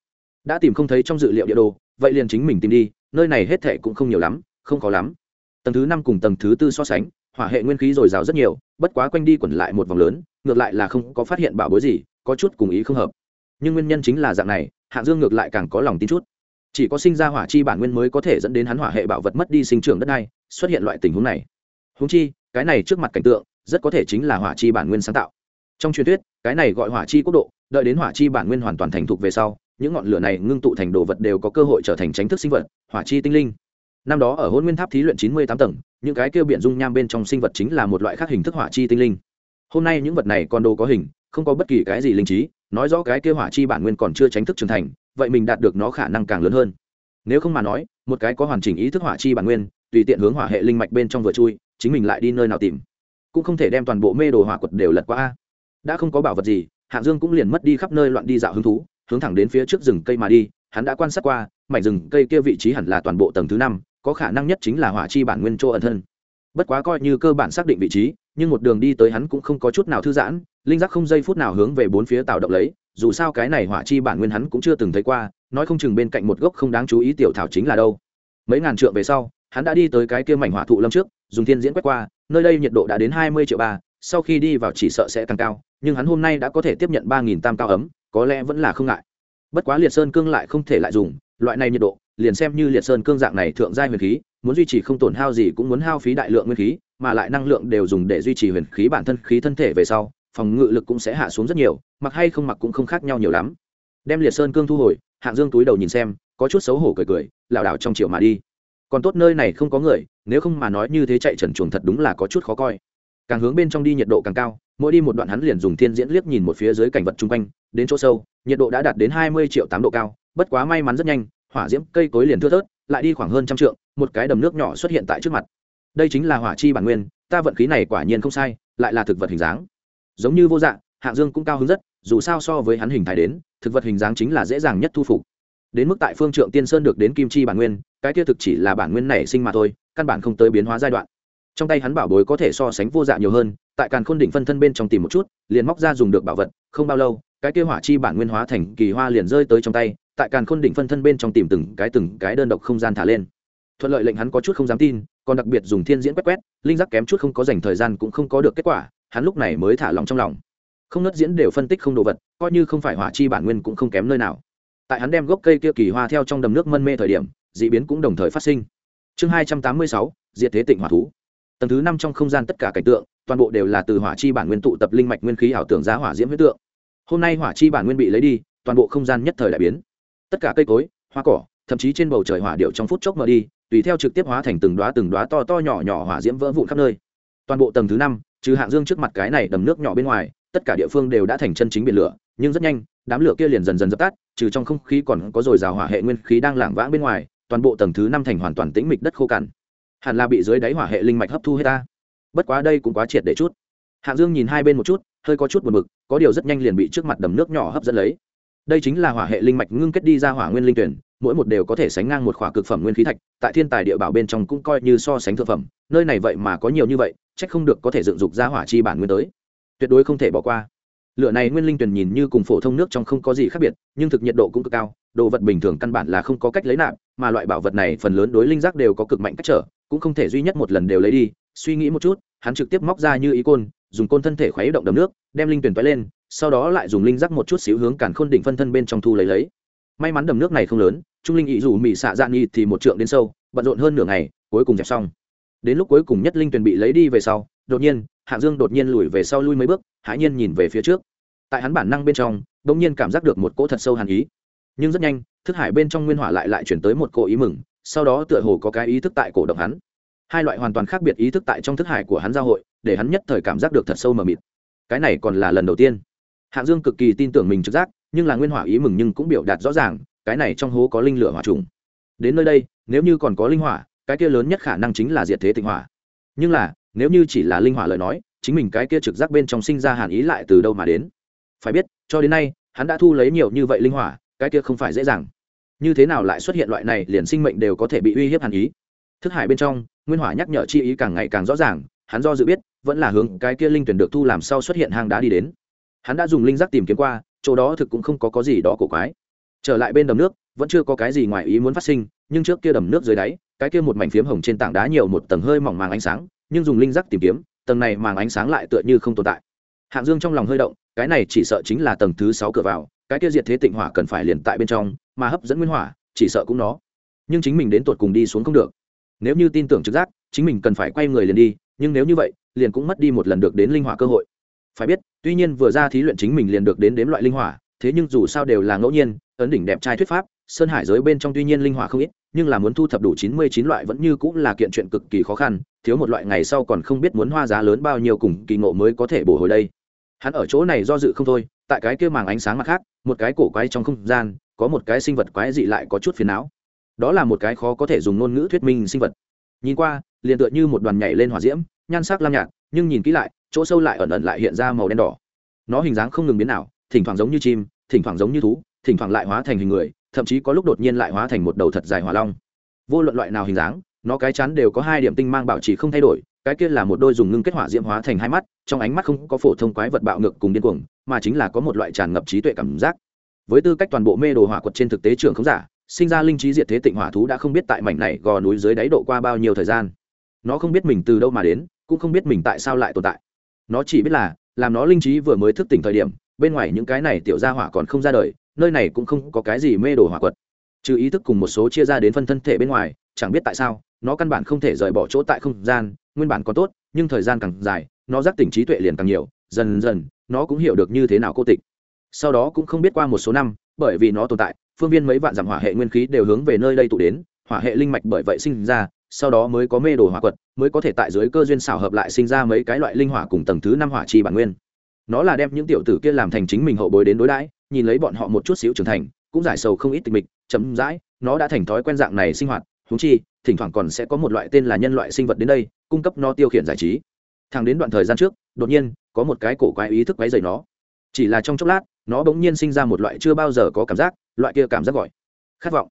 Đã tìm không thấy trong dự liệu địa đồ, vậy liền chính mình tìm đi, nơi này hết thệ cũng không nhiều lắm, không khó lắm. Tầng thứ năm cùng tầng thứ tư so sánh, hỏa hệ nguyên khí dồi dào rất nhiều, bất quá quanh đi quẩn lại một vòng lớn, ngược lại là không có phát hiện bảo bối gì có chút cùng ý không hợp. Nhưng nguyên nhân chính là dạng này, hạng dương ngược lại càng có lòng tin chút. Chỉ có sinh ra hỏa chi bản nguyên mới có thể dẫn đến hắn hỏa hệ bảo vật mất đi sinh trưởng đất này, xuất hiện loại tình huống này. Húng chi, cái này trước mặt cảnh tượng, rất có thể chính là hỏa chi bản nguyên sáng tạo. Trong truyền thuyết, cái này gọi hỏa chi quốc độ, đợi đến hỏa chi bản nguyên hoàn toàn thành thục về sau, những ngọn lửa này ngưng tụ thành đồ vật đều có cơ hội trở thành tránh thức sinh vật, hỏa chi tinh linh. Năm đó ở hôn nguyên tháp thí luyện chín mươi tám tầng, những cái kêu biện dung nham bên trong sinh vật chính là một loại khác hình thức hỏa chi tinh linh. Hôm nay những vật này còn đồ có hình không có bất kỳ cái gì linh trí, nói rõ cái kêu hỏa chi bản nguyên còn chưa tránh thức trưởng thành, vậy mình đạt được nó khả năng càng lớn hơn. Nếu không mà nói, một cái có hoàn chỉnh ý thức hỏa chi bản nguyên, tùy tiện hướng hỏa hệ linh mạch bên trong vừa chui, chính mình lại đi nơi nào tìm. Cũng không thể đem toàn bộ mê đồ hỏa quật đều lật qua đã không có bảo vật gì, hạng dương cũng liền mất đi khắp nơi loạn đi dạo hứng thú, hướng thẳng đến phía trước rừng cây mà đi, hắn đã quan sát qua, mảnh rừng cây kia vị trí hẳn là toàn bộ tầng thứ năm, có khả năng nhất chính là hỏa chi bản nguyên chỗ ẩn thân. Bất quá coi như cơ bản xác định vị trí, nhưng một đường đi tới hắn cũng không có chút nào thư giãn linh giác không giây phút nào hướng về bốn phía tạo động lấy, dù sao cái này hỏa chi bản nguyên hắn cũng chưa từng thấy qua, nói không chừng bên cạnh một gốc không đáng chú ý tiểu thảo chính là đâu. Mấy ngàn trượng về sau, hắn đã đi tới cái kia mảnh hỏa thụ lâm trước, dùng thiên diễn quét qua, nơi đây nhiệt độ đã đến hai mươi triệu ba, sau khi đi vào chỉ sợ sẽ tăng cao, nhưng hắn hôm nay đã có thể tiếp nhận ba nghìn tam cao ấm, có lẽ vẫn là không ngại. Bất quá liệt sơn cương lại không thể lại dùng, loại này nhiệt độ, liền xem như liệt sơn cương dạng này thượng giai huyền khí, muốn duy trì không tổn hao gì cũng muốn hao phí đại lượng nguyên khí, mà lại năng lượng đều dùng để duy trì huyền khí bản thân khí thân thể về sau phòng ngự lực cũng sẽ hạ xuống rất nhiều, mặc hay không mặc cũng không khác nhau nhiều lắm. Đem liệt sơn cương thu hồi, hạng dương túi đầu nhìn xem, có chút xấu hổ cười cười, lảo đảo trong chiều mà đi. Còn tốt nơi này không có người, nếu không mà nói như thế chạy trần chuồng thật đúng là có chút khó coi. Càng hướng bên trong đi nhiệt độ càng cao, mỗi đi một đoạn hắn liền dùng thiên diễn liếc nhìn một phía dưới cảnh vật chung quanh, đến chỗ sâu, nhiệt độ đã đạt đến hai mươi triệu tám độ cao, bất quá may mắn rất nhanh, hỏa diễm cây cối liền thưa thớt, lại đi khoảng hơn trăm trượng, một cái đầm nước nhỏ xuất hiện tại trước mặt. Đây chính là hỏa chi bản nguyên, ta vận khí này quả nhiên không sai, lại là thực vật hình dáng giống như vô dạng hạng dương cũng cao hứng rất, dù sao so với hắn hình thái đến, thực vật hình dáng chính là dễ dàng nhất thu phục. Đến mức tại phương trượng tiên sơn được đến kim chi bản nguyên, cái kia thực chỉ là bản nguyên nảy sinh mà thôi, căn bản không tới biến hóa giai đoạn. Trong tay hắn bảo bối có thể so sánh vô dạng nhiều hơn, tại càn khôn đỉnh phân thân bên trong tìm một chút, liền móc ra dùng được bảo vật, không bao lâu, cái kia hỏa chi bản nguyên hóa thành kỳ hoa liền rơi tới trong tay, tại càn khôn đỉnh phân thân bên trong tìm từng cái từng cái đơn độc không gian thả lên. Thuận lợi lệnh hắn có chút không dám tin, còn đặc biệt dùng thiên diễn quét quét, linh giác kém chút không có dành thời gian cũng không có được kết quả hắn lúc này mới thả lòng trong lòng. Không nớt diễn đều phân tích không đồ vật, coi như không phải hỏa chi bản nguyên cũng không kém nơi nào. Tại hắn đem gốc cây kia kỳ hoa theo trong đầm nước mân mê thời điểm, d ị biến cũng đồng thời phát sinh. Chương hai trăm tám mươi sáu, diệt thế tịnh hỏa thú. Tầng thứ năm trong không gian tất cả cảnh tượng, toàn bộ đều là từ hỏa chi bản nguyên tụ tập linh mạch nguyên khí ảo tưởng giá hỏa diễm huyết tượng. Hôm nay hỏa chi bản nguyên bị lấy đi, toàn bộ không gian nhất thời đại biến. Tất cả cây cối, hoa cỏ, thậm chí trên bầu trời hỏa điệu trong phút chốc mở đi, tùy theo trực tiếp hóa thành từng đoá từng đoá to to nhỏ nhỏ hỏa diễm vỡ vụn khắp nơi. Toàn bộ tầng thứ năm trừ hạng dương trước mặt cái này đầm nước nhỏ bên ngoài, tất cả địa phương đều đã thành chân chính biển lửa, nhưng rất nhanh, đám lửa kia liền dần dần dập tắt, trừ trong không khí còn có dồi dào hỏa hệ nguyên khí đang lảng vãng bên ngoài, toàn bộ tầng thứ năm thành hoàn toàn tĩnh mịch đất khô cằn. Hẳn là bị dưới đáy hỏa hệ linh mạch hấp thu hết ta. Bất quá đây cũng quá triệt để chút. Hạng dương nhìn hai bên một chút, hơi có chút buồn bực, có điều rất nhanh liền bị trước mặt đầm nước nhỏ hấp dẫn lấy. Đây chính là hỏa hệ linh mạch ngưng kết đi ra hỏa nguyên linh tuyển, mỗi một đều có thể sánh ngang một khỏa cực phẩm nguyên khí thạch, tại thiên tài địa bảo bên trong cũng coi như so sánh thượng phẩm, nơi này vậy mà có nhiều như vậy chắc không được có thể dựng dục ra hỏa chi bản nguyên tới. Tuyệt đối không thể bỏ qua. Lửa này nguyên linh tuyển nhìn như cùng phổ thông nước trong không có gì khác biệt, nhưng thực nhiệt độ cũng cực cao, đồ vật bình thường căn bản là không có cách lấy nạp, mà loại bảo vật này phần lớn đối linh giác đều có cực mạnh cách trở, cũng không thể duy nhất một lần đều lấy đi. Suy nghĩ một chút, hắn trực tiếp móc ra như ý côn, dùng côn thân thể khuấy động đầm nước, đem linh tuyển toái lên, sau đó lại dùng linh giác một chút xíu hướng cản khôn đỉnh phân thân bên trong thu lấy lấy. May mắn đầm nước này không lớn, trung linh ý dù mỹ xạ dạn nghi thì một trượng đến sâu, bận rộn hơn nửa ngày, cuối cùng dẹp xong đến lúc cuối cùng nhất linh Tuyền bị lấy đi về sau, đột nhiên, hạng dương đột nhiên lùi về sau lui mấy bước, hãi nhiên nhìn về phía trước. Tại hắn bản năng bên trong đ ỗ n g nhiên cảm giác được một cỗ thật sâu hàn ý. Nhưng rất nhanh, thức hải bên trong nguyên hỏa lại lại chuyển tới một cỗ ý mừng, sau đó tựa hồ có cái ý thức tại cổ động hắn. Hai loại hoàn toàn khác biệt ý thức tại trong thức hải của hắn giao hội, để hắn nhất thời cảm giác được thật sâu mờ mịt. Cái này còn là lần đầu tiên. Hạng dương cực kỳ tin tưởng mình trực giác, nhưng là nguyên hỏa ý mừng nhưng cũng biểu đạt rõ ràng, cái này trong hố có linh lửa hỏa trùng. Đến nơi đây, nếu như còn có linh hỏa cái kia lớn nhất khả năng chính là diệt thế tịnh hỏa. Nhưng là, nếu như chỉ là linh hỏa lời nói, chính mình cái kia trực giác bên trong sinh ra hàn ý lại từ đâu mà đến? Phải biết, cho đến nay, hắn đã thu lấy nhiều như vậy linh hỏa, cái kia không phải dễ dàng. Như thế nào lại xuất hiện loại này liền sinh mệnh đều có thể bị uy hiếp hàn ý? Thức hải bên trong, nguyên hỏa nhắc nhở chi ý càng ngày càng rõ ràng, hắn do dự biết, vẫn là hướng cái kia linh tuyển được thu làm sao xuất hiện hang đá đi đến. Hắn đã dùng linh giác tìm kiếm qua, chỗ đó thực cũng không có có gì đó cổ quái. Trở lại bên đầm nước, vẫn chưa có cái gì ngoài ý muốn phát sinh nhưng trước kia đầm nước dưới đáy, cái kia một mảnh phiếm hồng trên tảng đá nhiều một tầng hơi mỏng màng ánh sáng, nhưng dùng linh giác tìm kiếm, tầng này màng ánh sáng lại tựa như không tồn tại. Hạng dương trong lòng hơi động, cái này chỉ sợ chính là tầng thứ sáu cửa vào, cái kia diệt thế tịnh hỏa cần phải liền tại bên trong, mà hấp dẫn nguyên hỏa, chỉ sợ cũng nó. Nhưng chính mình đến tột cùng đi xuống không được. Nếu như tin tưởng trực giác, chính mình cần phải quay người liền đi, nhưng nếu như vậy, liền cũng mất đi một lần được đến linh hỏa cơ hội. Phải biết, tuy nhiên vừa ra thí luyện chính mình liền được đến đếm loại linh hỏa, thế nhưng dù sao đều là ngẫu nhiên, ấn đỉnh đẹp trai thuyết pháp sơn hải giới bên trong tuy nhiên linh hỏa không ít, nhưng là muốn thu thập đủ chín mươi chín loại vẫn như cũng là kiện chuyện cực kỳ khó khăn, thiếu một loại ngày sau còn không biết muốn hoa giá lớn bao nhiêu cùng kỳ ngộ mới có thể bổ hồi đây. Hắn ở chỗ này do dự không thôi, tại cái kia màng ánh sáng mặt khác, một cái cổ quái trong không gian, có một cái sinh vật quái dị lại có chút phiền não. Đó là một cái khó có thể dùng ngôn ngữ thuyết minh sinh vật. Nhìn qua, liền tựa như một đoàn nhảy lên hỏa diễm, nhan sắc lam nhạt, nhưng nhìn kỹ lại, chỗ sâu lại ẩn ẩn lại hiện ra màu đen đỏ. Nó hình dáng không ngừng biến nào thỉnh thoảng giống như chim, thỉnh thoảng giống như thú, thỉnh thoảng lại hóa thành hình người thậm chí có lúc đột nhiên lại hóa thành một đầu thật dài hỏa long. Vô luận loại nào hình dáng, nó cái chắn đều có hai điểm tinh mang bảo trì không thay đổi, cái kia là một đôi dùng ngưng kết hỏa diễm hóa thành hai mắt, trong ánh mắt không có phổ thông quái vật bạo ngược cùng điên cuồng, mà chính là có một loại tràn ngập trí tuệ cảm giác. Với tư cách toàn bộ mê đồ hỏa quật trên thực tế trường không giả, sinh ra linh trí diệt thế tịnh hỏa thú đã không biết tại mảnh này gò núi dưới đáy độ qua bao nhiêu thời gian. Nó không biết mình từ đâu mà đến, cũng không biết mình tại sao lại tồn tại. Nó chỉ biết là, làm nó linh trí vừa mới thức tỉnh thời điểm, bên ngoài những cái này tiểu gia hỏa còn không ra đời nơi này cũng không có cái gì mê đồ hỏa quật. Trừ ý thức cùng một số chia ra đến phân thân thể bên ngoài, chẳng biết tại sao, nó căn bản không thể rời bỏ chỗ tại không gian, nguyên bản có tốt, nhưng thời gian càng dài, nó giác tỉnh trí tuệ liền càng nhiều, dần dần, nó cũng hiểu được như thế nào cô tịch. Sau đó cũng không biết qua một số năm, bởi vì nó tồn tại, phương viên mấy vạn dặm hỏa hệ nguyên khí đều hướng về nơi đây tụ đến, hỏa hệ linh mạch bởi vậy sinh ra, sau đó mới có mê đồ hỏa quật, mới có thể tại dưới cơ duyên xảo hợp lại sinh ra mấy cái loại linh hỏa cùng tầng thứ năm hỏa chi bản nguyên. Nó là đem những tiểu tử kia làm thành chính mình hậu bối đến đối đãi nhìn lấy bọn họ một chút xíu trưởng thành, cũng giải sầu không ít tịch mịch chấm dãi nó đã thành thói quen dạng này sinh hoạt húng chi, thỉnh thoảng còn sẽ có một loại tên là nhân loại sinh vật đến đây, cung cấp nó tiêu khiển giải trí. Thẳng đến đoạn thời gian trước, đột nhiên, có một cái cổ quái ý thức quái dày nó. Chỉ là trong chốc lát, nó bỗng nhiên sinh ra một loại chưa bao giờ có cảm giác, loại kia cảm giác gọi, khát vọng.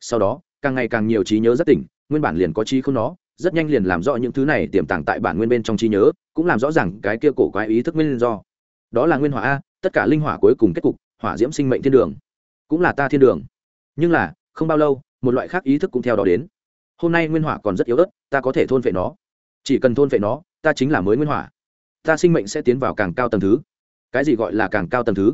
Sau đó, càng ngày càng nhiều trí nhớ rất tỉnh, nguyên bản liền có trí không nó, rất nhanh liền làm rõ những thứ này tiềm tàng tại bản nguyên bên trong trí nhớ, cũng làm rõ ràng cái kia cổ quái ý thức nguyên do. Đó là nguyên hỏa a, tất cả linh hỏa cuối cùng kết cục hỏa diễm sinh mệnh thiên đường. Cũng là ta thiên đường. Nhưng là, không bao lâu, một loại khác ý thức cũng theo đó đến. Hôm nay nguyên hỏa còn rất yếu ớt, ta có thể thôn vệ nó. Chỉ cần thôn vệ nó, ta chính là mới nguyên hỏa. Ta sinh mệnh sẽ tiến vào càng cao tầng thứ. Cái gì gọi là càng cao tầng thứ?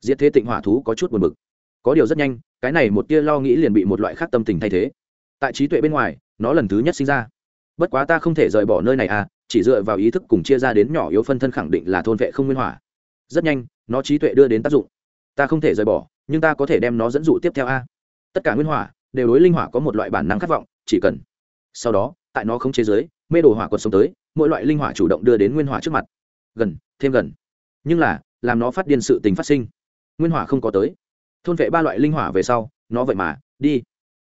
Diệt thế tịnh hỏa thú có chút buồn bực. Có điều rất nhanh, cái này một tia lo nghĩ liền bị một loại khác tâm tình thay thế. Tại trí tuệ bên ngoài, nó lần thứ nhất sinh ra. Bất quá ta không thể rời bỏ nơi này à chỉ dựa vào ý thức cùng chia ra đến nhỏ yếu phân thân khẳng định là thôn vệ không nguyên hỏa. Rất nhanh, nó trí tuệ đưa đến tác dụng ta không thể rời bỏ, nhưng ta có thể đem nó dẫn dụ tiếp theo a. Tất cả nguyên hỏa đều đối linh hỏa có một loại bản năng khát vọng, chỉ cần sau đó, tại nó không chế giới, mê đồ hỏa quật sống tới, mỗi loại linh hỏa chủ động đưa đến nguyên hỏa trước mặt. Gần, thêm gần. Nhưng là, làm nó phát điên sự tình phát sinh. Nguyên hỏa không có tới. Thôn vệ ba loại linh hỏa về sau, nó vậy mà, đi.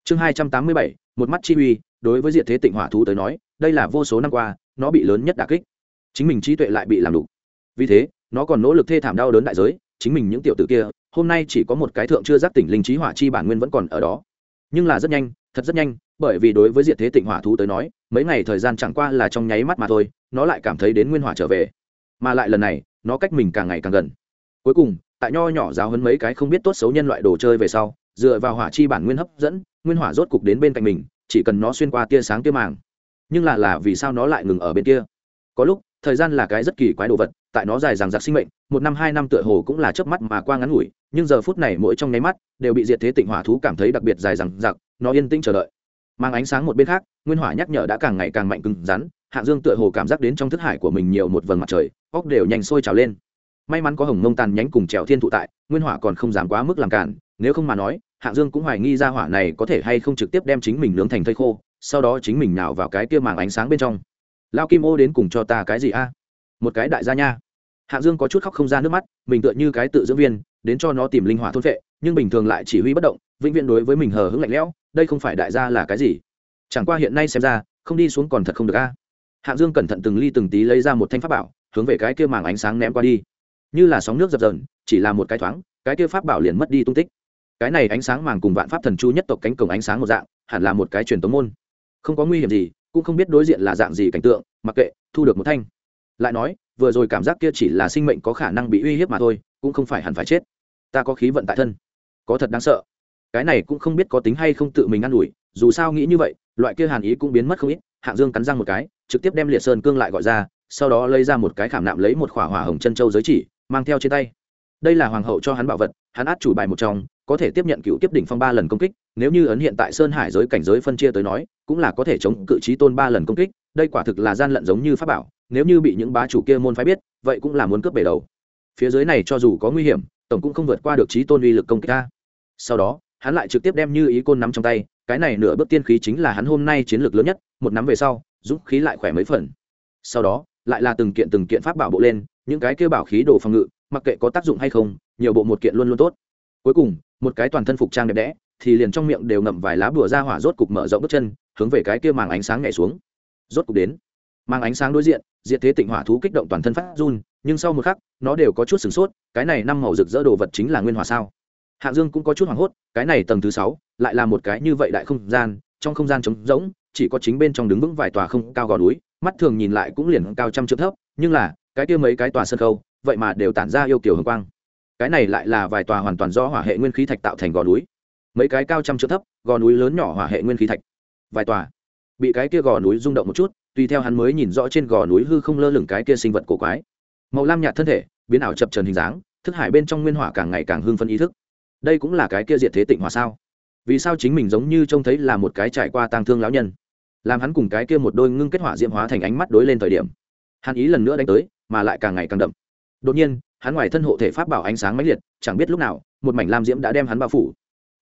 Chương hai trăm tám mươi bảy, một mắt chi uy, đối với diện thế tịnh hỏa thú tới nói, đây là vô số năm qua, nó bị lớn nhất đà kích. Chính mình trí tuệ lại bị làm đủ vì thế, nó còn nỗ lực thê thảm đau đớn đại giới chính mình những tiểu tử kia, hôm nay chỉ có một cái thượng chưa giác tỉnh linh trí hỏa chi bản nguyên vẫn còn ở đó. Nhưng là rất nhanh, thật rất nhanh, bởi vì đối với diệt thế tịnh hỏa thú tới nói, mấy ngày thời gian chẳng qua là trong nháy mắt mà thôi, nó lại cảm thấy đến nguyên hỏa trở về. Mà lại lần này, nó cách mình càng ngày càng gần. Cuối cùng, tại nho nhỏ giáo hấn mấy cái không biết tốt xấu nhân loại đồ chơi về sau, dựa vào hỏa chi bản nguyên hấp dẫn, nguyên hỏa rốt cục đến bên cạnh mình, chỉ cần nó xuyên qua tia sáng tia màng. Nhưng là là vì sao nó lại ngừng ở bên kia? Có lúc thời gian là cái rất kỳ quái đồ vật, tại nó dài dằng dặc sinh mệnh, một năm, hai năm tựa hồ cũng là chớp mắt mà qua ngắn ngủi, nhưng giờ phút này mỗi trong nháy mắt, đều bị diệt thế tịnh hỏa thú cảm thấy đặc biệt dài dằng dặc, nó yên tĩnh chờ đợi. Mang ánh sáng một bên khác, nguyên hỏa nhắc nhở đã càng ngày càng mạnh cứng rắn hạ dương tựa hồ cảm giác đến trong thức hải của mình nhiều một vầng mặt trời, óc đều nhanh sôi trào lên. May mắn có hồng mông tàn nhánh cùng trèo thiên thụ tại, nguyên hỏa còn không dám quá mức làm cản, nếu không mà nói hạ dương cũng hoài nghi ra hỏa này có thể hay không trực tiếp đem chính mình nướng thành thây khô, sau đó chính mình nào vào cái kia màng ánh sáng bên trong lao kim ô đến cùng cho ta cái gì a? Một cái đại gia nha. Hạng dương có chút khóc không ra nước mắt, mình tựa như cái tự dưỡng viên, đến cho nó tìm linh hỏa thôn vệ, nhưng bình thường lại chỉ huy bất động, vĩnh viễn đối với mình hờ hững lạnh lẽo, đây không phải đại gia là cái gì? Chẳng qua hiện nay xem ra, không đi xuống còn thật không được a. Hạng dương cẩn thận từng ly từng tí lấy ra một thanh pháp bảo, hướng về cái kia màng ánh sáng ném qua đi. Như là sóng nước dập dờn, chỉ là một cái thoáng, cái kia pháp bảo liền mất đi tung tích. Cái này ánh sáng màng cùng vạn pháp thần chu nhất tộc cánh cổng ánh sáng một dạng, hẳn là một cái truyền tống môn. Không có nguy hiểm gì cũng không biết đối diện là dạng gì cảnh tượng, mặc kệ, thu được một thanh. Lại nói, vừa rồi cảm giác kia chỉ là sinh mệnh có khả năng bị uy hiếp mà thôi, cũng không phải hẳn phải chết. Ta có khí vận tại thân. Có thật đáng sợ. Cái này cũng không biết có tính hay không tự mình ă n ủi, dù sao nghĩ như vậy, loại kia hàn ý cũng biến mất không ít, hạng dương cắn răng một cái, trực tiếp đem liệt sơn cương lại gọi ra, sau đó lấy ra một cái khảm nạm lấy một khỏa hỏa hồng chân châu giới chỉ, mang theo trên tay. Đây là hoàng hậu cho hắn bảo vật, hắn át chủ bài một trong có thể tiếp nhận cựu tiếp đỉnh phong ba lần công kích, nếu như ấn hiện tại sơn hải giới cảnh giới phân chia tới nói, cũng là có thể chống cự trí tôn ba lần công kích, đây quả thực là gian lận giống như pháp bảo, nếu như bị những bá chủ kia môn phái biết, vậy cũng là muốn cướp bể đầu. Phía dưới này cho dù có nguy hiểm, tổng cũng không vượt qua được trí tôn uy lực công kích ta. Sau đó, hắn lại trực tiếp đem như ý côn nắm trong tay, cái này nửa bước tiên khí chính là hắn hôm nay chiến lược lớn nhất, một nắm về sau giúp khí lại khỏe mấy phần. Sau đó, lại là từng kiện từng kiện pháp bảo bộ lên, những cái kêu bảo khí đồ phòng ngự, mặc kệ có tác dụng hay không, nhiều bộ một kiện luôn luôn tốt cuối cùng, một cái toàn thân phục trang đẹp đẽ, thì liền trong miệng đều ngậm vài lá bùa ra hỏa rốt cục mở rộng bước chân, hướng về cái kia màng ánh sáng nhảy xuống. Rốt cục đến mang ánh sáng đối diện diện thế tịnh hỏa thú kích động toàn thân phát run, nhưng sau một khắc, nó đều có chút sửng sốt, cái này năm màu rực rỡ đồ vật chính là nguyên hỏa sao? Hạng dương cũng có chút hoảng hốt, cái này tầng thứ sáu, lại là một cái như vậy đại không gian, trong không gian trống rỗng, chỉ có chính bên trong đứng vững vài tòa không cao gò núi, mắt thường nhìn lại cũng liền cao trăm trượng thấp, nhưng là, cái kia mấy cái tòa sân khâu vậy mà đều tản ra yêu kiều hương quang cái này lại là vài tòa hoàn toàn do hỏa hệ nguyên khí thạch tạo thành gò núi. Mấy cái cao trăm chữ thấp, gò núi lớn nhỏ hỏa hệ nguyên khí thạch. Vài tòa. Bị cái kia gò núi rung động một chút, tùy theo hắn mới nhìn rõ trên gò núi hư không lơ lửng cái kia sinh vật cổ quái. Màu lam nhạt thân thể, biến ảo chập trần hình dáng, thức hải bên trong nguyên hỏa càng ngày càng hưng phân ý thức. Đây cũng là cái kia diệt thế tịnh hỏa sao? Vì sao chính mình giống như trông thấy là một cái trải qua tang thương lão nhân? Làm hắn cùng cái kia một đôi ngưng kết hỏa diễm hóa thành ánh mắt đối lên thời điểm, hắn ý lần nữa đánh tới, mà lại càng ngày càng đậm. Đột nhiên hắn ngoài thân hộ thể pháp bảo ánh sáng mãnh liệt, chẳng biết lúc nào, một mảnh lam diễm đã đem hắn bao phủ.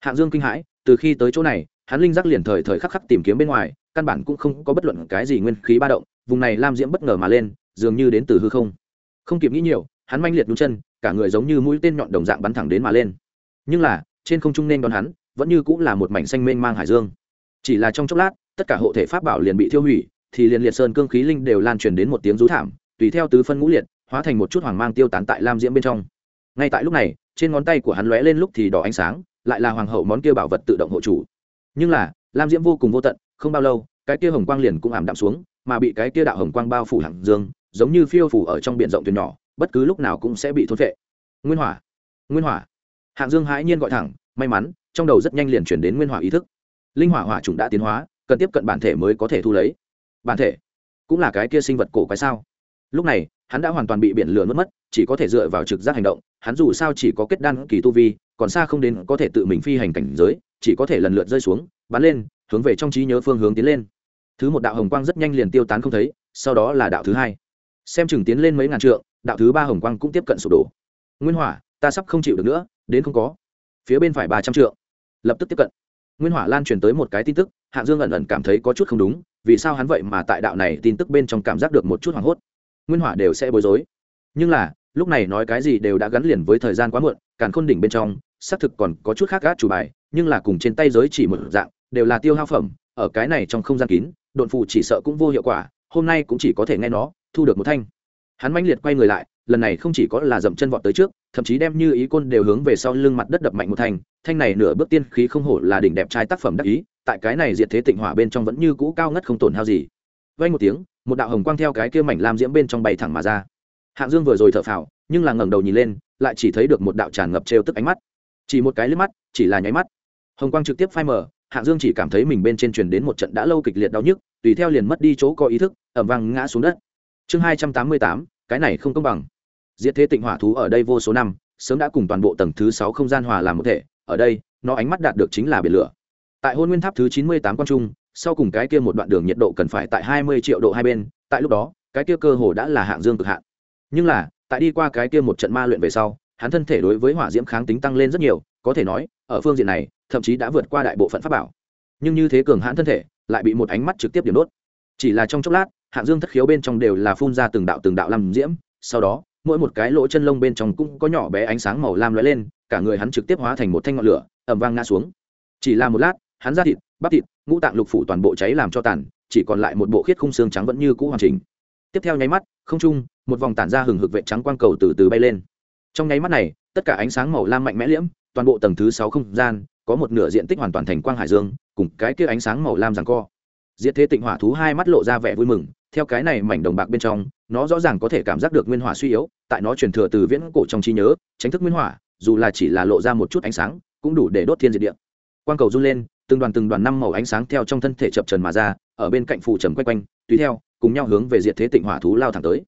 Hạng dương kinh hãi, từ khi tới chỗ này, hắn linh giác liền thời thời khắc khắc tìm kiếm bên ngoài, căn bản cũng không có bất luận cái gì nguyên khí ba động, vùng này lam diễm bất ngờ mà lên, dường như đến từ hư không. Không kịp nghĩ nhiều, hắn manh liệt nhú chân, cả người giống như mũi tên nhọn đồng dạng bắn thẳng đến mà lên. Nhưng là, trên không trung nên đón hắn, vẫn như cũng là một mảnh xanh mênh mang hải dương. Chỉ là trong chốc lát, tất cả hộ thể pháp bảo liền bị thiêu hủy, thì liền liệt sơn cương khí linh đều lan truyền đến một tiếng rú thảm, tùy theo tứ phân ngũ liệt hóa thành một chút hoàng mang tiêu tán tại lam diễm bên trong ngay tại lúc này trên ngón tay của hắn lóe lên lúc thì đỏ ánh sáng lại là hoàng hậu món kia bảo vật tự động hộ chủ nhưng là lam diễm vô cùng vô tận không bao lâu cái kia hồng quang liền cũng ảm đạm xuống mà bị cái kia đạo hồng quang bao phủ hẳn dương giống như phiêu phủ ở trong biển rộng thuyền nhỏ bất cứ lúc nào cũng sẽ bị thốt vệ nguyên hỏa nguyên hỏa hạng dương hãi nhiên gọi thẳng may mắn trong đầu rất nhanh liền chuyển đến nguyên hỏa ý thức linh hỏa hỏa trùng đã tiến hóa cần tiếp cận bản thể mới có thể thu lấy bản thể cũng là cái kia sinh vật cổ quái sao lúc này hắn đã hoàn toàn bị biển lửa nuốt mất, chỉ có thể dựa vào trực giác hành động, hắn dù sao chỉ có kết đan kỳ tu vi, còn xa không đến có thể tự mình phi hành cảnh giới, chỉ có thể lần lượt rơi xuống, bắn lên, hướng về trong trí nhớ phương hướng tiến lên. Thứ một đạo hồng quang rất nhanh liền tiêu tán không thấy, sau đó là đạo thứ hai. Xem chừng tiến lên mấy ngàn trượng, đạo thứ ba hồng quang cũng tiếp cận sụp đổ. Nguyên hỏa, ta sắp không chịu được nữa, đến không có. Phía bên phải ba trăm trượng. Lập tức tiếp cận. Nguyên hỏa lan truyền tới một cái tin tức, hạng dương ẩn ẩn cảm thấy có chút không đúng, vì sao hắn vậy mà tại đạo này tin tức bên trong cảm giác được một chút hoảng hốt nguyên hỏa đều sẽ bối rối. Nhưng là, lúc này nói cái gì đều đã gắn liền với thời gian quá muộn, càn khôn đỉnh bên trong, xác thực còn có chút khác gác chủ bài, nhưng là cùng trên tay giới chỉ một dạng, đều là tiêu hao phẩm, ở cái này trong không gian kín, độn phù chỉ sợ cũng vô hiệu quả, hôm nay cũng chỉ có thể nghe nó, thu được một thanh. Hắn mãnh liệt quay người lại, lần này không chỉ có là dậm chân vọt tới trước, thậm chí đem như ý côn đều hướng về sau lưng mặt đất đập mạnh một thanh thanh này nửa bước tiên khí không hổ là đỉnh đẹp trai tác phẩm đắc ý, tại cái này diệt thế tịnh hỏa bên trong vẫn như cũ cao ngất không tổn hao gì. Vang một tiếng, một đạo hồng quang theo cái kia mảnh lam diễm bên trong bay thẳng mà ra. Hạng dương vừa rồi thở phào, nhưng là ngẩng đầu nhìn lên, lại chỉ thấy được một đạo tràn ngập trêu tức ánh mắt. Chỉ một cái liếc mắt, chỉ là nháy mắt. Hồng quang trực tiếp phai mờ, hạng dương chỉ cảm thấy mình bên trên truyền đến một trận đã lâu kịch liệt đau nhức, tùy theo liền mất đi chỗ có ý thức ẩm vang ngã xuống đất. Chương hai trăm tám mươi tám, cái này không công bằng. Diệt thế tịnh hỏa thú ở đây vô số năm, sớm đã cùng toàn bộ tầng thứ sáu không gian hòa làm một thể, ở đây, nó ánh mắt đạt được chính là biển lửa. Tại hôn nguyên tháp thứ chín mươi tám quan trung sau cùng cái kia một đoạn đường nhiệt độ cần phải tại hai mươi triệu độ hai bên, tại lúc đó, cái kia cơ hồ đã là hạng dương cực hạn. Nhưng là, tại đi qua cái kia một trận ma luyện về sau, hắn thân thể đối với hỏa diễm kháng tính tăng lên rất nhiều, có thể nói, ở phương diện này, thậm chí đã vượt qua đại bộ phận pháp bảo. Nhưng như thế cường hãn thân thể, lại bị một ánh mắt trực tiếp điểm đốt. Chỉ là trong chốc lát, hạng dương thất khiếu bên trong đều là phun ra từng đạo từng đạo lam diễm, sau đó, mỗi một cái lỗ chân lông bên trong cũng có nhỏ bé ánh sáng màu lam lóe lên, cả người hắn trực tiếp hóa thành một thanh ngọn lửa, ầm vang ngã xuống. Chỉ là một lát, hắn ra thịt bắp thịt, ngũ tạng lục phủ toàn bộ cháy làm cho tàn, chỉ còn lại một bộ khiết khung xương trắng vẫn như cũ hoàn chỉnh. Tiếp theo nháy mắt, không trung, một vòng tản ra hừng hực vệ trắng quang cầu từ từ bay lên. Trong nháy mắt này, tất cả ánh sáng màu lam mạnh mẽ liễm, toàn bộ tầng thứ sáu không gian, có một nửa diện tích hoàn toàn thành quang hải dương, cùng cái kia ánh sáng màu lam rằng co. Diệt thế tịnh hỏa thú hai mắt lộ ra vẻ vui mừng, theo cái này mảnh đồng bạc bên trong, nó rõ ràng có thể cảm giác được nguyên hỏa suy yếu, tại nó truyền thừa từ viễn cổ trong trí nhớ, tránh thức nguyên hỏa, dù là chỉ là lộ ra một chút ánh sáng, cũng đủ để đốt thiên diệt địa. Quang cầu run lên từng đoàn từng đoàn năm màu ánh sáng theo trong thân thể chập trần mà ra, ở bên cạnh phủ trầm quanh quanh, tùy theo, cùng nhau hướng về diệt thế tịnh hỏa thú lao thẳng tới.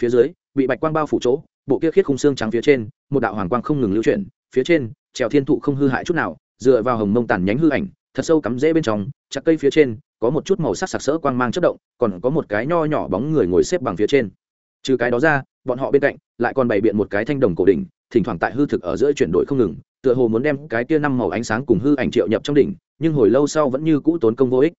Phía dưới, bị bạch quang bao phủ chỗ, bộ kia khiết khung xương trắng phía trên, một đạo hoàng quang không ngừng lưu chuyển, phía trên, trèo thiên thụ không hư hại chút nào, dựa vào hồng mông tàn nhánh hư ảnh, thật sâu cắm rễ bên trong, chặt cây phía trên, có một chút màu sắc sặc sỡ quang mang chất động, còn có một cái nho nhỏ bóng người ngồi xếp bằng phía trên. Trừ cái đó ra, bọn họ bên cạnh, lại còn bày biện một cái thanh đồng cổ đỉnh, thỉnh thoảng tại hư thực ở giữa chuyển đổi không ngừng, tựa hồ muốn đem cái kia năm màu ánh sáng cùng hư ảnh triệu nhập trong đỉnh nhưng hồi lâu sau vẫn như cũ tốn công vô ích.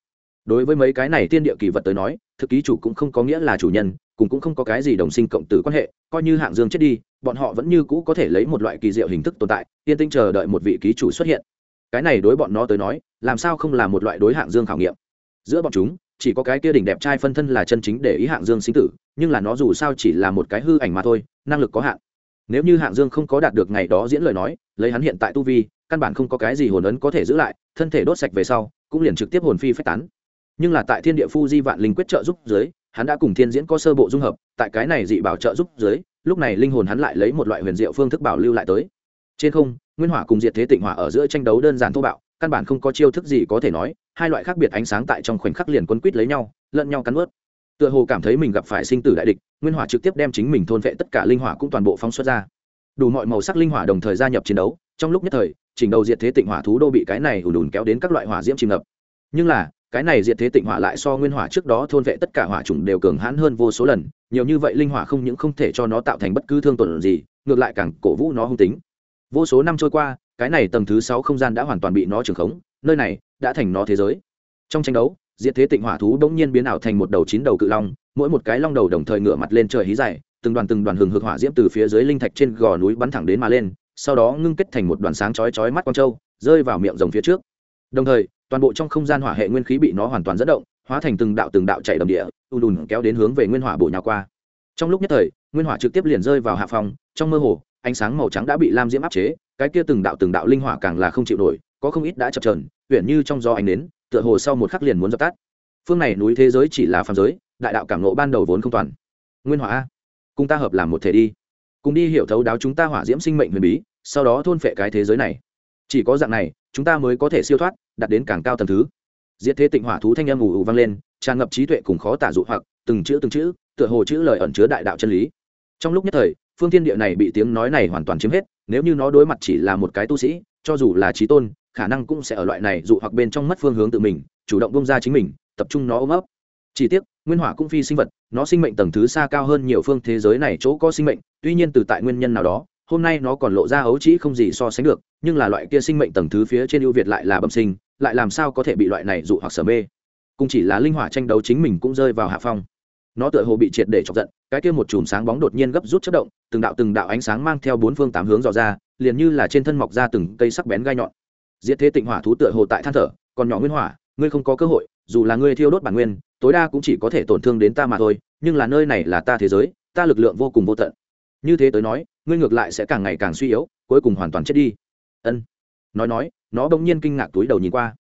Đối với mấy cái này tiên địa kỳ vật tới nói, thực ký chủ cũng không có nghĩa là chủ nhân, cùng cũng không có cái gì đồng sinh cộng tử quan hệ, coi như hạng dương chết đi, bọn họ vẫn như cũ có thể lấy một loại kỳ diệu hình thức tồn tại, yên tinh chờ đợi một vị ký chủ xuất hiện. Cái này đối bọn nó tới nói, làm sao không là một loại đối hạng dương khảo nghiệm? Giữa bọn chúng, chỉ có cái kia đỉnh đẹp trai phân thân là chân chính để ý hạng dương sinh tử, nhưng là nó dù sao chỉ là một cái hư ảnh mà thôi, năng lực có hạn. Nếu như hạng dương không có đạt được ngày đó diễn lời nói, lấy hắn hiện tại tu vi căn bản không có cái gì hồn ấn có thể giữ lại, thân thể đốt sạch về sau, cũng liền trực tiếp hồn phi phách tán. Nhưng là tại thiên địa phu di vạn linh quyết trợ giúp dưới, hắn đã cùng thiên diễn có sơ bộ dung hợp, tại cái này dị bảo trợ giúp dưới, lúc này linh hồn hắn lại lấy một loại huyền diệu phương thức bảo lưu lại tới. Trên không, nguyên hỏa cùng diệt thế tịnh hỏa ở giữa tranh đấu đơn giản thô bạo, căn bản không có chiêu thức gì có thể nói, hai loại khác biệt ánh sáng tại trong khoảnh khắc liền quấn quýt lấy nhau, lẫn nhau cắn ướt tựa hồ cảm thấy mình gặp phải sinh tử đại địch, nguyên hỏa trực tiếp đem chính mình thôn vệ tất cả linh hỏa cũng toàn bộ phóng xuất ra. Đủ mọi màu sắc linh hỏa đồng thời gia nhập chiến đấu, trong lúc nhất thời chỉnh đầu diệt thế tịnh hỏa thú đô bị cái này ùn ùn kéo đến các loại hỏa diễm chìm ngập. Nhưng là, cái này diệt thế tịnh hỏa lại so nguyên hỏa trước đó thôn vệ tất cả hỏa chủng đều cường hãn hơn vô số lần, nhiều như vậy linh hỏa không những không thể cho nó tạo thành bất cứ thương tổn gì, ngược lại càng cổ vũ nó hung tính. Vô số năm trôi qua, cái này tầng thứ sáu không gian đã hoàn toàn bị nó trưởng khống, nơi này đã thành nó thế giới. Trong tranh đấu, diệt thế tịnh hỏa thú bỗng nhiên biến ảo thành một đầu chín đầu cự long, mỗi một cái long đầu đồng thời ngửa mặt lên trời hí dài, từng đoàn từng đoàn hừng hực hỏa diễm từ phía dưới linh thạch trên gò núi bắn thẳng đến mà lên sau đó ngưng kết thành một đoàn sáng chói chói mắt quang châu, rơi vào miệng rồng phía trước. Đồng thời, toàn bộ trong không gian hỏa hệ nguyên khí bị nó hoàn toàn dẫn động, hóa thành từng đạo từng đạo chạy đầm địa, ùn ùn kéo đến hướng về nguyên hỏa bổ nhào qua. Trong lúc nhất thời, nguyên hỏa trực tiếp liền rơi vào hạ phòng, trong mơ hồ, ánh sáng màu trắng đã bị lam diễm áp chế, cái kia từng đạo từng đạo linh hỏa càng là không chịu nổi, có không ít đã chập trờn uyển như trong gió ánh nến, tựa hồ sau một khắc liền muốn dập tắt. Phương này núi thế giới chỉ là phàm giới, đại đạo cảm nộ ban đầu vốn không toàn. Nguyên hỏa a, cùng ta hợp làm một thể đi cùng đi hiểu thấu đáo chúng ta hỏa diễm sinh mệnh huyền bí, sau đó thôn phệ cái thế giới này. Chỉ có dạng này, chúng ta mới có thể siêu thoát, đạt đến càng cao tầng thứ. Diệt thế tịnh hỏa thú thanh âm ù ù vang lên, tràn ngập trí tuệ cùng khó tả dụ hoặc, từng chữ từng chữ, tựa hồ chữ lời ẩn chứa đại đạo chân lý. Trong lúc nhất thời, phương thiên địa này bị tiếng nói này hoàn toàn chiếm hết, nếu như nó đối mặt chỉ là một cái tu sĩ, cho dù là trí tôn, khả năng cũng sẽ ở loại này dụ hoặc bên trong mất phương hướng tự mình, chủ động bông ra chính mình, tập trung nó ôm ấp. Chỉ tiếc nguyên hỏa cũng phi sinh vật, nó sinh mệnh tầng thứ xa cao hơn nhiều phương thế giới này chỗ có sinh mệnh, tuy nhiên từ tại nguyên nhân nào đó, hôm nay nó còn lộ ra ấu trĩ không gì so sánh được, nhưng là loại kia sinh mệnh tầng thứ phía trên ưu việt lại là bẩm sinh, lại làm sao có thể bị loại này dụ hoặc sở mê. Cùng chỉ là linh hỏa tranh đấu chính mình cũng rơi vào hạ phong. Nó tựa hồ bị triệt để chọc giận, cái kia một chùm sáng bóng đột nhiên gấp rút chất động, từng đạo từng đạo ánh sáng mang theo bốn phương tám hướng dò ra, liền như là trên thân mọc ra từng cây sắc bén gai nhọn. Diệt thế tịnh hỏa thú tựa hồ tại than thở, còn nhỏ nguyên hỏa, ngươi không có cơ hội dù là ngươi thiêu đốt bản nguyên, tối đa cũng chỉ có thể tổn thương đến ta mà thôi, nhưng là nơi này là ta thế giới, ta lực lượng vô cùng vô tận. Như thế tới nói, ngươi ngược lại sẽ càng ngày càng suy yếu, cuối cùng hoàn toàn chết đi. Ân. Nói nói, nó bỗng nhiên kinh ngạc túi đầu nhìn qua.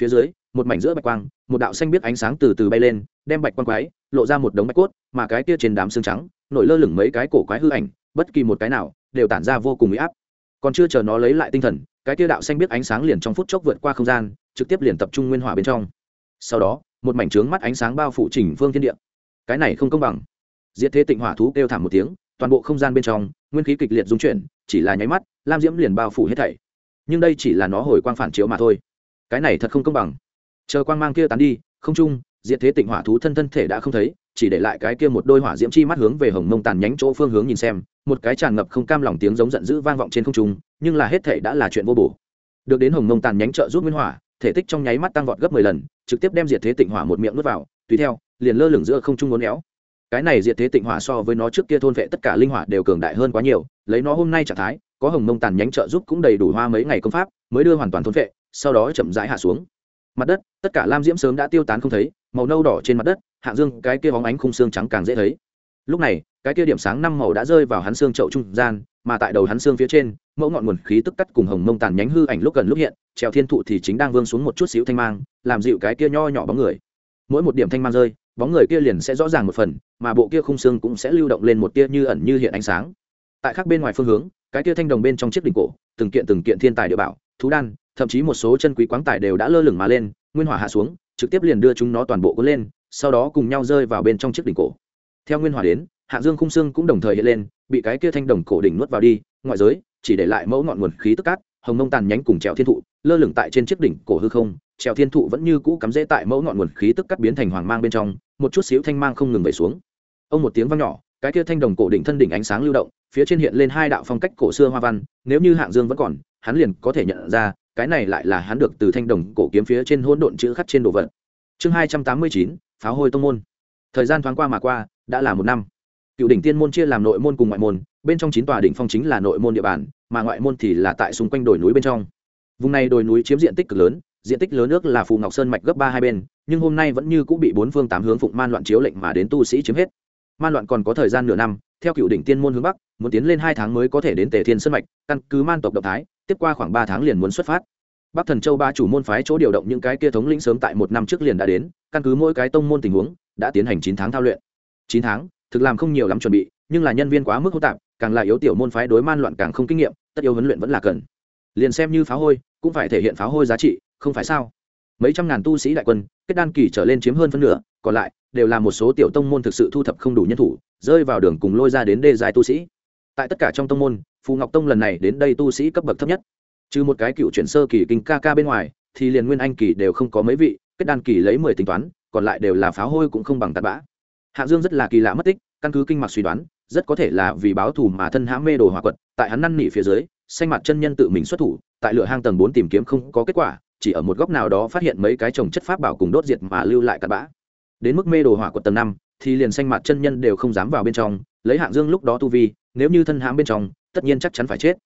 Phía dưới, một mảnh giữa bạch quang, một đạo xanh biết ánh sáng từ từ bay lên, đem bạch quang quái, lộ ra một đống bạch cốt, mà cái kia trên đám xương trắng, nổi lơ lửng mấy cái cổ quái hư ảnh, bất kỳ một cái nào, đều tản ra vô cùng uy áp. Còn chưa chờ nó lấy lại tinh thần, cái kia đạo xanh biết ánh sáng liền trong phút chốc vượt qua không gian, trực tiếp liền tập trung nguyên hỏa bên trong sau đó, một mảnh trướng mắt ánh sáng bao phủ chỉnh phương thiên địa. Cái này không công bằng. Diệt thế tịnh hỏa thú kêu thảm một tiếng, toàn bộ không gian bên trong, nguyên khí kịch liệt dung chuyển, chỉ là nháy mắt, lam diễm liền bao phủ hết thảy. Nhưng đây chỉ là nó hồi quang phản chiếu mà thôi. Cái này thật không công bằng. Chờ quang mang kia tán đi, không trung, diệt thế tịnh hỏa thú thân thân thể đã không thấy, chỉ để lại cái kia một đôi hỏa diễm chi mắt hướng về hồng mông tàn nhánh chỗ phương hướng nhìn xem, một cái tràn ngập không cam lòng tiếng giống giận dữ vang vọng trên không trung, nhưng là hết thể đã là chuyện vô bổ. Được đến hồng mông tàn nhánh trợ giúp nguyên hỏa thể tích trong nháy mắt tăng vọt gấp mười lần, trực tiếp đem diệt thế tịnh hỏa một miệng nuốt vào, tùy theo, liền lơ lửng giữa không trung ngốn éo. Cái này diệt thế tịnh hỏa so với nó trước kia thôn vệ tất cả linh hỏa đều cường đại hơn quá nhiều, lấy nó hôm nay trạng thái, có hồng mông tàn nhánh trợ giúp cũng đầy đủ hoa mấy ngày công pháp, mới đưa hoàn toàn thôn vệ, sau đó chậm rãi hạ xuống. Mặt đất, tất cả lam diễm sớm đã tiêu tán không thấy, màu nâu đỏ trên mặt đất, hạng dương, cái kia bóng ánh khung xương trắng càng dễ thấy. Lúc này, cái kia điểm sáng năm màu đã rơi vào hắn xương chậu trung gian, mà tại đầu hắn xương phía trên, mẫu ngọn nguồn khí tức cắt cùng hồng mông tàn nhánh hư ảnh lúc gần lúc hiện trèo thiên thụ thì chính đang vương xuống một chút xíu thanh mang, làm dịu cái kia nho nhỏ bóng người. Mỗi một điểm thanh mang rơi, bóng người kia liền sẽ rõ ràng một phần, mà bộ kia khung xương cũng sẽ lưu động lên một tia như ẩn như hiện ánh sáng. Tại khác bên ngoài phương hướng, cái tia thanh đồng bên trong chiếc đỉnh cổ, từng kiện từng kiện thiên tài địa bảo, thú đan, thậm chí một số chân quý quáng tài đều đã lơ lửng mà lên, nguyên hỏa hạ xuống, trực tiếp liền đưa chúng nó toàn bộ cuốn lên, sau đó cùng nhau rơi vào bên trong chiếc đỉnh cổ. Theo nguyên hỏa đến, hạ dương khung xương cũng đồng thời hiện lên, bị cái kia thanh đồng cổ đỉnh nuốt vào đi, ngoại giới, chỉ để lại mẫu ngọn nguồn khí tức cát, hồng mông tàn nhánh cùng trèo thiên thụ lơ lửng tại trên chiếc đỉnh cổ hư không, trèo thiên thụ vẫn như cũ cắm rễ tại mẫu ngọn nguồn khí tức cắt biến thành hoàng mang bên trong, một chút xíu thanh mang không ngừng về xuống. Ông một tiếng vang nhỏ, cái kia thanh đồng cổ đỉnh thân đỉnh ánh sáng lưu động, phía trên hiện lên hai đạo phong cách cổ xưa hoa văn, nếu như hạng dương vẫn còn, hắn liền có thể nhận ra, cái này lại là hắn được từ thanh đồng cổ kiếm phía trên hỗn độn chữ khắc trên đồ vật. Chương hai trăm tám mươi chín, pháo hôi tông môn. Thời gian thoáng qua mà qua, đã là một năm. Cựu đỉnh tiên môn chia làm nội môn cùng ngoại môn, bên trong chín tòa đỉnh phong chính là nội môn địa bàn, mà ngoại môn thì là tại xung quanh đồi núi bên trong vùng này đồi núi chiếm diện tích cực lớn, diện tích lớn nước là phù ngọc sơn mạch gấp ba hai bên, nhưng hôm nay vẫn như cũng bị bốn phương tám hướng phụng man loạn chiếu lệnh mà đến tu sĩ chiếm hết. Man loạn còn có thời gian nửa năm, theo cựu đỉnh tiên môn hướng bắc, muốn tiến lên hai tháng mới có thể đến tề thiên sơn mạch, căn cứ man tộc động thái, tiếp qua khoảng ba tháng liền muốn xuất phát. Bắc thần châu ba chủ môn phái chỗ điều động những cái kia thống lĩnh sớm tại một năm trước liền đã đến, căn cứ mỗi cái tông môn tình huống, đã tiến hành chín tháng thao luyện. Chín tháng, thực làm không nhiều lắm chuẩn bị, nhưng là nhân viên quá mức hỗn tạp, càng là yếu tiểu môn phái đối man loạn càng không kinh nghiệm, tất yếu huấn luyện vẫn là cần liền xem như pháo hôi, cũng phải thể hiện pháo hôi giá trị, không phải sao? Mấy trăm ngàn tu sĩ đại quân, kết đan kỳ trở lên chiếm hơn phân nửa, còn lại đều là một số tiểu tông môn thực sự thu thập không đủ nhân thủ, rơi vào đường cùng lôi ra đến đê dài tu sĩ. Tại tất cả trong tông môn, phù ngọc tông lần này đến đây tu sĩ cấp bậc thấp nhất. Trừ một cái cựu chuyển sơ kỳ kinh ca ca bên ngoài, thì liền nguyên anh kỳ đều không có mấy vị, kết đan kỳ lấy mười tính toán, còn lại đều là pháo hôi cũng không bằng tạt bã. Hạ dương rất là kỳ lạ mất tích, căn cứ kinh mạc suy đoán, rất có thể là vì báo thù mà thân hãm mê đồ hỏa quật, tại hắn năn nỉ phía dưới xanh mặt chân nhân tự mình xuất thủ, tại lửa hang tầng bốn tìm kiếm không có kết quả, chỉ ở một góc nào đó phát hiện mấy cái trồng chất pháp bảo cùng đốt diệt mà lưu lại cặn bã. Đến mức mê đồ hỏa của tầng năm, thì liền xanh mặt chân nhân đều không dám vào bên trong, lấy hạng dương lúc đó tu vi, nếu như thân hãm bên trong, tất nhiên chắc chắn phải chết.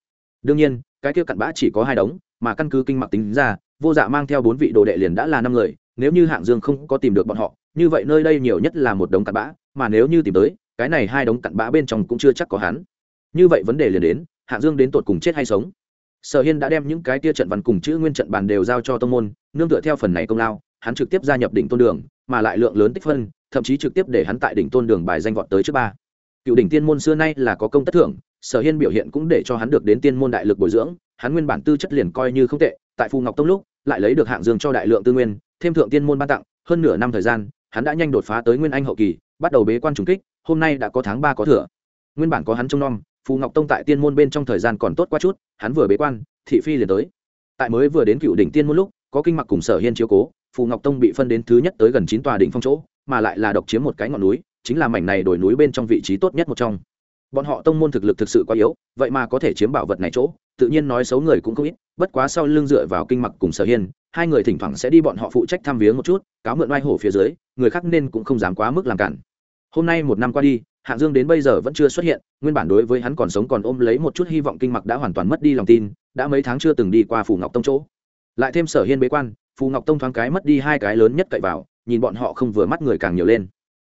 Đương nhiên, cái kia cặn bã chỉ có hai đống, mà căn cứ kinh mặc tính ra, vô dạ mang theo bốn vị đồ đệ liền đã là năm người, nếu như hạng dương không có tìm được bọn họ, như vậy nơi đây nhiều nhất là một đống cặn bã, mà nếu như tìm tới, cái này hai đống cặn bã bên trong cũng chưa chắc có hắn. Như vậy vấn đề liền đến hạng dương đến tột cùng chết hay sống? Sở hiên đã đem những cái tia trận văn cùng chữ nguyên trận bàn đều giao cho tông môn, nương tựa theo phần này công lao, hắn trực tiếp gia nhập đỉnh tôn đường, mà lại lượng lớn tích phân, thậm chí trực tiếp để hắn tại đỉnh tôn đường bài danh vọt tới trước ba. Cựu đỉnh tiên môn xưa nay là có công tất thưởng, sở hiên biểu hiện cũng để cho hắn được đến tiên môn đại lực bồi dưỡng, hắn nguyên bản tư chất liền coi như không tệ, tại phù ngọc tông lúc, lại lấy được hạng dương cho đại lượng tư nguyên, thêm thượng tiên môn ban tặng, hơn nửa năm thời gian, hắn đã nhanh đột phá tới nguyên anh hậu kỳ, bắt đầu bế quan trùng kích, hôm nay đã có tháng ba có thừa. Nguyên bản có hắn trông nom phù ngọc tông tại tiên môn bên trong thời gian còn tốt quá chút, hắn vừa bế quan, thị phi liền tới. Tại mới vừa đến cựu đỉnh tiên môn lúc, có kinh mặc cùng sở hiên chiếu cố, phù ngọc tông bị phân đến thứ nhất tới gần chín tòa đỉnh phong chỗ, mà lại là độc chiếm một cái ngọn núi, chính là mảnh này đổi núi bên trong vị trí tốt nhất một trong. Bọn họ tông môn thực lực thực sự quá yếu, vậy mà có thể chiếm bảo vật này chỗ, tự nhiên nói xấu người cũng không ít, bất quá sau lưng dựa vào kinh mặc cùng sở hiên, hai người thỉnh thoảng sẽ đi bọn họ phụ trách thăm viếng một chút, cáo mượn oai hổ phía dưới, người khác nên cũng không dám quá mức làm cản hôm nay một năm qua đi, hạng dương đến bây giờ vẫn chưa xuất hiện, nguyên bản đối với hắn còn sống còn ôm lấy một chút hy vọng kinh mặc đã hoàn toàn mất đi lòng tin, đã mấy tháng chưa từng đi qua phù ngọc tông chỗ. Lại thêm sở hiên bế quan, phù ngọc tông thoáng cái mất đi hai cái lớn nhất cậy vào, nhìn bọn họ không vừa mắt người càng nhiều lên.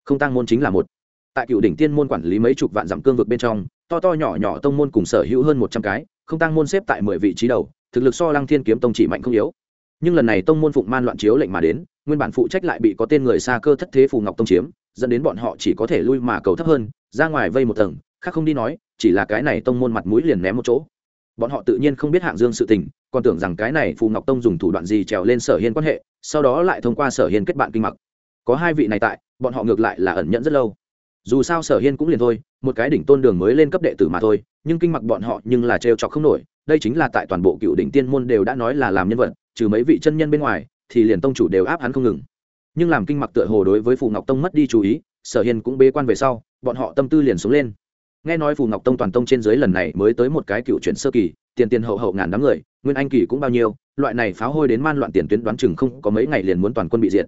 Không tăng môn chính là một. Tại cựu đỉnh tiên môn quản lý mấy chục vạn dặm cương vực bên trong, to to nhỏ nhỏ tông môn cùng sở hữu hơn một trăm cái, không tăng môn xếp tại mười vị trí đầu, thực lực so lăng thiên kiếm tông chỉ mạnh không yếu. Nhưng lần này tông môn phụng man loạn chiếu lệnh mà đến, nguyên bản phụ trách lại bị có tên người xa cơ thất thế phù ngọc tông chiếm dẫn đến bọn họ chỉ có thể lui mà cầu thấp hơn, ra ngoài vây một tầng, khác không đi nói, chỉ là cái này tông môn mặt mũi liền ném một chỗ. Bọn họ tự nhiên không biết hạng dương sự tình, còn tưởng rằng cái này phù ngọc tông dùng thủ đoạn gì trèo lên sở hiên quan hệ, sau đó lại thông qua sở hiên kết bạn kinh mặc. Có hai vị này tại, bọn họ ngược lại là ẩn nhẫn rất lâu. Dù sao sở hiên cũng liền thôi, một cái đỉnh tôn đường mới lên cấp đệ tử mà thôi, nhưng kinh mặc bọn họ nhưng là trêu chọc không nổi, đây chính là tại toàn bộ cựu đỉnh tiên môn đều đã nói là làm nhân vật, trừ mấy vị chân nhân bên ngoài, thì liền tông chủ đều áp hắn không ngừng nhưng làm kinh mặc tựa hồ đối với phù ngọc tông mất đi chú ý, sở hiên cũng bế quan về sau, bọn họ tâm tư liền xuống lên. Nghe nói phù ngọc tông toàn tông trên dưới lần này mới tới một cái cựu chuyển sơ kỳ, tiền tiền hậu hậu ngàn đám người, nguyên anh kỳ cũng bao nhiêu, loại này pháo hôi đến man loạn tiền tuyến đoán chừng không có mấy ngày liền muốn toàn quân bị diệt.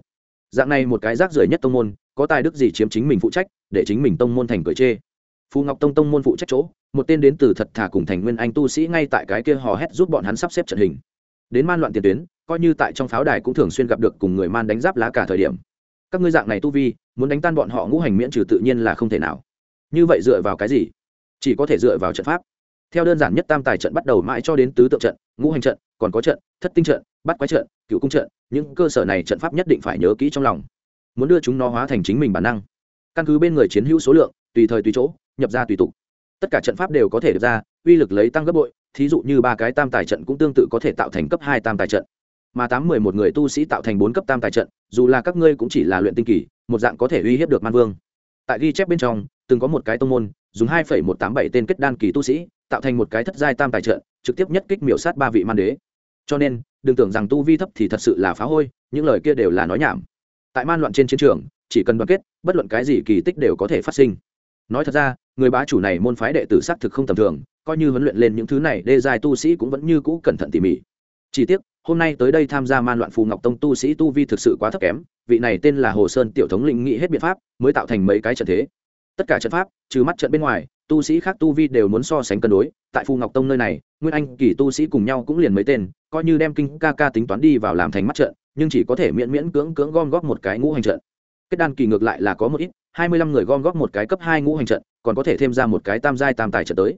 Dạng này một cái rác rưởi nhất tông môn, có tài đức gì chiếm chính mình phụ trách, để chính mình tông môn thành cởi chê. Phù ngọc tông tông môn phụ trách chỗ, một tên đến từ thật thà cùng thành nguyên anh tu sĩ ngay tại cái kia hò hét giúp bọn hắn sắp xếp trận hình. Đến man loạn tiền tuyến coi như tại trong pháo đài cũng thường xuyên gặp được cùng người man đánh giáp lá cả thời điểm. Các ngươi dạng này tu vi, muốn đánh tan bọn họ ngũ hành miễn trừ tự nhiên là không thể nào. Như vậy dựa vào cái gì? Chỉ có thể dựa vào trận pháp. Theo đơn giản nhất tam tài trận bắt đầu mãi cho đến tứ tượng trận, ngũ hành trận, còn có trận, thất tinh trận, bắt quái trận, cựu cung trận, những cơ sở này trận pháp nhất định phải nhớ kỹ trong lòng. Muốn đưa chúng nó hóa thành chính mình bản năng. Căn cứ bên người chiến hữu số lượng, tùy thời tùy chỗ, nhập ra tùy tục. Tất cả trận pháp đều có thể được ra, uy lực lấy tăng gấp bội, thí dụ như ba cái tam tài trận cũng tương tự có thể tạo thành cấp hai tam tài trận mà tám mười một người tu sĩ tạo thành bốn cấp tam tài trận, dù là các ngươi cũng chỉ là luyện tinh kỳ, một dạng có thể uy hiếp được man vương. Tại ghi chép bên trong, từng có một cái tông môn, dùng hai phẩy một tám bảy tên kết đan kỳ tu sĩ, tạo thành một cái thất giai tam tài trận, trực tiếp nhất kích miểu sát ba vị man đế. Cho nên, đừng tưởng rằng tu vi thấp thì thật sự là phá hôi, những lời kia đều là nói nhảm. Tại man loạn trên chiến trường, chỉ cần đoàn kết, bất luận cái gì kỳ tích đều có thể phát sinh. Nói thật ra, người bá chủ này môn phái đệ tử xác thực không tầm thường, coi như huấn luyện lên những thứ này, đê giai tu sĩ cũng vẫn như cũ cẩn thận tỉ mỉ. Chỉ tiếc hôm nay tới đây tham gia man loạn phù ngọc tông tu sĩ tu vi thực sự quá thấp kém, vị này tên là hồ sơn tiểu thống lĩnh nghĩ hết biện pháp, mới tạo thành mấy cái trận thế. Tất cả trận pháp, trừ mắt trận bên ngoài, tu sĩ khác tu vi đều muốn so sánh cân đối. Tại phù ngọc tông nơi này, nguyên anh, kỳ tu sĩ cùng nhau cũng liền mấy tên, coi như đem kinh ca ca tính toán đi vào làm thành mắt trận, nhưng chỉ có thể miễn miễn cưỡng cưỡng gom góp một cái ngũ hành trận. Kết đan kỳ ngược lại là có một ít, hai mươi lăm người gom góp một cái cấp hai ngũ hành trận, còn có thể thêm ra một cái tam giai tam tài trận tới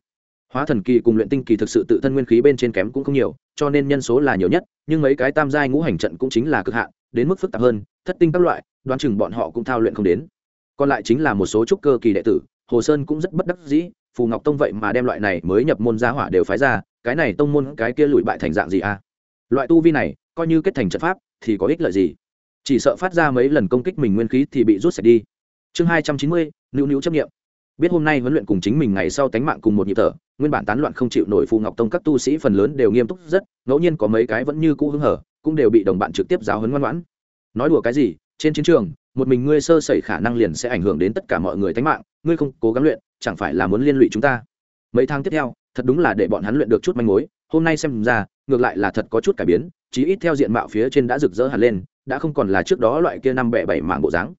hóa thần kỳ cùng luyện tinh kỳ thực sự tự thân nguyên khí bên trên kém cũng không nhiều, cho nên nhân số là nhiều nhất, nhưng mấy cái tam giai ngũ hành trận cũng chính là cực hạn, đến mức phức tạp hơn, thất tinh các loại, đoán chừng bọn họ cũng thao luyện không đến. Còn lại chính là một số trúc cơ kỳ đệ tử, hồ sơn cũng rất bất đắc dĩ, phù ngọc tông vậy mà đem loại này mới nhập môn gia hỏa đều phái ra, cái này tông môn cái kia lụi bại thành dạng gì à? Loại tu vi này, coi như kết thành trận pháp, thì có ích lợi gì? Chỉ sợ phát ra mấy lần công kích mình nguyên khí thì bị rút sạch đi. Chương hai trăm chín mươi, nữu nữu chấp nghiệm biết hôm nay huấn luyện cùng chính mình ngày sau tánh mạng cùng một nhịp thở, nguyên bản tán loạn không chịu nổi phù ngọc tông các tu sĩ phần lớn đều nghiêm túc rất, ngẫu nhiên có mấy cái vẫn như cũ hứng hở, cũng đều bị đồng bạn trực tiếp giáo huấn ngoan ngoãn. Nói đùa cái gì, trên chiến trường, một mình ngươi sơ sẩy khả năng liền sẽ ảnh hưởng đến tất cả mọi người tánh mạng, ngươi không cố gắng luyện, chẳng phải là muốn liên lụy chúng ta? Mấy tháng tiếp theo, thật đúng là để bọn hắn luyện được chút manh mối, hôm nay xem ra, ngược lại là thật có chút cải biến, chí ít theo diện mạo phía trên đã rực rỡ hẳn lên, đã không còn là trước đó loại kia năm bẻ bảy mạng bộ dáng.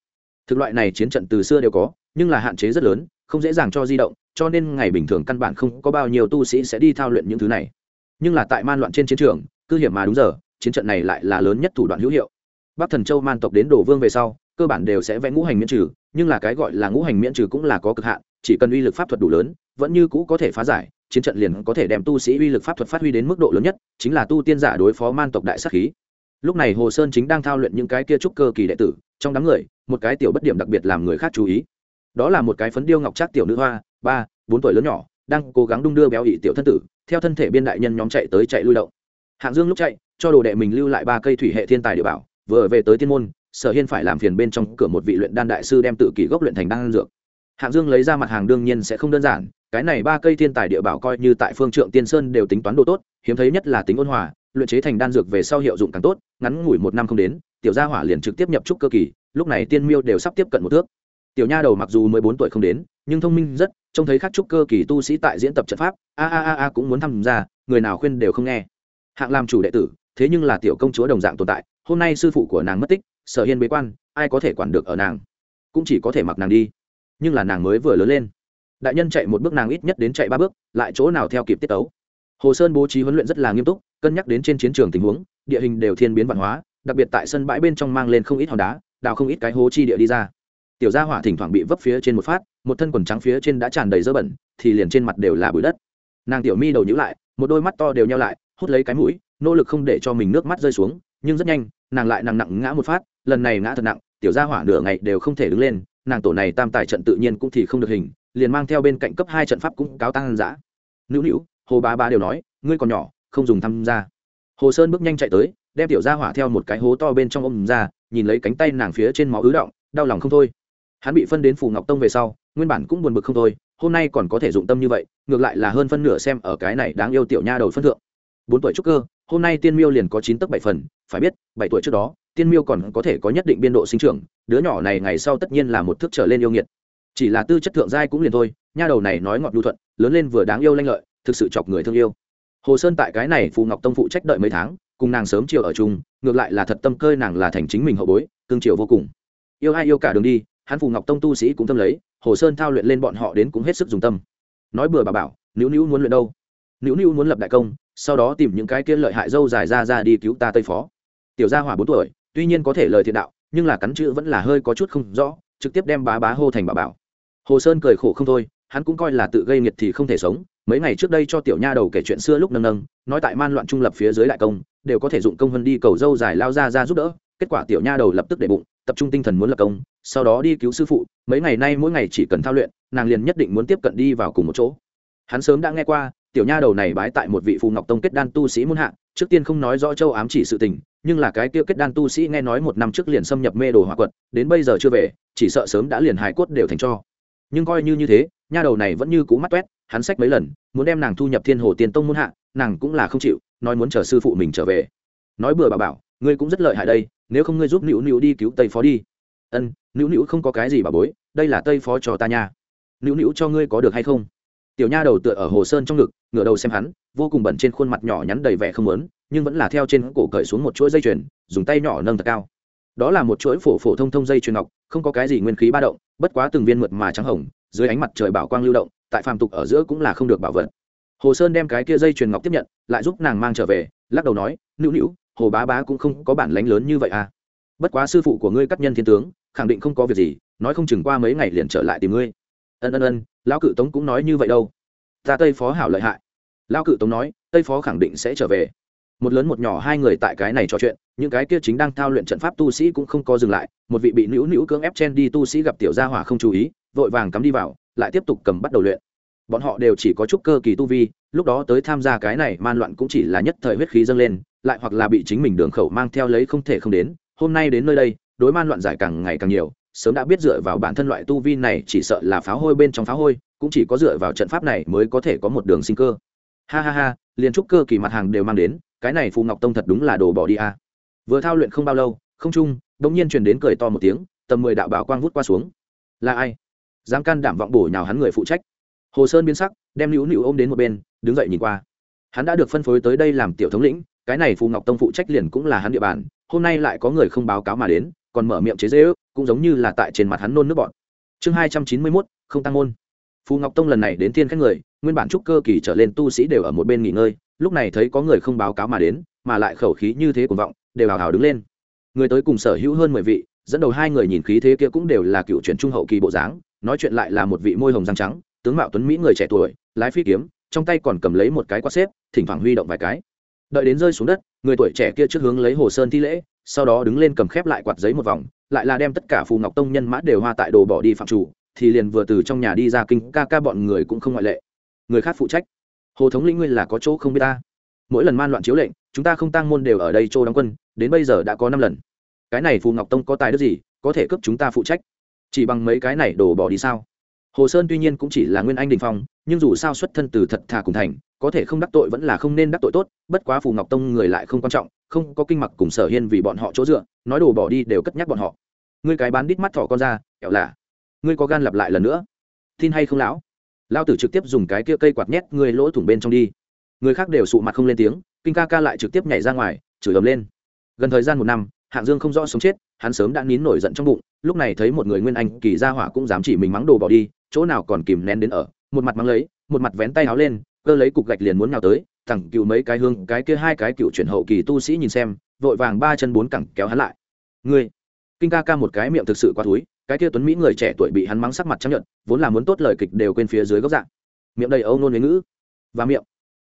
Thực loại này chiến trận từ xưa đều có, nhưng là hạn chế rất lớn không dễ dàng cho di động, cho nên ngày bình thường căn bản không có bao nhiêu tu sĩ sẽ đi thao luyện những thứ này. Nhưng là tại man loạn trên chiến trường, cứ hiểm mà đúng giờ, chiến trận này lại là lớn nhất thủ đoạn hữu hiệu. Bắc thần châu man tộc đến đổ vương về sau, cơ bản đều sẽ vẽ ngũ hành miễn trừ, nhưng là cái gọi là ngũ hành miễn trừ cũng là có cực hạn, chỉ cần uy lực pháp thuật đủ lớn, vẫn như cũ có thể phá giải, chiến trận liền có thể đem tu sĩ uy lực pháp thuật phát huy đến mức độ lớn nhất, chính là tu tiên giả đối phó man tộc đại sắc khí. Lúc này hồ sơn chính đang thao luyện những cái kia trúc cơ kỳ đệ tử, trong đám người, một cái tiểu bất điểm đặc biệt làm người khác chú ý đó là một cái phấn điêu ngọc trác tiểu nữ hoa, ba, bốn tuổi lớn nhỏ, đang cố gắng đung đưa béo ị tiểu thân tử, theo thân thể biên đại nhân nhóm chạy tới chạy lui động. Hạng dương lúc chạy, cho đồ đệ mình lưu lại ba cây thủy hệ thiên tài địa bảo, vừa về tới tiên môn, sở hiên phải làm phiền bên trong cửa một vị luyện đan đại sư đem tự kỷ gốc luyện thành đan dược. Hạng dương lấy ra mặt hàng đương nhiên sẽ không đơn giản, cái này ba cây thiên tài địa bảo coi như tại phương trượng tiên sơn đều tính toán đồ tốt, hiếm thấy nhất là tính ôn hòa, luyện chế thành đan dược về sau hiệu dụng càng tốt, ngắn ngủi một năm không đến, tiểu gia hỏa liền trực tiếp nhập trúc cơ kỳ, lúc này tiên miêu đều sắp tiếp cận một thước tiểu nha đầu mặc dù mười bốn tuổi không đến, nhưng thông minh rất, trông thấy các trúc cơ kỳ tu sĩ tại diễn tập trận pháp, a a a a cũng muốn tham gia, người nào khuyên đều không nghe. Hạng làm chủ đệ tử, thế nhưng là tiểu công chúa đồng dạng tồn tại, hôm nay sư phụ của nàng mất tích, sở hiên bế quan, ai có thể quản được ở nàng? Cũng chỉ có thể mặc nàng đi. Nhưng là nàng mới vừa lớn lên. Đại nhân chạy một bước nàng ít nhất đến chạy ba bước, lại chỗ nào theo kịp tiết tấu. Hồ sơn bố trí huấn luyện rất là nghiêm túc, cân nhắc đến trên chiến trường tình huống, địa hình đều thiên biến văn hóa, đặc biệt tại sân bãi bên trong mang lên không ít hòn đá, đào không ít cái hố chi địa đi ra tiểu gia hỏa thỉnh thoảng bị vấp phía trên một phát, một thân quần trắng phía trên đã tràn đầy dơ bẩn, thì liền trên mặt đều là bụi đất. Nàng tiểu mi đầu nhữ lại, một đôi mắt to đều nhau lại, hút lấy cái mũi, nỗ lực không để cho mình nước mắt rơi xuống, nhưng rất nhanh, nàng lại nặng nặng ngã một phát, lần này ngã thật nặng, tiểu gia hỏa nửa ngày đều không thể đứng lên, nàng tổ này tam tài trận tự nhiên cũng thì không được hình, liền mang theo bên cạnh cấp hai trận pháp cũng cáo tăng giã nữu nữu, hồ ba ba đều nói, ngươi còn nhỏ, không dùng tham gia. Hồ sơn bước nhanh chạy tới, đem tiểu gia hỏa theo một cái hố to bên trong ôm ra, nhìn lấy cánh tay nàng phía trên máu ứ động, đau lòng không thôi hắn bị phân đến phù ngọc tông về sau, nguyên bản cũng buồn bực không thôi, hôm nay còn có thể dụng tâm như vậy, ngược lại là hơn phân nửa xem ở cái này đáng yêu tiểu nha đầu phân thượng. Bốn tuổi trúc cơ, hôm nay tiên miêu liền có chín tấc bảy phần, phải biết, bảy tuổi trước đó, tiên miêu còn có thể có nhất định biên độ sinh trưởng, đứa nhỏ này ngày sau tất nhiên là một thức trở lên yêu nghiệt. Chỉ là tư chất thượng giai cũng liền thôi, nha đầu này nói ngọt lưu thuận, lớn lên vừa đáng yêu lanh lợi, thực sự chọc người thương yêu. Hồ sơn tại cái này phù ngọc tông phụ trách đợi mấy tháng, cùng nàng sớm chiều ở chung, ngược lại là thật tâm cơi nàng là thành chính mình hậu bối cương triều vô cùng. Yêu ai yêu cả đường đi hắn phù ngọc tông tu sĩ cũng tâm lấy, hồ sơn thao luyện lên bọn họ đến cũng hết sức dùng tâm. Nói bừa bà bảo, nữu nữu muốn luyện đâu? Nữu nữu muốn lập đại công, sau đó tìm những cái kia lợi hại dâu dài ra ra đi cứu ta tây phó. Tiểu gia hỏa bốn tuổi, tuy nhiên có thể lời thiện đạo, nhưng là cắn chữ vẫn là hơi có chút không rõ, trực tiếp đem bá bá hô thành bà bảo. Hồ sơn cười khổ không thôi, hắn cũng coi là tự gây nghiệt thì không thể sống, mấy ngày trước đây cho tiểu nha đầu kể chuyện xưa lúc nâng nâng, nói tại man loạn trung lập phía dưới đại công, đều có thể dụng công hơn đi cầu dâu dài lao ra ra giúp đỡ, kết quả tiểu nha đầu lập tức để bụng, tập trung tinh thần muốn lập công sau đó đi cứu sư phụ, mấy ngày nay mỗi ngày chỉ cần thao luyện, nàng liền nhất định muốn tiếp cận đi vào cùng một chỗ. Hắn sớm đã nghe qua, tiểu nha đầu này bái tại một vị phù ngọc tông kết đan tu sĩ muôn hạ, trước tiên không nói rõ châu ám chỉ sự tình, nhưng là cái kia kết đan tu sĩ nghe nói một năm trước liền xâm nhập mê đồ hỏa quật, đến bây giờ chưa về, chỉ sợ sớm đã liền hài cốt đều thành cho. Nhưng coi như như thế, nha đầu này vẫn như cũ mắt toét, hắn sách mấy lần, muốn đem nàng thu nhập thiên hồ tiền tông muôn hạ, nàng cũng là không chịu, nói muốn chờ sư phụ mình trở về. Nói bừa bà bảo, ngươi cũng rất lợi hại đây, nếu không ngươi giúp nữu nữu đi cứu tây phó đi. Ân nữu nữu không có cái gì bà bối, đây là tây phó cho ta nha. Nữu nữu cho ngươi có được hay không? Tiểu nha đầu tựa ở hồ sơn trong ngực, ngửa đầu xem hắn, vô cùng bẩn trên khuôn mặt nhỏ nhắn đầy vẻ không lớn nhưng vẫn là theo trên cổ cởi xuống một chuỗi dây chuyền, dùng tay nhỏ nâng thật cao. Đó là một chuỗi phổ phổ thông thông dây chuyền ngọc, không có cái gì nguyên khí ba động, bất quá từng viên mượt mà trắng hồng, dưới ánh mặt trời bảo quang lưu động, tại phàm tục ở giữa cũng là không được bảo vật. Hồ sơn đem cái kia dây chuyền ngọc tiếp nhận, lại giúp nàng mang trở về, lắc đầu nói, nữu nữu, hồ bá bá cũng không có bản lánh lớn như vậy à. Bất quá sư phụ của ngươi cắt nhân thiên tướng khẳng định không có việc gì, nói không chừng qua mấy ngày liền trở lại tìm ngươi. Ân ân ân, lão cự tống cũng nói như vậy đâu. Ta tây phó hảo lợi hại. Lão cự tống nói, tây phó khẳng định sẽ trở về. Một lớn một nhỏ hai người tại cái này trò chuyện, những cái kia chính đang thao luyện trận pháp tu sĩ cũng không có dừng lại, một vị bị nữu nữu cưỡng ép chen đi tu sĩ gặp tiểu gia hỏa không chú ý, vội vàng cắm đi vào, lại tiếp tục cầm bắt đầu luyện. Bọn họ đều chỉ có chút cơ kỳ tu vi, lúc đó tới tham gia cái này man loạn cũng chỉ là nhất thời huyết khí dâng lên, lại hoặc là bị chính mình đường khẩu mang theo lấy không thể không đến, hôm nay đến nơi đây đối man loạn giải càng ngày càng nhiều, sớm đã biết dựa vào bản thân loại tu vi này chỉ sợ là pháo hôi bên trong pháo hôi, cũng chỉ có dựa vào trận pháp này mới có thể có một đường sinh cơ. Ha ha ha, liền trúc cơ kỳ mặt hàng đều mang đến, cái này phù ngọc tông thật đúng là đồ bỏ đi a à. vừa thao luyện không bao lâu, không trung đống nhiên truyền đến cười to một tiếng, tầm mười đạo bảo quang vút qua xuống. Là ai? Dám can đảm vọng bổ nhào hắn người phụ trách. Hồ sơn biến sắc, đem nữu nữu ôm đến một bên, đứng dậy nhìn qua. Hắn đã được phân phối tới đây làm tiểu thống lĩnh, cái này phù ngọc tông phụ trách liền cũng là hắn địa bàn, hôm nay lại có người không báo cáo mà đến còn mở miệng chế dễ ước, cũng giống như là tại trên mặt hắn nôn nước bọn chương hai trăm chín mươi mốt, không tăng môn. Phù ngọc tông lần này đến thiên khách người, nguyên bản trúc cơ kỳ trở lên tu sĩ đều ở một bên nghỉ ngơi, lúc này thấy có người không báo cáo mà đến, mà lại khẩu khí như thế cuồng vọng, đều hào hào đứng lên. Người tới cùng sở hữu hơn mười vị, dẫn đầu hai người nhìn khí thế kia cũng đều là cựu truyền trung hậu kỳ bộ dáng, nói chuyện lại là một vị môi hồng răng trắng, tướng mạo tuấn mỹ người trẻ tuổi, lái phi kiếm, trong tay còn cầm lấy một cái quạt xếp, thỉnh thoảng huy động vài cái. Đợi đến rơi xuống đất người tuổi trẻ kia trước hướng lấy hồ sơn thi lễ, sau đó đứng lên cầm khép lại quạt giấy một vòng, lại là đem tất cả phù ngọc tông nhân mã đều hoa tại đồ bỏ đi phạm chủ, thì liền vừa từ trong nhà đi ra kinh ca ca bọn người cũng không ngoại lệ. Người khác phụ trách. Hồ thống lĩnh nguyên là có chỗ không biết ta? Mỗi lần man loạn chiếu lệnh, chúng ta không tăng môn đều ở đây chỗ đóng quân, đến bây giờ đã có năm lần. Cái này phù ngọc tông có tài đức gì, có thể cấp chúng ta phụ trách? Chỉ bằng mấy cái này đổ bỏ đi sao? Hồ sơn tuy nhiên cũng chỉ là nguyên anh đình phong, nhưng dù sao xuất thân từ thật thà cùng thành có thể không đắc tội vẫn là không nên đắc tội tốt bất quá phù ngọc tông người lại không quan trọng không có kinh mặc cùng sở hiên vì bọn họ chỗ dựa nói đồ bỏ đi đều cất nhắc bọn họ. Ngươi cái bán đít mắt thỏ con ra kẹo là, ngươi có gan lặp lại lần nữa. Tin hay không lão? Lao tử trực tiếp dùng cái kia cây quạt nhét ngươi lỗ thủng bên trong đi. Người khác đều sụ mặt không lên tiếng kinh ca ca lại trực tiếp nhảy ra ngoài chửi ầm lên. Gần thời gian một năm hạng dương không rõ sống chết hắn sớm đã nín nổi giận trong bụng lúc này thấy một người nguyên anh kỳ ra hỏa cũng dám chỉ mình mắng đồ bỏ đi chỗ nào còn kìm nén đến ở một mặt mắng lấy một mặt vén tay áo lên cơ lấy cục gạch liền muốn nào tới, thẳng cựu mấy cái hương, cái kia hai cái cựu chuyển hậu kỳ tu sĩ nhìn xem, vội vàng ba chân bốn cẳng kéo hắn lại. Ngươi, kinh ca ca một cái miệng thực sự quá túi cái kia tuấn mỹ người trẻ tuổi bị hắn mắng sắc mặt chấp nhận vốn là muốn tốt lời kịch đều quên phía dưới góc dạng. Miệng đầy âu nôn với ngữ. Và miệng.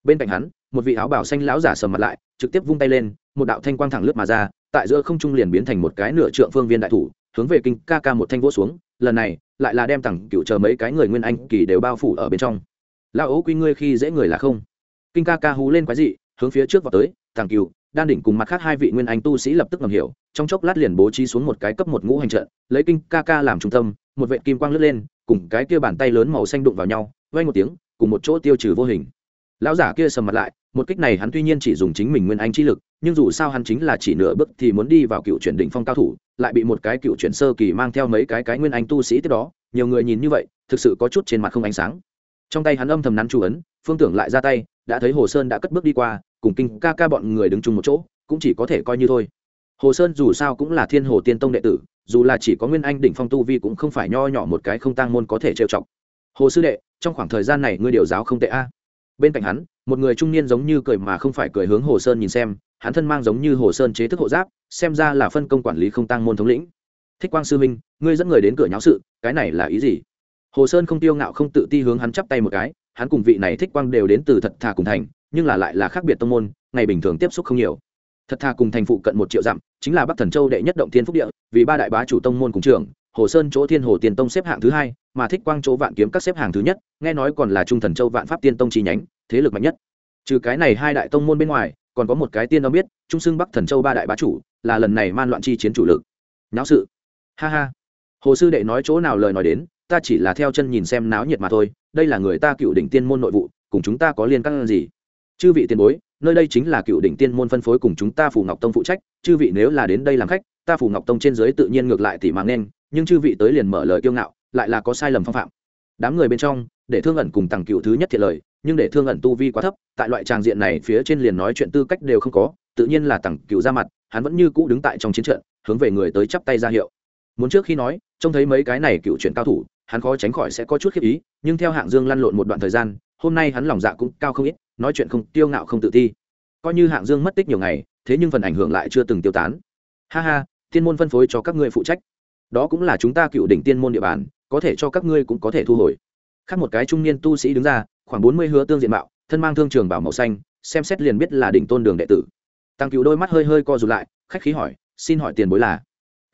Bên cạnh hắn, một vị áo bảo xanh lão giả sầm mặt lại, trực tiếp vung tay lên, một đạo thanh quang thẳng lướt mà ra, tại giữa không trung liền biến thành một cái nửa trượng phương viên đại thủ, hướng về kinh ca ca một thanh vỗ xuống, lần này, lại là đem thẳng cựu chờ mấy cái người nguyên anh kỳ đều bao phủ ở bên trong lão ấu quy ngươi khi dễ người là không? Kinh ca ca hú lên quái dị, hướng phía trước vào tới thằng cừu, đan đỉnh cùng mặt khác hai vị nguyên anh tu sĩ lập tức ngầm hiểu, trong chốc lát liền bố trí xuống một cái cấp một ngũ hành trận, lấy kinh ca ca làm trung tâm, một vệ kim quang lướt lên, cùng cái kia bàn tay lớn màu xanh đụng vào nhau vay một tiếng, cùng một chỗ tiêu trừ vô hình. Lão giả kia sầm mặt lại, một kích này hắn tuy nhiên chỉ dùng chính mình nguyên anh chi lực, nhưng dù sao hắn chính là chỉ nửa bước thì muốn đi vào cựu chuyển đỉnh phong cao thủ, lại bị một cái cựu chuyển sơ kỳ mang theo mấy cái cái nguyên anh tu sĩ tiếp đó, nhiều người nhìn như vậy, thực sự có chút trên mặt không ánh sáng trong tay hắn âm thầm nắn chú ấn, phương tưởng lại ra tay, đã thấy hồ sơn đã cất bước đi qua, cùng kinh ca ca bọn người đứng chung một chỗ, cũng chỉ có thể coi như thôi. Hồ sơn dù sao cũng là thiên hồ tiên tông đệ tử, dù là chỉ có nguyên anh đỉnh phong tu vi cũng không phải nho nhỏ một cái không tăng môn có thể trêu chọc. Hồ sư đệ, trong khoảng thời gian này ngươi điều giáo không tệ a. Bên cạnh hắn, một người trung niên giống như cười mà không phải cười hướng hồ sơn nhìn xem, hắn thân mang giống như hồ sơn chế thức hộ giáp, xem ra là phân công quản lý không tăng môn thống lĩnh. Thích quang sư minh ngươi dẫn người đến cửa nháo sự, cái này là ý gì? Hồ sơn không tiêu ngạo không tự ti hướng hắn chắp tay một cái, hắn cùng vị này thích quang đều đến từ thật thà cùng thành, nhưng là lại là khác biệt tông môn, ngày bình thường tiếp xúc không nhiều. Thật thà cùng thành phụ cận một triệu dặm, chính là bắc thần châu đệ nhất động thiên phúc địa, vì ba đại bá chủ tông môn cùng trường hồ sơn chỗ thiên hồ tiền tông xếp hạng thứ hai, mà thích quang chỗ vạn kiếm các xếp hạng thứ nhất, nghe nói còn là trung thần châu vạn pháp tiên tông chi nhánh, thế lực mạnh nhất. Trừ cái này hai đại tông môn bên ngoài, còn có một cái tiên đó biết, trung xưng bắc thần châu ba đại bá chủ, là lần này man loạn chi chiến chủ lực. Nháo sự. Ha ha. Hồ sư đệ nói chỗ nào lời nói đến ta chỉ là theo chân nhìn xem náo nhiệt mà thôi, đây là người ta cựu đỉnh tiên môn nội vụ, cùng chúng ta có liên căn gì? Chư vị tiền bối, nơi đây chính là cựu đỉnh tiên môn phân phối cùng chúng ta phù ngọc tông phụ trách, chư vị nếu là đến đây làm khách, ta phù ngọc tông trên dưới tự nhiên ngược lại tỉ mang nên, nhưng chư vị tới liền mở lời kiêu ngạo, lại là có sai lầm phong phạm. Đám người bên trong, để thương ẩn cùng tặng cựu thứ nhất thiệt lời, nhưng để thương ẩn tu vi quá thấp, tại loại tràng diện này phía trên liền nói chuyện tư cách đều không có, tự nhiên là tặng cựu ra mặt, hắn vẫn như cũ đứng tại trong chiến trận, hướng về người tới chắp tay ra hiệu. Muốn trước khi nói, trông thấy mấy cái này cựu chuyển cao thủ hắn khó tránh khỏi sẽ có chút khiếp ý, nhưng theo hạng dương lăn lộn một đoạn thời gian, hôm nay hắn lòng dạ cũng cao không ít, nói chuyện không tiêu ngạo không tự ti. Coi như hạng dương mất tích nhiều ngày, thế nhưng phần ảnh hưởng lại chưa từng tiêu tán. Ha ha, tiên môn phân phối cho các ngươi phụ trách. Đó cũng là chúng ta cựu đỉnh tiên môn địa bàn, có thể cho các ngươi cũng có thể thu hồi. Khác một cái trung niên tu sĩ đứng ra, khoảng bốn mươi hứa tương diện mạo, thân mang thương trường bảo màu xanh, xem xét liền biết là đỉnh tôn đường đệ tử. Tăng cựu đôi mắt hơi hơi co rụt lại, khách khí hỏi, xin hỏi tiền bối là?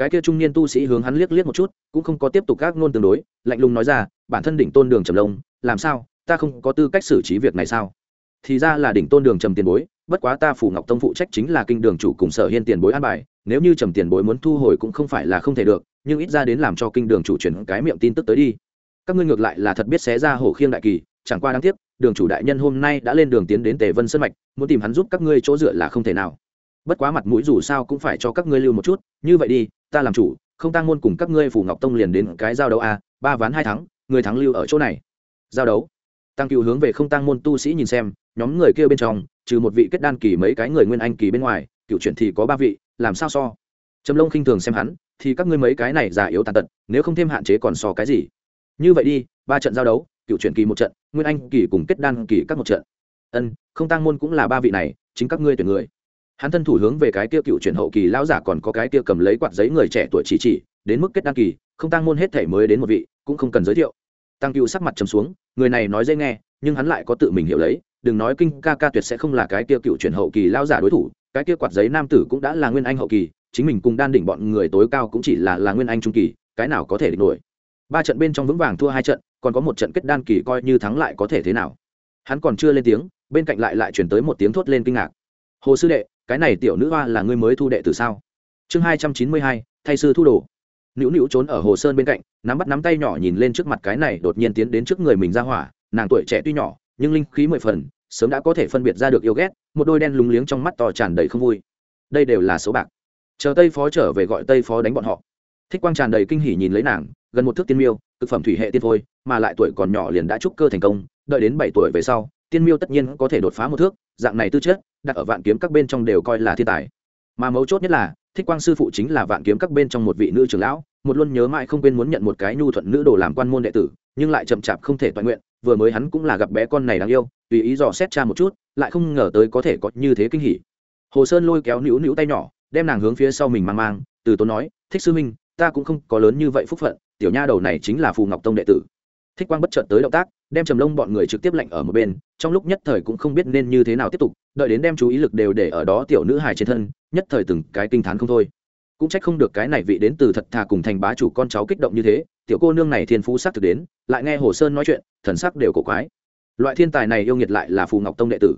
Cái kia trung niên tu sĩ hướng hắn liếc liếc một chút, cũng không có tiếp tục các ngôn tương đối, lạnh lùng nói ra, bản thân đỉnh tôn đường trầm lông, làm sao? Ta không có tư cách xử trí việc này sao? Thì ra là đỉnh tôn đường trầm tiền bối, bất quá ta phủ ngọc tông phụ trách chính là kinh đường chủ cùng sở hiên tiền bối an bài, nếu như trầm tiền bối muốn thu hồi cũng không phải là không thể được, nhưng ít ra đến làm cho kinh đường chủ chuyển cái miệng tin tức tới đi. Các ngươi ngược lại là thật biết xé ra hổ khiêng đại kỳ, chẳng qua đáng tiếc, đường chủ đại nhân hôm nay đã lên đường tiến đến tề vân sân mạch, muốn tìm hắn giúp các ngươi chỗ dựa là không thể nào. Bất quá mặt mũi dù sao cũng phải cho các ngươi lưu một chút, như vậy đi ta làm chủ, không tăng môn cùng các ngươi phủ ngọc tông liền đến cái giao đấu a, ba ván hai thắng, người thắng lưu ở chỗ này. Giao đấu. Tăng cựu hướng về không tăng môn tu sĩ nhìn xem, nhóm người kia bên trong, trừ một vị kết đan kỳ mấy cái người nguyên anh kỳ bên ngoài, cựu chuyển thì có ba vị, làm sao so? Trầm lông khinh thường xem hắn, thì các ngươi mấy cái này già yếu tàn tật, nếu không thêm hạn chế còn so cái gì? Như vậy đi, ba trận giao đấu, cựu chuyển kỳ một trận, nguyên anh kỳ cùng kết đan kỳ các một trận. Ân, không tăng môn cũng là ba vị này, chính các ngươi tuyển người hắn thân thủ hướng về cái kia cựu chuyển hậu kỳ lão giả còn có cái kia cầm lấy quạt giấy người trẻ tuổi chỉ chỉ, đến mức kết đan kỳ, không tăng môn hết thể mới đến một vị, cũng không cần giới thiệu. Tăng cựu sắc mặt trầm xuống, người này nói dễ nghe, nhưng hắn lại có tự mình hiểu lấy, đừng nói kinh ca ca tuyệt sẽ không là cái kia cựu chuyển hậu kỳ lão giả đối thủ, cái kia quạt giấy nam tử cũng đã là nguyên anh hậu kỳ, chính mình cùng đan đỉnh bọn người tối cao cũng chỉ là là nguyên anh trung kỳ, cái nào có thể địch nổi. Ba trận bên trong vững vàng thua hai trận, còn có một trận kết đan kỳ coi như thắng lại có thể thế nào. Hắn còn chưa lên tiếng, bên cạnh lại lại chuyển tới một tiếng thốt lên kinh ngạc hồ sư đệ, cái này tiểu nữ hoa là ngươi mới thu đệ từ sao? Chương hai trăm chín mươi hai, thay sư thu đồ. Nữu nữu trốn ở hồ sơn bên cạnh, nắm bắt nắm tay nhỏ nhìn lên trước mặt cái này đột nhiên tiến đến trước người mình ra hỏa. Nàng tuổi trẻ tuy nhỏ, nhưng linh khí mười phần, sớm đã có thể phân biệt ra được yêu ghét, một đôi đen lúng liếng trong mắt to tràn đầy không vui. Đây đều là số bạc. Chờ tây phó trở về gọi tây phó đánh bọn họ. Thích quang tràn đầy kinh hỉ nhìn lấy nàng, gần một thước tiên miêu thực phẩm thủy hệ tiên phôi mà lại tuổi còn nhỏ liền đã trúc cơ thành công, đợi đến bảy tuổi về sau, tiên miêu tất nhiên có thể đột phá một thước, dạng này tư chất đặt ở vạn kiếm các bên trong đều coi là thiên tài. Mà mấu chốt nhất là, thích quang sư phụ chính là vạn kiếm các bên trong một vị nữ trưởng lão, một luôn nhớ mãi không quên muốn nhận một cái nhu thuận nữ đồ làm quan môn đệ tử, nhưng lại chậm chạp không thể toàn nguyện, vừa mới hắn cũng là gặp bé con này đáng yêu, tùy ý dò xét cha một chút, lại không ngờ tới có thể có như thế kinh hỉ. Hồ sơn lôi kéo nữu nữu tay nhỏ, đem nàng hướng phía sau mình mang mang, từ tốn nói, thích sư minh ta cũng không có lớn như vậy phúc phận, tiểu nha đầu này chính là phù ngọc tông đệ tử. Thích quang bất chợt tới động tác, đem trầm lông bọn người trực tiếp lạnh ở một bên, trong lúc nhất thời cũng không biết nên như thế nào tiếp tục đợi đến đem chú ý lực đều để ở đó tiểu nữ hài trên thân, nhất thời từng cái kinh t h á n không thôi. Cũng trách không được cái này vị đến từ thật thà cùng thành bá chủ con cháu kích động như thế, tiểu cô nương này thiên phú s ắ c thực đến, lại nghe hồ sơn nói chuyện, thần sắc đều cổ quái. Loại thiên tài này yêu nghiệt lại là phù ngọc tông đệ tử.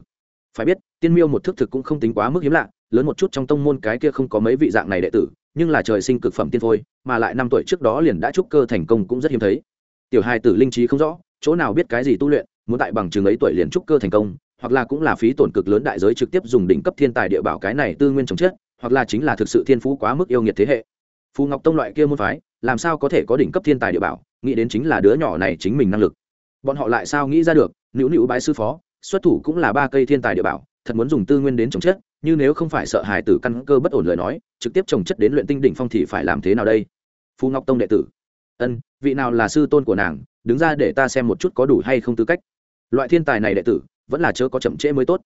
Phải biết, tiên miêu một thức thực cũng không tính quá mức hiếm lạ, lớn một chút trong tông môn cái kia không có mấy vị dạng này đệ tử, nhưng là trời sinh cực phẩm tiên phôi, mà lại năm tuổi trước đó liền đã trúc cơ thành công cũng rất hiếm thấy. Tiểu hai tử linh trí không rõ, chỗ nào biết cái gì tu luyện, muốn tại bằng trường ấy tuổi liền trúc cơ thành công hoặc là cũng là phí tổn cực lớn đại giới trực tiếp dùng đỉnh cấp thiên tài địa bảo cái này tư nguyên trồng chất, hoặc là chính là thực sự thiên phú quá mức yêu nghiệt thế hệ. Phù ngọc tông loại kia môn phái, làm sao có thể có đỉnh cấp thiên tài địa bảo, nghĩ đến chính là đứa nhỏ này chính mình năng lực. Bọn họ lại sao nghĩ ra được, nữu nữu bái sư phó, xuất thủ cũng là ba cây thiên tài địa bảo, thật muốn dùng tư nguyên đến trồng chất, như nếu không phải sợ hài tử căn cơ bất ổn lời nói, trực tiếp trồng chất đến luyện tinh đỉnh phong thì phải làm thế nào đây? Phù ngọc tông đệ tử. Ân, vị nào là sư tôn của nàng, đứng ra để ta xem một chút có đủ hay không tư cách. Loại thiên tài này đệ tử vẫn là chớ có chậm trễ mới tốt.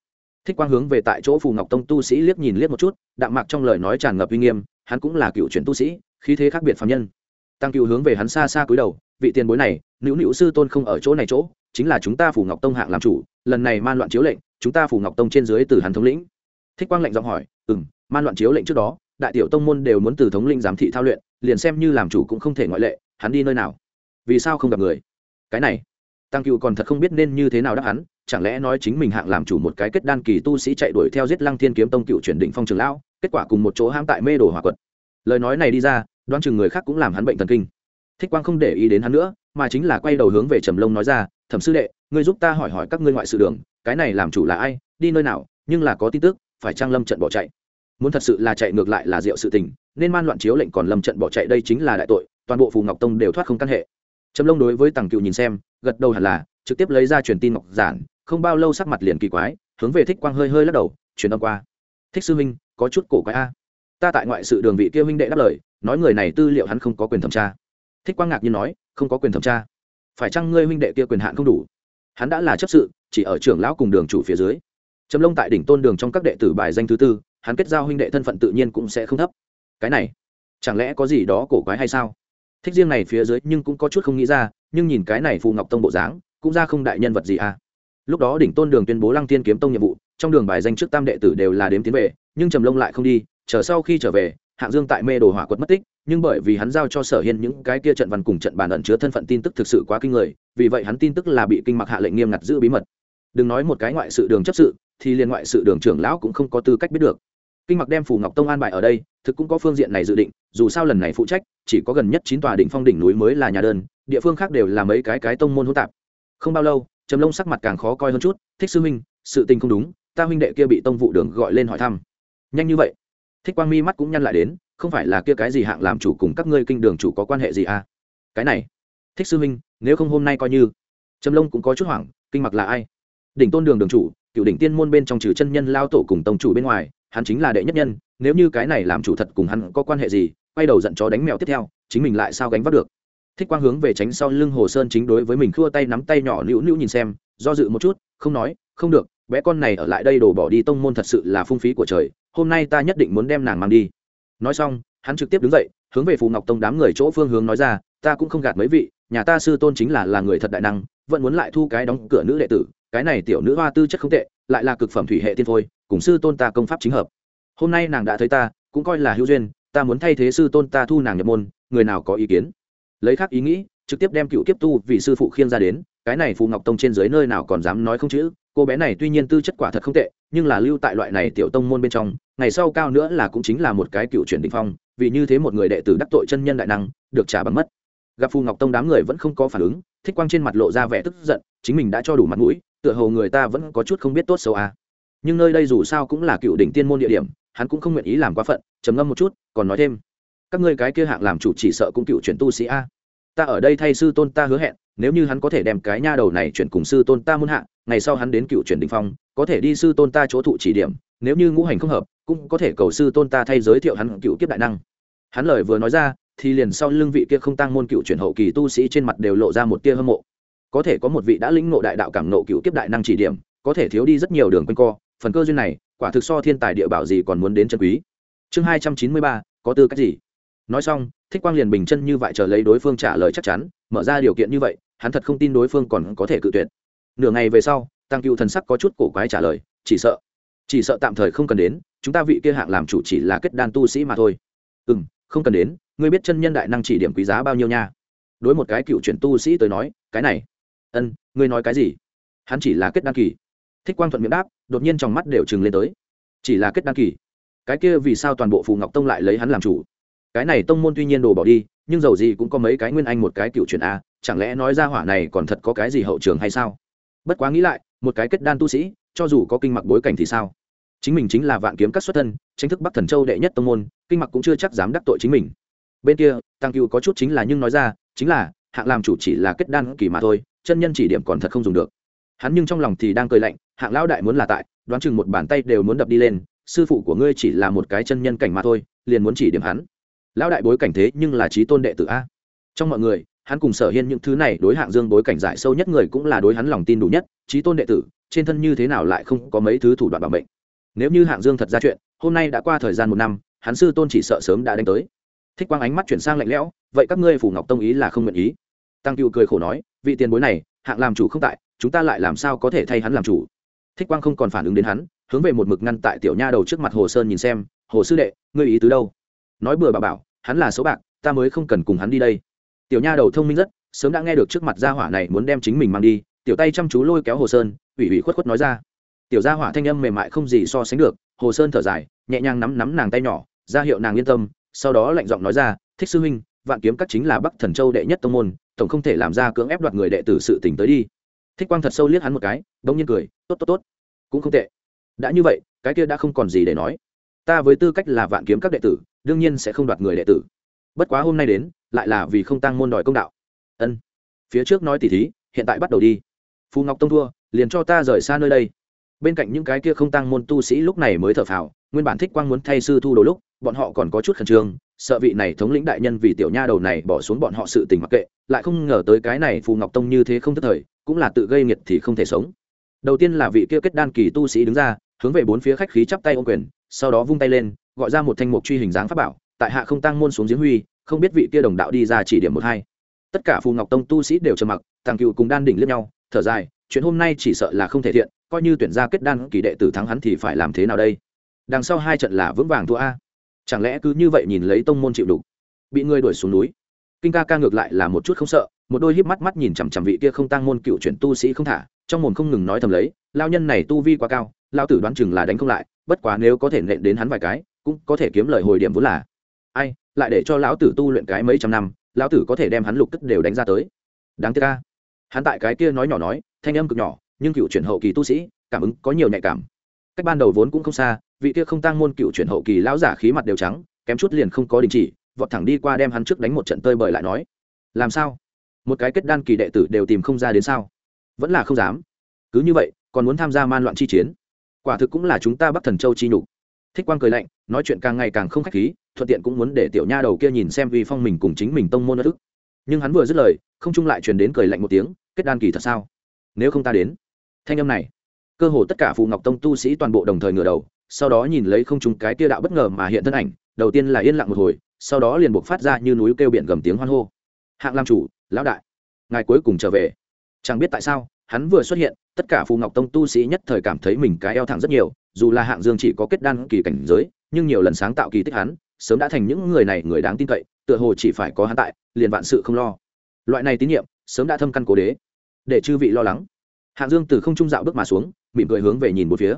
Thích quang hướng về tại chỗ phù ngọc tông tu sĩ liếc nhìn liếc một chút, đạm mạc trong lời nói tràn ngập uy nghiêm, hắn cũng là cựu truyền tu sĩ, khí thế khác biệt phạm nhân. Tăng cựu hướng về hắn xa xa cúi đầu, vị tiền bối này, nữ nữ sư tôn không ở chỗ này chỗ, chính là chúng ta phù ngọc tông hạng làm chủ, lần này man loạn chiếu lệnh, chúng ta phù ngọc tông trên dưới từ hắn thống lĩnh. Thích quang lệnh giọng hỏi ừ m man loạn chiếu lệnh trước đó, đại tiểu tông môn đều muốn từ thống linh giám thị thao luyện, liền xem như làm chủ cũng không thể ngoại lệ, hắn đi nơi nào? Vì sao không gặp người? Cái này, tăng cựu còn thật không biết nên như thế nào đáp hắn chẳng lẽ nói chính mình hạng làm chủ một cái kết đan kỳ tu sĩ chạy đuổi theo giết lăng thiên kiếm tông cựu chuyển định phong trường lão, kết quả cùng một chỗ hãm tại mê đồ hỏa quật. Lời nói này đi ra, đoán chừng người khác cũng làm hắn bệnh thần kinh. Thích quang không để ý đến hắn nữa, mà chính là quay đầu hướng về trầm lông nói ra, thẩm sư đệ, ngươi giúp ta hỏi hỏi các ngươi ngoại sự đường, cái này làm chủ là ai, đi nơi nào, nhưng là có tin tức, phải trang lâm trận bỏ chạy? Muốn thật sự là chạy ngược lại là diệu sự tình, nên man loạn chiếu lệnh còn lâm trận bỏ chạy đây chính là đại tội, toàn bộ phù ngọc tông đều thoát không căn hệ. Trầm lông đối với tằng cựu nhìn xem, gật đầu hẳn là, trực tiếp lấy ra truyền tin ngọc giản không bao lâu sắc mặt liền kỳ quái, hướng về thích quang hơi hơi lắc đầu chuyển âm qua. Thích sư minh có chút cổ quái a. Ta tại ngoại sự đường vị kia huynh đệ đáp lời, nói người này tư liệu hắn không có quyền thẩm tra. Thích quang ngạc nhiên nói, không có quyền thẩm tra. Phải chăng ngươi huynh đệ kia quyền hạn không đủ? Hắn đã là chấp sự, chỉ ở trưởng lão cùng đường chủ phía dưới. Trầm lông tại đỉnh tôn đường trong các đệ tử bài danh thứ tư, hắn kết giao huynh đệ thân phận tự nhiên cũng sẽ không thấp. Cái này, chẳng lẽ có gì đó cổ quái hay sao? Thích riêng này phía dưới nhưng cũng có chút không nghĩ ra, nhưng nhìn cái này phù ngọc tông bộ dáng, cũng ra không đại nhân vật gì à? Lúc đó đỉnh tôn đường tuyên bố lăng tiên kiếm tông nhiệm vụ, trong đường bài danh trước tam đệ tử đều là đếm tiến về, nhưng trầm lông lại không đi, chờ sau khi trở về, hạng dương tại mê đồ hỏa quật mất tích, nhưng bởi vì hắn giao cho sở hiên những cái kia trận văn cùng trận bàn ẩn chứa thân phận tin tức thực sự quá kinh người, vì vậy hắn tin tức là bị kinh mặc hạ lệnh nghiêm ngặt giữ bí mật. Đừng nói một cái ngoại sự đường chấp sự, thì liên ngoại sự đường trưởng lão cũng không có tư cách biết được. Kinh mặc đem phù ngọc tông an bài ở đây, thực cũng có phương diện này dự định, dù sao lần này phụ trách, chỉ có gần nhất chín tòa đỉnh phong đỉnh núi mới là nhà đơn, địa phương khác đều là mấy cái cái tông môn hỗn tạp. Không bao lâu trầm lông sắc mặt càng khó coi hơn chút, thích sư huynh, sự tình không đúng, ta huynh đệ kia bị tông vụ đường gọi lên hỏi thăm. Nhanh như vậy? Thích quang mi mắt cũng nhăn lại đến, không phải là kia cái gì hạng làm chủ cùng các ngươi kinh đường chủ có quan hệ gì à? Cái này, thích sư huynh, nếu không hôm nay coi như. Trầm lông cũng có chút hoảng, kinh mặc là ai? Đỉnh tôn đường đường chủ, cựu đỉnh tiên môn bên trong trừ chân nhân lao tổ cùng tông chủ bên ngoài, hắn chính là đệ nhất nhân, nếu như cái này làm chủ thật cùng hắn có quan hệ gì, quay đầu giận chó đánh mèo tiếp theo, chính mình lại sao gánh vác được? Thích quang hướng về tránh sau lưng hồ sơn chính đối với mình khua tay nắm tay nhỏ nữu nữu nhìn xem, do dự một chút, không nói, không được, bé con này ở lại đây đổ bỏ đi tông môn thật sự là phung phí của trời, hôm nay ta nhất định muốn đem nàng mang đi. Nói xong, hắn trực tiếp đứng dậy, hướng về phù ngọc tông đám người chỗ phương hướng nói ra, ta cũng không gạt mấy vị, nhà ta sư tôn chính là là người thật đại năng, vẫn muốn lại thu cái đóng cửa nữ đệ tử, cái này tiểu nữ hoa tư chất không tệ, lại là cực phẩm thủy hệ tiên phôi, cùng sư tôn ta công pháp chính hợp. Hôm nay nàng đã thấy ta, cũng coi là hữu duyên, ta muốn thay thế sư tôn ta thu nàng nhập môn, người nào có ý kiến? Lấy khác ý nghĩ, trực tiếp đem cựu kiếp tu vì sư phụ khiêng ra đến, cái này phù ngọc tông trên dưới nơi nào còn dám nói không chữ, cô bé này tuy nhiên tư chất quả thật không tệ, nhưng là lưu tại loại này tiểu tông môn bên trong, ngày sau cao nữa là cũng chính là một cái cựu chuyển định phong, vì như thế một người đệ tử đắc tội chân nhân đại năng, được trả bằng mất gặp phù ngọc tông đám người vẫn không có phản ứng, thích quang trên mặt lộ ra vẻ tức giận, chính mình đã cho đủ mặt mũi, tựa hồ người ta vẫn có chút không biết tốt xấu à. nhưng nơi đây dù sao cũng là cựu đỉnh tiên môn địa điểm, hắn cũng không nguyện ý làm quá phận, trầm ngâm một chút, còn nói thêm các ngươi cái kia hạng làm chủ chỉ sợ cũng cựu chuyển tu sĩ a. Ta ở đây thay sư tôn ta hứa hẹn, nếu như hắn có thể đem cái nha đầu này chuyển cùng sư tôn ta muốn hạ, ngày sau hắn đến cựu chuyển đình phong, có thể đi sư tôn ta chỗ thụ chỉ điểm, nếu như ngũ hành không hợp, cũng có thể cầu sư tôn ta thay giới thiệu hắn cựu kiếp đại năng. Hắn lời vừa nói ra, thì liền sau lưng vị kia không tăng môn cựu chuyển hậu kỳ tu sĩ trên mặt đều lộ ra một tia hâm mộ. Có thể có một vị đã lĩnh ngộ đại đạo cảm nộ cựu kiếp đại năng chỉ điểm, có thể thiếu đi rất nhiều đường quanh co, phần cơ duyên này, quả thực so thiên tài địa bảo gì còn muốn đến chân quý. Chương hai trăm chín mươi ba, có tư cách gì? Nói xong, thích quang liền bình chân như vậy chờ lấy đối phương trả lời chắc chắn, mở ra điều kiện như vậy, hắn thật không tin đối phương còn có thể cự tuyệt. Nửa ngày về sau, tăng cựu thần sắc có chút cổ quái trả lời, chỉ sợ chỉ sợ tạm thời không cần đến, chúng ta vị kia hạng làm chủ chỉ là kết đan tu sĩ mà thôi. Ừ m không cần đến, ngươi biết chân nhân đại năng chỉ điểm quý giá bao nhiêu nha? Đối một cái cựu chuyển tu sĩ tới nói, cái này, ân, ngươi nói cái gì? Hắn chỉ là kết đan kỳ. Thích quang thuận miệng đáp, đột nhiên trong mắt đều chừng lên tới. Chỉ là kết đan kỳ? Cái kia vì sao toàn bộ phù ngọc tông lại lấy hắn làm chủ? Cái này tông môn tuy nhiên đồ bỏ đi, nhưng dầu gì cũng có mấy cái nguyên anh một cái cựu truyền a, chẳng lẽ nói ra hỏa này còn thật có cái gì hậu trường hay sao? Bất quá nghĩ lại, một cái kết đan tu sĩ, cho dù có kinh mặc bối cảnh thì sao? Chính mình chính là vạn kiếm các xuất thân tranh thức bắc thần châu đệ nhất tông môn, kinh mặc cũng chưa chắc dám đắc tội chính mình. Bên kia, tăng cựu có chút chính là nhưng nói ra, chính là, hạng làm chủ chỉ là kết đan kỳ mà thôi, chân nhân chỉ điểm còn thật không dùng được. Hắn nhưng trong lòng thì đang cười lạnh, hạng lão đại muốn là tại, đoán chừng một bàn tay đều muốn đập đi lên, sư phụ của ngươi chỉ là một cái chân nhân cảnh mà thôi, liền muốn chỉ điểm hắn lão đại bối cảnh thế nhưng là trí tôn đệ tử a. Trong mọi người, hắn cùng sở hiên những thứ này đối hạng dương bối cảnh giải sâu nhất người cũng là đối hắn lòng tin đủ nhất trí tôn đệ tử, trên thân như thế nào lại không có mấy thứ thủ đoạn bảo mệnh. Nếu như hạng dương thật ra chuyện, hôm nay đã qua thời gian một năm, hắn sư tôn chỉ sợ sớm đã đánh tới. Thích quang ánh mắt chuyển sang lạnh lẽo, vậy các ngươi phủ ngọc tông ý là không nguyện ý. Tăng cựu cười khổ nói, vị tiền bối này, hạng làm chủ không tại, chúng ta lại làm sao có thể thay hắn làm chủ? Thích quang không còn phản ứng đến hắn, hướng về một mực ngăn tại tiểu nha đầu trước mặt hồ sơn nhìn xem, hồ sư đệ, ngươi ý tứ đâu? Nói bừa bà bảo hắn là số bạc, ta mới không cần cùng hắn đi đây. Tiểu nha đầu thông minh rất, sớm đã nghe được trước mặt gia hỏa này muốn đem chính mình mang đi, tiểu tay chăm chú lôi kéo hồ sơn, ủy ủy khuất khuất nói ra. Tiểu gia hỏa thanh âm mềm mại không gì so sánh được, hồ sơn thở dài, nhẹ nhàng nắm nắm nàng tay nhỏ, ra hiệu nàng yên tâm, sau đó lạnh giọng nói ra, thích sư huynh, vạn kiếm các chính là bắc thần châu đệ nhất tông môn, tổng không thể làm ra cưỡng ép đoạt người đệ tử sự tỉnh tới đi. Thích quang thật sâu liếc hắn một cái đông nhiên cười, tốt tốt tốt, cũng không tệ. Đã như vậy, cái kia đã không còn gì để nói. Ta với tư cách là vạn kiếm các đệ tử đương nhiên sẽ không đoạt người đệ tử. Bất quá hôm nay đến, lại là vì không tăng môn đòi công đạo. Ân. Phía trước nói tỉ thí, hiện tại bắt đầu đi. Phù ngọc tông thua, liền cho ta rời xa nơi đây. Bên cạnh những cái kia không tăng môn tu sĩ lúc này mới thở phào, nguyên bản thích quang muốn thay sư thu đồ lúc, bọn họ còn có chút khẩn trương, sợ vị này thống lĩnh đại nhân vì tiểu nha đầu này bỏ xuống bọn họ sự tình mặc kệ, lại không ngờ tới cái này phù ngọc tông như thế không thất thời, cũng là tự gây nghiệt thì không thể sống. Đầu tiên là vị kia kết đan kỳ tu sĩ đứng ra, hướng về bốn phía khách khí chắp tay ô quyền, sau đó vung tay lên gọi ra một thanh mục truy hình dáng pháp bảo, tại hạ không tăng môn xuống giếng huy, không biết vị kia đồng đạo đi ra chỉ điểm một hai. Tất cả phù ngọc tông tu sĩ đều trầm mặc, tàng cựu cùng đan đỉnh liếc nhau, thở dài, chuyện hôm nay chỉ sợ là không thể thiện, coi như tuyển ra kết đan kỳ đệ tử thắng hắn thì phải làm thế nào đây? Đằng sau hai trận là vững vàng thua a. Chẳng lẽ cứ như vậy nhìn lấy tông môn chịu đủ bị người đuổi xuống núi? Kinh ca ca ngược lại là một chút không sợ, một đôi híp mắt mắt nhìn chằm chằm vị kia không tăng môn cựu chuyển tu sĩ không thả, trong mồm không ngừng nói thầm lấy lao nhân này tu vi quá cao lao tử đoán chừng là đánh không lại, bất quá nếu có thể nện đến hắn vài cái cũng có thể kiếm lời hồi điểm vốn là. Ai, lại để cho lão tử tu luyện cái mấy trăm năm, lão tử có thể đem hắn lục cất đều đánh ra tới. Đáng tiếc ca hắn tại cái kia nói nhỏ nói, thanh âm cực nhỏ, nhưng cựu chuyển hậu kỳ tu sĩ, cảm ứng có nhiều nhạy cảm. Cách ban đầu vốn cũng không xa, vị kia không tăng môn cựu chuyển hậu kỳ lão giả khí mặt đều trắng, kém chút liền không có đình chỉ, vọt thẳng đi qua đem hắn trước đánh một trận tơi bời lại nói. Làm sao? Một cái kết đan kỳ đệ tử đều tìm không ra đến sao? Vẫn là không dám. Cứ như vậy, còn muốn tham gia man loạn chi chiến. Quả thực cũng là chúng ta bắc thần châu chi nhục thích quang cười lạnh, nói chuyện càng ngày càng không khách khí, thuận tiện cũng muốn để tiểu nha đầu kia nhìn xem vì phong mình cùng chính mình tông môn đất ức. Nhưng hắn vừa dứt lời, không trung lại truyền đến cười lạnh một tiếng, kết đan kỳ thật sao? Nếu không ta đến. Thanh âm này, cơ hồ tất cả phù ngọc tông tu sĩ toàn bộ đồng thời ngửa đầu, sau đó nhìn lấy không trung cái tia đạo bất ngờ mà hiện thân ảnh, đầu tiên là yên lặng một hồi, sau đó liền buộc phát ra như núi kêu biển gầm tiếng hoan hô. Hạng làm chủ, lão đại, ngài cuối cùng trở về. Chẳng biết tại sao hắn vừa xuất hiện, tất cả phù ngọc tông tu sĩ nhất thời cảm thấy mình cái eo thẳng rất nhiều, dù là hạng dương chỉ có kết đan kỳ cảnh giới, nhưng nhiều lần sáng tạo kỳ tích hắn, sớm đã thành những người này người đáng tin cậy, tựa hồ chỉ phải có hắn tại, liền vạn sự không lo. Loại này tín nhiệm, sớm đã thâm căn cố đế, để chư vị lo lắng. Hạng dương từ không trung dạo bước mà xuống, mỉm cười hướng về nhìn một phía.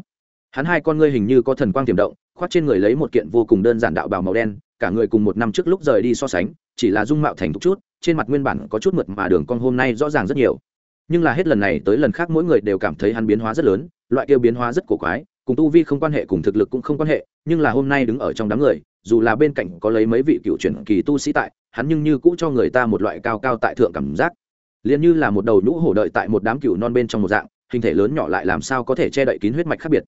Hắn hai con ngươi hình như có thần quang tiềm động, khoác trên người lấy một kiện vô cùng đơn giản đạo bào màu đen, cả người cùng một năm trước lúc rời đi so sánh, chỉ là dung mạo thành thục chút, trên mặt nguyên bản có chút mượt mà đường cong hôm nay rõ ràng rất nhiều nhưng là hết lần này tới lần khác mỗi người đều cảm thấy hắn biến hóa rất lớn, loại kêu biến hóa rất cổ quái, cùng tu vi không quan hệ, cùng thực lực cũng không quan hệ, nhưng là hôm nay đứng ở trong đám người, dù là bên cạnh có lấy mấy vị cựu truyền kỳ tu sĩ tại, hắn nhưng như cũ cho người ta một loại cao cao tại thượng cảm giác. Liền như là một đầu nhũ hổ đợi tại một đám cựu non bên trong một dạng, hình thể lớn nhỏ lại làm sao có thể che đậy kín huyết mạch khác biệt.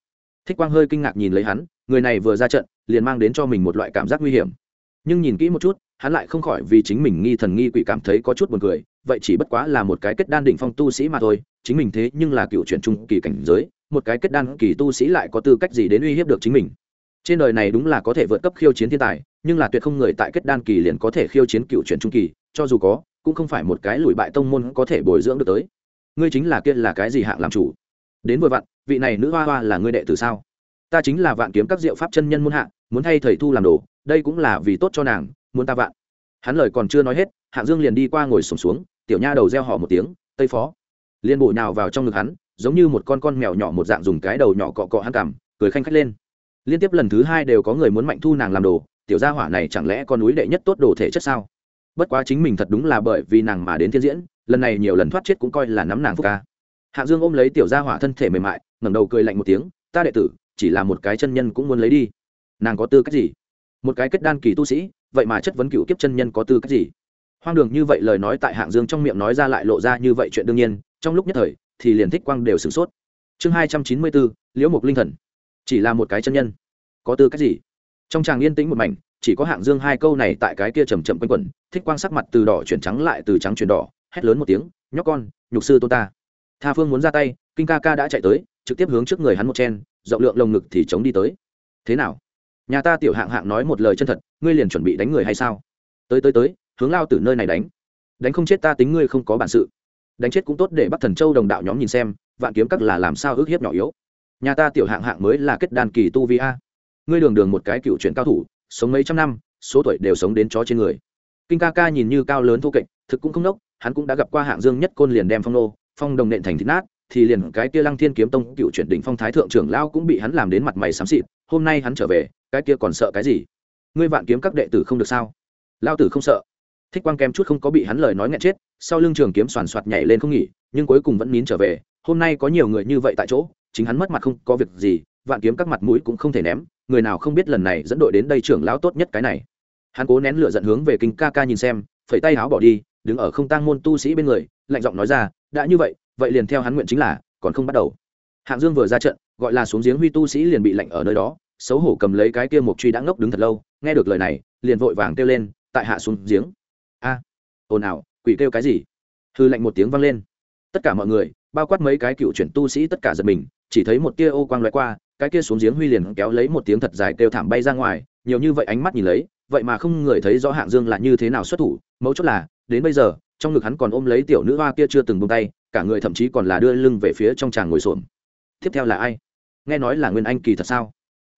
Thích quang hơi kinh ngạc nhìn lấy hắn, người này vừa ra trận, liền mang đến cho mình một loại cảm giác nguy hiểm. Nhưng nhìn kỹ một chút hắn lại không khỏi vì chính mình nghi thần nghi quỷ cảm thấy có chút buồn cười, vậy chỉ bất quá là một cái kết đan đỉnh phong tu sĩ mà thôi, chính mình thế nhưng là cựu chuyển trung kỳ cảnh giới, một cái kết đan kỳ tu sĩ lại có tư cách gì đến uy hiếp được chính mình. Trên đời này đúng là có thể vượt cấp khiêu chiến thiên tài, nhưng là tuyệt không người tại kết đan kỳ liền có thể khiêu chiến cựu chuyển trung kỳ, cho dù có, cũng không phải một cái lùi bại tông môn có thể bồi dưỡng được tới. Ngươi chính là kia là cái gì hạng làm chủ? Đến vừa vặn, vị này nữ hoa hoa là ngươi đệ tử sao? Ta chính là vạn kiếm các diệu pháp chân nhân môn hạ, muốn thay thầy thu làm đồ, đây cũng là vì tốt cho nàng muốn ta vạn. Hắn lời còn chưa nói hết hạng dương liền đi qua ngồi sùng xuống, xuống tiểu nha đầu reo họ một tiếng tây phó. Liền bổ nhào vào trong ngực hắn giống như một con con mèo nhỏ một dạng dùng cái đầu nhỏ cọ cọ hắn cằm cười khanh khách lên. Liên tiếp lần thứ hai đều có người muốn mạnh thu nàng làm đồ tiểu gia hỏa này chẳng lẽ con núi đệ nhất tốt đồ thể chất sao? Bất quá chính mình thật đúng là bởi vì nàng mà đến thiên diễn lần này nhiều lần thoát chết cũng coi là nắm nàng phúc ca. Hạng dương ôm lấy tiểu gia hỏa thân thể mềm mại ngẩng đầu cười lạnh một tiếng ta đệ tử chỉ là một cái chân nhân cũng muốn lấy đi. Nàng có tư cách gì? Một cái kết đan kỳ tu sĩ vậy mà chất vấn cựu kiếp chân nhân có tư cách gì? Hoang đường như vậy lời nói tại hạng dương trong miệng nói ra lại lộ ra như vậy chuyện đương nhiên, trong lúc nhất thời, thì liền thích quang đều sửng sốt. Chương hai trăm chín mươi bốn, liễu mục linh thần. Chỉ là một cái chân nhân. Có tư cách gì? Trong tràng yên tĩnh một mảnh, chỉ có hạng dương hai câu này tại cái kia chầm chậm quanh quẩn, thích quang sắc mặt từ đỏ chuyển trắng lại từ trắng chuyển đỏ, hét lớn một tiếng, nhóc con, nhục sư tôn ta. Tha phương muốn ra tay, kinh ca ca đã chạy tới, trực tiếp hướng trước người hắn một chen, rộng lượng lồng ngực thì chống đi tới. Thế nào? Nhà ta tiểu hạng hạng nói một lời chân thật, ngươi liền chuẩn bị đánh người hay sao? Tới tới tới, hướng lao từ nơi này đánh. Đánh không chết ta tính ngươi không có bản sự. Đánh chết cũng tốt để bắt thần châu đồng đạo nhóm nhìn xem, vạn kiếm các là làm sao ước hiếp nhỏ yếu. Nhà ta tiểu hạng hạng mới là kết đàn kỳ tu vi a. Ngươi đường đường một cái cựu chuyển cao thủ, sống mấy trăm năm, số tuổi đều sống đến chó trên người. Kinh ca ca nhìn như cao lớn thô kệch, thực cũng không nốc, hắn cũng đã gặp qua hạng dương nhất côn liền đem phong nô, phong đồng nện thành thịt nát, thì liền cái kia lăng thiên kiếm tông cựu chuyển đỉnh phong thái thượng trưởng lao cũng bị hắn làm đến mặt mày xám xịt, hôm nay hắn trở về cái kia còn sợ cái gì? Ngươi vạn kiếm các đệ tử không được sao? Lao tử không sợ. Thích quang kém chút không có bị hắn lời nói nghẹn chết, sau lưng trường kiếm soàn soạt nhảy lên không nghỉ, nhưng cuối cùng vẫn nín trở về. Hôm nay có nhiều người như vậy tại chỗ, chính hắn mất mặt không có việc gì, vạn kiếm các mặt mũi cũng không thể ném, người nào không biết lần này dẫn đội đến đây trưởng lão tốt nhất cái này. Hắn cố nén lửa giận hướng về kinh ca ca nhìn xem, phẩy tay áo bỏ đi, đứng ở không tang môn tu sĩ bên người, lạnh giọng nói ra, đã như vậy vậy liền theo hắn nguyện chính là, còn không bắt đầu. Hạng dương vừa ra trận, gọi là xuống giếng huy tu sĩ liền bị lạnh ở nơi đó xấu hổ cầm lấy cái kia một truy đã ngốc đứng thật lâu, nghe được lời này, liền vội vàng kêu lên, tại hạ xuống giếng. A, ồn ào, quỷ kêu cái gì? Hư lạnh một tiếng vang lên. Tất cả mọi người, bao quát mấy cái cựu chuyển tu sĩ tất cả giật mình, chỉ thấy một tia ô quang loại qua, cái kia xuống giếng huy liền kéo lấy một tiếng thật dài kêu thảm bay ra ngoài, nhiều như vậy ánh mắt nhìn lấy, vậy mà không người thấy rõ hạng dương là như thế nào xuất thủ, mấu chốt là, đến bây giờ, trong ngực hắn còn ôm lấy tiểu nữ hoa kia chưa từng bông tay, cả người thậm chí còn là đưa lưng về phía trong tràng ngồi xổm. Tiếp theo là ai? Nghe nói là nguyên anh kỳ thật sao?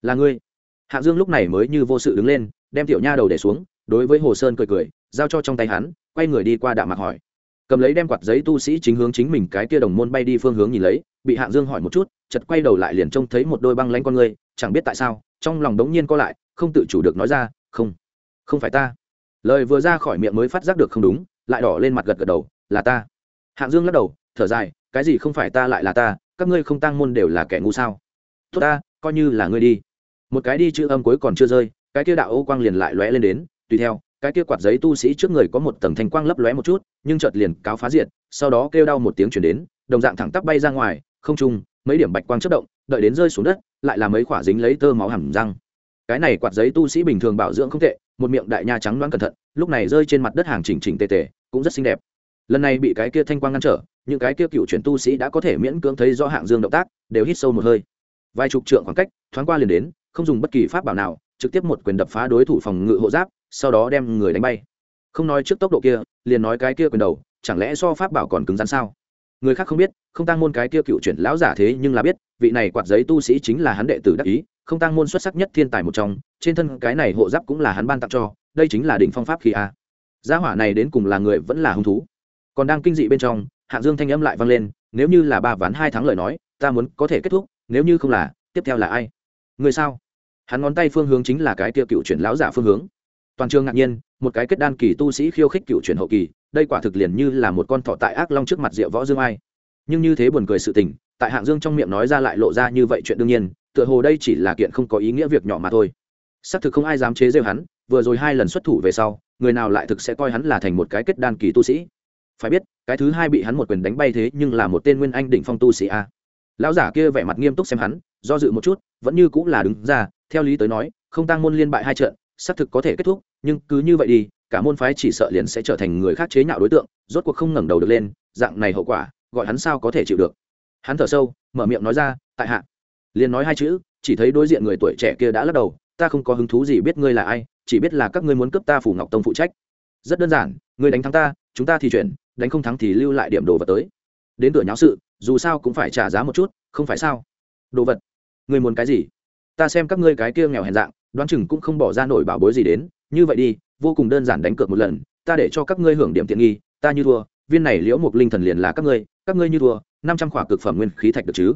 Là ngươi. Hạ dương lúc này mới như vô sự đứng lên, đem tiểu nha đầu để xuống, đối với hồ sơn cười cười, giao cho trong tay hắn, quay người đi qua đạm mạc hỏi. Cầm lấy đem quạt giấy tu sĩ chính hướng chính mình cái kia đồng môn bay đi phương hướng nhìn lấy, bị hạng dương hỏi một chút chật quay đầu lại liền trông thấy một đôi băng lanh con người, chẳng biết tại sao, trong lòng đống nhiên co lại, không tự chủ được nói ra, không không phải ta. Lời vừa ra khỏi miệng mới phát giác được không đúng, lại đỏ lên mặt gật gật đầu, là ta. Hạng dương lắc đầu, thở dài, cái gì không phải ta lại là ta, các ngươi không tăng môn đều là kẻ ngu sao? Tốt ta, coi như là ngươi đi một cái đi chữ âm cuối còn chưa rơi, cái kia đạo ô quang liền lại lóe lên đến. Tùy theo, cái kia quạt giấy tu sĩ trước người có một tầng thanh quang lấp lóe một chút, nhưng chợt liền cáo phá diệt, sau đó kêu đau một tiếng chuyển đến, đồng dạng thẳng tắp bay ra ngoài, không trung, mấy điểm bạch quang chất động, đợi đến rơi xuống đất, lại là mấy khỏa dính lấy tơ máu hẳn răng. Cái này quạt giấy tu sĩ bình thường bảo dưỡng không tệ, một miệng đại nha trắng đoán cẩn thận, lúc này rơi trên mặt đất hàng chỉnh chỉnh tề tề, cũng rất xinh đẹp. Lần này bị cái kia thanh quang ngăn trở, những cái kia cựu chuyển tu sĩ đã có thể miễn cưỡng thấy do hạng dương động tác, đều hít sâu một hơi. Vài chục trượng khoảng cách, thoáng qua liền đến không dùng bất kỳ pháp bảo nào, trực tiếp một quyền đập phá đối thủ phòng ngự hộ giáp, sau đó đem người đánh bay. Không nói trước tốc độ kia, liền nói cái kia quyền đầu, chẳng lẽ so pháp bảo còn cứng rắn sao? Người khác không biết, không tăng môn cái kia cựu chuyển lão giả thế nhưng là biết, vị này quạt giấy tu sĩ chính là hắn đệ tử đắc ý, không tăng môn xuất sắc nhất thiên tài một trong, trên thân cái này hộ giáp cũng là hắn ban tặng cho, đây chính là đỉnh phong pháp khi a. Gia hỏa này đến cùng là người vẫn là hung thú. Còn đang kinh dị bên trong hạng dương thanh âm lại vang lên, nếu như là ba ván hai tháng lời nói, ta muốn có thể kết thúc, nếu như không là, tiếp theo là ai? Người sao? Hắn ngón tay phương hướng chính là cái kia cựu chuyển lão giả phương hướng. Toàn trường ngạc nhiên, một cái kết đan kỳ tu sĩ khiêu khích cựu chuyển hậu kỳ, đây quả thực liền như là một con thọ tại ác long trước mặt diệu võ dương ai. Nhưng như thế buồn cười sự tình, tại hạng dương trong miệng nói ra lại lộ ra như vậy chuyện đương nhiên, tựa hồ đây chỉ là kiện không có ý nghĩa việc nhỏ mà thôi. Xác thực không ai dám chế rêu hắn, vừa rồi hai lần xuất thủ về sau, người nào lại thực sẽ coi hắn là thành một cái kết đan kỳ tu sĩ. Phải biết, cái thứ hai bị hắn một quyền đánh bay thế nhưng là một tên nguyên anh đỉnh phong tu sĩ a lão giả kia vẻ mặt nghiêm túc xem hắn, do dự một chút, vẫn như cũng là đứng ra, theo lý tới nói, không tăng môn liên bại hai trận, xác thực có thể kết thúc, nhưng cứ như vậy đi, cả môn phái chỉ sợ liền sẽ trở thành người khác chế nhạo đối tượng, rốt cuộc không ngẩng đầu được lên, dạng này hậu quả, gọi hắn sao có thể chịu được. Hắn thở sâu, mở miệng nói ra, tại hạ. Liền nói hai chữ, chỉ thấy đối diện người tuổi trẻ kia đã lắc đầu, ta không có hứng thú gì biết ngươi là ai, chỉ biết là các ngươi muốn cướp ta phủ ngọc tông phụ trách. Rất đơn giản, ngươi đánh thắng ta, chúng ta thì chuyển, đánh không thắng thì lưu lại điểm đồ vật tới. Đến cửa nháo sự dù sao cũng phải trả giá một chút, không phải sao? Đồ vật, người muốn cái gì? Ta xem các ngươi cái kia nghèo hèn dạng, đoán chừng cũng không bỏ ra nổi bảo bối gì đến. Như vậy đi, vô cùng đơn giản đánh cược một lần, ta để cho các ngươi hưởng điểm tiện nghi, ta như thua, viên này liễu một linh thần liền là các ngươi các ngươi như thua, năm trăm khỏa cực phẩm nguyên khí thạch được chứ?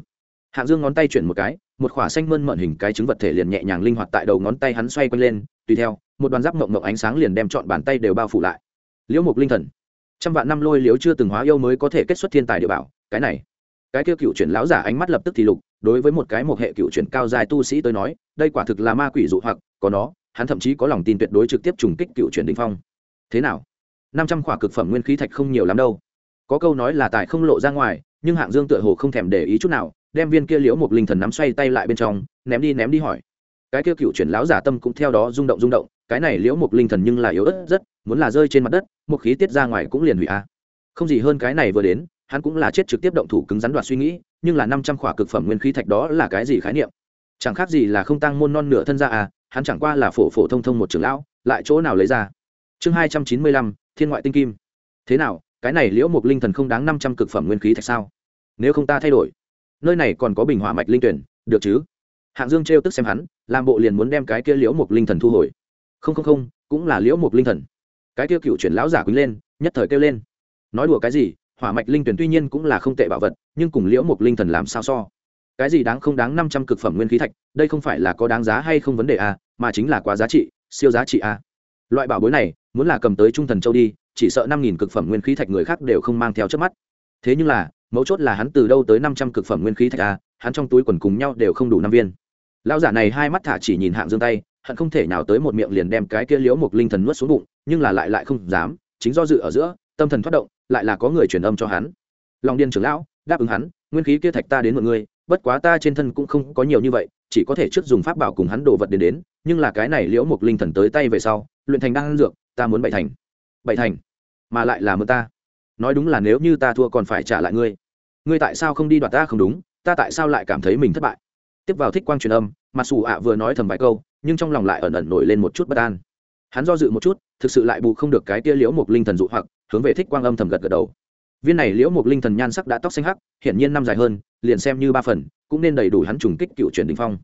Hạng dương ngón tay chuyển một cái, một khỏa xanh mơn mận hình cái trứng vật thể liền nhẹ nhàng linh hoạt tại đầu ngón tay hắn xoay quanh lên, tùy theo, một đoàn giáp mộng mộng ánh sáng liền đem chọn bàn tay đều bao phủ lại. Liễu mục linh thần, trăm vạn năm lôi liễu chưa từng hóa yêu mới có thể kết xuất thiên tài địa bảo, cái này cái kia cựu chuyển lão giả ánh mắt lập tức thì lục, đối với một cái một hệ cựu chuyển cao dài tu sĩ tới nói, đây quả thực là ma quỷ dụ hoặc, có nó, hắn thậm chí có lòng tin tuyệt đối trực tiếp trùng kích cựu chuyển đ phong. Thế nào? Năm trăm khỏa cực phẩm nguyên khí thạch không nhiều lắm đâu. Có câu nói là tài không lộ ra ngoài, nhưng hạng dương tựa hồ không thèm để ý chút nào, đem viên kia liễu một linh thần nắm xoay tay lại bên trong, ném đi ném đi hỏi. Cái kia cựu chuyển lão giả tâm cũng theo đó rung động rung động, cái này liễu một linh thần nhưng là yếu ớt rất, muốn là rơi trên mặt đất một khí tiết ra ngoài cũng liền hủy a. Không gì hơn cái này vừa đến hắn cũng là chết trực tiếp động thủ cứng rắn đoạt suy nghĩ, nhưng là năm trăm khỏa cực phẩm nguyên khí thạch đó là cái gì khái niệm? Chẳng khác gì là không tăng môn non nửa thân ra à hắn chẳng qua là phổ phổ thông thông một trường lão, lại chỗ nào lấy ra? Chương hai trăm chín mươi lăm, thiên ngoại tinh kim. Thế nào, cái này liễu một linh thần không đáng năm trăm cực phẩm nguyên khí thạch sao? Nếu không ta thay đổi. Nơi này còn có bình hỏa mạch linh tuyển, được chứ? Hạng dương trêu tức xem hắn, làm bộ liền muốn đem cái kia liễu một linh thần thu hồi. Không không không, cũng là liễu một linh thần. Cái kia cựu chuyển lão giả quý lên, nhất thời kêu lên. Nói đùa cái gì hỏa mạch linh tuyển tuy nhiên cũng là không tệ bảo vật nhưng cùng liễu một linh thần làm sao so? Cái gì đáng không đáng năm trăm cực phẩm nguyên khí thạch đây không phải là có đáng giá hay không vấn đề a à, mà chính là quá giá trị siêu giá trị a à. loại bảo bối này muốn là cầm tới trung thần châu đi chỉ sợ năm nghìn cực phẩm nguyên khí thạch người khác đều không mang theo trước mắt. Thế nhưng là mấu chốt là hắn từ đâu tới năm trăm cực phẩm nguyên khí thạch a à, hắn trong túi quần cùng nhau đều không đủ năm viên. Lão giả này hai mắt thả chỉ nhìn hạng dương tay hận không thể nào tới một miệng liền đem cái kia liễu một linh thần nuốt xuống bụng nhưng là lại lại không dám chính do dự ở giữa tâm thần thoát động lại là có người truyền âm cho hắn. Long điên trưởng lão, đáp ứng hắn, nguyên khí kia thạch ta đến mọi người bất quá ta trên thân cũng không có nhiều như vậy, chỉ có thể trước dùng pháp bảo cùng hắn đồ vật đến đến, nhưng là cái này liễu mục linh thần tới tay về sau, luyện thành đang dược, ta muốn bảy thành. Bảy thành? Mà lại là mơ ta. Nói đúng là nếu như ta thua còn phải trả lại ngươi. Ngươi tại sao không đi đoạt ta không đúng, ta tại sao lại cảm thấy mình thất bại? Tiếp vào thích quang truyền âm mặc dù ạ vừa nói thầm vài câu, nhưng trong lòng lại ẩn ẩn nổi lên một chút bất an. Hắn do dự một chút, thực sự lại bù không được cái tia liễu mục linh thần dụ hoặc hướng về thích quang âm thầm gật gật đầu. Viên này liễu một linh thần nhan sắc đã tóc xanh hắc, hiển nhiên năm dài hơn, liền xem như ba phần, cũng nên đầy đủ hắn trùng kích cựu chuyển đình phong.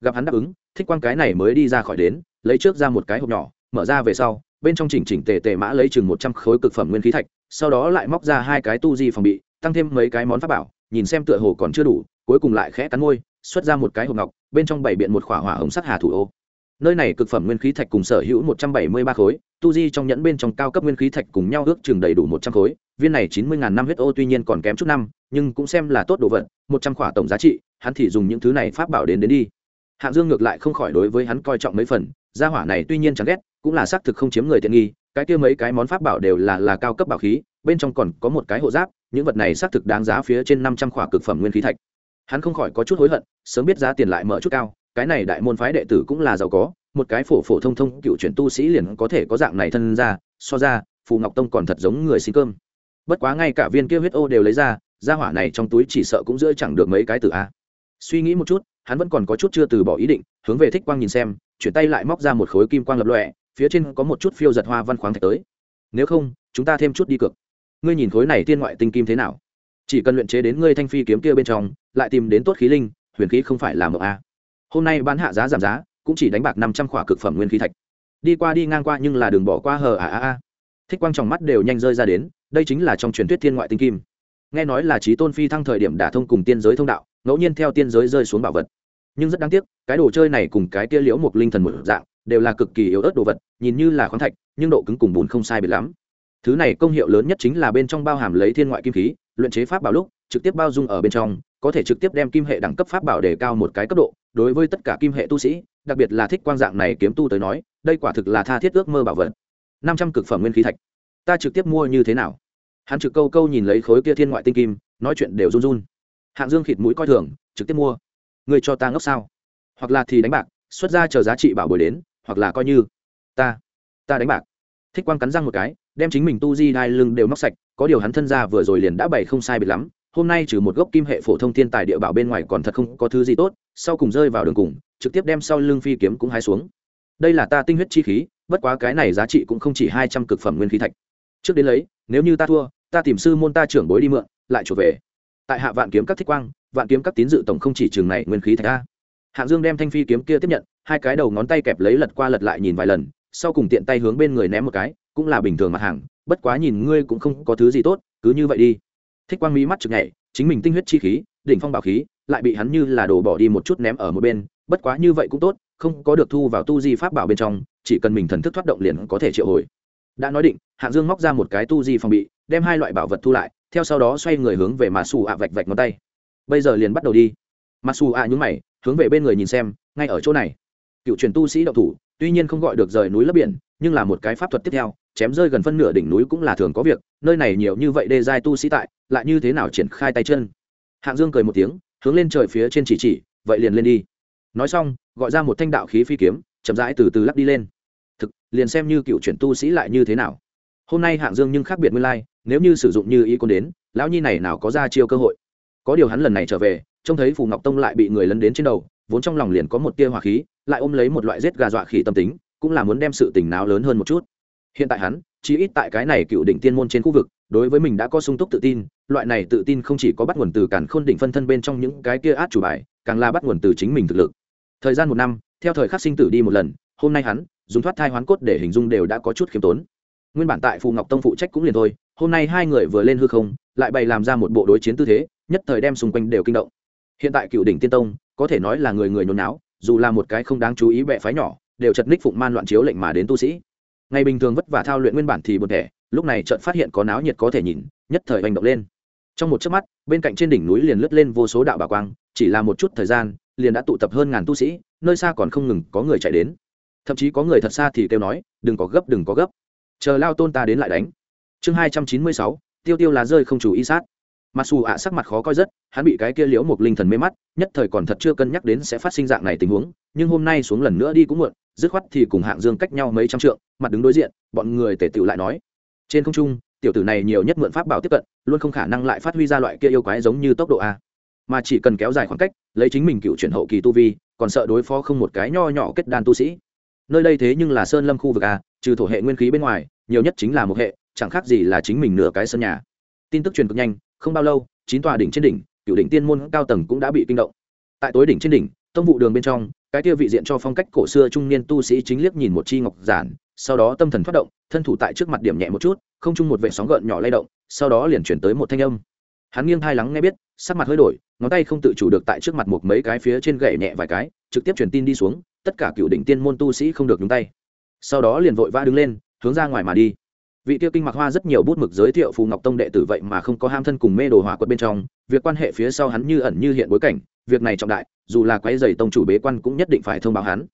Gặp hắn đáp ứng, thích quang cái này mới đi ra khỏi đến, lấy trước ra một cái hộp nhỏ, mở ra về sau, bên trong chỉnh chỉnh tề tề mã lấy chừng một trăm khối cực phẩm nguyên khí thạch, sau đó lại móc ra hai cái tu di phòng bị, tăng thêm mấy cái món pháp bảo, nhìn xem tựa hồ còn chưa đủ, cuối cùng lại khẽ cắn môi, xuất ra một cái hộp ngọc, bên trong bảy biện một khỏa hỏa hồng sắt hà thủ ô. Nơi này cực phẩm nguyên khí thạch cùng sở hữu một trăm bảy mươi ba khối tu di trong nhẫn bên trong cao cấp nguyên khí thạch cùng nhau ước chừng đầy đủ một trăm khối, viên này chín mươi ngàn năm huyết ô tuy nhiên còn kém chút năm, nhưng cũng xem là tốt đồ vật, một trăm khỏa tổng giá trị, hắn thì dùng những thứ này pháp bảo đến đến đi. Hạng dương ngược lại không khỏi đối với hắn coi trọng mấy phần, gia hỏa này tuy nhiên chẳng ghét, cũng là xác thực không chiếm người tiện nghi, cái kia mấy cái món pháp bảo đều là là cao cấp bảo khí, bên trong còn có một cái hộ giáp, những vật này xác thực đáng giá phía trên năm trăm khỏa cực phẩm nguyên khí thạch. Hắn không khỏi có chút hối hận, sớm biết giá tiền lại mở chút cao, cái này đại môn phái đệ tử cũng là giàu có một cái phổ phổ thông thông cựu chuyển tu sĩ liền có thể có dạng này thân ra, so ra, phù ngọc tông còn thật giống người xin cơm. Bất quá ngay cả viên kia huyết ô đều lấy ra ra hỏa này trong túi chỉ sợ cũng giữa chẳng được mấy cái từ a. Suy nghĩ một chút, hắn vẫn còn có chút chưa từ bỏ ý định, hướng về thích quang nhìn xem, chuyển tay lại móc ra một khối kim quang lập lọe phía trên có một chút phiêu giật hoa văn khoáng thạch tới. Nếu không, chúng ta thêm chút đi cược. Ngươi nhìn khối này tiên ngoại tinh kim thế nào? Chỉ cần luyện chế đến ngươi thanh phi kiếm kia bên trong, lại tìm đến tốt khí linh, huyền khí không phải là mộng a. Hôm nay bán hạ giá giảm giá cũng chỉ đánh bạc năm trăm khỏa cực phẩm nguyên khí thạch. Đi qua đi ngang qua nhưng là đường bỏ qua hờ à à à thích quang trong mắt đều nhanh rơi ra đến, đây chính là trong truyền thuyết thiên ngoại tinh kim. Nghe nói là trí tôn phi thăng thời điểm đả thông cùng tiên giới thông đạo, ngẫu nhiên theo tiên giới rơi xuống bảo vật. Nhưng rất đáng tiếc, cái đồ chơi này cùng cái tia liễu một linh thần một dạng, đều là cực kỳ yếu ớt đồ vật, nhìn như là khoáng thạch, nhưng độ cứng cùng bùn không sai biệt lắm. Thứ này công hiệu lớn nhất chính là bên trong bao hàm lấy thiên ngoại kim khí, luyện chế pháp bảo lúc, trực tiếp bao dung ở bên trong, có thể trực tiếp đem kim hệ đẳng cấp pháp bảo đề cao một cái cấp độ, đối với tất cả kim hệ tu sĩ đặc biệt là thích quang dạng này kiếm tu tới nói, đây quả thực là tha thiết ước mơ bảo vật. Năm trăm cực phẩm nguyên khí thạch. Ta trực tiếp mua như thế nào? Hắn trực câu câu nhìn lấy khối kia thiên ngoại tinh kim, nói chuyện đều run run. Hạng dương khịt mũi coi thường, trực tiếp mua. Người cho ta ngốc sao? Hoặc là thì đánh bạc, xuất ra chờ giá trị bảo bồi đến, hoặc là coi như. Ta ta đánh bạc. Thích quang cắn răng một cái, đem chính mình tu di đai lưng đều móc sạch, có điều hắn thân ra vừa rồi liền đã bày không sai biệt lắm, hôm nay trừ một gốc kim hệ phổ thông thiên tài địa bảo bên ngoài còn thật không có thứ gì tốt, sau cùng rơi vào đường cùng trực tiếp đem sau lưng phi kiếm cũng hái xuống. Đây là ta tinh huyết chi khí, bất quá cái này giá trị cũng không chỉ hai trăm cực phẩm nguyên khí thạch. Trước đến lấy, nếu như ta thua, ta tìm sư môn ta trưởng bối đi mượn, lại trở về. Tại hạ vạn kiếm các thích quang, vạn kiếm các tín dự tổng không chỉ trường này nguyên khí thạch a. Hạng dương đem thanh phi kiếm kia tiếp nhận, hai cái đầu ngón tay kẹp lấy lật qua lật lại nhìn vài lần, sau cùng tiện tay hướng bên người ném một cái, cũng là bình thường mặt hàng, bất quá nhìn ngươi cũng không có thứ gì tốt, cứ như vậy đi. Thích quang mỹ mắt chực nhảy, chính mình tinh huyết chi khí, đỉnh phong bảo khí, lại bị hắn như là đổ bỏ đi một chút ném ở một bên bất quá như vậy cũng tốt, không có được thu vào tu di pháp bảo bên trong, chỉ cần mình thần thức thoát động liền có thể triệu hồi. Đã nói định, hạng dương móc ra một cái tu di phòng bị, đem hai loại bảo vật thu lại, theo sau đó xoay người hướng về mã xù ạ vạch vạch ngón tay. Bây giờ liền bắt đầu đi. Mã xù ạ nhúng mày, hướng về bên người nhìn xem, ngay ở chỗ này. Cựu truyền tu sĩ đậu thủ, tuy nhiên không gọi được rời núi lấp biển, nhưng là một cái pháp thuật tiếp theo, chém rơi gần phân nửa đỉnh núi cũng là thường có việc, nơi này nhiều như vậy đê giai tu sĩ tại, lại như thế nào triển khai tay chân? Hạng dương cười một tiếng, hướng lên trời phía trên chỉ chỉ, vậy liền lên đi nói xong, gọi ra một thanh đạo khí phi kiếm, chậm rãi từ từ lắc đi lên. Thực, liền xem như cựu chuyển tu sĩ lại như thế nào. Hôm nay hạng dương nhưng khác biệt nguyên lai, nếu như sử dụng như ý côn đến, lão nhi này nào có ra chiêu cơ hội. Có điều hắn lần này trở về, trông thấy phù ngọc tông lại bị người lấn đến trên đầu, vốn trong lòng liền có một tia hỏa khí, lại ôm lấy một loại rết gà dọa khỉ tâm tính, cũng là muốn đem sự tình náo lớn hơn một chút. Hiện tại hắn chỉ ít tại cái này cựu đỉnh tiên môn trên khu vực đối với mình đã có sung túc tự tin, loại này tự tin không chỉ có bắt nguồn từ cản khôn đỉnh phân thân bên trong những cái kia át chủ bài, càng là bắt nguồn từ chính mình thực lực. Thời gian một năm, theo thời khắc sinh tử đi một lần, hôm nay hắn, dùng thoát thai hoán cốt để hình dung đều đã có chút khiêm tốn. Nguyên bản tại phù ngọc tông phụ trách cũng liền thôi, hôm nay hai người vừa lên hư không, lại bày làm ra một bộ đối chiến tư thế, nhất thời đem xung quanh đều kinh động. Hiện tại cựu đỉnh tiên tông, có thể nói là người người nhốn náo dù là một cái không đáng chú ý bệ phái nhỏ, đều chật ních phụng man loạn chiếu lệnh mà đến tu sĩ. Ngày bình thường vất vả thao luyện nguyên bản thì buồn thẻ lúc này chợt phát hiện có náo nhiệt có thể nhìn, nhất thời hành động lên. Trong một chớp mắt, bên cạnh trên đỉnh núi liền lướt lên vô số đạo bà quang, chỉ là một chút thời gian, liền đã tụ tập hơn ngàn tu sĩ, nơi xa còn không ngừng có người chạy đến. Thậm chí có người thật xa thì kêu nói, đừng có gấp, đừng có gấp. Chờ lao tôn ta đến lại đánh. Chương hai trăm chín mươi sáu, tiêu tiêu là rơi không chủ y sát. Mặc dù ạ, sắc mặt khó coi rất, hắn bị cái kia liễu một linh thần mê mắt, nhất thời còn thật chưa cân nhắc đến sẽ phát sinh dạng này tình huống, nhưng hôm nay xuống lần nữa đi cũng muộn, dứt khoát thì cùng hạng dương cách nhau mấy trăm trượng, mặt đứng đối diện, bọn người tể tựu lại nói trên không trung, tiểu tử này nhiều nhất mượn pháp bảo tiếp cận, luôn không khả năng lại phát huy ra loại kia yêu quái giống như tốc độ a. Mà chỉ cần kéo dài khoảng cách, lấy chính mình cựu chuyển hậu kỳ tu vi, còn sợ đối phó không một cái nho nhỏ kết đàn tu sĩ. Nơi đây thế nhưng là sơn lâm khu vực a, trừ thổ hệ nguyên khí bên ngoài, nhiều nhất chính là một hệ, chẳng khác gì là chính mình nửa cái sân nhà. Tin tức truyền cực nhanh, không bao lâu, chín tòa đỉnh trên đỉnh cựu đỉnh tiên môn cao tầng cũng đã bị kinh động. Tại tối đỉnh trên đỉnh, tông vụ đường bên trong, cái kia vị diện cho phong cách cổ xưa trung niên tu sĩ chính liếc nhìn một chi ngọc giản sau đó tâm thần thoát động, thân thủ tại trước mặt điểm nhẹ một chút, không chung một vệ sóng gợn nhỏ lay động, sau đó liền chuyển tới một thanh âm. Hắn nghiêng hai lắng nghe biết, sắc mặt hơi đổi, ngón tay không tự chủ được tại trước mặt một mấy cái phía trên gậy nhẹ vài cái, trực tiếp truyền tin đi xuống, tất cả cựu đỉnh tiên môn tu sĩ không được nhúng tay. Sau đó liền vội vã đứng lên, hướng ra ngoài mà đi. Vị tiêu kinh mặc hoa rất nhiều bút mực giới thiệu phù ngọc tông đệ tử vậy mà không có ham thân cùng mê đồ hỏa quật bên trong, việc quan hệ phía sau hắn như ẩn như hiện bối cảnh, việc này trọng đại, dù là quái dày tông chủ bế quan cũng nhất định phải thông báo hắn.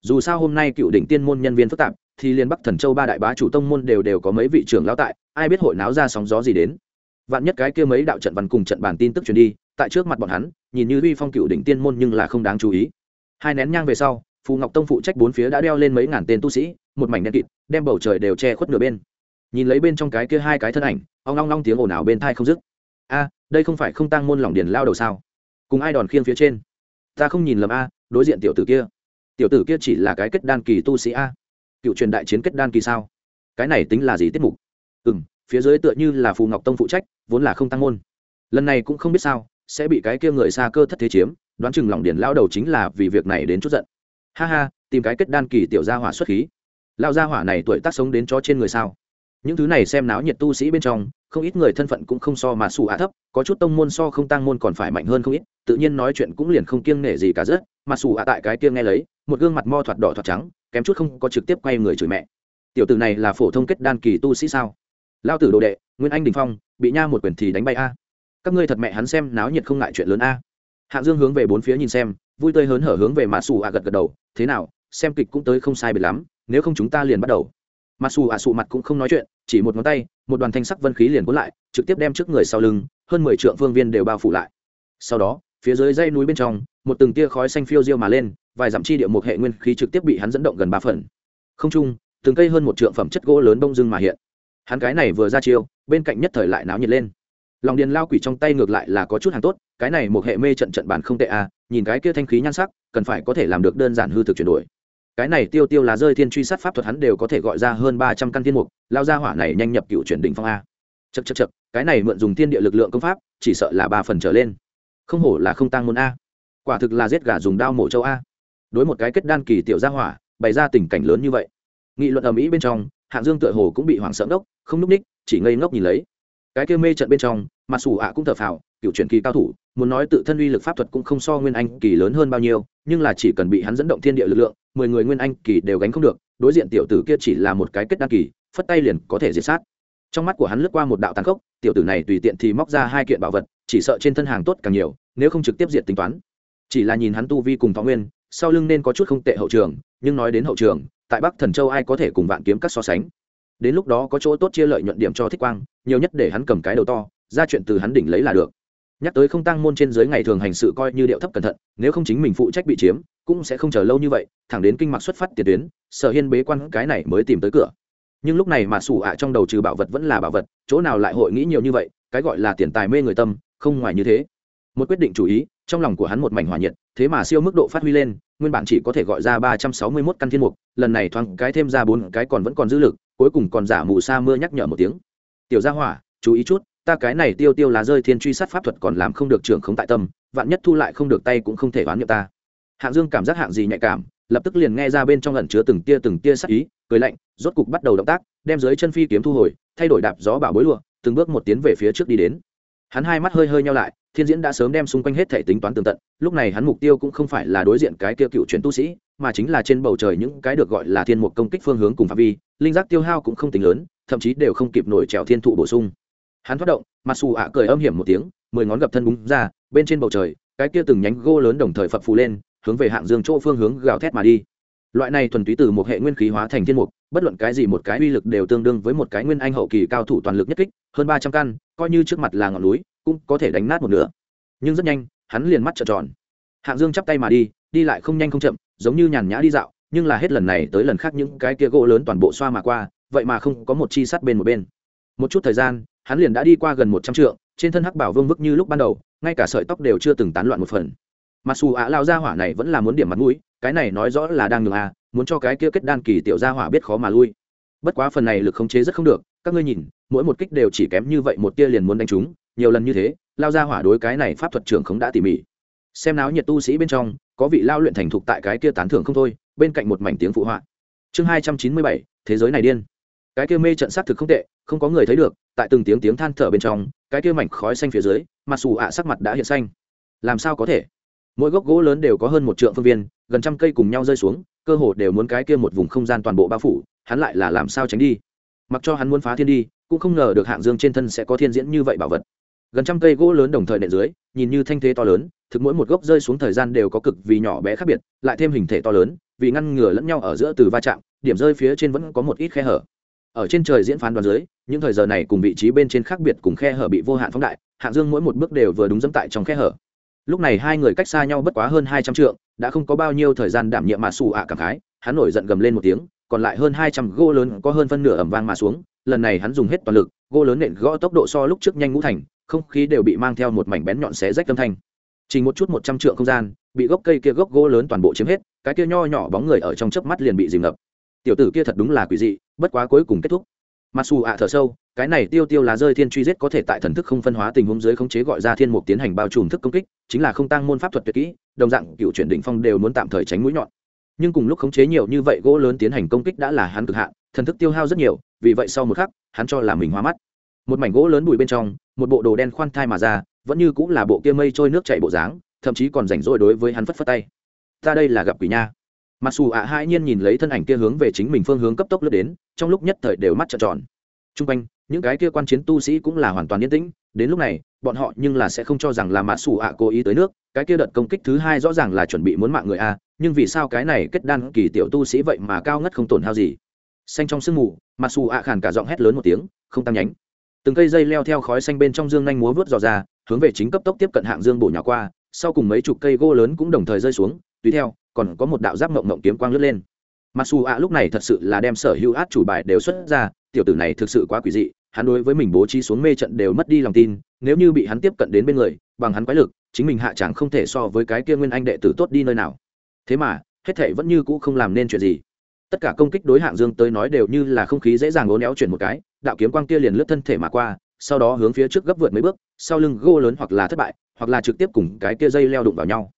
Dù sao hôm nay cựu đỉnh tiên môn nhân viên phức tạp thì liên bắc thần châu ba đại bá chủ tông môn đều đều có mấy vị trưởng lão tại, ai biết hội náo ra sóng gió gì đến. Vạn nhất cái kia mấy đạo trận văn cùng trận bản tin tức truyền đi, tại trước mặt bọn hắn, nhìn như uy phong cựu đỉnh tiên môn nhưng là không đáng chú ý. Hai nén nhang về sau, phù ngọc tông phụ trách bốn phía đã đeo lên mấy ngàn tên tu sĩ, một mảnh đen kịt, đem bầu trời đều che khuất nửa bên. Nhìn lấy bên trong cái kia hai cái thân ảnh ông long long tiếng ồn ào bên thai không dứt. A, đây không phải không tăng môn lòng điền lao đầu sao? Cùng ai đòn khiêng phía trên? Ta không nhìn lầm a, đối diện tiểu tử kia. Tiểu tử kia chỉ là cái kết đan kỳ tu sĩ a cựu truyền đại chiến kết đan kỳ sao? Cái này tính là gì tiết mục? Ừ m phía dưới tựa như là phù ngọc tông phụ trách, vốn là không tăng môn. Lần này cũng không biết sao, sẽ bị cái kia người xa cơ thất thế chiếm, đoán chừng lòng điển lao đầu chính là vì việc này đến chút giận. Ha ha, tìm cái kết đan kỳ tiểu gia hỏa xuất khí. Lao gia hỏa này tuổi tác sống đến cho trên người sao? Những thứ này xem náo nhiệt tu sĩ bên trong, không ít người thân phận cũng không so mà xù hạ thấp, có chút tông môn so không tăng môn còn phải mạnh hơn không ít, tự nhiên nói chuyện cũng liền không kiêng nể gì cả rất mặt xù hạ tại cái kia nghe lấy, một gương mặt mo thoạt đỏ thoạt trắng, kém chút không có trực tiếp quay người chửi mẹ. Tiểu tử này là phổ thông kết đan kỳ tu sĩ sao? Lao tử đồ đệ, nguyên anh đình phong, bị nha một quyền thì đánh bay a. Các ngươi thật mẹ hắn xem náo nhiệt không ngại chuyện lớn a. Hạng dương hướng về bốn phía nhìn xem, vui tươi hớn hở hướng về mặt xù ạ gật gật đầu, thế nào, xem kịch cũng tới không sai biệt lắm, nếu không chúng ta liền bắt đầu. Mặt xù ạ sụ mặt cũng không nói chuyện, chỉ một ngón tay, một đoàn thanh sắc vân khí liền cuốn lại, trực tiếp đem trước người sau lưng, hơn mười triệu phương viên đều bao phủ lại. Sau đó, phía dưới dây núi bên trong một từng tia khói xanh phiêu diêu mà lên, vài dặm chi địa một hệ nguyên khí trực tiếp bị hắn dẫn động gần ba phần. Không trung, từng cây hơn một trượng phẩm chất gỗ lớn đông dưng mà hiện. Hắn cái này vừa ra chiêu, bên cạnh nhất thời lại náo nhiệt lên. Lòng điền lao quỷ trong tay ngược lại là có chút hàng tốt, cái này một hệ mê trận trận bản không tệ à nhìn cái kia thanh khí nhan sắc, cần phải có thể làm được đơn giản hư thực chuyển đổi. Cái này tiêu tiêu là rơi thiên truy sát pháp thuật hắn đều có thể gọi ra hơn ba trăm căn thiên mục, lao ra hỏa này nhanh nhập cựu chuyển đỉnh phong a. Chật chật chật cái này mượn dùng thiên địa lực lượng công pháp, chỉ sợ là ba phần trở lên. Không hổ là không tăng môn a quả thực là giết gà dùng đao mổ châu a. Đối một cái kết đan kỳ tiểu gia hỏa, bày ra tình cảnh lớn như vậy. Nghị luận ở mỹ bên trong, hạng dương tựa hồ cũng bị hoảng sợ ngốc, không núp ních, chỉ ngây ngốc nhìn lấy. Cái kia mê trận bên trong mặc dù ạ cũng thở phào, cựu truyền kỳ cao thủ, muốn nói tự thân uy lực pháp thuật cũng không so nguyên anh kỳ lớn hơn bao nhiêu, nhưng là chỉ cần bị hắn dẫn động thiên địa lực lượng, mười người nguyên anh kỳ đều gánh không được, đối diện tiểu tử kia chỉ là một cái kết đan kỳ, phất tay liền có thể diệt sát. Trong mắt của hắn lướt qua một đạo tàn khốc, tiểu tử này tùy tiện thì móc ra hai kiện bảo vật, chỉ sợ trên thân hàng tốt càng nhiều, nếu không trực tiếp diệt tính toán chỉ là nhìn hắn tu vi cùng thọ nguyên, sau lưng nên có chút không tệ hậu trường, nhưng nói đến hậu trường, tại bắc thần châu ai có thể cùng vạn kiếm các so sánh? Đến lúc đó có chỗ tốt chia lợi nhuận điểm cho thích quang, nhiều nhất để hắn cầm cái đầu to, ra chuyện từ hắn đỉnh lấy là được. Nhắc tới không tăng môn trên dưới ngày thường hành sự coi như điệu thấp cẩn thận, nếu không chính mình phụ trách bị chiếm, cũng sẽ không chờ lâu như vậy, thẳng đến kinh mạc xuất phát tiền tuyến, sở hiên bế quan cái này mới tìm tới cửa. Nhưng lúc này mà sủ ạ trong đầu trừ bảo vật vẫn là bảo vật, chỗ nào lại hội nghĩ nhiều như vậy, cái gọi là tiền tài mê người tâm, không ngoài như thế. Một quyết định chủ ý trong lòng của hắn một mảnh hỏa nhiệt, thế mà siêu mức độ phát huy lên, nguyên bản chỉ có thể gọi ra ba trăm sáu mươi mốt căn thiên mục, lần này thoáng cái thêm ra bốn cái còn vẫn còn dư lực, cuối cùng còn giả mù sa mưa nhắc nhở một tiếng. Tiểu gia hỏa, chú ý chút, ta cái này tiêu tiêu lá rơi thiên truy sát pháp thuật còn làm không được trưởng không tại tâm, vạn nhất thu lại không được tay cũng không thể đoán nhập ta. Hạng dương cảm giác hạng gì nhạy cảm, lập tức liền nghe ra bên trong ẩn chứa từng tia từng tia sắc ý, cười lạnh, rốt cục bắt đầu động tác, đem dưới chân phi kiếm thu hồi, thay đổi đạp gió bảo bối lụa, từng bước một tiến về phía trước đi đến hắn hai mắt hơi hơi nhau lại, thiên diễn đã sớm đem xung quanh hết thể tính toán tường tận, lúc này hắn mục tiêu cũng không phải là đối diện cái kia cựu chuyển tu sĩ, mà chính là trên bầu trời những cái được gọi là thiên mục công kích phương hướng cùng phạm vi, linh giác tiêu hao cũng không tính lớn, thậm chí đều không kịp nổi trèo thiên thụ bổ sung. Hắn thoát động mặc dù ạ cười âm hiểm một tiếng, mười ngón gập thân búng ra, bên trên bầu trời, cái kia từng nhánh gô lớn đồng thời phập phù lên, hướng về hạng dương chỗ phương hướng gào thét mà đi. Loại này thuần túy từ một hệ nguyên khí hóa thành thiên mục, bất luận cái gì một cái uy lực đều tương đương với một cái nguyên anh hậu kỳ cao thủ toàn lực nhất kích, hơn ba trăm căn coi như trước mặt là ngọn núi, cũng có thể đánh nát một nửa. Nhưng rất nhanh, hắn liền mắt trợn tròn. Hạng dương chắp tay mà đi đi lại không nhanh không chậm, giống như nhàn nhã đi dạo, nhưng là hết lần này tới lần khác những cái kia gỗ lớn toàn bộ xoa mà qua, vậy mà không có một chi sắt bên một bên. Một chút thời gian, hắn liền đã đi qua gần một trăm trượng, trên thân hắc bảo vương vức như lúc ban đầu, ngay cả sợi tóc đều chưa từng tán loạn một phần. Mặc dù ạ lao ra hỏa này vẫn là muốn điểm mặt mũi, cái này nói rõ là đang ngừng à muốn cho cái kia kết đan kỳ tiểu gia hỏa biết khó mà lui bất quá phần này lực khống chế rất không được, các ngươi nhìn, mỗi một kích đều chỉ kém như vậy một tia liền muốn đánh chúng nhiều lần như thế, lao ra hỏa đối cái này pháp thuật trưởng không đã tỉ mỉ. Xem náo nhiệt tu sĩ bên trong, có vị lao luyện thành thục tại cái kia tán thưởng không thôi, bên cạnh một mảnh tiếng phụ họa. Chương hai trăm chín mươi bảy, thế giới này điên. Cái kia mê trận xác thực không tệ, không có người thấy được, tại từng tiếng tiếng than thở bên trong, cái kia mảnh khói xanh phía dưới, mặc dù ạ sắc mặt đã hiện xanh. Làm sao có thể? Mỗi gốc gỗ lớn đều có hơn một trượng phương viên, gần trăm cây cùng nhau rơi xuống, cơ hồ đều muốn cái kia một vùng không gian toàn bộ bao phủ hắn lại là làm sao tránh đi? Mặc cho hắn muốn phá thiên đi, cũng không ngờ được hạng dương trên thân sẽ có thiên diễn như vậy bảo vật. Gần trăm cây gỗ lớn đồng thời nện dưới, nhìn như thanh thế to lớn, thực mỗi một gốc rơi xuống thời gian đều có cực vì nhỏ bé khác biệt, lại thêm hình thể to lớn, vì ngăn ngừa lẫn nhau ở giữa từ va chạm, điểm rơi phía trên vẫn có một ít khe hở. Ở trên trời diễn phán đoàn dưới, những thời giờ này cùng vị trí bên trên khác biệt cùng khe hở bị vô hạn phóng đại, hạng dương mỗi một bước đều vừa đúng dẫm tại trong khe hở. Lúc này hai người cách xa nhau bất quá hơn hai trăm trượng, đã không có bao nhiêu thời gian đảm nhiệm mà xù ạ cảm khái, hắn nổi giận gầm lên một tiếng còn lại hơn hai trăm gỗ lớn có hơn phân nửa ẩm vang mà xuống, lần này hắn dùng hết toàn lực, gỗ lớn nện gõ tốc độ so lúc trước nhanh ngũ thành, không khí đều bị mang theo một mảnh bén nhọn xé rách âm thanh. Chỉ một chút một trăm trượng không gian, bị gốc cây kia gốc gỗ lớn toàn bộ chiếm hết, cái kia nho nhỏ bóng người ở trong chớp mắt liền bị dìm ngập. Tiểu tử kia thật đúng là quỷ dị, bất quá cuối cùng kết thúc. Mặc dù ạ thở sâu, cái này tiêu tiêu lá rơi thiên truy giết có thể tại thần thức không phân hóa tình huống dưới khống chế gọi ra thiên mục tiến hành bao trùm thức công kích, chính là không tăng môn pháp thuật tuyệt kỹ, đồng dạng cựu chuyển đỉnh phong đều muốn tạm thời tránh mũi nhọn nhưng cùng lúc khống chế nhiều như vậy gỗ lớn tiến hành công kích đã là hắn cực hạn, thần thức tiêu hao rất nhiều, vì vậy sau một khắc, hắn cho là mình hoa mắt. Một mảnh gỗ lớn bụi bên trong, một bộ đồ đen khoan thai mà ra, vẫn như cũng là bộ kia mây trôi nước chảy bộ dáng, thậm chí còn rảnh rỗi đối với hắn phất phất tay. Ta đây là gặp quỷ nha. Mặc dù ạ hai nhiên nhìn lấy thân ảnh kia hướng về chính mình phương hướng cấp tốc lướt đến, trong lúc nhất thời đều mắt trợn tròn. T r u n g quanh, những cái kia quan chiến tu sĩ cũng là hoàn toàn yên tĩnh, đến lúc này, bọn họ nhưng là sẽ không cho rằng là mạ xù ạ cố ý tới nước, cái kia đợt công kích thứ hai rõ ràng là chuẩn bị muốn mạng người a nhưng vì sao cái này kết đan kỳ tiểu tu sĩ vậy mà cao ngất không tổn hao gì? Xanh trong sương mù mặc dù ạ khàn cả giọng hét lớn một tiếng, không tăng nhánh. Từng cây dây leo theo khói xanh bên trong dương nhanh múa vớt dò ra, hướng về chính cấp tốc tiếp cận hạng dương bổ nhỏ qua, sau cùng mấy chục cây gỗ lớn cũng đồng thời rơi xuống, tùy theo, còn có một đạo giáp mộng mộng kiếm quang lướt lên. Mặc dù ạ lúc này thật sự là đem sở hữu át chủ bài đều xuất ra, tiểu tử này thực sự quá quỷ dị, hắn đối với mình bố trí xuống mê trận đều mất đi lòng tin, nếu như bị hắn tiếp cận đến bên người, bằng hắn quái lực, chính mình hạ chẳng không thể so với cái kia nguyên anh đệ tử tốt đi nơi nào thế mà, hết thệ vẫn như cũ không làm nên chuyện gì. Tất cả công kích đối hạng dương tới nói đều như là không khí dễ dàng ố néo chuyển một cái, đạo kiếm quang kia liền lướt thân thể mà qua, sau đó hướng phía trước gấp vượt mấy bước, sau lưng gô lớn hoặc là thất bại, hoặc là trực tiếp cùng cái kia dây leo đụng vào nhau.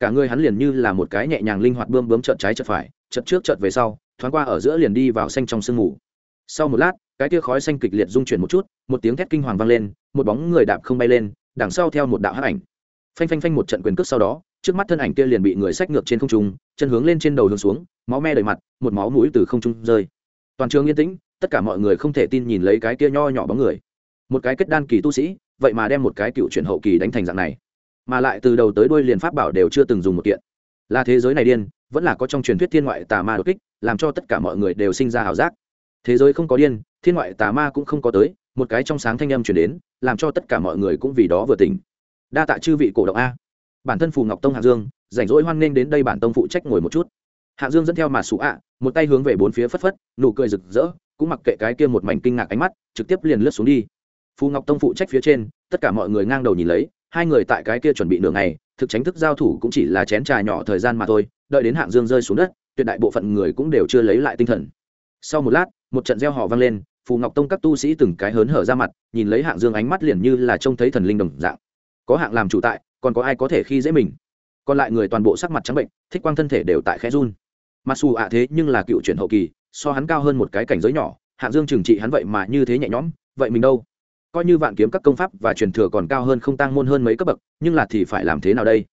Cả người hắn liền như là một cái nhẹ nhàng linh hoạt bươm bướm trợt trái trợt phải, chợt trước chợt về sau, thoáng qua ở giữa liền đi vào xanh trong sương mù. Sau một lát, cái tia khói xanh kịch liệt rung chuyển một chút, một tiếng thét kinh hoàng vang lên, một bóng người đạp không bay lên, đằng sau theo một đạo hắc ảnh. Phanh phanh phanh một trận quyền cước sau đó trước mắt thân ảnh kia liền bị người sách ngược trên không trung, chân hướng lên trên đầu hướng xuống, máu me đầy mặt, một máu mũi từ không trung rơi. Toàn trường yên tĩnh, tất cả mọi người không thể tin nhìn lấy cái kia nho nhỏ bóng người. Một cái kết đan kỳ tu sĩ, vậy mà đem một cái cựu chuyển hậu kỳ đánh thành dạng này. Mà lại từ đầu tới đuôi liền pháp bảo đều chưa từng dùng một kiện. Là thế giới này điên, vẫn là có trong truyền thuyết thiên ngoại tà ma đột kích, làm cho tất cả mọi người đều sinh ra ảo giác. Thế giới không có điên, thiên ngoại tà ma cũng không có tới, một cái trong sáng thanh âm chuyển đến, làm cho tất cả mọi người cũng vì đó vừa tỉnh. Đa tạ chư vị cổ động a bản thân phù ngọc tông hạng dương, rảnh rỗi hoan nghênh đến đây bản tông phụ trách ngồi một chút. Hạng dương dẫn theo mà sủ ạ, một tay hướng về bốn phía phất phất, nụ cười rực rỡ, cũng mặc kệ cái kia một mảnh kinh ngạc ánh mắt, trực tiếp liền lướt xuống đi. Phù ngọc tông phụ trách phía trên, tất cả mọi người ngang đầu nhìn lấy, hai người tại cái kia chuẩn bị nửa ngày, thực tránh thức giao thủ cũng chỉ là chén trà nhỏ thời gian mà thôi, đợi đến hạng dương rơi xuống đất, tuyệt đại bộ phận người cũng đều chưa lấy lại tinh thần. Sau một lát, một trận gieo họ vang lên, phù ngọc tông các tu sĩ từng cái hớn hở ra mặt, nhìn lấy hạng dương ánh mắt liền như là trông thấy thần linh đồng dạng có hạng làm chủ tại, còn có ai có thể khi dễ mình. Còn lại người toàn bộ sắc mặt trắng bệnh, thích quang thân thể đều tại khẽ run. Mặc dù ạ thế nhưng là cựu chuyển hậu kỳ, so hắn cao hơn một cái cảnh giới nhỏ, hạng dương trừng trị hắn vậy mà như thế nhẹ nhõm, vậy mình đâu? Coi như vạn kiếm các công pháp và truyền thừa còn cao hơn không tăng môn hơn mấy cấp bậc, nhưng là thì phải làm thế nào đây?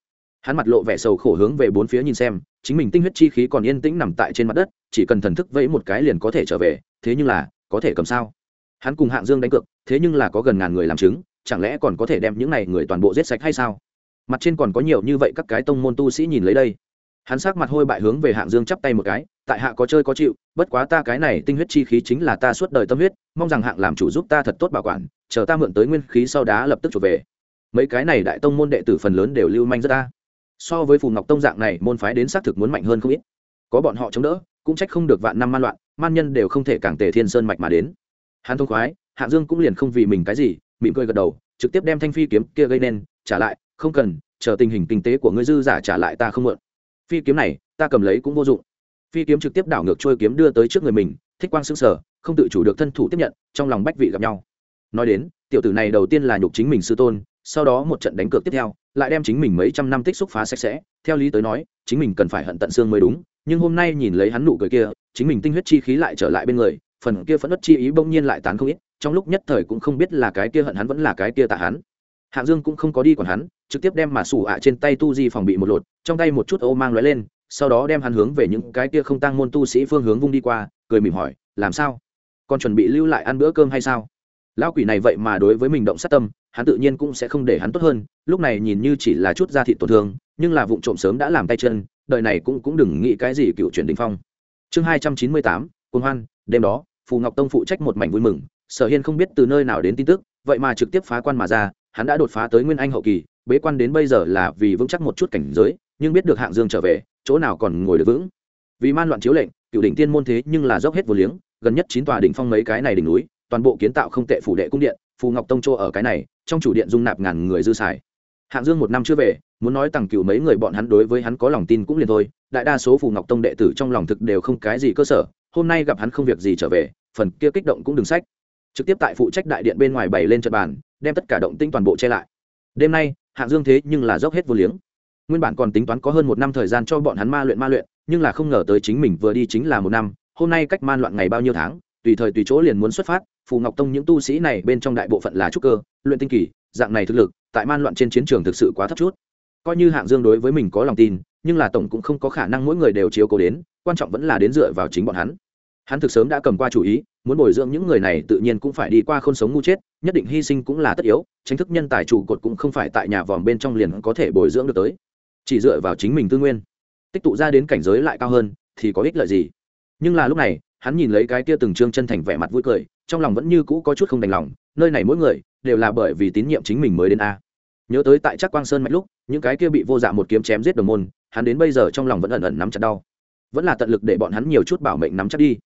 Hắn mặt lộ vẻ sầu khổ hướng về bốn phía nhìn xem, chính mình tinh huyết chi khí còn yên tĩnh nằm tại trên mặt đất, chỉ cần thần thức vẫy một cái liền có thể trở về, thế nhưng là, có thể cầm sao? Hắn cùng hạng dương đánh cược, thế nhưng là có gần ngàn người làm chứng chẳng lẽ còn có thể đem những này người toàn bộ giết sạch hay sao? Mặt trên còn có nhiều như vậy các cái tông môn tu sĩ nhìn lấy đây. Hắn sắc mặt hôi bại hướng về hạng dương chắp tay một cái, tại hạ có chơi có chịu, bất quá ta cái này tinh huyết chi khí chính là ta suốt đời tâm huyết, mong rằng hạng làm chủ giúp ta thật tốt bảo quản, chờ ta mượn tới nguyên khí sau đá lập tức trở về. Mấy cái này đại tông môn đệ tử phần lớn đều lưu manh rất ta. So với phù ngọc tông dạng này, môn phái đến xác thực muốn mạnh hơn không ít. Có bọn họ chống đỡ, cũng trách không được vạn năm man loạn, man nhân đều không thể càng tề thiên sơn mạch mà đến. Hắn thông khoái, hạng dương cũng liền không vì mình cái gì mỉm cười gật đầu, trực tiếp đem thanh phi kiếm kia gây nên, trả lại, không cần, chờ tình hình kinh tế của ngươi dư giả trả lại ta không mượn. Phi kiếm này, ta cầm lấy cũng vô dụng. Phi kiếm trực tiếp đảo ngược trôi kiếm đưa tới trước người mình, thích quang xương sở không tự chủ được thân thủ tiếp nhận, trong lòng bách vị gặp nhau. Nói đến, tiểu tử này đầu tiên là nhục chính mình sư tôn, sau đó một trận đánh cược tiếp theo, lại đem chính mình mấy trăm năm tích xúc phá sạch sẽ. Theo lý tới nói, chính mình cần phải hận tận xương mới đúng, nhưng hôm nay nhìn lấy hắn nụ cười kia, chính mình tinh huyết chi khí lại trở lại bên người, phần kia phẫn nộ chi ý bỗng nhiên lại tán không ít trong lúc nhất thời cũng không biết là cái kia hận hắn vẫn là cái kia tạ hắn. Hạng dương cũng không có đi còn hắn, trực tiếp đem mà sủ ạ trên tay tu di phòng bị một lột, trong tay một chút ô mang lóe lên, sau đó đem hắn hướng về những cái kia không tăng môn tu sĩ phương hướng vung đi qua, cười mỉm hỏi, làm sao? Còn chuẩn bị lưu lại ăn bữa cơm hay sao? Lão quỷ này vậy mà đối với mình động sát tâm, hắn tự nhiên cũng sẽ không để hắn tốt hơn, lúc này nhìn như chỉ là chút da thịt tổn thương, nhưng là vụ trộm sớm đã làm tay chân, đời này cũng cũng đừng nghĩ cái gì cựu chuyển đình phong. Chương hai trăm chín mươi tám, quân hoan, đêm đó, phù ngọc tông phụ trách một mảnh vui mừng sở hiên không biết từ nơi nào đến tin tức, vậy mà trực tiếp phá quan mà ra, hắn đã đột phá tới nguyên anh hậu kỳ, bế quan đến bây giờ là vì vững chắc một chút cảnh giới, nhưng biết được hạng dương trở về, chỗ nào còn ngồi được vững. Vì man loạn chiếu lệnh, cựu đỉnh tiên môn thế nhưng là dốc hết vô liếng, gần nhất chín tòa đỉnh phong mấy cái này đỉnh núi, toàn bộ kiến tạo không tệ phủ đệ cung điện, phù ngọc tông chỗ ở cái này, trong chủ điện dung nạp ngàn người dư xài. Hạng dương một năm chưa về, muốn nói tặng cựu mấy người bọn hắn đối với hắn có lòng tin cũng liền thôi, đại đa số phù ngọc tông đệ tử trong lòng thực đều không cái gì cơ sở, hôm nay gặp hắn không việc gì trở về, phần kia kích động cũng đừng sách trực tiếp tại phụ trách đại điện bên ngoài bày lên trận bàn, đem tất cả động tinh toàn bộ che lại. Đêm nay, hạng dương thế nhưng là dốc hết vô liếng. Nguyên bản còn tính toán có hơn một năm thời gian cho bọn hắn ma luyện ma luyện, nhưng là không ngờ tới chính mình vừa đi chính là một năm, hôm nay cách man loạn ngày bao nhiêu tháng, tùy thời tùy chỗ liền muốn xuất phát, phù ngọc tông những tu sĩ này bên trong đại bộ phận là trúc cơ, luyện tinh kỳ, dạng này thực lực, tại man loạn trên chiến trường thực sự quá thấp chút. Coi như hạng dương đối với mình có lòng tin, nhưng là tổng cũng không có khả năng mỗi người đều chiếu cố đến, quan trọng vẫn là đến dựa vào chính bọn hắn hắn thực sớm đã cầm qua chủ ý, muốn bồi dưỡng những người này tự nhiên cũng phải đi qua khôn sống ngu chết, nhất định hy sinh cũng là tất yếu tránh thức nhân tài trụ cột cũng không phải tại nhà vòm bên trong liền có thể bồi dưỡng được tới. Chỉ dựa vào chính mình tư nguyên, tích tụ ra đến cảnh giới lại cao hơn, thì có ích lợi gì? Nhưng là lúc này, hắn nhìn lấy cái kia từng trương chân thành vẻ mặt vui cười, trong lòng vẫn như cũ có chút không đành lòng, nơi này mỗi người đều là bởi vì tín nhiệm chính mình mới đến a. Nhớ tới tại chắc quang sơn mạch lúc, những cái kia bị vô dạ một kiếm chém giết đồng môn, hắn đến bây giờ trong lòng vẫn ẩn ẩn nắm chặt đau. Vẫn là tận lực để bọn hắn nhiều chút bảo mệnh nắm chắc đi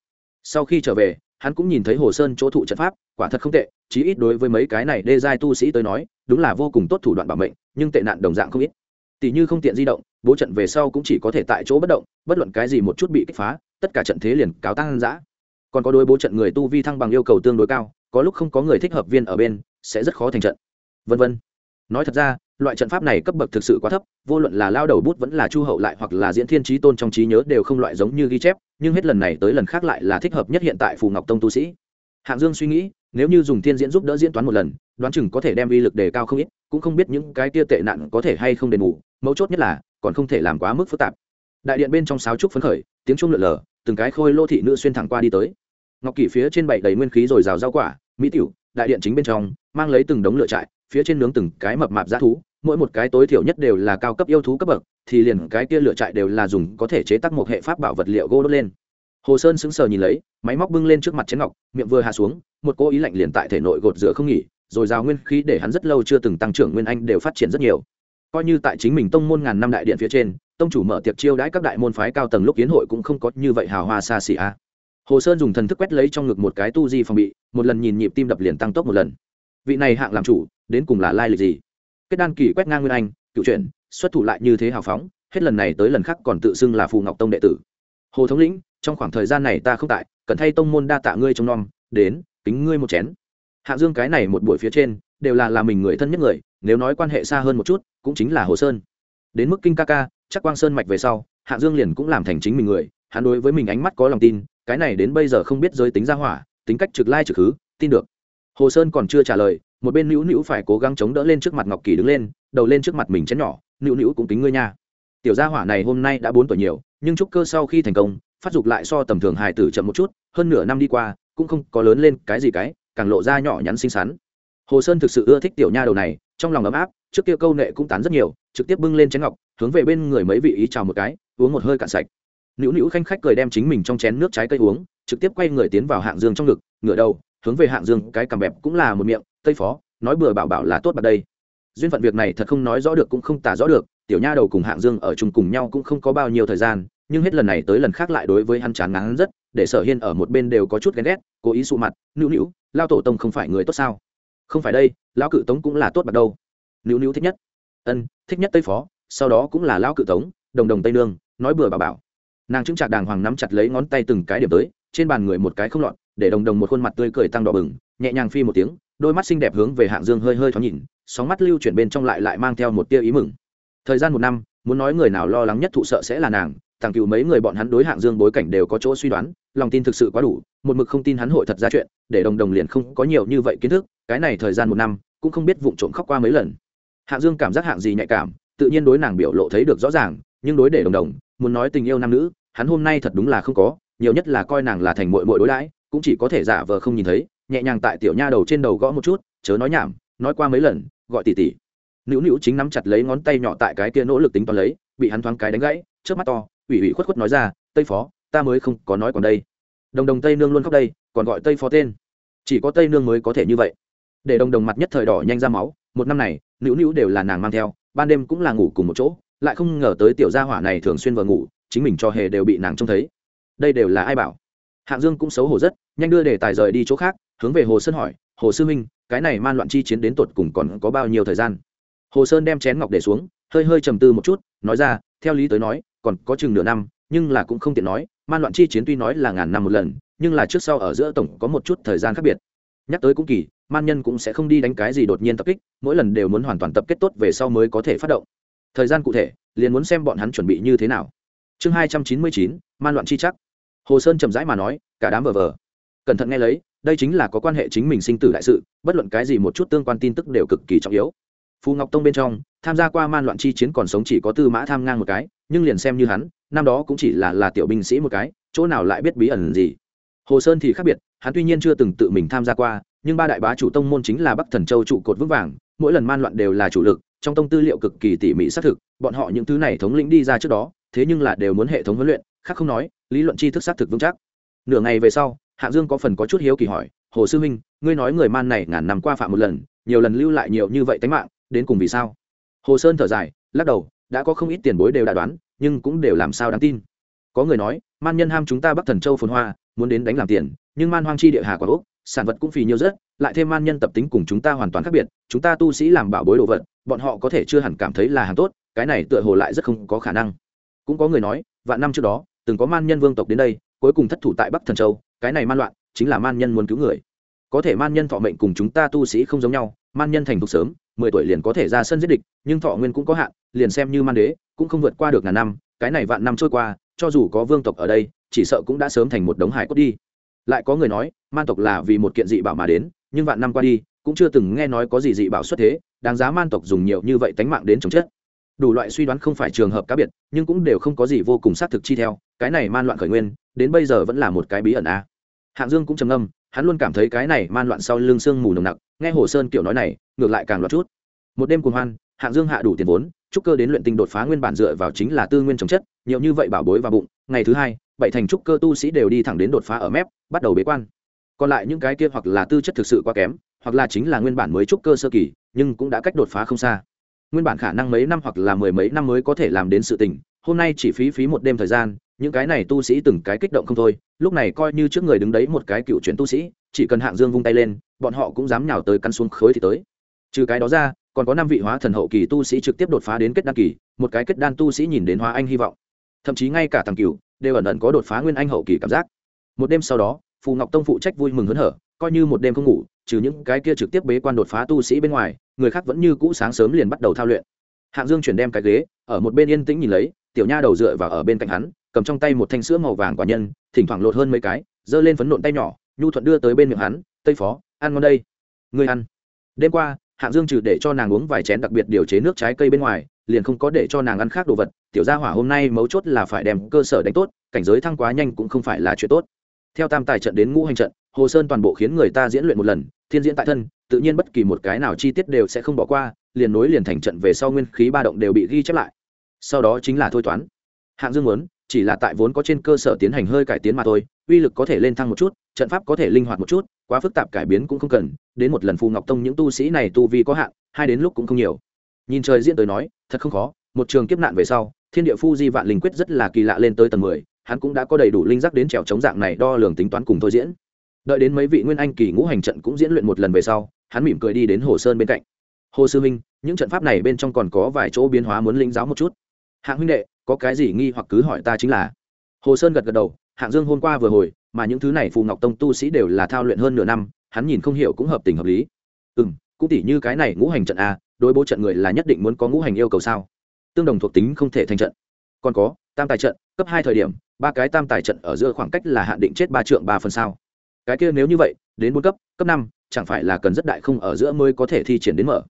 sau khi trở về, hắn cũng nhìn thấy hồ sơn chỗ thụ trận pháp, quả thật không tệ, chí ít đối với mấy cái này đê giai tu sĩ tới nói, đúng là vô cùng tốt thủ đoạn bảo mệnh, nhưng tệ nạn đồng dạng không ít. Tỷ như không tiện di động, bố trận về sau cũng chỉ có thể tại chỗ bất động, bất luận cái gì một chút bị kích phá, tất cả trận thế liền cáo tăng giã còn có đối bố trận người tu vi thăng bằng yêu cầu tương đối cao, có lúc không có người thích hợp viên ở bên, sẽ rất khó thành trận. Vân vân. Nói thật ra loại trận pháp này cấp bậc thực sự quá thấp, vô luận là lao đầu bút vẫn là chu hậu lại hoặc là diễn thiên trí tôn trong trí nhớ đều không loại giống như ghi chép, nhưng hết lần này tới lần khác lại là thích hợp nhất hiện tại phù ngọc tông tu sĩ. Hạng dương suy nghĩ, nếu như dùng thiên diễn giúp đỡ diễn toán một lần, đoán chừng có thể đem uy lực đề cao không ít, cũng không biết những cái tia tệ nạn có thể hay không đền bù, mấu chốt nhất là, còn không thể làm quá mức phức tạp. Đại điện bên trong sáo trúc phấn khởi, tiếng chuông lượn lờ, từng cái khôi lô thị nữ xuyên thẳng qua đi tới. Ngọc kỷ phía trên bảy đầy nguyên khí rồi rào rau quả, mỹ tiểu, đại điện chính bên trong, mang lấy từng đống lửa trại phía trên nướng từng cái mập mạp g thú, mỗi một cái tối thiểu nhất đều là cao cấp yêu thú cấp bậc, thì liền cái kia lửa trại đều là dùng có thể chế tác một hệ pháp bảo vật liệu gỗ đốt lên. Hồ sơn sững sờ nhìn lấy, máy móc bưng lên trước mặt chén ngọc, miệng vừa hạ xuống, một cô ý lạnh liền tại thể nội gột rửa không nghỉ, rồi rào nguyên khí để hắn rất lâu chưa từng tăng trưởng nguyên anh đều phát triển rất nhiều. Coi như tại chính mình tông môn ngàn năm đại điện phía trên, tông chủ mở tiệc chiêu đãi các đại môn phái cao tầng lúc kiến hội cũng không có như vậy hào hoa xa xỉ a. Hồ sơn dùng thần thức quét lấy trong ngực một cái tu di phòng bị, một lần nhìn nhịp tim đập liền tăng tốc một lần. Vị này hạng làm chủ đến cùng là lai lịch gì? Kết đan kỳ quét ngang nguyên anh, cựu chuyển, xuất thủ lại như thế hào phóng, hết lần này tới lần khác còn tự xưng là phù ngọc tông đệ tử. Hồ thống lĩnh, trong khoảng thời gian này ta không tại, cần thay tông môn đa tạ ngươi trông nom, đến tính ngươi một chén. Hạ dương cái này một buổi phía trên, đều là là mình người thân nhất người, nếu nói quan hệ xa hơn một chút, cũng chính là hồ sơn. Đến mức kinh ca ca, chắc quang sơn mạch về sau, Hạ dương liền cũng làm thành chính mình người, hắn đối với mình ánh mắt có lòng tin, cái này đến bây giờ không biết giới tính ra hỏa, tính cách trực lai trực hứ, tin được. Hồ sơn còn chưa trả lời một bên nữu nữu phải cố gắng chống đỡ lên trước mặt ngọc kỳ đứng lên, đầu lên trước mặt mình chén nhỏ, nữu nữu cũng kính ngươi nha. Tiểu gia hỏa này hôm nay đã bốn tuổi nhiều, nhưng trúc cơ sau khi thành công, phát dục lại so tầm thường hài tử chậm một chút, hơn nửa năm đi qua, cũng không có lớn lên cái gì cái, càng lộ ra nhỏ nhắn xinh xắn. Hồ sơn thực sự ưa thích tiểu nha đầu này, trong lòng ấm áp, trước kia câu nệ cũng tán rất nhiều, trực tiếp bưng lên chén ngọc, hướng về bên người mấy vị ý chào một cái, uống một hơi cạn sạch. Nữu nữu khanh khách cười đem chính mình trong chén nước trái cây uống, trực tiếp quay người tiến vào hạng dương trong ngực, ngửa đầu, hướng về hạng dương cái cằm bẹp cũng là một miệng tây phó, nói bừa bảo bảo là tốt bạc đây. Duyên phận việc này thật không nói rõ được cũng không tả rõ được, tiểu nha đầu cùng hạng dương ở chung cùng nhau cũng không có bao nhiêu thời gian, nhưng hết lần này tới lần khác lại đối với hắn chán ngán rất, để sở hiên ở một bên đều có chút ghen ghét, cố ý sụ mặt, nữu nữu lao tổ tông không phải người tốt sao? Không phải đây, lão cự tống cũng là tốt bạc đâu. Nữu nữu thích nhất. Ân, thích nhất tây phó, sau đó cũng là lão cự tống, đồng đồng tây nương, nói bừa bảo bảo. Nàng chứng chặt đàng hoàng nắm chặt lấy ngón tay từng cái điểm tới, trên bàn người một cái không lọt, để đồng đồng một khuôn mặt tươi cười tăng đỏ bừng, nhẹ nhàng phi một tiếng đôi mắt xinh đẹp hướng về hạng dương hơi hơi thoáng nhìn, sóng mắt lưu chuyển bên trong lại lại mang theo một tia ý mừng. Thời gian một năm, muốn nói người nào lo lắng nhất thụ sợ sẽ là nàng, thằng cựu mấy người bọn hắn đối hạng dương bối cảnh đều có chỗ suy đoán, lòng tin thực sự quá đủ, một mực không tin hắn hội thật ra chuyện, để đồng đồng liền không có nhiều như vậy kiến thức, cái này thời gian một năm, cũng không biết vụng trộm khóc qua mấy lần. Hạng dương cảm giác hạng gì nhạy cảm, tự nhiên đối nàng biểu lộ thấy được rõ ràng, nhưng đối để đồng đồng, muốn nói tình yêu nam nữ, hắn hôm nay thật đúng là không có, nhiều nhất là coi nàng là thành mội mội đối đãi, cũng chỉ có thể giả vờ không nhìn thấy nhẹ nhàng tại tiểu nha đầu trên đầu gõ một chút, chớ nói nhảm, nói qua mấy lần, gọi tỉ tỉ. Nữu nữu chính nắm chặt lấy ngón tay nhỏ tại cái kia nỗ lực tính toán lấy, bị hắn thoáng cái đánh gãy trước mắt to, ủy ủy khuất khuất nói ra, tây phó, ta mới không có nói còn đây. Đồng đồng tây nương luôn khóc đây, còn gọi tây phó tên. Chỉ có tây nương mới có thể như vậy. Để đồng đồng mặt nhất thời đỏ nhanh ra máu, một năm này, nữu nữu đều là nàng mang theo, ban đêm cũng là ngủ cùng một chỗ, lại không ngờ tới tiểu gia hỏa này thường xuyên vừa ngủ, chính mình cho hề đều bị nàng trông thấy. Đây đều là ai bảo? Hạng dương cũng xấu hổ rất, nhanh đưa đề tài rời đi chỗ khác hướng về hồ sơn hỏi, hồ sư minh cái này man loạn chi chiến đến tột cùng còn có bao nhiêu thời gian? Hồ sơn đem chén ngọc để xuống, hơi hơi trầm tư một chút, nói ra, theo lý tới nói, còn có chừng nửa năm, nhưng là cũng không tiện nói, man loạn chi chiến tuy nói là ngàn năm một lần, nhưng là trước sau ở giữa tổng có một chút thời gian khác biệt. Nhắc tới cũng kỳ, man nhân cũng sẽ không đi đánh cái gì đột nhiên tập kích, mỗi lần đều muốn hoàn toàn tập kết tốt về sau mới có thể phát động. Thời gian cụ thể, liền muốn xem bọn hắn chuẩn bị như thế nào. Chương hai trăm chín mươi chín, man loạn chi chắc. Hồ sơn chậm rãi mà nói, cả đám vờ vờ. Cẩn thận nghe lấy đây chính là có quan hệ chính mình sinh tử đại sự, bất luận cái gì một chút tương quan tin tức đều cực kỳ trọng yếu. Phù ngọc tông bên trong, tham gia qua man loạn chi chiến còn sống chỉ có tư mã tham ngang một cái, nhưng liền xem như hắn, năm đó cũng chỉ là là tiểu binh sĩ một cái, chỗ nào lại biết bí ẩn gì. Hồ sơn thì khác biệt, hắn tuy nhiên chưa từng tự mình tham gia qua, nhưng ba đại bá chủ tông môn chính là bắc thần châu trụ cột vững vàng, mỗi lần man loạn đều là chủ lực, trong tông tư liệu cực kỳ tỉ mỉ xác thực, bọn họ những thứ này thống lĩnh đi ra trước đó, thế nhưng là đều muốn hệ thống huấn luyện, khác không nói, lý luận tri thức xác thực vững chắc. Nửa ngày về sau hạng dương có phần có chút hiếu kỳ hỏi, hồ sư huynh, ngươi nói người man này ngàn năm qua phạm một lần, nhiều lần lưu lại nhiều như vậy tánh mạng, đến cùng vì sao? Hồ sơn thở dài, lắc đầu, đã có không ít tiền bối đều đã đoán, nhưng cũng đều làm sao đáng tin. Có người nói, man nhân ham chúng ta bắc thần châu phồn hoa, muốn đến đánh làm tiền, nhưng man hoang chi địa hà quả úc sản vật cũng phì nhiều rất, lại thêm man nhân tập tính cùng chúng ta hoàn toàn khác biệt, chúng ta tu sĩ làm bảo bối đồ vật, bọn họ có thể chưa hẳn cảm thấy là hàng tốt, cái này tựa hồ lại rất không có khả năng. Cũng có người nói, vạn năm trước đó, từng có man nhân vương tộc đến đây, cuối cùng thất thủ tại bắc thần châu cái này man loạn, chính là man nhân muốn cứu người. Có thể man nhân thọ mệnh cùng chúng ta tu sĩ không giống nhau, man nhân thành thục sớm, mười tuổi liền có thể ra sân giết địch, nhưng thọ nguyên cũng có hạn, liền xem như man đế, cũng không vượt qua được ngàn năm, cái này vạn năm trôi qua, cho dù có vương tộc ở đây, chỉ sợ cũng đã sớm thành một đống hải cốt đi. Lại có người nói, man tộc là vì một kiện dị bảo mà đến, nhưng vạn năm qua đi, cũng chưa từng nghe nói có gì dị bảo xuất thế, đáng giá man tộc dùng nhiều như vậy tánh mạng đến chống chết. Đủ loại suy đoán không phải trường hợp cá biệt, nhưng cũng đều không có gì vô cùng xác thực chi theo, cái này man loạn khởi nguyên, đến bây giờ vẫn là một cái bí ẩn a. à hạng dương cũng trầm ngâm, hắn luôn cảm thấy cái này man loạn sau lưng sương mù nồng nặc, nghe hồ sơn kiểu nói này, ngược lại càng loạt chút. Một đêm cuồng hoan, hạng dương hạ đủ tiền vốn, trúc cơ đến luyện tinh đột phá nguyên bản dựa vào chính là tư nguyên trồng chất, nhiều như vậy bảo bối vào bụng, ngày thứ hai, bảy thành trúc cơ tu sĩ đều đi thẳng đến đột phá ở mép, bắt đầu bế quan. Còn lại những cái kia hoặc là tư chất thực sự quá kém, hoặc là chính là nguyên bản mới trúc cơ sơ kỳ, nhưng cũng đã cách đột phá không xa. Nguyên bản khả năng mấy năm hoặc là mười mấy năm mới có thể làm đến sự tình, hôm nay chỉ phí phí một đêm thời gian những cái này tu sĩ từng cái kích động không thôi lúc này coi như trước người đứng đấy một cái cựu chuyển tu sĩ chỉ cần hạng dương vung tay lên bọn họ cũng dám nhào tới cắn xuống khối thì tới. Trừ cái đó ra còn có năm vị hóa thần hậu kỳ tu sĩ trực tiếp đột phá đến kết đan kỳ một cái kết đan tu sĩ nhìn đến hóa anh hy vọng. Thậm chí ngay cả thằng cựu, đều ẩn ẩn có đột phá nguyên anh hậu kỳ cảm giác. Một đêm sau đó phù ngọc tông phụ trách vui mừng hớn hở coi như một đêm không ngủ trừ những cái kia trực tiếp bế quan đột phá tu sĩ bên ngoài người khác vẫn như cũ sáng sớm liền bắt đầu thao luyện. Hạng dương chuyển đem cái ghế ở một bên yên tĩnh nhìn lấy tiểu nha đầu dựa vào ở bên cạnh hắn cầm trong tay một thanh sữa màu vàng quả nhân, thỉnh thoảng lột hơn mấy cái, giơ lên phấn nộn tay nhỏ, nhu thuận đưa tới bên miệng hắn, tây phó, ăn ngon đây. Người ăn. Đêm qua, hạng dương trừ để cho nàng uống vài chén đặc biệt điều chế nước trái cây bên ngoài, liền không có để cho nàng ăn khác đồ vật, tiểu gia hỏa hôm nay mấu chốt là phải đem cơ sở đánh tốt, cảnh giới thăng quá nhanh cũng không phải là chuyện tốt. Theo tam tài trận đến ngũ hành trận, hồ sơn toàn bộ khiến người ta diễn luyện một lần, thiên diễn tại thân, tự nhiên bất kỳ một cái nào chi tiết đều sẽ không bỏ qua, liền nối liền thành trận về sau nguyên khí ba động đều bị ghi chép lại. Sau đó chính là thôi toán. Hạng dương muốn chỉ là tại vốn có trên cơ sở tiến hành hơi cải tiến mà thôi, uy lực có thể lên thăng một chút, trận pháp có thể linh hoạt một chút, quá phức tạp cải biến cũng không cần, đến một lần phù ngọc tông những tu sĩ này tu vi có hạn, hai đến lúc cũng không nhiều. Nhìn trời diễn tới nói, thật không khó, một trường kiếp nạn về sau, thiên địa phu di vạn linh quyết rất là kỳ lạ lên tới tầng mười, hắn cũng đã có đầy đủ linh giác đến trèo chống dạng này đo lường tính toán cùng thôi diễn. Đợi đến mấy vị nguyên anh kỳ ngũ hành trận cũng diễn luyện một lần về sau, hắn mỉm cười đi đến hồ sơn bên cạnh. Hồ sư minh, những trận pháp này bên trong còn có vài chỗ biến hóa muốn linh giáo một chút. Hạng huynh đệ có cái gì nghi hoặc cứ hỏi ta chính là. Hồ sơn gật gật đầu, hạng dương hôm qua vừa hồi, mà những thứ này phù ngọc tông tu sĩ đều là thao luyện hơn nửa năm, hắn nhìn không hiểu cũng hợp tình hợp lý. Ừ m cũng tỉ như cái này ngũ hành trận a, đối bố trận người là nhất định muốn có ngũ hành yêu cầu sao? Tương đồng thuộc tính không thể thành trận. Còn có, tam tài trận, cấp hai thời điểm, ba cái tam tài trận ở giữa khoảng cách là hạn định chết ba trượng ba phần sao? Cái kia nếu như vậy, đến bốn cấp cấp năm, chẳng phải là cần rất đại không ở giữa mới có thể thi triển đến mở?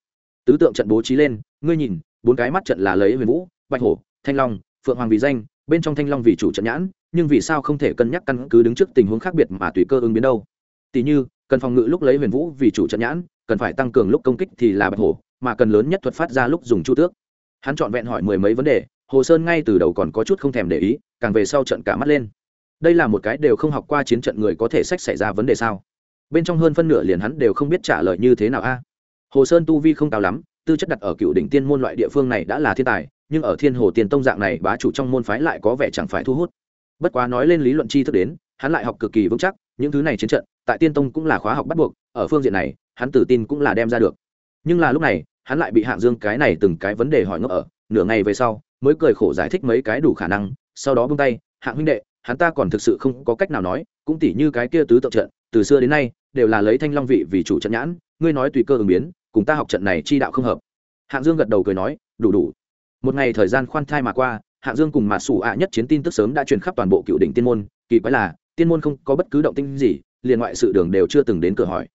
Tứ tượng trận bố trí lên, ngươi nhìn, bốn cái mắt trận là lấy huyền vũ, bạch hổ thanh long, phượng hoàng vì danh, bên trong thanh long vì chủ trận nhãn, nhưng vì sao không thể cân nhắc căn cứ đứng trước tình huống khác biệt mà tùy cơ ứng biến đâu? Tỷ như, cần phòng ngự lúc lấy huyền vũ vì chủ trận nhãn, cần phải tăng cường lúc công kích thì là bạch hổ, mà cần lớn nhất thuật phát ra lúc dùng chu tước. Hắn chọn vẹn hỏi mười mấy vấn đề, hồ sơn ngay từ đầu còn có chút không thèm để ý, càng về sau trận cả mắt lên. Đây là một cái đều không học qua chiến trận người có thể sách xảy ra vấn đề sao? Bên trong hơn phân nửa liền hắn đều không biết trả lời như thế nào a. Hồ sơn tu vi không cao lắm, tư chất đặt ở cựu đỉnh tiên môn loại địa phương này đã là thiên tài nhưng ở thiên hồ tiền tông dạng này bá chủ trong môn phái lại có vẻ chẳng phải thu hút. Bất quá nói lên lý luận chi thức đến, hắn lại học cực kỳ vững chắc, những thứ này chiến trận, tại tiên tông cũng là khóa học bắt buộc, ở phương diện này, hắn tự tin cũng là đem ra được. Nhưng là lúc này, hắn lại bị hạng dương cái này từng cái vấn đề hỏi ngốc ở, nửa ngày về sau, mới cười khổ giải thích mấy cái đủ khả năng, sau đó bung tay, hạng huynh đệ, hắn ta còn thực sự không có cách nào nói, cũng tỉ như cái kia tứ tượng trận, từ xưa đến nay, đều là lấy thanh long vị vì chủ trận nhãn, ngươi nói tùy cơ ứng biến, cùng ta học trận này chi đạo không hợp. Hạng dương gật đầu cười nói, đủ đủ một ngày thời gian khoan thai mà qua Hạ dương cùng mạt sủ ạ nhất chiến tin tức sớm đã truyền khắp toàn bộ cựu đỉnh tiên môn. Kỳ quái là, tiên môn không có bất cứ động tinh gì, liền ngoại sự đường đều chưa từng đến cửa hỏi.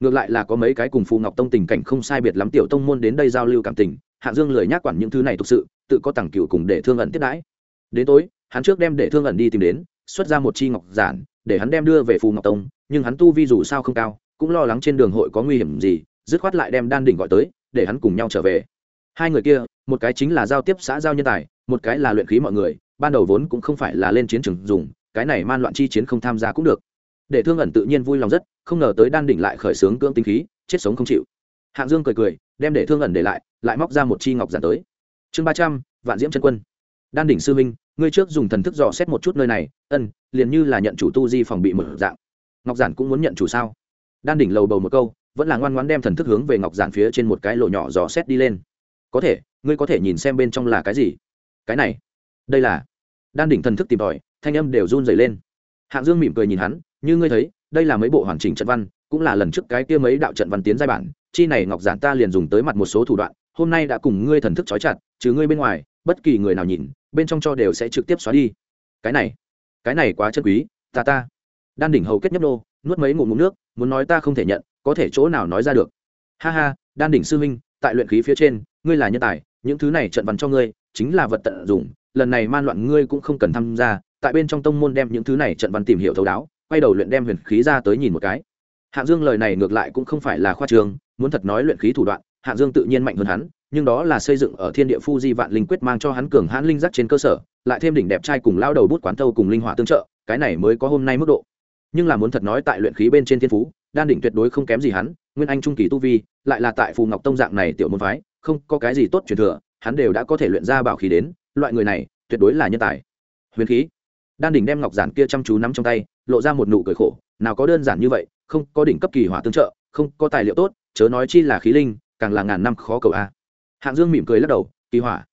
Ngược lại là có mấy cái cùng phù ngọc tông tình cảnh không sai biệt lắm tiểu tông môn đến đây giao lưu cảm tình Hạ dương lười nhác quản những thứ này thực sự, tự có tặng cựu cùng để thương ẩn tiếp đãi. Đến tối, hắn trước đem để thương ẩn đi tìm đến, xuất ra một chi ngọc giản, để hắn đem đưa về phù ngọc tông, nhưng hắn tu vi dù sao không cao, cũng lo lắng trên đường hội có nguy hiểm gì, dứt khoát lại đem đan đỉnh gọi tới, để hắn cùng nhau trở về hai người kia, một cái chính là giao tiếp xã giao nhân tài, một cái là luyện khí mọi người, ban đầu vốn cũng không phải là lên chiến trường dùng, cái này man loạn chi chiến không tham gia cũng được. Để thương ẩn tự nhiên vui lòng rất, không ngờ tới đan đỉnh lại khởi xướng cưỡng tinh khí, chết sống không chịu. Hạng dương cười cười, đem để thương ẩn để lại lại móc ra một chi ngọc giản tới. Chương ba trăm, vạn diễm chân quân. Đan đỉnh sư minh ngươi trước dùng thần thức dò xét một chút nơi này, ân, liền như là nhận chủ tu di phòng bị mở dạng. Ngọc giản cũng muốn nhận chủ sao? Đan đỉnh lầu bầu một câu, vẫn là ngoan ngoãn đem thần thức hướng về ngọc giản phía trên một cái lộ nhỏ dò xét đi lên có thể, ngươi có thể nhìn xem bên trong là cái gì? Cái này, đây là, đan đỉnh thần thức tìm tòi, thanh âm đều run dày lên. Hạng dương mỉm cười nhìn hắn, như ngươi thấy, đây là mấy bộ hoàn chỉnh trận văn, cũng là lần trước cái kia mấy đạo trận văn tiến giai bản, chi này ngọc giản ta liền dùng tới mặt một số thủ đoạn, hôm nay đã cùng ngươi thần thức trói chặt, trừ ngươi bên ngoài, bất kỳ người nào nhìn, bên trong cho đều sẽ trực tiếp xóa đi. Cái này cái này quá chân quý, ta ta. Đan đỉnh hầu kết nhấp nô, nuốt mấy ngụm ngụm nước, muốn nói ta không thể nhận, có thể chỗ nào nói ra được. Ha ha, đan đỉnh sư huynh, tại luyện khí phía trên ngươi là nhân tài, những thứ này trận văn cho ngươi, chính là vật tận dụng, lần này man loạn ngươi cũng không cần tham gia, tại bên trong tông môn đem những thứ này trận văn tìm hiểu thấu đáo, quay đầu luyện đem huyền khí ra tới nhìn một cái. Hạng dương lời này ngược lại cũng không phải là khoa trường, muốn thật nói luyện khí thủ đoạn, hạng dương tự nhiên mạnh hơn hắn, nhưng đó là xây dựng ở thiên địa phu di vạn linh quyết mang cho hắn cường hãn linh giác trên cơ sở, lại thêm đỉnh đẹp trai cùng lao đầu bút quán thâu cùng linh hỏa tương trợ, cái này mới có hôm nay mức độ. Nhưng là muốn thật nói tại luyện khí bên trên thiên phú đan đỉnh tuyệt đối không kém gì hắn, nguyên anh trung kỳ tu vi, lại là tại phù ngọc tông dạng này tiểu môn phái, không có cái gì tốt truyền thừa, hắn đều đã có thể luyện ra bảo khí đến, loại người này, tuyệt đối là nhân tài. Huyền khí. Đan đỉnh đem ngọc giản kia chăm chú nắm trong tay, lộ ra một nụ cười khổ, nào có đơn giản như vậy, không có đỉnh cấp kỳ hỏa tương trợ, không có tài liệu tốt, chớ nói chi là khí linh, càng là ngàn năm khó cầu a. Hạng dương mỉm cười lắc đầu, kỳ hỏa.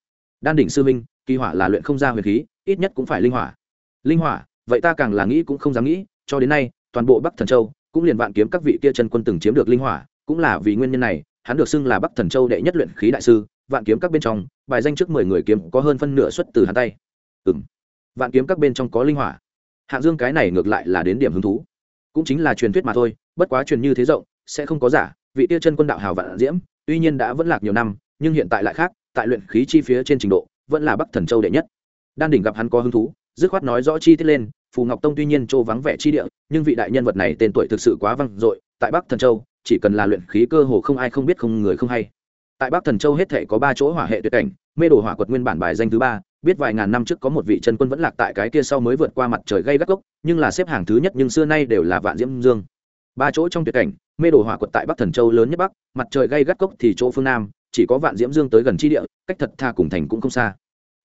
Đan đỉnh sư minh kỳ hỏa là luyện không ra huyền khí, ít nhất cũng phải linh hỏa. Linh hỏa, vậy ta càng là nghĩ cũng không dám nghĩ, cho đến nay, toàn bộ bắc thần châu cũng liền vạn kiếm các vị kia chân quân từng chiếm được linh hỏa, cũng là vì nguyên nhân này, hắn được xưng là bắc thần châu đệ nhất luyện khí đại sư, vạn kiếm các bên trong, bài danh trước mười người kiếm có hơn phân nửa xuất từ hắn tay. Ừ m vạn kiếm các bên trong có linh hỏa. Hạng dương cái này ngược lại là đến điểm hứng thú. Cũng chính là truyền thuyết mà thôi, bất quá truyền như thế rộng, sẽ không có giả, vị tiêu chân quân đạo hào vạn diễm, tuy nhiên đã vẫn lạc nhiều năm, nhưng hiện tại lại khác, tại luyện khí chi phía trên trình độ, vẫn là bắc thần châu đệ nhất. Đan đỉnh gặp hắn có hứng thú, dứt khoát nói rõ chi tiết lên phù ngọc tông tuy nhiên châu vắng vẻ chi địa, nhưng vị đại nhân vật này tên tuổi thực sự quá vang dội, tại bắc thần châu, chỉ cần là luyện khí cơ hồ không ai không biết không người không hay. Tại bắc thần châu hết thể có ba chỗ hỏa hệ tuyệt cảnh, mê đồ hỏa quật nguyên bản bài danh thứ ba, biết vài ngàn năm trước có một vị chân quân vẫn lạc tại cái kia sau mới vượt qua mặt trời gây gắt gốc, nhưng là xếp hàng thứ nhất nhưng xưa nay đều là vạn diễm dương. Ba chỗ trong tuyệt cảnh, mê đồ hỏa quật tại bắc thần châu lớn nhất bắc, mặt trời gây gắt gốc thì chỗ phương nam, chỉ có vạn diễm dương tới gần chi địa, cách thật tha cùng thành cũng không xa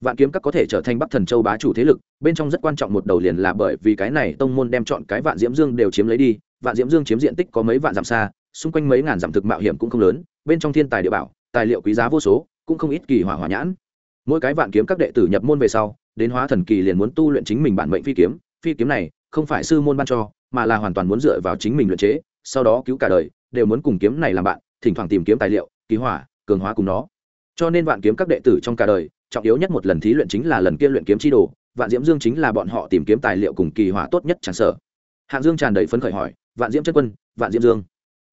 vạn kiếm các có thể trở thành bắc thần châu bá chủ thế lực, bên trong rất quan trọng một đầu liền là bởi vì cái này tông môn đem chọn cái vạn diễm dương đều chiếm lấy đi, vạn diễm dương chiếm diện tích có mấy vạn dặm xa, xung quanh mấy ngàn dặm thực mạo hiểm cũng không lớn, bên trong thiên tài địa bảo, tài liệu quý giá vô số, cũng không ít kỳ hỏa hỏa nhãn. Mỗi cái vạn kiếm các đệ tử nhập môn về sau, đến hóa thần kỳ liền muốn tu luyện chính mình bản mệnh phi kiếm phi kiếm này không phải sư môn ban cho, mà là hoàn toàn muốn dựa vào chính mình luyện chế, sau đó cứu cả đời, đều muốn cùng kiếm này làm bạn, thỉnh thoảng tìm kiếm tài liệu ký hỏa, cường hóa cùng nó. Cho nên vạn kiếm các đệ tử trong cả đời trọng yếu nhất một lần thí luyện chính là lần kia luyện kiếm chi đồ, vạn diễm dương chính là bọn họ tìm kiếm tài liệu cùng kỳ hỏa tốt nhất tràn sở. Hạng dương tràn đầy phấn khởi hỏi, vạn diễm chân quân, vạn diễm dương,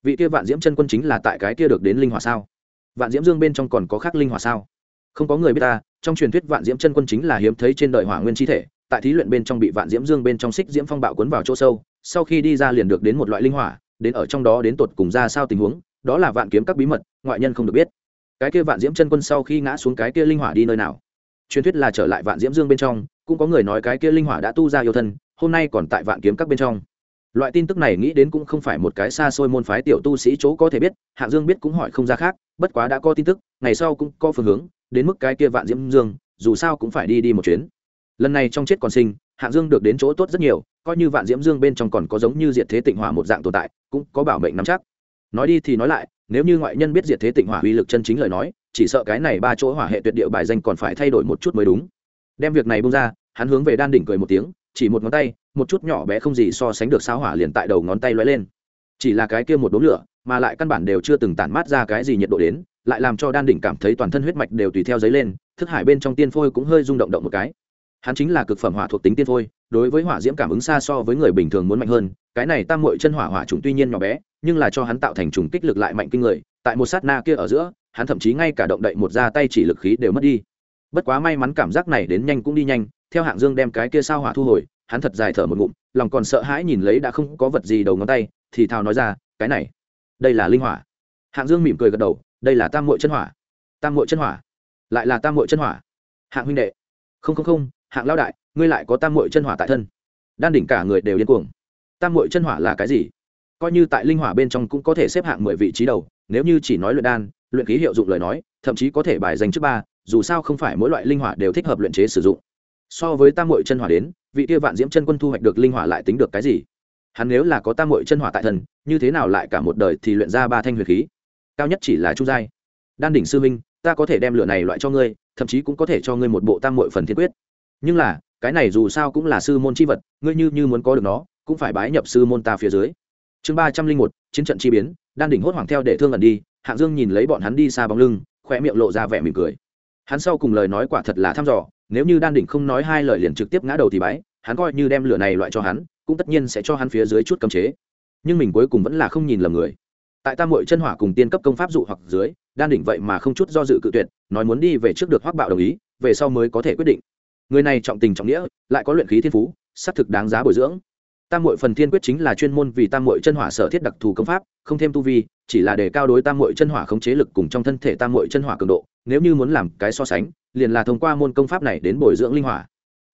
vị kia vạn diễm chân quân chính là tại cái kia được đến linh hỏa sao? Vạn diễm dương bên trong còn có khác linh hỏa sao? Không có người biết ta, trong truyền thuyết vạn diễm chân quân chính là hiếm thấy trên đời hỏa nguyên chi thể, tại thí luyện bên trong bị vạn diễm dương bên trong xích diễm phong bạo cuốn vào chỗ sâu, sau khi đi ra liền được đến một loại linh hỏa, đến ở trong đó đến tột cùng ra sao tình huống, đó là vạn kiếm các bí mật, ngoại nhân không được biết cái kia vạn diễm chân quân sau khi ngã xuống cái kia linh hỏa đi nơi nào? Truyền thuyết là trở lại vạn diễm dương bên trong, cũng có người nói cái kia linh hỏa đã tu ra yêu thân, hôm nay còn tại vạn kiếm các bên trong. Loại tin tức này nghĩ đến cũng không phải một cái xa xôi môn phái tiểu tu sĩ chỗ có thể biết hạng dương biết cũng hỏi không ra khác, bất quá đã có tin tức, ngày sau cũng có phương hướng, đến mức cái kia vạn diễm dương, dù sao cũng phải đi đi một chuyến. Lần này trong chết còn sinh hạng dương được đến chỗ tốt rất nhiều, coi như vạn diễm dương bên trong còn có giống như diệt thế tịnh hỏa một dạng tồn tại, cũng có bảo mệnh nắm chắc nói đi thì nói lại, nếu như ngoại nhân biết diệt thế tịnh hỏa uy lực chân chính lời nói, chỉ sợ cái này ba chỗ hỏa hệ tuyệt địa bài danh còn phải thay đổi một chút mới đúng. Đem việc này bung ra, hắn hướng về đan đỉnh cười một tiếng, chỉ một ngón tay, một chút nhỏ bé không gì so sánh được sao hỏa liền tại đầu ngón tay lóe lên. Chỉ là cái kia một đốm lửa, mà lại căn bản đều chưa từng tản mát ra cái gì nhiệt độ đến, lại làm cho đan đỉnh cảm thấy toàn thân huyết mạch đều tùy theo giấy lên, thức hải bên trong tiên phôi cũng hơi rung động động một cái hắn chính là cực phẩm hỏa thuộc tính tiên phôi, đối với hỏa diễm cảm ứng xa so với người bình thường muốn mạnh hơn, cái này tam mội chân hỏa hỏa trùng tuy nhiên nhỏ bé, nhưng là cho hắn tạo thành trùng kích lực lại mạnh kinh người, tại một sát na kia ở giữa, hắn thậm chí ngay cả động đậy một ra tay chỉ lực khí đều mất đi. Bất quá may mắn cảm giác này đến nhanh cũng đi nhanh, theo hạng dương đem cái kia sao hỏa thu hồi, hắn thật dài thở một ngụm, lòng còn sợ hãi nhìn lấy đã không có vật gì đầu ngón tay, thì thào nói ra, cái này, đây là linh hỏa. Hạng dương mỉm cười gật đầu, đây là tam mội chân hỏa. Tam mội chân hỏa? Lại là tam mội chân hỏa? Hạng huynh đệ. Không không không hạng lao đại, ngươi lại có tam mội chân hỏa tại thân. Đan đỉnh cả người đều điên cuồng. Tam mội chân hỏa là cái gì? Coi như tại linh hỏa bên trong cũng có thể xếp hạng mười vị trí đầu, nếu như chỉ nói luyện đan, luyện khí hiệu dụng lời nói, thậm chí có thể bài danh trước ba, dù sao không phải mỗi loại linh hỏa đều thích hợp luyện chế sử dụng. So với tam mội chân hỏa đến, vị kia vạn diễm chân quân thu hoạch được linh hỏa lại tính được cái gì? Hắn nếu là có tam mội chân hỏa tại thần như thế nào lại cả một đời thì luyện ra ba thanh huyền khí? Cao nhất chỉ là trung giai. Đan đỉnh sư minh ta có thể đem lửa này loại cho ngươi, thậm chí cũng có thể cho ngươi một bộ tam mội phần thiên quyết nhưng là, cái này dù sao cũng là sư môn c h i vật, ngươi như như muốn có được nó, cũng phải bái nhập sư môn ta phía dưới. Chương ba trăm linh một, chiến trận chi biến, đan đỉnh hốt hoảng theo để thương ẩn đi, hạng dương nhìn lấy bọn hắn đi xa bóng lưng khoe miệng lộ ra vẻ mỉm cười. Hắn sau cùng lời nói quả thật là thăm dò, nếu như đan đỉnh không nói hai lời liền trực tiếp ngã đầu thì bái, hắn coi như đem lửa này loại cho hắn, cũng tất nhiên sẽ cho hắn phía dưới chút cấm chế. Nhưng mình cuối cùng vẫn là không nhìn lầm người. Tại tam mội chân hỏa cùng tiên cấp công pháp dụ hoặc dưới, đan đỉnh vậy mà không chút do dự cự tuyệt, nói muốn đi về trước được hoác bạo đồng ý, về sau mới có thể quyết định người này trọng tình trọng nghĩa, lại có luyện khí thiên phú, xác thực đáng giá bồi dưỡng. Tam mội phần thiên quyết chính là chuyên môn vì tam mội chân hỏa sở thiết đặc thù công pháp, không thêm tu vi, chỉ là để cao đối tam mội chân hỏa khống chế lực cùng trong thân thể tam mội chân hỏa cường độ, nếu như muốn làm cái so sánh, liền là thông qua môn công pháp này đến bồi dưỡng linh hỏa.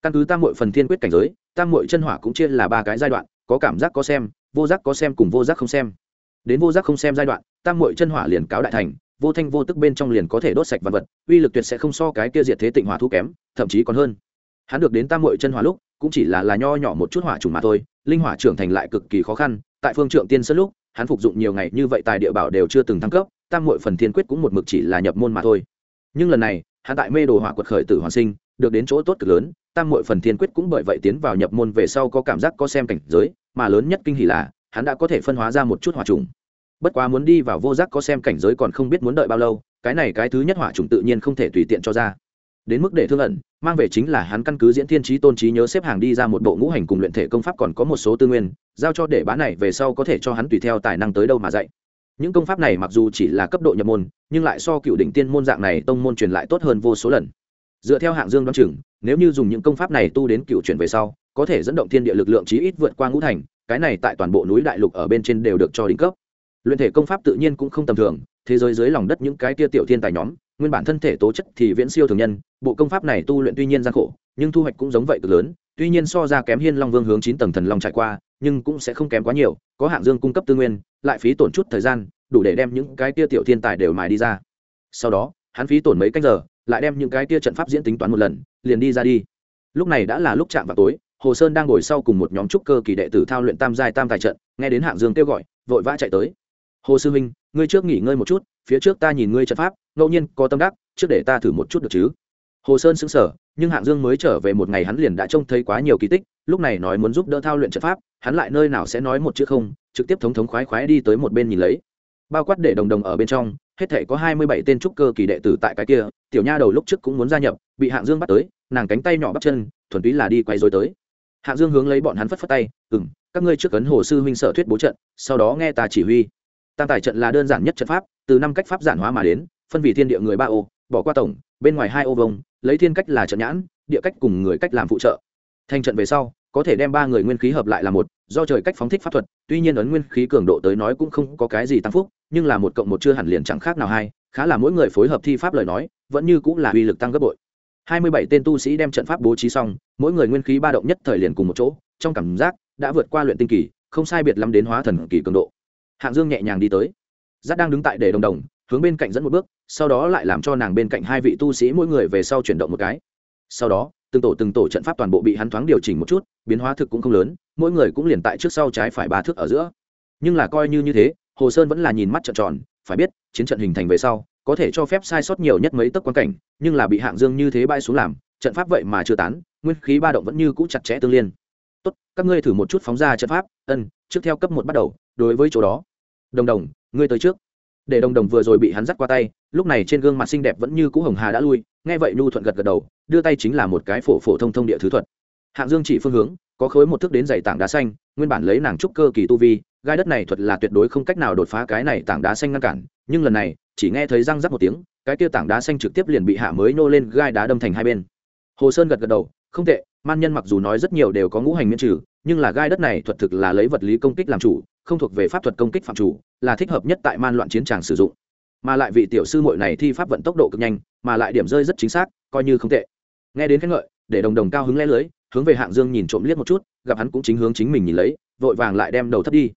Căn cứ tam mội phần thiên quyết cảnh giới, tam mội chân hỏa cũng chia là ba cái giai đoạn, có cảm giác có xem, vô giác có xem cùng vô giác không xem. Đến vô giác không xem giai đoạn, tam mội chân hỏa liền cáo đại thành vô thanh vô tức bên trong liền có thể đốt sạch vật vật, uy lực tuyệt sẽ không so cái kia diệt thế tịnh hỏa thu kém, thậm chí còn hơn. Hắn được đến tam mội chân hỏa lúc, cũng chỉ là là nho nhỏ một chút hỏa trùng mà thôi, linh hỏa trưởng thành lại cực kỳ khó khăn, tại phương trượng tiên sơn lúc, hắn phục dụng nhiều ngày như vậy tài địa bảo đều chưa từng thăng cấp, tam mội phần thiên quyết cũng một mực chỉ là nhập môn mà thôi. Nhưng lần này, hắn tại mê đồ hỏa quật khởi tử hoàn sinh, được đến chỗ tốt cực lớn, tam mội phần thiên quyết cũng bởi vậy tiến vào nhập môn về sau có cảm giác có xem cảnh giới, mà lớn nhất kinh hỉ là, hắn đã có thể phân hóa ra một chút hỏa trùng bất quá muốn đi vào vô giác có xem cảnh giới còn không biết muốn đợi bao lâu, cái này cái thứ nhất hỏa trùng tự nhiên không thể tùy tiện cho ra. Đến mức để thương ẩn, mang về chính là hắn căn cứ diễn thiên trí tôn trí nhớ xếp hàng đi ra một bộ ngũ hành cùng luyện thể công pháp còn có một số tư nguyên, giao cho để bán này về sau có thể cho hắn tùy theo tài năng tới đâu mà dạy. Những công pháp này mặc dù chỉ là cấp độ nhập môn, nhưng lại so cựu đỉnh tiên môn dạng này tông môn truyền lại tốt hơn vô số lần. Dựa theo hạng dương đoán chừng, nếu như dùng những công pháp này tu đến cựu chuyển về sau, có thể dẫn động thiên địa lực lượng chí ít vượt qua ngũ thành cái này tại toàn bộ núi đại lục ở bên trên đều được cho đỉnh cấp luyện thể công pháp tự nhiên cũng không tầm thường, thế giới dưới lòng đất những cái tia tiểu thiên tài nhóm, nguyên bản thân thể tố chất thì viễn siêu thường nhân, bộ công pháp này tu luyện tuy nhiên gian khổ, nhưng thu hoạch cũng giống vậy cực lớn, tuy nhiên so ra kém hiên long vương hướng chín tầng thần long trải qua, nhưng cũng sẽ không kém quá nhiều, có hạng dương cung cấp tư nguyên, lại phí tổn chút thời gian, đủ để đem những cái tia tiểu thiên tài đều mài đi ra. Sau đó, hắn phí tổn mấy cách giờ, lại đem những cái tia trận pháp diễn tính toán một lần, liền đi ra đi. Lúc này đã là lúc chạm vào tối, hồ sơn đang ngồi sau cùng một nhóm trúc cơ kỳ đệ tử thao luyện tam giai tam tài trận, nghe đến hạng dương kêu gọi, vội vã chạy tới hồ sư minh ngươi trước nghỉ ngơi một chút, phía trước ta nhìn ngươi trận pháp, ngẫu nhiên có tâm đắc, trước để ta thử một chút được chứ? Hồ sơn xứng sở nhưng hạng dương mới trở về một ngày hắn liền đã trông thấy quá nhiều kỳ tích, lúc này nói muốn giúp đỡ thao luyện trận pháp, hắn lại nơi nào sẽ nói một chữ không, trực tiếp thống thống khoái khoái đi tới một bên nhìn lấy. Bao quát để đồng đồng ở bên trong, hết thể có hai mươi bảy tên trúc cơ kỳ đệ tử tại cái kia, tiểu nha đầu lúc trước cũng muốn gia nhập, bị hạng dương bắt tới, nàng cánh tay nhỏ bắt chân, thuần túy là đi quay dối tới. Hạng dương hướng lấy bọn hắn phất phất tay ừ m các ngươi trước cấn hồ sư huynh sở thuyết bố trận, sau đó nghe ta chỉ huy tam tài trận là đơn giản nhất trận pháp, từ năm cách pháp giản hóa mà đến, phân vì thiên địa người ba ô, bỏ qua tổng, bên ngoài hai ô vông, lấy thiên cách là trận nhãn, địa cách cùng người cách làm phụ trợ. Thành trận về sau, có thể đem ba người nguyên khí hợp lại là một, do trời cách phóng thích pháp thuật, tuy nhiên ấn nguyên khí cường độ tới nói cũng không có cái gì tăng phúc, nhưng là một cộng một chưa hẳn liền chẳng khác nào hai, khá là mỗi người phối hợp thi pháp lời nói, vẫn như cũng là uy lực tăng gấp bội. Hai mươi bảy tên tu sĩ đem trận pháp bố trí xong, mỗi người nguyên khí ba động nhất thời liền cùng một chỗ, trong cảm giác đã vượt qua luyện tinh kỳ, không sai biệt lắm đến hóa thần kỳ cường độ hạng dương nhẹ nhàng đi tới. Giác đang đứng tại để đồng đồng, hướng bên cạnh dẫn một bước, sau đó lại làm cho nàng bên cạnh hai vị tu sĩ mỗi người về sau chuyển động một cái. Sau đó, từng tổ từng tổ trận pháp toàn bộ bị hắn thoáng điều chỉnh một chút, biến hóa thực cũng không lớn, mỗi người cũng liền tại trước sau trái phải ba thước ở giữa. Nhưng là coi như như thế, hồ sơn vẫn là nhìn mắt trận tròn, phải biết, chiến trận hình thành về sau, có thể cho phép sai sót nhiều nhất mấy tấc quan cảnh, nhưng là bị hạng dương như thế bay xuống làm, trận pháp vậy mà chưa tán, nguyên khí ba động vẫn như cũ chặt chẽ tương liên. Tốt, các ngươi thử một chút phóng ra trận pháp, ân, trước theo cấp một bắt đầu, đối với chỗ đó đồng đồng, ngươi tới trước. Để đồng đồng vừa rồi bị hắn dắt qua tay, lúc này trên gương mặt xinh đẹp vẫn như cũ hồng hà đã lui, nghe vậy nhu thuận gật gật đầu, đưa tay chính là một cái phổ phổ thông thông địa thứ thuật. Hạng dương chỉ phương hướng, có khối một thước đến dày tảng đá xanh, nguyên bản lấy nàng trúc cơ kỳ tu vi, gai đất này thuật là tuyệt đối không cách nào đột phá cái này tảng đá xanh ngăn cản, nhưng lần này, chỉ nghe thấy răng rắc một tiếng, cái kia tảng đá xanh trực tiếp liền bị hạ mới nô lên gai đá đâm thành hai bên. Hồ sơn gật gật đầu, không tệ, man nhân mặc dù nói rất nhiều đều có ngũ hành miễn trừ, nhưng là gai đất này thuật thực là lấy vật lý công kích làm chủ không thuộc về pháp thuật công kích phạm chủ, là thích hợp nhất tại man loạn chiến tràng sử dụng. Mà lại vị tiểu sư muội này thi pháp vận tốc độ cực nhanh, mà lại điểm rơi rất chính xác, coi như không tệ. Nghe đến khen ngợi, để đồng đồng cao hứng lẽ lưới, hướng về hạng dương nhìn trộm liếc một chút, gặp hắn cũng chính hướng chính mình nhìn lấy, vội vàng lại đem đầu thấp đi.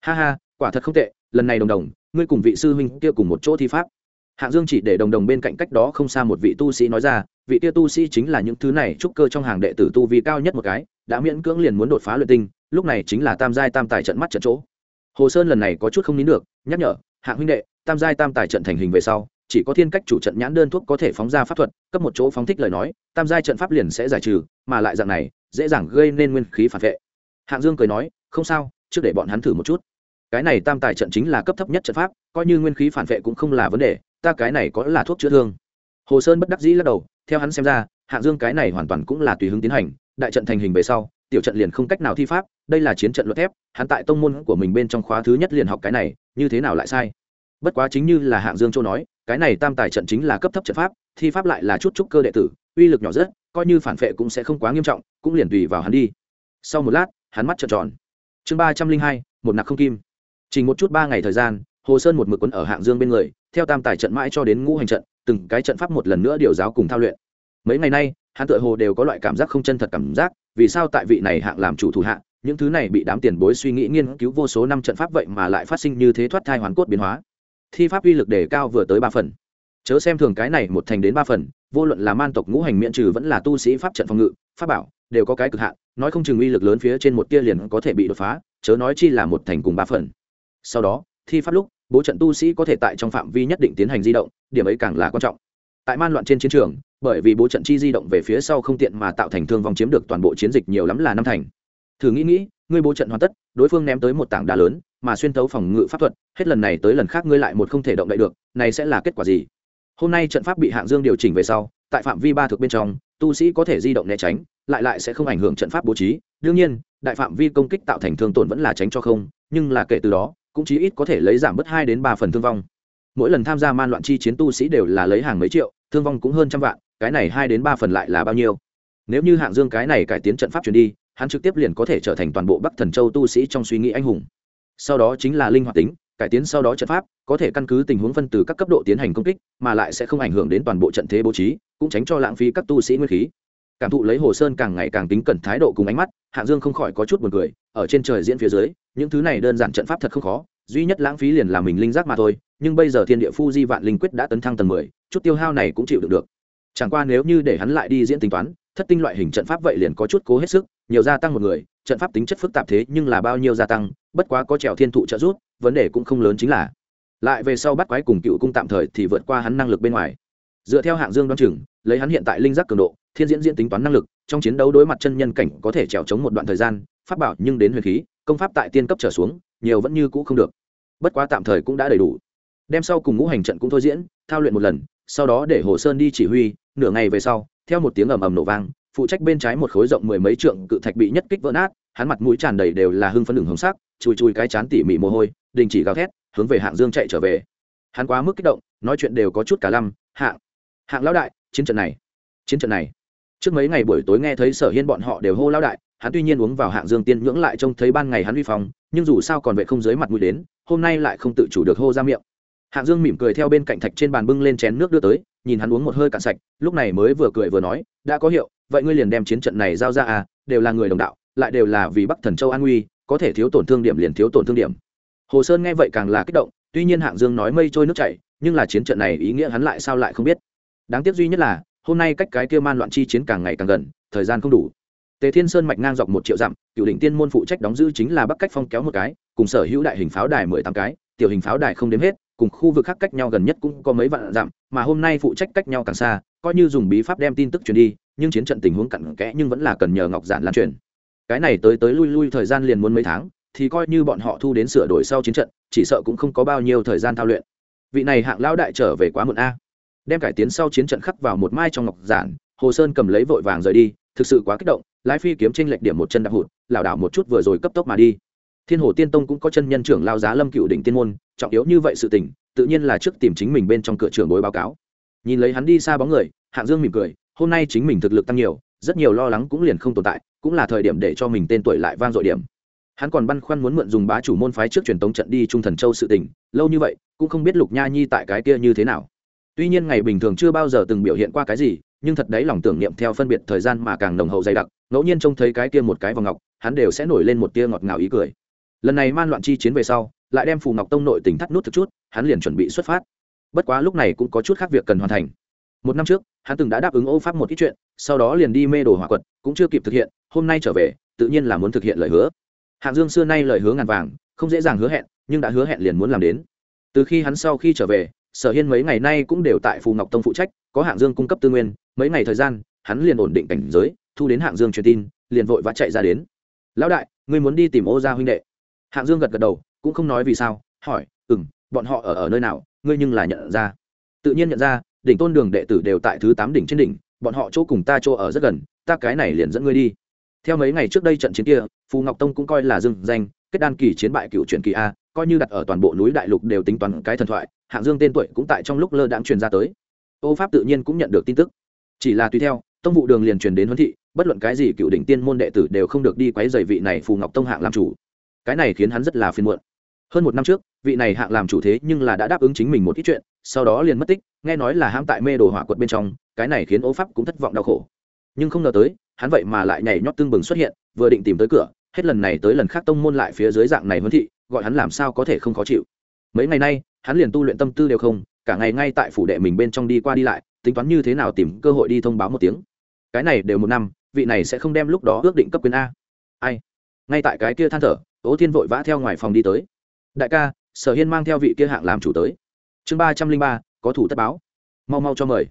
Ha ha, quả thật không tệ, lần này đồng đồng, ngươi cùng vị sư huynh kia cùng một chỗ thi pháp. Hạng dương chỉ để đồng đồng bên cạnh cách đó không xa một vị tu sĩ nói ra, vị kia tu sĩ chính là những thứ này trúc cơ trong hàng đệ tử tu vi cao nhất một cái, đã miễn cưỡng liền muốn đột phá luyện tinh lúc này chính là tam giai tam tài trận mắt trận chỗ. Hồ sơn lần này có chút không nín được, nhắc nhở, hạng huynh đệ, tam giai tam tài trận thành hình về sau, chỉ có thiên cách chủ trận nhãn đơn thuốc có thể phóng ra pháp thuật, cấp một chỗ phóng thích lời nói, tam giai trận pháp liền sẽ giải trừ, mà lại dạng này, dễ dàng gây nên nguyên khí phản vệ. Hạng dương cười nói, không sao, trước để bọn hắn thử một chút. Cái này tam tài trận chính là cấp thấp nhất trận pháp, coi như nguyên khí phản vệ cũng không là vấn đề, ta cái này có là thuốc chữa thương. Hồ sơn bất đắc dĩ lắc đầu, theo hắn xem ra, hạng dương cái này hoàn toàn cũng là tùy hứng tiến hành, đại trận thành hình về sau tiểu trận liền không cách nào thi pháp, đây là chiến trận luật thép, hắn tại tông môn của mình bên trong khóa thứ nhất liền học cái này, như thế nào lại sai? Bất quá chính như là hạng dương châu nói, cái này tam tài trận chính là cấp thấp trận pháp, thi pháp lại là chút trúc cơ đệ tử, uy lực nhỏ rất, coi như phản vệ cũng sẽ không quá nghiêm trọng, cũng liền tùy vào hắn đi. Sau một lát, hắn mắt trợn tròn. Chương ba trăm linh hai, một nặc không kim. Chỉ một chút ba ngày thời gian, hồ sơn một mực quấn ở hạng dương bên người, theo tam tài trận mãi cho đến ngũ hành trận, từng cái trận pháp một lần nữa điều giáo cùng thao luyện mấy ngày nay, hắn tự hồ đều có loại cảm giác không chân thật cảm giác, vì sao tại vị này hạng làm chủ thủ hạ, những thứ này bị đám tiền bối suy nghĩ nghiên cứu vô số năm trận pháp vậy mà lại phát sinh như thế thoát thai hoàn cốt biến hóa. Thi pháp uy lực đề cao vừa tới ba phần. Chớ xem thường cái này một thành đến ba phần, vô luận là man tộc ngũ hành miễn trừ vẫn là tu sĩ pháp trận phòng ngự, pháp bảo, đều có cái cực hạn, nói không chừng uy lực lớn phía trên một tia liền có thể bị đột phá, chớ nói chi là một thành cùng ba phần. Sau đó, thi pháp lúc, bố trận tu sĩ có thể tại trong phạm vi nhất định tiến hành di động, điểm ấy càng là quan trọng tại man loạn trên chiến trường, bởi vì bố trận chi di động về phía sau không tiện mà tạo thành thương vong chiếm được toàn bộ chiến dịch nhiều lắm là năm thành. Thử nghĩ nghĩ, ngươi bố trận hoàn tất, đối phương ném tới một tảng đá lớn, mà xuyên tấu phòng ngự pháp thuật, hết lần này tới lần khác ngươi lại một không thể động đậy được, này sẽ là kết quả gì? Hôm nay trận pháp bị hạng dương điều chỉnh về sau, tại phạm vi ba thực bên trong, tu sĩ có thể di động né tránh, lại lại sẽ không ảnh hưởng trận pháp bố trí. Đương nhiên, đại phạm vi công kích tạo thành thương tổn vẫn là tránh cho không, nhưng là kể từ đó, cũng chí ít có thể lấy giảm bớt hai đến ba phần thương vong mỗi lần tham gia man loạn chi chiến tu sĩ đều là lấy hàng mấy triệu, thương vong cũng hơn trăm vạn, cái này hai đến ba phần lại là bao nhiêu? Nếu như hạng dương cái này cải tiến trận pháp truyền đi, hắn trực tiếp liền có thể trở thành toàn bộ bắc thần châu tu sĩ trong suy nghĩ anh hùng. Sau đó chính là linh hoạt tính, cải tiến sau đó trận pháp, có thể căn cứ tình huống phân từ các cấp độ tiến hành công kích, mà lại sẽ không ảnh hưởng đến toàn bộ trận thế bố trí, cũng tránh cho lãng phí các tu sĩ nguyên khí. Cảm thụ lấy hồ sơn càng ngày càng tính cẩn thái độ cùng ánh mắt, hạng dương không khỏi có chút buồn cười, ở trên trời diễn phía dưới, những thứ này đơn giản trận pháp thật không khó duy nhất lãng phí liền là mình linh giác mà thôi, nhưng bây giờ thiên địa phu di vạn linh quyết đã tấn thăng tầng mười, chút tiêu hao này cũng chịu được được. Chẳng qua nếu như để hắn lại đi diễn tính toán, thất tinh loại hình trận pháp vậy liền có chút cố hết sức, nhiều gia tăng một người, trận pháp tính chất phức tạp thế nhưng là bao nhiêu gia tăng, bất quá có trèo thiên thụ trợ giúp, vấn đề cũng không lớn chính là lại về sau bắt quái cùng cựu cung tạm thời thì vượt qua hắn năng lực bên ngoài. Dựa theo hạng dương đoán chừng, lấy hắn hiện tại linh giác cường độ, thiên diễn diễn tính toán năng lực, trong chiến đấu đối mặt chân nhân cảnh có thể trèo chống một đoạn thời gian, pháp bảo nhưng đến huyền khí, công pháp tại tiên cấp trở xuống, nhiều vẫn như cũ không được bất quá tạm thời cũng đã đầy đủ. Đem sau cùng ngũ hành trận cũng thôi diễn, thao luyện một lần, sau đó để hồ sơn đi chỉ huy, nửa ngày về sau, theo một tiếng ầm ầm nổ vang, phụ trách bên trái một khối rộng mười mấy trượng cự thạch bị nhất kích vỡ nát, hắn mặt mũi tràn đầy đều là hưng phấn đường hồng sắc, chùi chùi cái chán tỉ mỉ mồ hôi, đình chỉ gào thét, hướng về hạng dương chạy trở về. Hắn quá mức kích động, nói chuyện đều có chút cả lăm, hạng hạng lão đại, chiến trận này, chiến trận này. Trước mấy ngày buổi tối nghe thấy sở hiên bọn họ đều hô lão đại hắn tuy nhiên uống vào hạng dương tiên nhưỡng lại trông thấy ban ngày hắn uy phong, nhưng dù sao còn vậy không dưới mặt mũi đến, hôm nay lại không tự chủ được hô ra miệng. Hạng dương mỉm cười theo bên cạnh thạch trên bàn bưng lên chén nước đưa tới, nhìn hắn uống một hơi cạn sạch, lúc này mới vừa cười vừa nói, đã có hiệu, vậy ngươi liền đem chiến trận này giao ra à đều là người đồng đạo, lại đều là vì bắc thần châu an nguy, có thể thiếu tổn thương điểm liền thiếu tổn thương điểm. Hồ sơn nghe vậy càng là kích động, tuy nhiên hạng dương nói mây trôi nước chảy, nhưng là chiến trận này ý nghĩa hắn lại sao lại không biết. Đáng tiếc duy nhất là, hôm nay cách cái kia man loạn chi chiến càng ngày càng gần, thời gian không đủ tề thiên sơn mạch ngang dọc một triệu dặm, cựu đỉnh tiên môn phụ trách đóng giữ chính là bắc cách phong kéo một cái, cùng sở hữu đại hình pháo đài mười tám cái, tiểu hình pháo đài không đếm hết, cùng khu vực khác cách nhau gần nhất cũng có mấy vạn dặm, mà hôm nay phụ trách cách nhau càng xa, coi như dùng bí pháp đem tin tức truyền đi, nhưng chiến trận tình huống cặn kẽ nhưng vẫn là cần nhờ ngọc giản lan truyền. Cái này tới tới lui lui thời gian liền muốn mấy tháng, thì coi như bọn họ thu đến sửa đổi sau chiến trận, chỉ sợ cũng không có bao nhiêu thời gian thao luyện. Vị này hạng lão đại trở về quá muộn a. Đem cải tiến sau chiến trận khắc vào một mai trong ngọc giản, hồ sơn cầm lấy vội vàng rời đi, thực sự quá kích động lái phi kiếm trên lệch điểm một chân đạp hụt, lảo đảo một chút vừa rồi cấp tốc mà đi. Thiên hồ tiên tông cũng có chân nhân trưởng lao giá lâm cựu đỉnh tiên môn, trọng yếu như vậy sự tình, tự nhiên là trước tìm chính mình bên trong cửa trưởng bối báo cáo. Nhìn lấy hắn đi xa bóng người, hạng dương mỉm cười, hôm nay chính mình thực lực tăng nhiều, rất nhiều lo lắng cũng liền không tồn tại, cũng là thời điểm để cho mình tên tuổi lại vang dội điểm. Hắn còn băn khoăn muốn mượn dùng bá chủ môn phái trước truyền tống trận đi trung thần châu sự tình, lâu như vậy, cũng không biết lục nha nhi tại cái kia như thế nào. Tuy nhiên ngày bình thường chưa bao giờ từng biểu hiện qua cái gì nhưng thật đấy lòng tưởng niệm theo phân biệt thời gian mà càng nồng hậu dày đặc, ngẫu nhiên trông thấy cái kia một cái vòng ngọc, hắn đều sẽ nổi lên một tia ngọt ngào ý cười. Lần này man loạn chi chiến về sau, lại đem phù ngọc tông nội tỉnh thắt nút thực chút, hắn liền chuẩn bị xuất phát. Bất quá lúc này cũng có chút khác việc cần hoàn thành. Một năm trước, hắn từng đã đáp ứng ô pháp một ít chuyện, sau đó liền đi mê đồ hỏa quật, cũng chưa kịp thực hiện, hôm nay trở về, tự nhiên là muốn thực hiện lời hứa. Hạng dương xưa nay lời hứa ngàn vàng, không dễ dàng hứa hẹn, nhưng đã hứa hẹn liền muốn làm đến. Từ khi hắn sau khi trở về, sở hiên mấy ngày nay cũng đều tại phù ngọc tông phụ trách, có hạng dương cung cấp tư nguyên mấy ngày thời gian, hắn liền ổn định cảnh giới, thu đến hạng dương truyền tin, liền vội vã chạy ra đến. Lão đại, ngươi muốn đi tìm ô gia huynh đệ? Hạng dương gật gật đầu, cũng không nói vì sao, hỏi ừ m bọn họ ở ở nơi nào? Ngươi nhưng là nhận ra. Tự nhiên nhận ra, đỉnh tôn đường đệ tử đều tại thứ tám đỉnh trên đỉnh, bọn họ chỗ cùng ta chỗ ở rất gần, ta cái này liền dẫn ngươi đi. Theo mấy ngày trước đây trận chiến kia, phù ngọc tông cũng coi là dưng danh, kết đan kỳ chiến bại cựu truyền kỳ a, coi như đặt ở toàn bộ núi đại lục đều tính toán cái thần thoại, hạng dương tên tuổi cũng tại trong lúc lơ đãng truyền ra tới. Ô pháp tự nhiên cũng nhận được tin tức chỉ là tùy theo, tông vụ đường liền truyền đến huấn thị, bất luận cái gì cựu đỉnh tiên môn đệ tử đều không được đi quấy dày vị này phù ngọc tông hạng làm chủ. Cái này khiến hắn rất là phiền muộn. Hơn một năm trước, vị này hạng làm chủ thế nhưng là đã đáp ứng chính mình một ít chuyện, sau đó liền mất tích, nghe nói là hãm tại mê đồ hỏa quật bên trong, cái này khiến ô pháp cũng thất vọng đau khổ. Nhưng không ngờ tới, hắn vậy mà lại nhảy nhót tương bừng xuất hiện, vừa định tìm tới cửa, hết lần này tới lần khác tông môn lại phía dưới dạng này huấn thị, gọi hắn làm sao có thể không khó chịu. Mấy ngày nay, hắn liền tu luyện tâm tư đều không, cả ngày ngay tại phủ đệ mình bên trong đi qua đi lại tính toán như thế nào tìm cơ hội đi thông báo một tiếng. Cái này đều một năm, vị này sẽ không đem lúc đó ước định cấp quyền a. Ai? Ngay tại cái kia than thở, ố thiên vội vã theo ngoài phòng đi tới. Đại ca, sở hiên mang theo vị kia hạng làm chủ tới. Chương ba trăm linh ba, có thủ tất báo. Mau mau cho mời.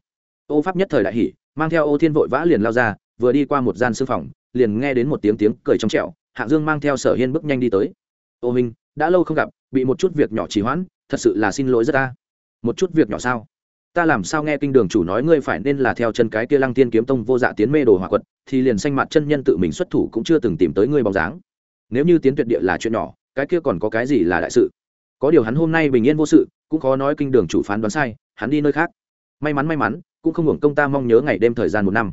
Ô pháp nhất thời đại hỷ mang theo ô thiên vội vã liền lao ra, vừa đi qua một gian sư phòng, liền nghe đến một tiếng tiếng cười trong trẹo hạng dương mang theo sở hiên bước nhanh đi tới. Ô minh, đã lâu không gặp, bị một chút việc nhỏ trì hoãn, thật sự là xin lỗi rất ta một chút việc nhỏ sao? Ta làm sao nghe kinh đường chủ nói ngươi phải nên là theo chân cái kia lăng tiên kiếm tông vô dạ tiến mê đồ hỏa quật, thì liền xanh mặt chân nhân tự mình xuất thủ cũng chưa từng tìm tới ngươi bóng dáng. Nếu như tiến tuyệt địa là chuyện nhỏ, cái kia còn có cái gì là đại sự? Có điều hắn hôm nay bình yên vô sự, cũng khó nói kinh đường chủ phán đoán sai, hắn đi nơi khác. May mắn may mắn, cũng không hưởng công ta mong nhớ ngày đêm thời gian một năm.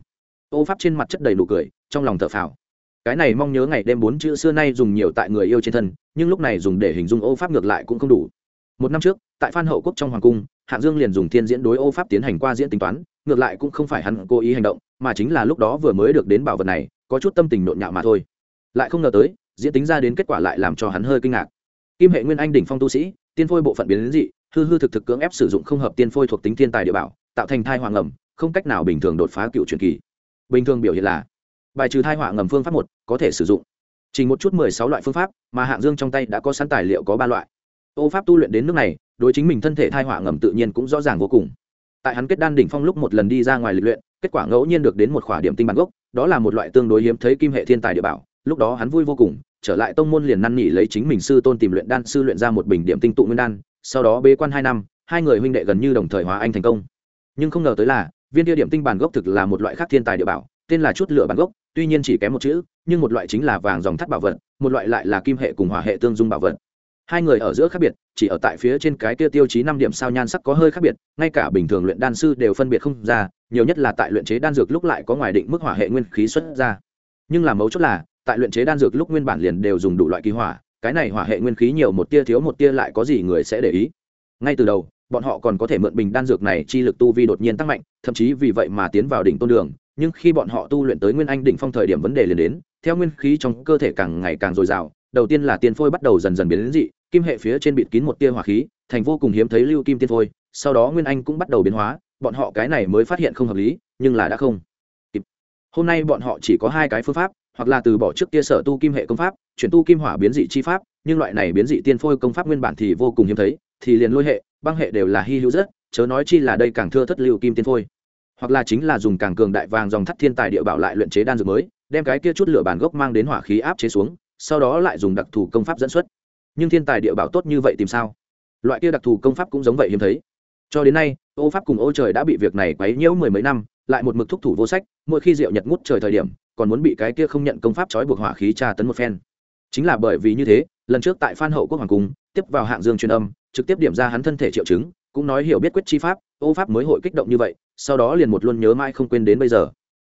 Ô pháp trên mặt chất đầy nụ cười, trong lòng thở phào. Cái này mong nhớ ngày đêm bốn chữ xưa nay dùng nhiều tại người yêu trên thân, nhưng lúc này dùng để hình dung ô pháp ngược lại cũng không đủ. Một năm trước, tại phan hậu quốc trong hoàng cung hạng dương liền dùng thiên diễn đối ô pháp tiến hành qua diễn tính toán, ngược lại cũng không phải hắn cố ý hành động, mà chính là lúc đó vừa mới được đến bảo vật này, có chút tâm tình nộn nhạo mà thôi. Lại không ngờ tới, diễn tính ra đến kết quả lại làm cho hắn hơi kinh ngạc. Kim hệ nguyên anh đỉnh phong tu sĩ, tiên phôi bộ phận biến đến dị, hư hư thực thực cưỡng ép sử dụng không hợp tiên phôi thuộc tính thiên tài địa bảo, tạo thành thai hoàng ngầm, không cách nào bình thường đột phá cựu truyền kỳ. Bình thường biểu hiện là, bài trừ thai họa ngầm phương pháp một, có thể sử dụng. Chỉ một chút mười sáu loại phương pháp, mà hạng dương trong tay đã có sẵn tài liệu có ba loại. Ô pháp tu luyện đến nước này đối chính mình thân thể thai họa ngầm tự nhiên cũng rõ ràng vô cùng. Tại hắn kết đan đỉnh phong lúc một lần đi ra ngoài lịch luyện, kết quả ngẫu nhiên được đến một khỏa điểm tinh bản gốc, đó là một loại tương đối hiếm thấy kim hệ thiên tài địa bảo. Lúc đó hắn vui vô cùng, trở lại tông môn liền năn nỉ lấy chính mình sư tôn tìm luyện đan sư luyện ra một bình điểm tinh tụ nguyên đan, sau đó bế quan hai năm, hai người huynh đệ gần như đồng thời hóa anh thành công. Nhưng không ngờ tới là, viên địa điểm tinh bản gốc thực là một loại khác thiên tài địa bảo, tên là chút lửa bản gốc, tuy nhiên chỉ kém một chữ, nhưng một loại chính là vàng dòng thắt bảo vật, một loại lại là kim hệ cùng hỏa hệ tương dung bảo vật hai người ở giữa khác biệt, chỉ ở tại phía trên cái kia tiêu chí năm điểm sao nhan sắc có hơi khác biệt, ngay cả bình thường luyện đan sư đều phân biệt không ra, nhiều nhất là tại luyện chế đan dược lúc lại có ngoài định mức hỏa hệ nguyên khí xuất ra. Nhưng là mấu chốt là, tại luyện chế đan dược lúc nguyên bản liền đều dùng đủ loại kỳ hỏa, cái này hỏa hệ nguyên khí nhiều một tia thiếu một tia lại có gì người sẽ để ý. Ngay từ đầu, bọn họ còn có thể mượn bình đan dược này chi lực tu vi đột nhiên tăng mạnh, thậm chí vì vậy mà tiến vào đỉnh tôn đường, nhưng khi bọn họ tu luyện tới nguyên anh đỉnh phong thời điểm vấn đề liền đến, theo nguyên khí trong cơ thể càng ngày càng dồi dào, đầu tiên là tiên phôi bắt đầu dần dần biến đến dị kim hệ phía trên bịt kín một tia hỏa khí, thành vô cùng hiếm thấy lưu kim tiên phôi, sau đó nguyên anh cũng bắt đầu biến hóa, bọn họ cái này mới phát hiện không hợp lý, nhưng là đã không kịp. Hôm nay bọn họ chỉ có hai cái phương pháp, hoặc là từ bỏ trước kia sở tu kim hệ công pháp, chuyển tu kim hỏa biến dị chi pháp, nhưng loại này biến dị tiên phôi công pháp nguyên bản thì vô cùng hiếm thấy, thì liền lôi hệ, băng hệ đều là hy hữu rất, chớ nói chi là đây càng thưa thất lưu kim tiên phôi. Hoặc là chính là dùng càng cường đại vàng dòng thắt thiên tài địa bảo lại luyện chế đan dược mới, đem cái kia chút lửa bản gốc mang đến hỏa khí áp chế xuống, sau đó lại dùng đặc thù công pháp dẫn xuất nhưng thiên tài địa bảo tốt như vậy tìm sao? Loại kia đặc thù công pháp cũng giống vậy hiếm thấy. Cho đến nay, ô pháp cùng ô trời đã bị việc này quấy nhiễu mười mấy năm, lại một mực thúc thủ vô sách, mỗi khi rượu nhật ngút trời thời điểm, còn muốn bị cái kia không nhận công pháp trói buộc hỏa khí tra tấn một phen. Chính là bởi vì như thế, lần trước tại phan hậu quốc hoàng cung, tiếp vào hạng dương truyền âm, trực tiếp điểm ra hắn thân thể triệu chứng, cũng nói hiểu biết quyết chi pháp, ô pháp mới hội kích động như vậy, sau đó liền một luôn nhớ mãi không quên đến bây giờ.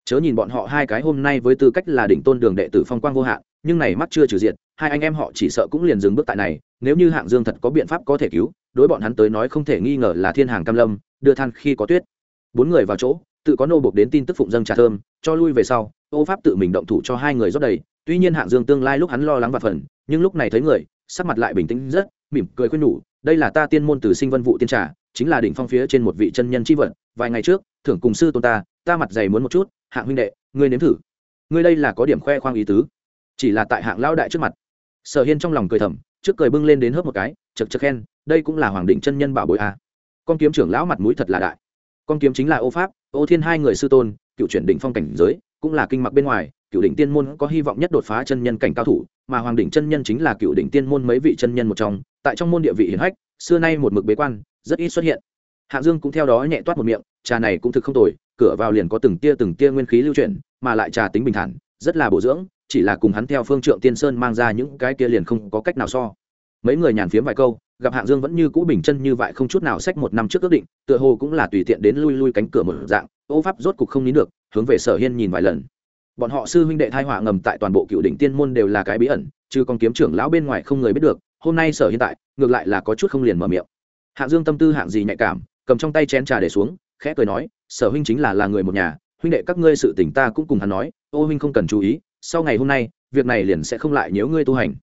Chớ nhìn bọn họ hai cái hôm nay với tư cách là đỉnh tôn đường đệ tử phong quang vô hạn nhưng này mắt chưa trừ diện hai anh em họ chỉ sợ cũng liền dừng bước tại này, nếu như hạng dương thật có biện pháp có thể cứu, đối bọn hắn tới nói không thể nghi ngờ là thiên hàng cam lâm, đưa than khi có tuyết. Bốn người vào chỗ, tự có nô buộc đến tin tức phụng dâng trà thơm, cho lui về sau, ô pháp tự mình động thủ cho hai người rót đầy, tuy nhiên hạng dương tương lai lúc hắn lo lắng và phần, nhưng lúc này thấy người, sắc mặt lại bình tĩnh rất, mỉm cười khuyên nhủ, đây là ta tiên môn từ sinh vân vụ tiên trà, chính là đỉnh phong phía trên một vị chân nhân chi vận vài ngày trước, thưởng cùng sư tôn ta ta mặt dày muốn một chút, hạng huynh đệ, ngươi nếm thử. Ngươi đây là có điểm khoe khoang ý tứ chỉ là tại hạng lão đại trước mặt. Sở hiên trong lòng cười thầm, trước cười bưng lên đến hớp một cái chật chật khen, đây cũng là hoàng định chân nhân bảo bội a. À. con kiếm trưởng lão mặt mũi thật là đại. Con kiếm chính là ô pháp, ô thiên hai người sư tôn, cựu chuyển đỉnh phong cảnh giới, cũng là kinh mặc bên ngoài, cựu đỉnh tiên môn có hy vọng nhất đột phá chân nhân cảnh cao thủ, mà hoàng đỉnh chân nhân chính là cựu đỉnh tiên môn mấy vị chân nhân một trong, tại trong môn địa vị hiển hách, xưa nay một mực bế quan, rất ít xuất hiện. Hạ dương cũng theo đó nhẹ toát một miệng, trà này cũng thực không tồi, cửa vào liền có từng tia từng tia nguyên khí lưu chuyển, mà lại trà tính bình thản, rất là bổ dưỡng chỉ là cùng hắn theo phương trượng tiên sơn mang ra những cái kia liền không có cách nào so. Mấy người nhàn phiếm vài câu, gặp hạng dương vẫn như cũ bình chân như vậy không chút nào sách một năm trước ước định, tựa hồ cũng là tùy tiện đến lui lui cánh cửa một dạng, ô pháp rốt cục không nín được, hướng về sở hiên nhìn vài lần. Bọn họ sư huynh đệ thai họa ngầm tại toàn bộ cựu đỉnh tiên môn đều là cái bí ẩn, chứ còn kiếm trưởng lão bên ngoài không người biết được, hôm nay sở hiện tại, ngược lại là có chút không liền mở miệng. Hạng dương tâm tư hạng gì nhạy cảm, cầm trong tay chén trà để xuống, khẽ cười nói, sở huynh chính là là người một nhà, huynh đệ các ngươi sự tình ta cũng cùng hắn nói, ô huynh không cần chú ý sau ngày hôm nay, việc này liền sẽ không lại nhớ ngươi tu hành.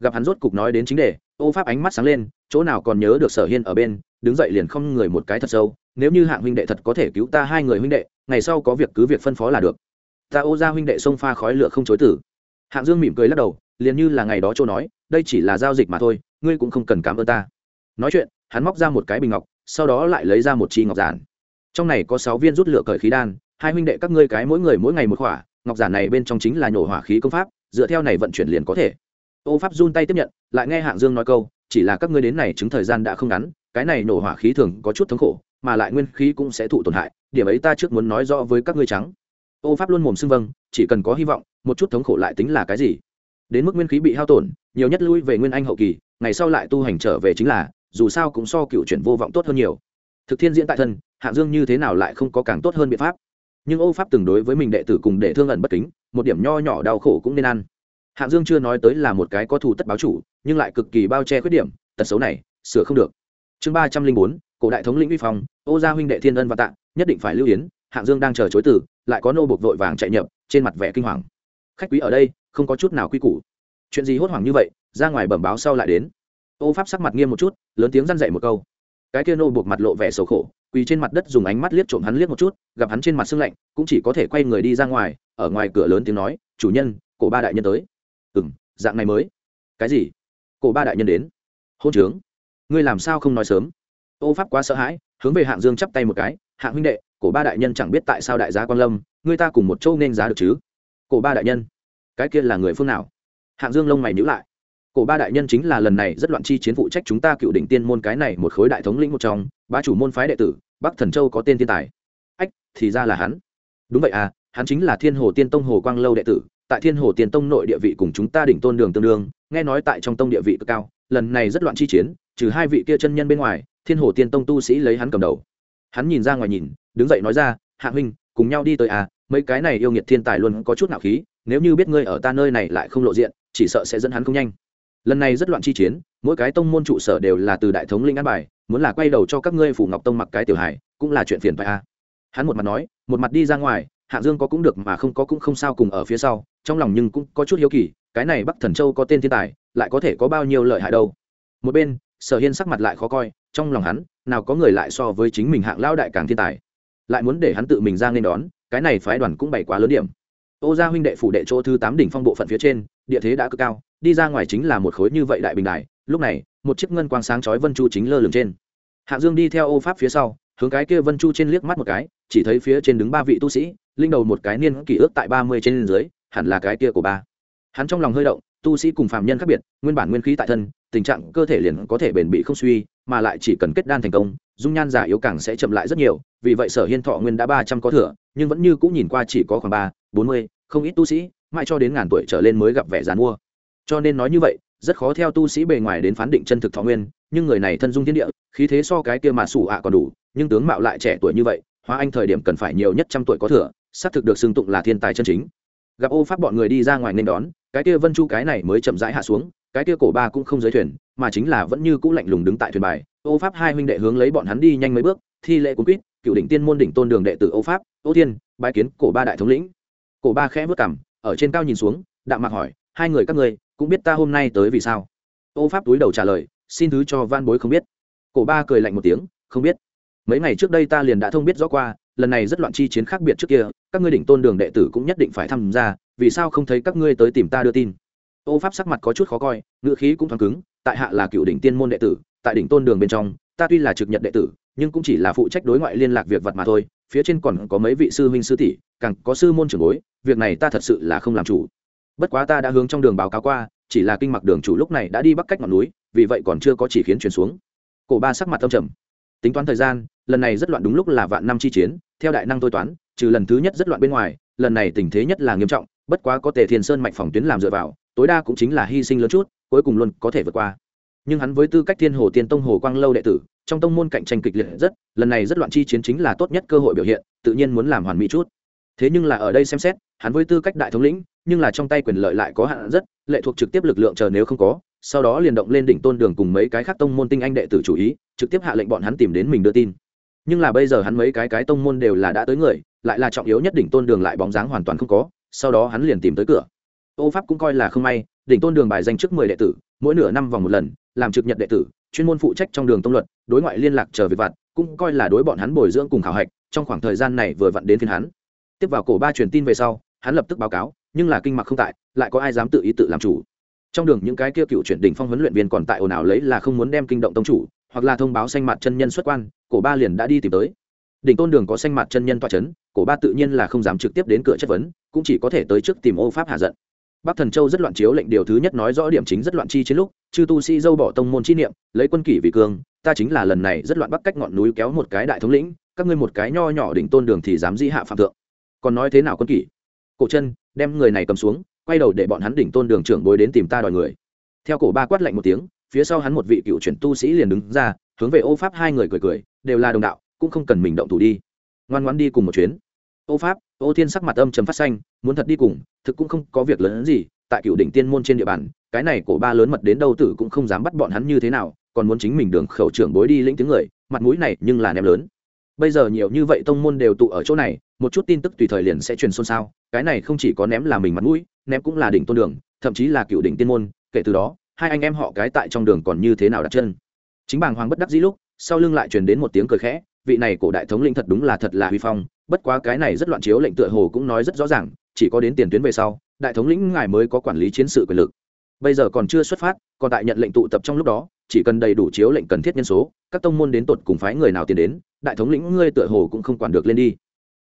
Gặp hắn rốt cục nói đến chính đề, ô pháp ánh mắt sáng lên, chỗ nào còn nhớ được sở hiên ở bên, đứng dậy liền không người một cái thật sâu, nếu như hạng huynh đệ thật có thể cứu ta hai người huynh đệ, ngày sau có việc cứ việc phân phó là được. Ta ô ra huynh đệ xông pha khói lửa không chối tử hạng dương mỉm cười lắc đầu, liền như là ngày đó châu nói, đây chỉ là giao dịch mà thôi, ngươi cũng không cần cảm ơn ta. Nói chuyện, hắn móc ra một cái bình ngọc, sau đó lại lấy ra một chi ngọc giản. Trong này có sáu viên rút lửa cởi khí đan, hai huynh đệ các ngươi cái mỗi người mỗi ngày một khỏa ngọc giản này bên trong chính là nhổ hỏa khí công pháp, dựa theo này vận chuyển liền có thể. Ô pháp run tay tiếp nhận, lại nghe hạng dương nói câu, chỉ là các ngươi đến này chứng thời gian đã không ngắn, cái này nổ hỏa khí thường có chút thống khổ, mà lại nguyên khí cũng sẽ thụ tổn hại, điểm ấy ta trước muốn nói rõ với các ngươi trắng. Ô pháp luôn mồm xưng vâng chỉ cần có hy vọng, một chút thống khổ lại tính là cái gì? Đến mức nguyên khí bị hao tổn, nhiều nhất lui về nguyên anh hậu kỳ, ngày sau lại tu hành trở về chính là, dù sao cũng so cựu chuyển vô vọng tốt hơn nhiều. Thực thiên diễn tại thân, hạng dương như thế nào lại không có càng tốt hơn biện pháp? Nhưng ô pháp từng đối với mình đệ tử cùng để thương ẩn bất kính, một điểm nho nhỏ đau khổ cũng nên ăn. Hạng dương chưa nói tới là một cái có thù tất báo chủ, nhưng lại cực kỳ bao che khuyết điểm, tật xấu này, sửa không được. Chương ba trăm linh bốn, cổ đại thống lĩnh vi phong, ô gia huynh đệ thiên ân và tạ, nhất định phải lưu yến, hạng dương đang chờ chối từ, lại có nô buộc vội vàng chạy nhập, trên mặt vẻ kinh hoàng. Khách quý ở đây, không có chút nào quy củ. Chuyện gì hốt hoảng như vậy, ra ngoài bẩm báo sau lại đến. Ô pháp sắc mặt nghiêm một chút, lớn tiếng răn dậy một câu cái kia nô buộc mặt lộ vẻ sầu khổ, quỳ trên mặt đất dùng ánh mắt liếc trộm hắn liếc một chút, gặp hắn trên mặt sưng lạnh, cũng chỉ có thể quay người đi ra ngoài, ở ngoài cửa lớn tiếng nói, chủ nhân, cổ ba đại nhân tới. Ừ m dạng này mới. Cái gì? Cổ ba đại nhân đến. Hôn trướng. Ngươi làm sao không nói sớm? Ô pháp quá sợ hãi, hướng về hạng dương chắp tay một cái, hạng huynh đệ, cổ ba đại nhân chẳng biết tại sao đại gia quan lâm, ngươi ta cùng một châu nên giá được chứ? Cổ ba đại nhân. Cái kia là người phương nào? Hạng dương lông mày nhữ lại cổ ba đại nhân chính là lần này rất loạn chi chiến phụ trách chúng ta cựu đỉnh tiên môn cái này một khối đại thống lĩnh một trong ba chủ môn phái đệ tử, bắc thần châu có tên thiên tài. Ách, thì ra là hắn. Đúng vậy à hắn chính là thiên hồ tiên tông hồ quang lâu đệ tử, tại thiên hồ tiên tông nội địa vị cùng chúng ta đỉnh tôn đường tương đương, nghe nói tại trong tông địa vị cực cao, lần này rất loạn chi chiến, trừ hai vị kia chân nhân bên ngoài, thiên hồ tiên tông tu sĩ lấy hắn cầm đầu. Hắn nhìn ra ngoài nhìn, đứng dậy nói ra, hạ huynh, cùng nhau đi tới à mấy cái này yêu nghiệt thiên tài luôn có chút nạo khí, nếu như biết ngươi ở ta nơi này lại không lộ diện, chỉ sợ sẽ dẫn hắn không nhanh lần này rất loạn chi chiến, mỗi cái tông môn trụ sở đều là từ đại thống linh an bài, muốn là quay đầu cho các ngươi phủ ngọc tông mặc cái tiểu hải cũng là chuyện phiền phải a. À. hắn một mặt nói, một mặt đi ra ngoài, hạng dương có cũng được mà không có cũng không sao cùng ở phía sau, trong lòng nhưng cũng có chút hiếu kỳ, cái này bắc thần châu có tên thiên tài, lại có thể có bao nhiêu lợi hại đâu. Một bên, sở hiên sắc mặt lại khó coi, trong lòng hắn, nào có người lại so với chính mình hạng lao đại càng thiên tài. Lại muốn để hắn tự mình ra nên đón, cái này phái đoàn cũng bày quá lớn điểm. Ô gia huynh đệ phủ đệ chỗ thứ tám đỉnh phong bộ phận phía trên địa thế đã cực cao, đi ra ngoài chính là một khối như vậy đại bình đài, lúc này, một chiếc ngân quang sáng chói vân chu chính lơ lửng trên. Hạ dương đi theo ô pháp phía sau, hướng cái kia vân chu trên liếc mắt một cái, chỉ thấy phía trên đứng ba vị tu sĩ, linh đầu một cái niên kỷ ước tại ba mươi trên dưới, hẳn là cái kia của ba. Hắn trong lòng hơi động, tu sĩ cùng phàm nhân khác biệt, nguyên bản nguyên khí tại thân, tình trạng cơ thể liền có thể bền bị không suy, mà lại chỉ cần kết đan thành công, dung nhan giả yếu càng sẽ chậm lại rất nhiều, vì vậy sở hiên thọ nguyên đã ba trăm có thừa, nhưng vẫn như cũng nhìn qua chỉ có khoảng ba, bốn mươi, không ít tu sĩ mãi cho đến ngàn tuổi trở lên mới gặp vẻ dàn mua cho nên nói như vậy, rất khó theo tu sĩ bề ngoài đến phán định chân thực thọ nguyên, nhưng người này thân dung thiên địa, khí thế so cái kia mà sủ ạ còn đủ, nhưng tướng mạo lại trẻ tuổi như vậy, hóa anh thời điểm cần phải nhiều nhất trăm tuổi có thừa, xác thực được xưng tụng là thiên tài chân chính. Gặp ô pháp bọn người đi ra ngoài nên đón, cái kia vân chu cái này mới chậm rãi hạ xuống, cái kia cổ ba cũng không dưới thuyền, mà chính là vẫn như cũ lạnh lùng đứng tại thuyền bài. Ô pháp hai huynh đệ hướng lấy bọn hắn đi nhanh mấy bước, thi lễ cuốn quýt, cựu đỉnh tiên môn đỉnh tôn đường đệ tử ô pháp, ô thiên, bái kiến cổ ba đại thống lĩnh. Cổ ba khẽ vất cảm ở trên cao nhìn xuống, đạm mạc hỏi, hai người các ngươi cũng biết ta hôm nay tới vì sao? Ô pháp túi đầu trả lời, xin thứ cho van bối không biết. Cổ ba cười lạnh một tiếng, không biết. Mấy ngày trước đây ta liền đã thông biết rõ qua, lần này rất loạn chi chiến khác biệt trước kia, các ngươi đỉnh tôn đường đệ tử cũng nhất định phải tham gia, vì sao không thấy các ngươi tới tìm ta đưa tin? Ô pháp sắc mặt có chút khó coi ngựa khí cũng thoáng cứng, tại hạ là cựu đỉnh tiên môn đệ tử, tại đỉnh tôn đường bên trong, ta tuy là trực nhật đệ tử nhưng cũng chỉ là phụ trách đối ngoại liên lạc việc vật mà thôi, phía trên còn có mấy vị sư huynh sư tỷ, càng có sư môn trưởng bối, việc này ta thật sự là không làm chủ. Bất quá ta đã hướng trong đường báo cáo qua, chỉ là kinh mặc đường chủ lúc này đã đi bắc cách ngọn núi, vì vậy còn chưa có chỉ khiến chuyển xuống. Cổ ba sắc mặt âm trầm. Tính toán thời gian, lần này rất loạn đúng lúc là vạn năm chi chiến, theo đại năng tôi toán, trừ lần thứ nhất rất loạn bên ngoài, lần này tình thế nhất là nghiêm trọng, bất quá có tề thiên sơn mạnh phòng tuyến làm dựa vào, tối đa cũng chính là hy sinh lớn chút, cuối cùng luôn có thể vượt qua. Nhưng hắn với tư cách thiên hồ tiên tông hồ quang lâu đệ tử trong tông môn cạnh tranh kịch liệt rất, lần này rất loạn chi chiến chính là tốt nhất cơ hội biểu hiện, tự nhiên muốn làm hoàn mỹ chút. Thế nhưng là ở đây xem xét, hắn với tư cách đại thống lĩnh, nhưng là trong tay quyền lợi lại có hạn rất, lệ thuộc trực tiếp lực lượng chờ nếu không có, sau đó liền động lên đỉnh tôn đường cùng mấy cái khác tông môn tinh anh đệ tử chủ ý, trực tiếp hạ lệnh bọn hắn tìm đến mình đưa tin. Nhưng là bây giờ hắn mấy cái cái tông môn đều là đã tới người, lại là trọng yếu nhất đỉnh tôn đường lại bóng dáng hoàn toàn không có, sau đó hắn liền tìm tới cửa. Ô pháp cũng coi là không may, đỉnh tôn đường bài danh trước mười đệ tử, mỗi nửa năm vòng một lần, làm trực nhật đệ tử chuyên môn phụ trách trong đường tông luật, đối ngoại liên lạc chờ về vặt, cũng coi là đối bọn hắn bồi dưỡng cùng khảo hạch, trong khoảng thời gian này vừa vặn đến phiên hắn. Tiếp vào cổ ba truyền tin về sau, hắn lập tức báo cáo, nhưng là kinh mặc không tại, lại có ai dám tự ý tự làm chủ. Trong đường những cái kia cựu chuyển đỉnh phong huấn luyện viên còn tại ồn ào lấy là không muốn đem kinh động tông chủ, hoặc là thông báo xanh mặt chân nhân xuất quan, cổ ba liền đã đi tìm tới. Đỉnh tôn đường có xanh mặt chân nhân toa c h ấ n cổ ba tự nhiên là không dám trực tiếp đến cửa chất vấn, cũng chỉ có thể tới trước tìm ô pháp hạ giận bắc thần châu rất loạn chiếu lệnh điều thứ nhất nói rõ điểm chính rất loạn chi chiến lúc, chư tu sĩ dâu bỏ tông môn chi niệm, lấy quân kỷ vì cương ta chính là lần này rất loạn bắc cách ngọn núi kéo một cái đại thống lĩnh, các ngươi một cái nho nhỏ đỉnh tôn đường thì dám di hạ phạm thượng. Còn nói thế nào quân kỷ? Cổ chân, đem người này cầm xuống, quay đầu để bọn hắn đỉnh tôn đường trưởng bối đến tìm ta đòi người. Theo cổ ba quát lạnh một tiếng, phía sau hắn một vị cựu chuyển tu sĩ liền đứng ra, hướng về ô pháp hai người cười cười, đều là đồng đạo, cũng không cần mình động thủ đi. Ngoan ngoan đi cùng một chuyến. Ô pháp ô thiên sắc mặt âm chấm phát xanh, muốn thật đi cùng, thực cũng không có việc lớn gì, tại cựu đỉnh tiên môn trên địa bàn, cái này cổ ba lớn mật đến đâu tử cũng không dám bắt bọn hắn như thế nào, còn muốn chính mình đường khẩu trưởng bối đi lĩnh tiếng người, mặt mũi này nhưng là ném lớn. Bây giờ nhiều như vậy tông môn đều tụ ở chỗ này, một chút tin tức tùy thời liền sẽ truyền xôn xao, cái này không chỉ có ném là mình mặt mũi, ném cũng là đỉnh tôn đường, thậm chí là cựu đỉnh tiên môn, kể từ đó, hai anh em họ cái tại trong đường còn như thế nào đặt chân. Chính bàng hoàng bất đắc dĩ lúc, sau lưng lại truyền đến một tiếng cười khẽ, vị này cổ đại thống lĩnh thật đúng là thật là huy phong bất quá cái này rất loạn chiếu lệnh tựa hồ cũng nói rất rõ ràng, chỉ có đến tiền tuyến về sau, đại thống lĩnh ngài mới có quản lý chiến sự quyền lực. Bây giờ còn chưa xuất phát, còn tại nhận lệnh tụ tập trong lúc đó, chỉ cần đầy đủ chiếu lệnh cần thiết nhân số, các tông môn đến tột cùng phái người nào tiến đến, đại thống lĩnh ngươi tựa hồ cũng không quản được lên đi.